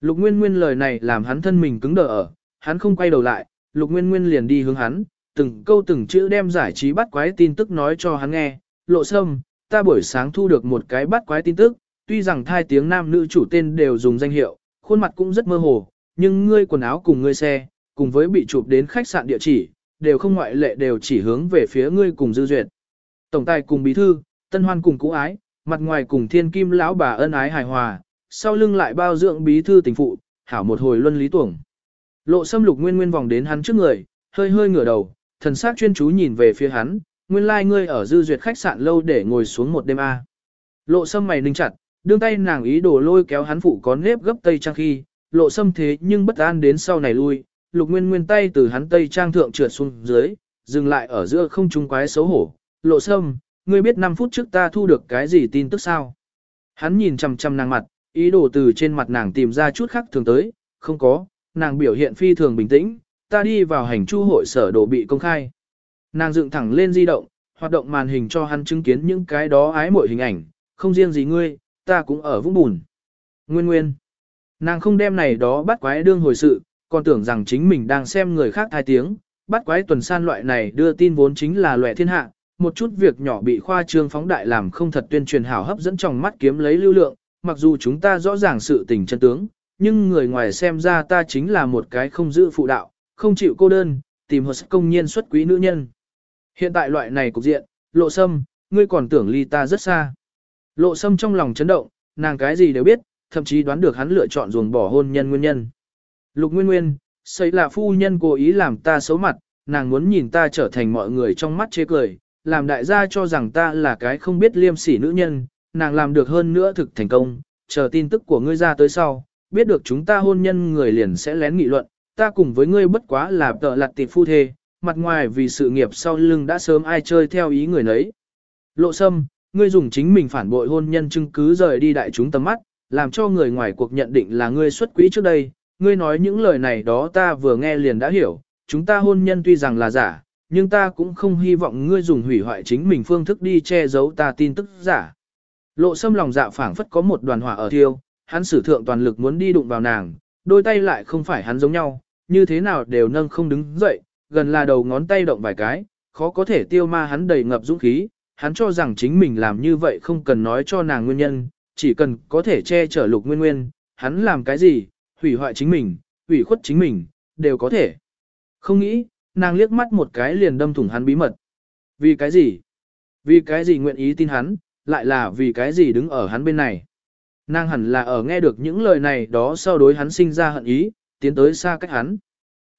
[SPEAKER 1] Lục nguyên nguyên lời này làm hắn thân mình cứng đờ ở, hắn không quay đầu lại, lục nguyên nguyên liền đi hướng hắn, từng câu từng chữ đem giải trí bắt quái tin tức nói cho hắn nghe, lộ sâm, ta buổi sáng thu được một cái bắt quái tin tức, tuy rằng thai tiếng nam nữ chủ tên đều dùng danh hiệu, khuôn mặt cũng rất mơ hồ, nhưng ngươi quần áo cùng ngươi xe, cùng với bị chụp đến khách sạn địa chỉ, đều không ngoại lệ đều chỉ hướng về phía ngươi cùng dư duyệt. Tổng tài cùng bí thư, tân hoan cùng cũ ái, mặt ngoài cùng thiên kim lão bà ân ái hài hòa, sau lưng lại bao dưỡng bí thư tình phụ, hảo một hồi luân lý tuồng. Lộ xâm lục nguyên nguyên vòng đến hắn trước người, hơi hơi ngửa đầu, thần sắc chuyên chú nhìn về phía hắn, nguyên lai like ngươi ở dư duyệt khách sạn lâu để ngồi xuống một đêm a. Lộ sâm mày ninh chặt, đương tay nàng ý đồ lôi kéo hắn phụ có nếp gấp tây trang khi, lộ sâm thế nhưng bất an đến sau này lui, lục nguyên nguyên tay từ hắn tây trang thượng trượt xuống dưới, dừng lại ở giữa không trung quái xấu hổ. Lộ sâm, ngươi biết 5 phút trước ta thu được cái gì tin tức sao? Hắn nhìn chằm chằm nàng mặt, ý đồ từ trên mặt nàng tìm ra chút khác thường tới, không có, nàng biểu hiện phi thường bình tĩnh, ta đi vào hành chu hội sở đồ bị công khai. Nàng dựng thẳng lên di động, hoạt động màn hình cho hắn chứng kiến những cái đó ái mội hình ảnh, không riêng gì ngươi, ta cũng ở vũng bùn. Nguyên nguyên. Nàng không đem này đó bắt quái đương hồi sự, còn tưởng rằng chính mình đang xem người khác thai tiếng, bắt quái tuần san loại này đưa tin vốn chính là loại thiên hạ, một chút việc nhỏ bị khoa trương phóng đại làm không thật tuyên truyền hảo hấp dẫn trong mắt kiếm lấy lưu lượng, mặc dù chúng ta rõ ràng sự tình chân tướng, nhưng người ngoài xem ra ta chính là một cái không giữ phụ đạo, không chịu cô đơn, tìm hợp công nhiên xuất quý nữ nhân. Hiện tại loại này cục diện, lộ sâm, ngươi còn tưởng ly ta rất xa. Lộ sâm trong lòng chấn động, nàng cái gì đều biết, thậm chí đoán được hắn lựa chọn ruồng bỏ hôn nhân nguyên nhân. Lục Nguyên Nguyên, xây là phu nhân cố ý làm ta xấu mặt, nàng muốn nhìn ta trở thành mọi người trong mắt chế cười, làm đại gia cho rằng ta là cái không biết liêm sỉ nữ nhân, nàng làm được hơn nữa thực thành công, chờ tin tức của ngươi ra tới sau, biết được chúng ta hôn nhân người liền sẽ lén nghị luận, ta cùng với ngươi bất quá là tợ lặt tịp phu thê, mặt ngoài vì sự nghiệp sau lưng đã sớm ai chơi theo ý người nấy. Lộ sâm, ngươi dùng chính mình phản bội hôn nhân chứng cứ rời đi đại chúng tầm mắt, làm cho người ngoài cuộc nhận định là ngươi xuất quỹ trước đây, ngươi nói những lời này đó ta vừa nghe liền đã hiểu, chúng ta hôn nhân tuy rằng là giả, nhưng ta cũng không hy vọng ngươi dùng hủy hoại chính mình phương thức đi che giấu ta tin tức giả. Lộ sâm lòng dạ phảng phất có một đoàn hỏa ở thiêu, hắn sử thượng toàn lực muốn đi đụng vào nàng, đôi tay lại không phải hắn giống nhau, như thế nào đều nâng không đứng dậy, gần là đầu ngón tay động vài cái, khó có thể tiêu ma hắn đầy ngập dũng khí, hắn cho rằng chính mình làm như vậy không cần nói cho nàng nguyên nhân, chỉ cần có thể che chở lục nguyên nguyên, hắn làm cái gì, hủy hoại chính mình, hủy khuất chính mình, đều có thể. Không nghĩ, nàng liếc mắt một cái liền đâm thủng hắn bí mật. Vì cái gì? Vì cái gì nguyện ý tin hắn, lại là vì cái gì đứng ở hắn bên này. Nàng hẳn là ở nghe được những lời này đó sau đối hắn sinh ra hận ý, tiến tới xa cách hắn.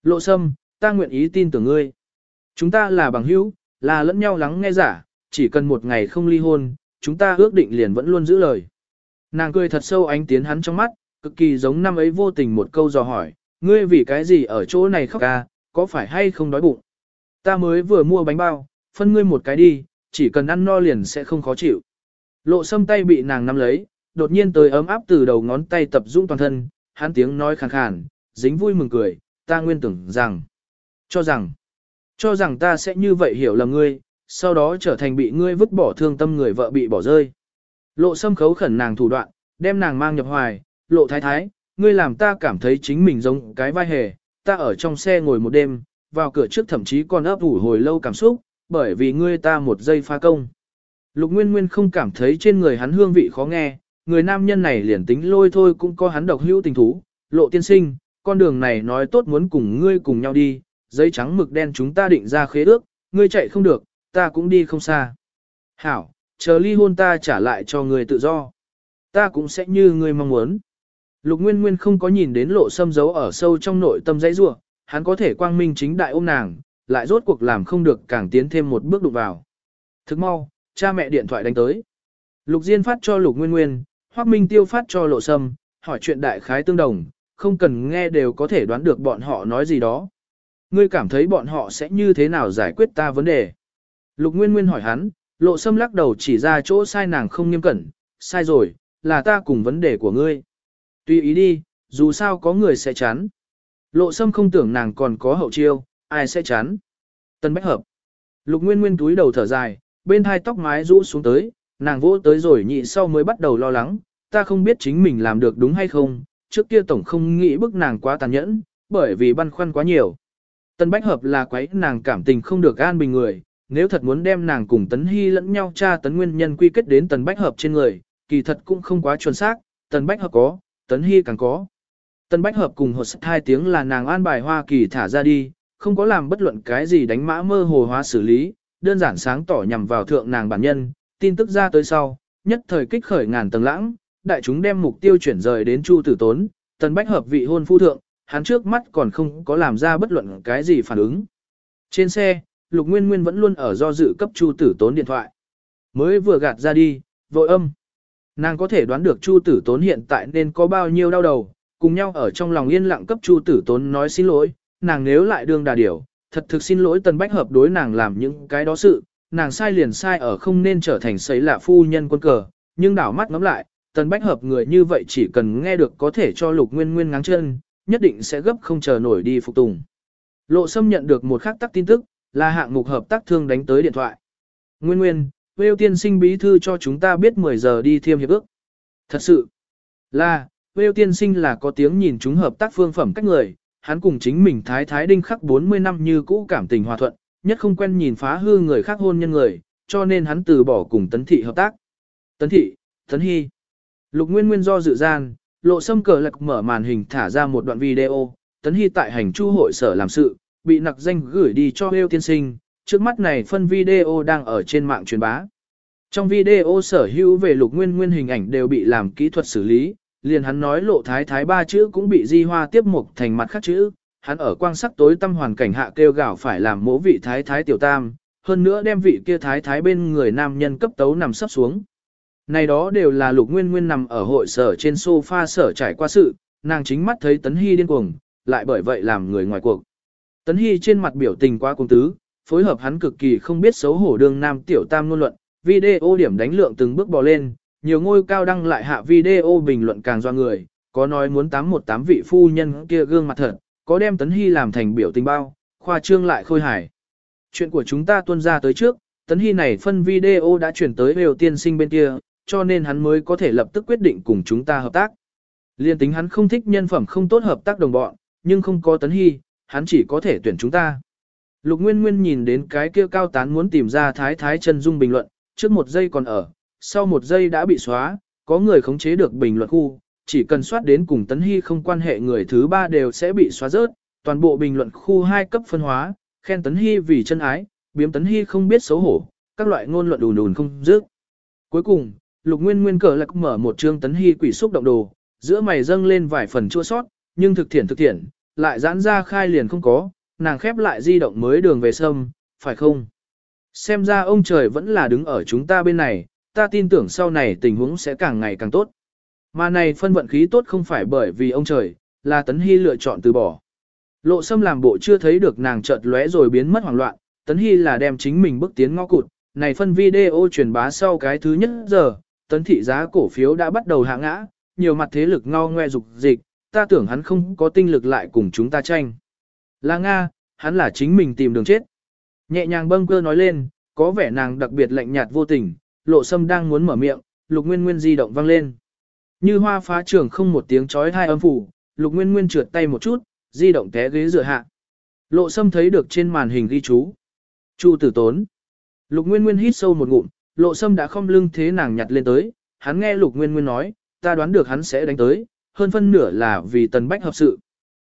[SPEAKER 1] Lộ sâm, ta nguyện ý tin tưởng ngươi. Chúng ta là bằng hữu, là lẫn nhau lắng nghe giả, chỉ cần một ngày không ly hôn, chúng ta ước định liền vẫn luôn giữ lời. Nàng cười thật sâu ánh tiến hắn trong mắt, cực kỳ giống năm ấy vô tình một câu dò hỏi, ngươi vì cái gì ở chỗ này khóc ca, có phải hay không đói bụng? Ta mới vừa mua bánh bao, phân ngươi một cái đi, chỉ cần ăn no liền sẽ không khó chịu. Lộ sâm tay bị nàng nắm lấy, đột nhiên tới ấm áp từ đầu ngón tay tập trung toàn thân, hắn tiếng nói khàn khàn, dính vui mừng cười, ta nguyên tưởng rằng, cho rằng, cho rằng ta sẽ như vậy hiểu lầm ngươi, sau đó trở thành bị ngươi vứt bỏ thương tâm người vợ bị bỏ rơi. Lộ sâm khấu khẩn nàng thủ đoạn, đem nàng mang nhập hoài, lộ thái thái, ngươi làm ta cảm thấy chính mình giống cái vai hề, ta ở trong xe ngồi một đêm, vào cửa trước thậm chí còn ấp ủ hồi lâu cảm xúc, bởi vì ngươi ta một giây pha công. Lục Nguyên Nguyên không cảm thấy trên người hắn hương vị khó nghe, người nam nhân này liền tính lôi thôi cũng có hắn độc hữu tình thú, lộ tiên sinh, con đường này nói tốt muốn cùng ngươi cùng nhau đi, giấy trắng mực đen chúng ta định ra khế ước, ngươi chạy không được, ta cũng đi không xa. Hảo, chờ ly hôn ta trả lại cho ngươi tự do. Ta cũng sẽ như ngươi mong muốn. Lục Nguyên Nguyên không có nhìn đến lộ xâm giấu ở sâu trong nội tâm dãy rủa, hắn có thể quang minh chính đại ôm nàng, lại rốt cuộc làm không được càng tiến thêm một bước đụng vào. Thức mau, cha mẹ điện thoại đánh tới. Lục Diên phát cho Lục Nguyên Nguyên, Hoắc Minh Tiêu phát cho lộ sâm, hỏi chuyện đại khái tương đồng, không cần nghe đều có thể đoán được bọn họ nói gì đó. Ngươi cảm thấy bọn họ sẽ như thế nào giải quyết ta vấn đề? Lục Nguyên Nguyên hỏi hắn, lộ sâm lắc đầu chỉ ra chỗ sai nàng không nghiêm cẩn, sai rồi, là ta cùng vấn đề của ngươi. Tùy ý đi, dù sao có người sẽ chán. Lộ sâm không tưởng nàng còn có hậu chiêu, ai sẽ chán. Tân Bách Hợp. Lục Nguyên Nguyên túi đầu thở dài, bên hai tóc mái rũ xuống tới, nàng vỗ tới rồi nhị sau mới bắt đầu lo lắng, ta không biết chính mình làm được đúng hay không, trước kia tổng không nghĩ bức nàng quá tàn nhẫn, bởi vì băn khoăn quá nhiều. Tân Bách Hợp là quấy nàng cảm tình không được an bình người, nếu thật muốn đem nàng cùng Tấn Hy lẫn nhau tra tấn nguyên nhân quy kết đến Tần Bách Hợp trên người, kỳ thật cũng không quá chuẩn xác, Tần Bách Hợp có, Tấn Hy càng có. Tần Bách Hợp cùng hột sắc hai tiếng là nàng an bài Hoa Kỳ thả ra đi, không có làm bất luận cái gì đánh mã mơ hồ hóa xử lý, đơn giản sáng tỏ nhằm vào thượng nàng bản nhân, tin tức ra tới sau, nhất thời kích khởi ngàn tầng lãng, đại chúng đem mục tiêu chuyển rời đến Chu Tử Tốn, Tần Bách Hợp vị hôn phu thượng, hắn trước mắt còn không có làm ra bất luận cái gì phản ứng. Trên xe, Lục Nguyên Nguyên vẫn luôn ở do dự cấp Chu Tử Tốn điện thoại. Mới vừa gạt ra đi, vội âm. Nàng có thể đoán được Chu Tử Tốn hiện tại nên có bao nhiêu đau đầu, cùng nhau ở trong lòng yên lặng cấp Chu Tử Tốn nói xin lỗi, nàng nếu lại đương đà điểu, thật thực xin lỗi Tần Bách Hợp đối nàng làm những cái đó sự, nàng sai liền sai ở không nên trở thành sấy lạ phu nhân quân cờ, nhưng đảo mắt ngắm lại, Tần Bách Hợp người như vậy chỉ cần nghe được có thể cho Lục Nguyên Nguyên ngáng chân, nhất định sẽ gấp không chờ nổi đi phục tùng. Lộ Sâm nhận được một khắc tắc tin tức, là hạng mục hợp tác thương đánh tới điện thoại. Nguyên Nguyên, Vêu tiên sinh bí thư cho chúng ta biết 10 giờ đi thiêm hiệp ước. Thật sự là, Vêu tiên sinh là có tiếng nhìn chúng hợp tác phương phẩm cách người, hắn cùng chính mình thái thái đinh khắc 40 năm như cũ cảm tình hòa thuận, nhất không quen nhìn phá hư người khác hôn nhân người, cho nên hắn từ bỏ cùng tấn thị hợp tác. Tấn thị, tấn hy. Lục Nguyên Nguyên do dự gian, lộ sâm cờ lạc mở màn hình thả ra một đoạn video, tấn hy tại hành chu hội sở làm sự, bị nặc danh gửi đi cho Hêu tiên sinh, trước mắt này phân video đang ở trên mạng truyền bá. Trong video sở hữu về lục nguyên nguyên hình ảnh đều bị làm kỹ thuật xử lý, liền hắn nói lộ thái thái ba chữ cũng bị di hoa tiếp mục thành mặt khác chữ, hắn ở quang sắc tối tâm hoàn cảnh hạ kêu gào phải làm mỗ vị thái thái tiểu tam, hơn nữa đem vị kia thái thái bên người nam nhân cấp tấu nằm sắp xuống. Này đó đều là lục nguyên nguyên nằm ở hội sở trên sofa sở trải qua sự, nàng chính mắt thấy tấn hy điên cuồng, lại bởi vậy làm người ngoài cuộc. Tấn hy trên mặt biểu tình quá cung tứ, phối hợp hắn cực kỳ không biết xấu hổ đường nam tiểu tam ngôn luận, video điểm đánh lượng từng bước bò lên, nhiều ngôi cao đăng lại hạ video bình luận càng do người, có nói muốn 818 vị phu nhân kia gương mặt thật, có đem Tấn Hy làm thành biểu tình bao, khoa trương lại khôi hài. Chuyện của chúng ta tuân ra tới trước, Tấn Hy này phân video đã chuyển tới đều tiên sinh bên kia, cho nên hắn mới có thể lập tức quyết định cùng chúng ta hợp tác. Liên tính hắn không thích nhân phẩm không tốt hợp tác đồng bọn, nhưng không có Tấn Hy, hắn chỉ có thể tuyển chúng ta. Lục Nguyên Nguyên nhìn đến cái kia cao tán muốn tìm ra thái thái chân dung bình luận, trước một giây còn ở, sau một giây đã bị xóa, có người khống chế được bình luận khu, chỉ cần soát đến cùng Tấn Hy không quan hệ người thứ ba đều sẽ bị xóa rớt, toàn bộ bình luận khu hai cấp phân hóa, khen Tấn Hy vì chân ái, biếm Tấn Hy không biết xấu hổ, các loại ngôn luận đùn đùn không dứt. Cuối cùng, Lục Nguyên Nguyên cờ lạc mở một chương Tấn Hy quỷ xúc động đồ, giữa mày dâng lên vài phần chua sót, nhưng thực thiện thực thiện, lại giãn ra khai liền không có, nàng khép lại di động mới đường về sâm, phải không? Xem ra ông trời vẫn là đứng ở chúng ta bên này, ta tin tưởng sau này tình huống sẽ càng ngày càng tốt. Mà này phân vận khí tốt không phải bởi vì ông trời, là Tấn Hy lựa chọn từ bỏ. Lộ Sâm làm bộ chưa thấy được nàng chợt lóe rồi biến mất hoảng loạn, Tấn Hy là đem chính mình bước tiến ngõ cụt, này phân video truyền bá sau cái thứ nhất giờ, Tấn thị giá cổ phiếu đã bắt đầu hạ ngã, nhiều mặt thế lực ngao ngoe dục dịch, ta tưởng hắn không có tinh lực lại cùng chúng ta tranh. Là Nga, hắn là chính mình tìm đường chết. Nhẹ nhàng bâng cơ nói lên, có vẻ nàng đặc biệt lạnh nhạt vô tình, lộ sâm đang muốn mở miệng, lục nguyên nguyên di động vang lên. Như hoa phá trường không một tiếng chói thai âm phủ, lục nguyên nguyên trượt tay một chút, di động té ghế dựa hạ. Lộ sâm thấy được trên màn hình ghi chú. Chu tử tốn. Lục nguyên nguyên hít sâu một ngụm, lộ sâm đã không lưng thế nàng nhặt lên tới, hắn nghe lục nguyên nguyên nói, ta đoán được hắn sẽ đánh tới, hơn phân nửa là vì tần bách hợp sự.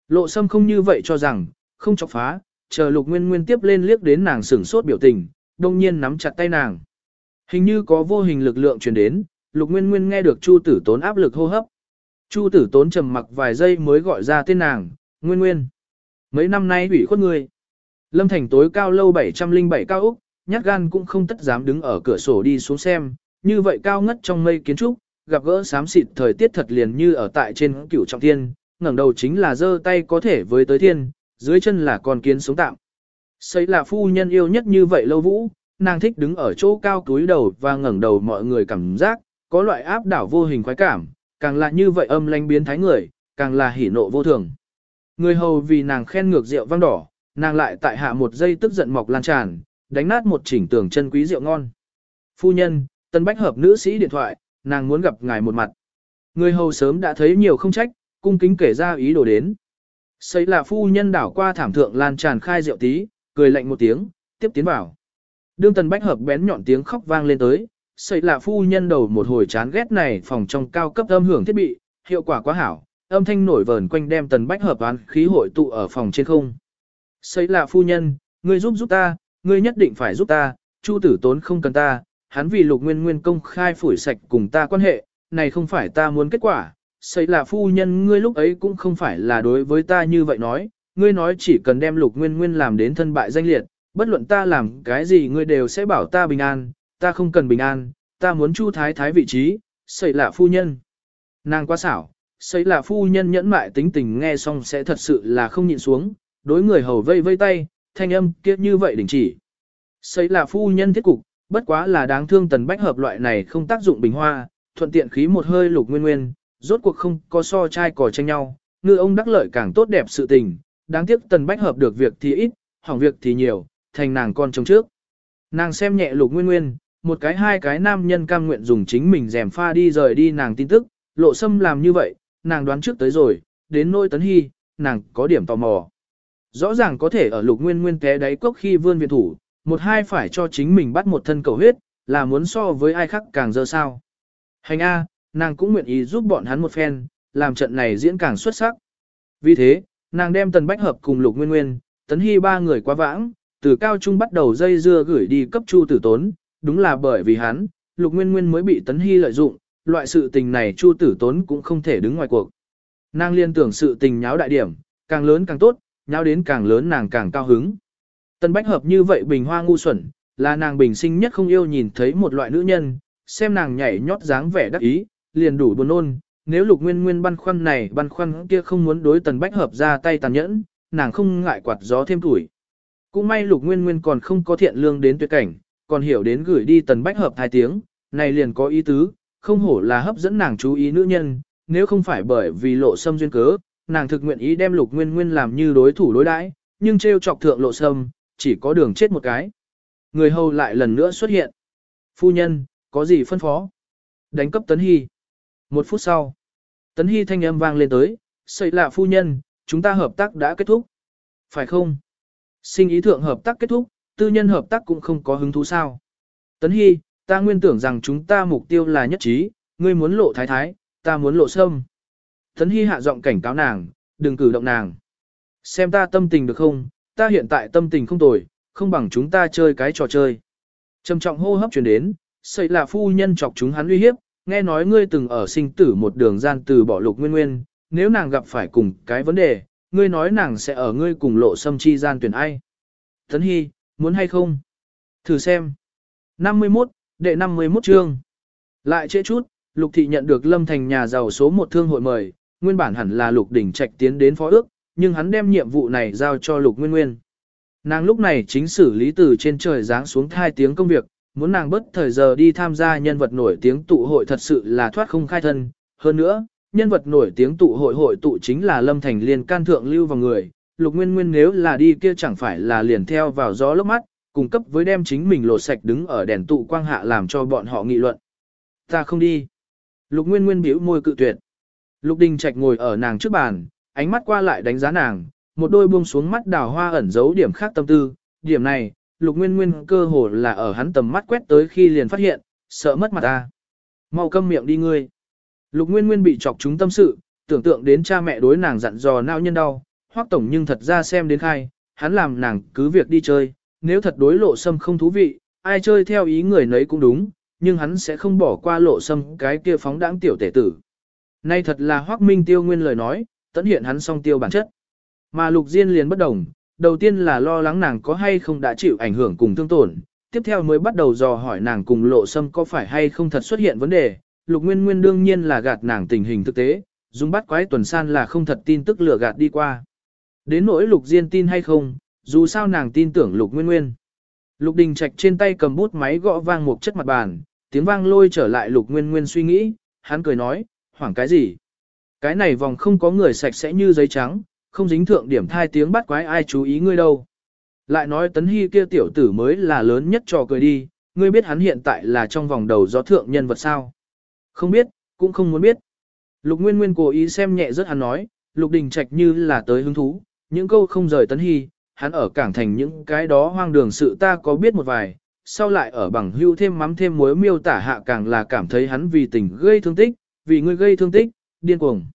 [SPEAKER 1] Lộ sâm không như vậy cho rằng, không chọc phá, chờ lục nguyên nguyên tiếp lên liếc đến nàng sửng sốt biểu tình, đông nhiên nắm chặt tay nàng. Hình như có vô hình lực lượng truyền đến, lục nguyên nguyên nghe được chu tử tốn áp lực hô hấp. Chu tử tốn trầm mặc vài giây mới gọi ra tên nàng, nguyên nguyên. Mấy năm nay ủy khuất người. Lâm thành tối cao lâu 707 cao Úc, nhát gan cũng không tất dám đứng ở cửa sổ đi xuống xem, như vậy cao ngất trong mây kiến trúc, gặp gỡ xám xịt thời tiết thật liền như ở tại trên cửu trọng thiên, ngẩng đầu chính là giơ tay có thể với tới thiên, dưới chân là con kiến sống tạm. Xây là phu nhân yêu nhất như vậy lâu vũ, nàng thích đứng ở chỗ cao túi đầu và ngẩng đầu mọi người cảm giác, có loại áp đảo vô hình khoái cảm, càng là như vậy âm lanh biến thái người, càng là hỉ nộ vô thường. Người hầu vì nàng khen ngược rượu vang đỏ, nàng lại tại hạ một giây tức giận mọc lan tràn, đánh nát một chỉnh tường chân quý rượu ngon. Phu nhân, tân bách hợp nữ sĩ điện thoại, nàng muốn gặp ngài một mặt. Người hầu sớm đã thấy nhiều không trách, cung kính kể ra ý đồ đến. Xây là phu nhân đảo qua thảm thượng lan tràn khai rượu tí, cười lạnh một tiếng, tiếp tiến vào. Đương tần bách hợp bén nhọn tiếng khóc vang lên tới, xây là phu nhân đầu một hồi chán ghét này phòng trong cao cấp âm hưởng thiết bị, hiệu quả quá hảo, âm thanh nổi vờn quanh đem tần bách hợp án khí hội tụ ở phòng trên không. Xây là phu nhân, ngươi giúp giúp ta, ngươi nhất định phải giúp ta, chu tử tốn không cần ta, hắn vì lục nguyên nguyên công khai phủi sạch cùng ta quan hệ, này không phải ta muốn kết quả, xây lạ phu nhân ngươi lúc ấy cũng không phải là đối với ta như vậy nói, ngươi nói chỉ cần đem lục nguyên nguyên làm đến thân bại danh liệt, bất luận ta làm cái gì ngươi đều sẽ bảo ta bình an, ta không cần bình an, ta muốn chu thái thái vị trí, xây lạ phu nhân. Nàng quá xảo, xây lạ phu nhân nhẫn mại tính tình nghe xong sẽ thật sự là không nhịn xuống, đối người hầu vây vây tay, thanh âm kia như vậy đình chỉ. Xây là phu nhân thiết cục, bất quá là đáng thương tần bách hợp loại này không tác dụng bình hoa, thuận tiện khí một hơi lục nguyên nguyên, rốt cuộc không có so trai cò tranh nhau, ngư ông đắc lợi càng tốt đẹp sự tình, đáng tiếc tần bách hợp được việc thì ít, hỏng việc thì nhiều, thành nàng con trông trước. Nàng xem nhẹ lục nguyên nguyên, một cái hai cái nam nhân cam nguyện dùng chính mình rèm pha đi rời đi nàng tin tức, lộ xâm làm như vậy, nàng đoán trước tới rồi, đến nỗi tấn hy, nàng có điểm tò mò. Rõ ràng có thể ở lục nguyên nguyên té đáy cốc khi vươn viện thủ, một hai phải cho chính mình bắt một thân cầu huyết, là muốn so với ai khác càng dơ sao. Hành A, nàng cũng nguyện ý giúp bọn hắn một phen, làm trận này diễn càng xuất sắc. Vì thế, nàng đem tần bách hợp cùng lục nguyên nguyên, tấn hy ba người quá vãng, từ cao trung bắt đầu dây dưa gửi đi cấp chu tử tốn, đúng là bởi vì hắn, lục nguyên nguyên mới bị tấn hy lợi dụng, loại sự tình này chu tử tốn cũng không thể đứng ngoài cuộc. Nàng liên tưởng sự tình nháo đại điểm, càng lớn càng tốt, nhau đến càng lớn nàng càng cao hứng. Tần bách hợp như vậy bình hoa ngu xuẩn, là nàng bình sinh nhất không yêu nhìn thấy một loại nữ nhân, xem nàng nhảy nhót dáng vẻ đắc ý, liền đủ buồn ôn. Nếu lục nguyên nguyên băn khoăn này băn khoăn kia không muốn đối tần bách hợp ra tay tàn nhẫn, nàng không ngại quạt gió thêm tuổi. Cũng may lục nguyên nguyên còn không có thiện lương đến tuyệt cảnh, còn hiểu đến gửi đi tần bách hợp hai tiếng, này liền có ý tứ, không hổ là hấp dẫn nàng chú ý nữ nhân, nếu không phải bởi vì lộ sâm duyên cớ, nàng thực nguyện ý đem lục nguyên nguyên làm như đối thủ đối đãi, nhưng trêu chọc thượng lộ sâm, chỉ có đường chết một cái. Người hầu lại lần nữa xuất hiện. Phu nhân, có gì phân phó? Đánh cấp Tấn Hy. Một phút sau, Tấn Hy thanh âm vang lên tới, xây lạ phu nhân, chúng ta hợp tác đã kết thúc. Phải không? Sinh ý thượng hợp tác kết thúc, tư nhân hợp tác cũng không có hứng thú sao. Tấn Hy, ta nguyên tưởng rằng chúng ta mục tiêu là nhất trí, ngươi muốn lộ thái thái, ta muốn lộ sâm. Thấn Hy hạ giọng cảnh cáo nàng, đừng cử động nàng. Xem ta tâm tình được không, ta hiện tại tâm tình không tồi, không bằng chúng ta chơi cái trò chơi. Trầm trọng hô hấp chuyển đến, sợi là phu nhân chọc chúng hắn uy hiếp, nghe nói ngươi từng ở sinh tử một đường gian từ bỏ lục nguyên nguyên, nếu nàng gặp phải cùng cái vấn đề, ngươi nói nàng sẽ ở ngươi cùng lộ xâm chi gian tuyển ai. Thấn Hy, muốn hay không? Thử xem. 51, đệ 51 chương. Lại trễ chút, Lục Thị nhận được Lâm Thành nhà giàu số một thương hội mời, nguyên bản hẳn là Lục Đỉnh Trạch tiến đến phó ước, nhưng hắn đem nhiệm vụ này giao cho Lục Nguyên Nguyên. Nàng lúc này chính xử lý từ trên trời giáng xuống hai tiếng công việc, muốn nàng bất thời giờ đi tham gia nhân vật nổi tiếng tụ hội thật sự là thoát không khai thân. Hơn nữa, nhân vật nổi tiếng tụ hội hội tụ chính là Lâm Thành Liên can thượng lưu vào người, Lục Nguyên Nguyên nếu là đi kia chẳng phải là liền theo vào gió lốc mắt, cung cấp với đem chính mình lột sạch đứng ở đèn tụ quang hạ làm cho bọn họ nghị luận. Ta không đi. Lục Nguyên Nguyên bĩu môi cự tuyệt. Lục Đình Trạch ngồi ở nàng trước bàn, ánh mắt qua lại đánh giá nàng, một đôi buông xuống mắt đào hoa ẩn giấu điểm khác tâm tư, điểm này, Lục Nguyên Nguyên cơ hồ là ở hắn tầm mắt quét tới khi liền phát hiện, sợ mất mặt ta. Mau câm miệng đi ngươi. Lục Nguyên Nguyên bị chọc chúng tâm sự, tưởng tượng đến cha mẹ đối nàng dặn dò nao nhân đau, hoắc tổng nhưng thật ra xem đến khai, hắn làm nàng cứ việc đi chơi, nếu thật đối lộ sâm không thú vị, ai chơi theo ý người nấy cũng đúng, nhưng hắn sẽ không bỏ qua lộ sâm cái kia phóng đãng tiểu tể tử. Nay thật là hoắc minh tiêu nguyên lời nói, tận hiện hắn song tiêu bản chất. Mà lục diên liền bất đồng, đầu tiên là lo lắng nàng có hay không đã chịu ảnh hưởng cùng thương tổn, tiếp theo mới bắt đầu dò hỏi nàng cùng lộ sâm có phải hay không thật xuất hiện vấn đề, lục nguyên nguyên đương nhiên là gạt nàng tình hình thực tế, dùng bắt quái tuần san là không thật tin tức lừa gạt đi qua. Đến nỗi lục diên tin hay không, dù sao nàng tin tưởng lục nguyên nguyên. Lục đình trạch trên tay cầm bút máy gõ vang một chất mặt bàn, tiếng vang lôi trở lại lục nguyên nguyên suy nghĩ, hắn cười nói, hoảng cái gì? Cái này vòng không có người sạch sẽ như giấy trắng, không dính thượng điểm thai tiếng bắt quái ai chú ý ngươi đâu. Lại nói tấn hy kia tiểu tử mới là lớn nhất trò cười đi, ngươi biết hắn hiện tại là trong vòng đầu gió thượng nhân vật sao? Không biết, cũng không muốn biết. Lục Nguyên Nguyên cố ý xem nhẹ rất hắn nói, Lục Đình Trạch như là tới hứng thú, những câu không rời tấn hy, hắn ở cảng thành những cái đó hoang đường sự ta có biết một vài, sau lại ở bằng hưu thêm mắm thêm muối miêu tả hạ càng là cảm thấy hắn vì tình gây thương tích, vì người gây thương tích, điên cuồng.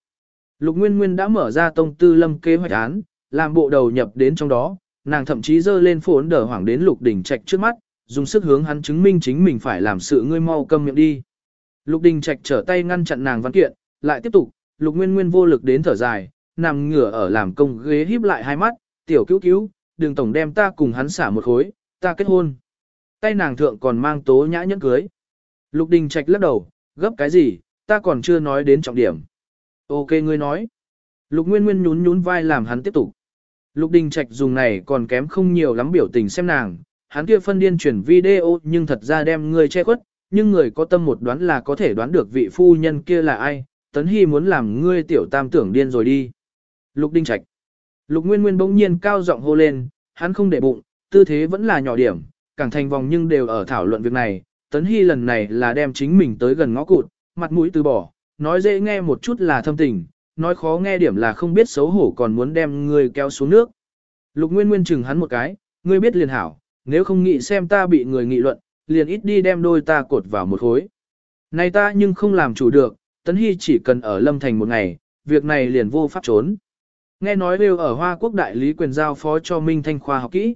[SPEAKER 1] Lục Nguyên Nguyên đã mở ra tông tư lâm kế hoạch án, làm bộ đầu nhập đến trong đó, nàng thậm chí dơ lên phốn đờ hoảng đến Lục Đình Trạch trước mắt, dùng sức hướng hắn chứng minh chính mình phải làm sự ngươi mau câm miệng đi. Lục Đình Trạch trở tay ngăn chặn nàng văn kiện, lại tiếp tục, Lục Nguyên Nguyên vô lực đến thở dài, nằm ngửa ở làm công ghế híp lại hai mắt, tiểu cứu cứu, đường tổng đem ta cùng hắn xả một khối, ta kết hôn. Tay nàng thượng còn mang tố nhã nhẫn cưới. Lục Đình Trạch lắc đầu, gấp cái gì, ta còn chưa nói đến trọng điểm. Ok ngươi nói. Lục Nguyên Nguyên nhún nhún vai làm hắn tiếp tục. Lục Đình Trạch dùng này còn kém không nhiều lắm biểu tình xem nàng, hắn kia phân điên truyền video nhưng thật ra đem ngươi che khuất, nhưng người có tâm một đoán là có thể đoán được vị phu nhân kia là ai, Tấn Hy muốn làm ngươi tiểu tam tưởng điên rồi đi. Lục Đình Trạch. Lục Nguyên Nguyên bỗng nhiên cao giọng hô lên, hắn không để bụng, tư thế vẫn là nhỏ điểm, càng thành vòng nhưng đều ở thảo luận việc này, Tấn Hy lần này là đem chính mình tới gần ngõ cụt, mặt mũi từ bỏ, nói dễ nghe một chút là thâm tình, nói khó nghe điểm là không biết xấu hổ còn muốn đem ngươi kéo xuống nước. Lục Nguyên Nguyên chừng hắn một cái, ngươi biết liền hảo, nếu không nghĩ xem ta bị người nghị luận, liền ít đi đem đôi ta cột vào một khối. Này ta nhưng không làm chủ được, Tấn Hy chỉ cần ở Lâm Thành một ngày, việc này liền vô pháp trốn. Nghe nói đều ở Hoa Quốc đại lý quyền giao phó cho Minh Thanh khoa học kỹ.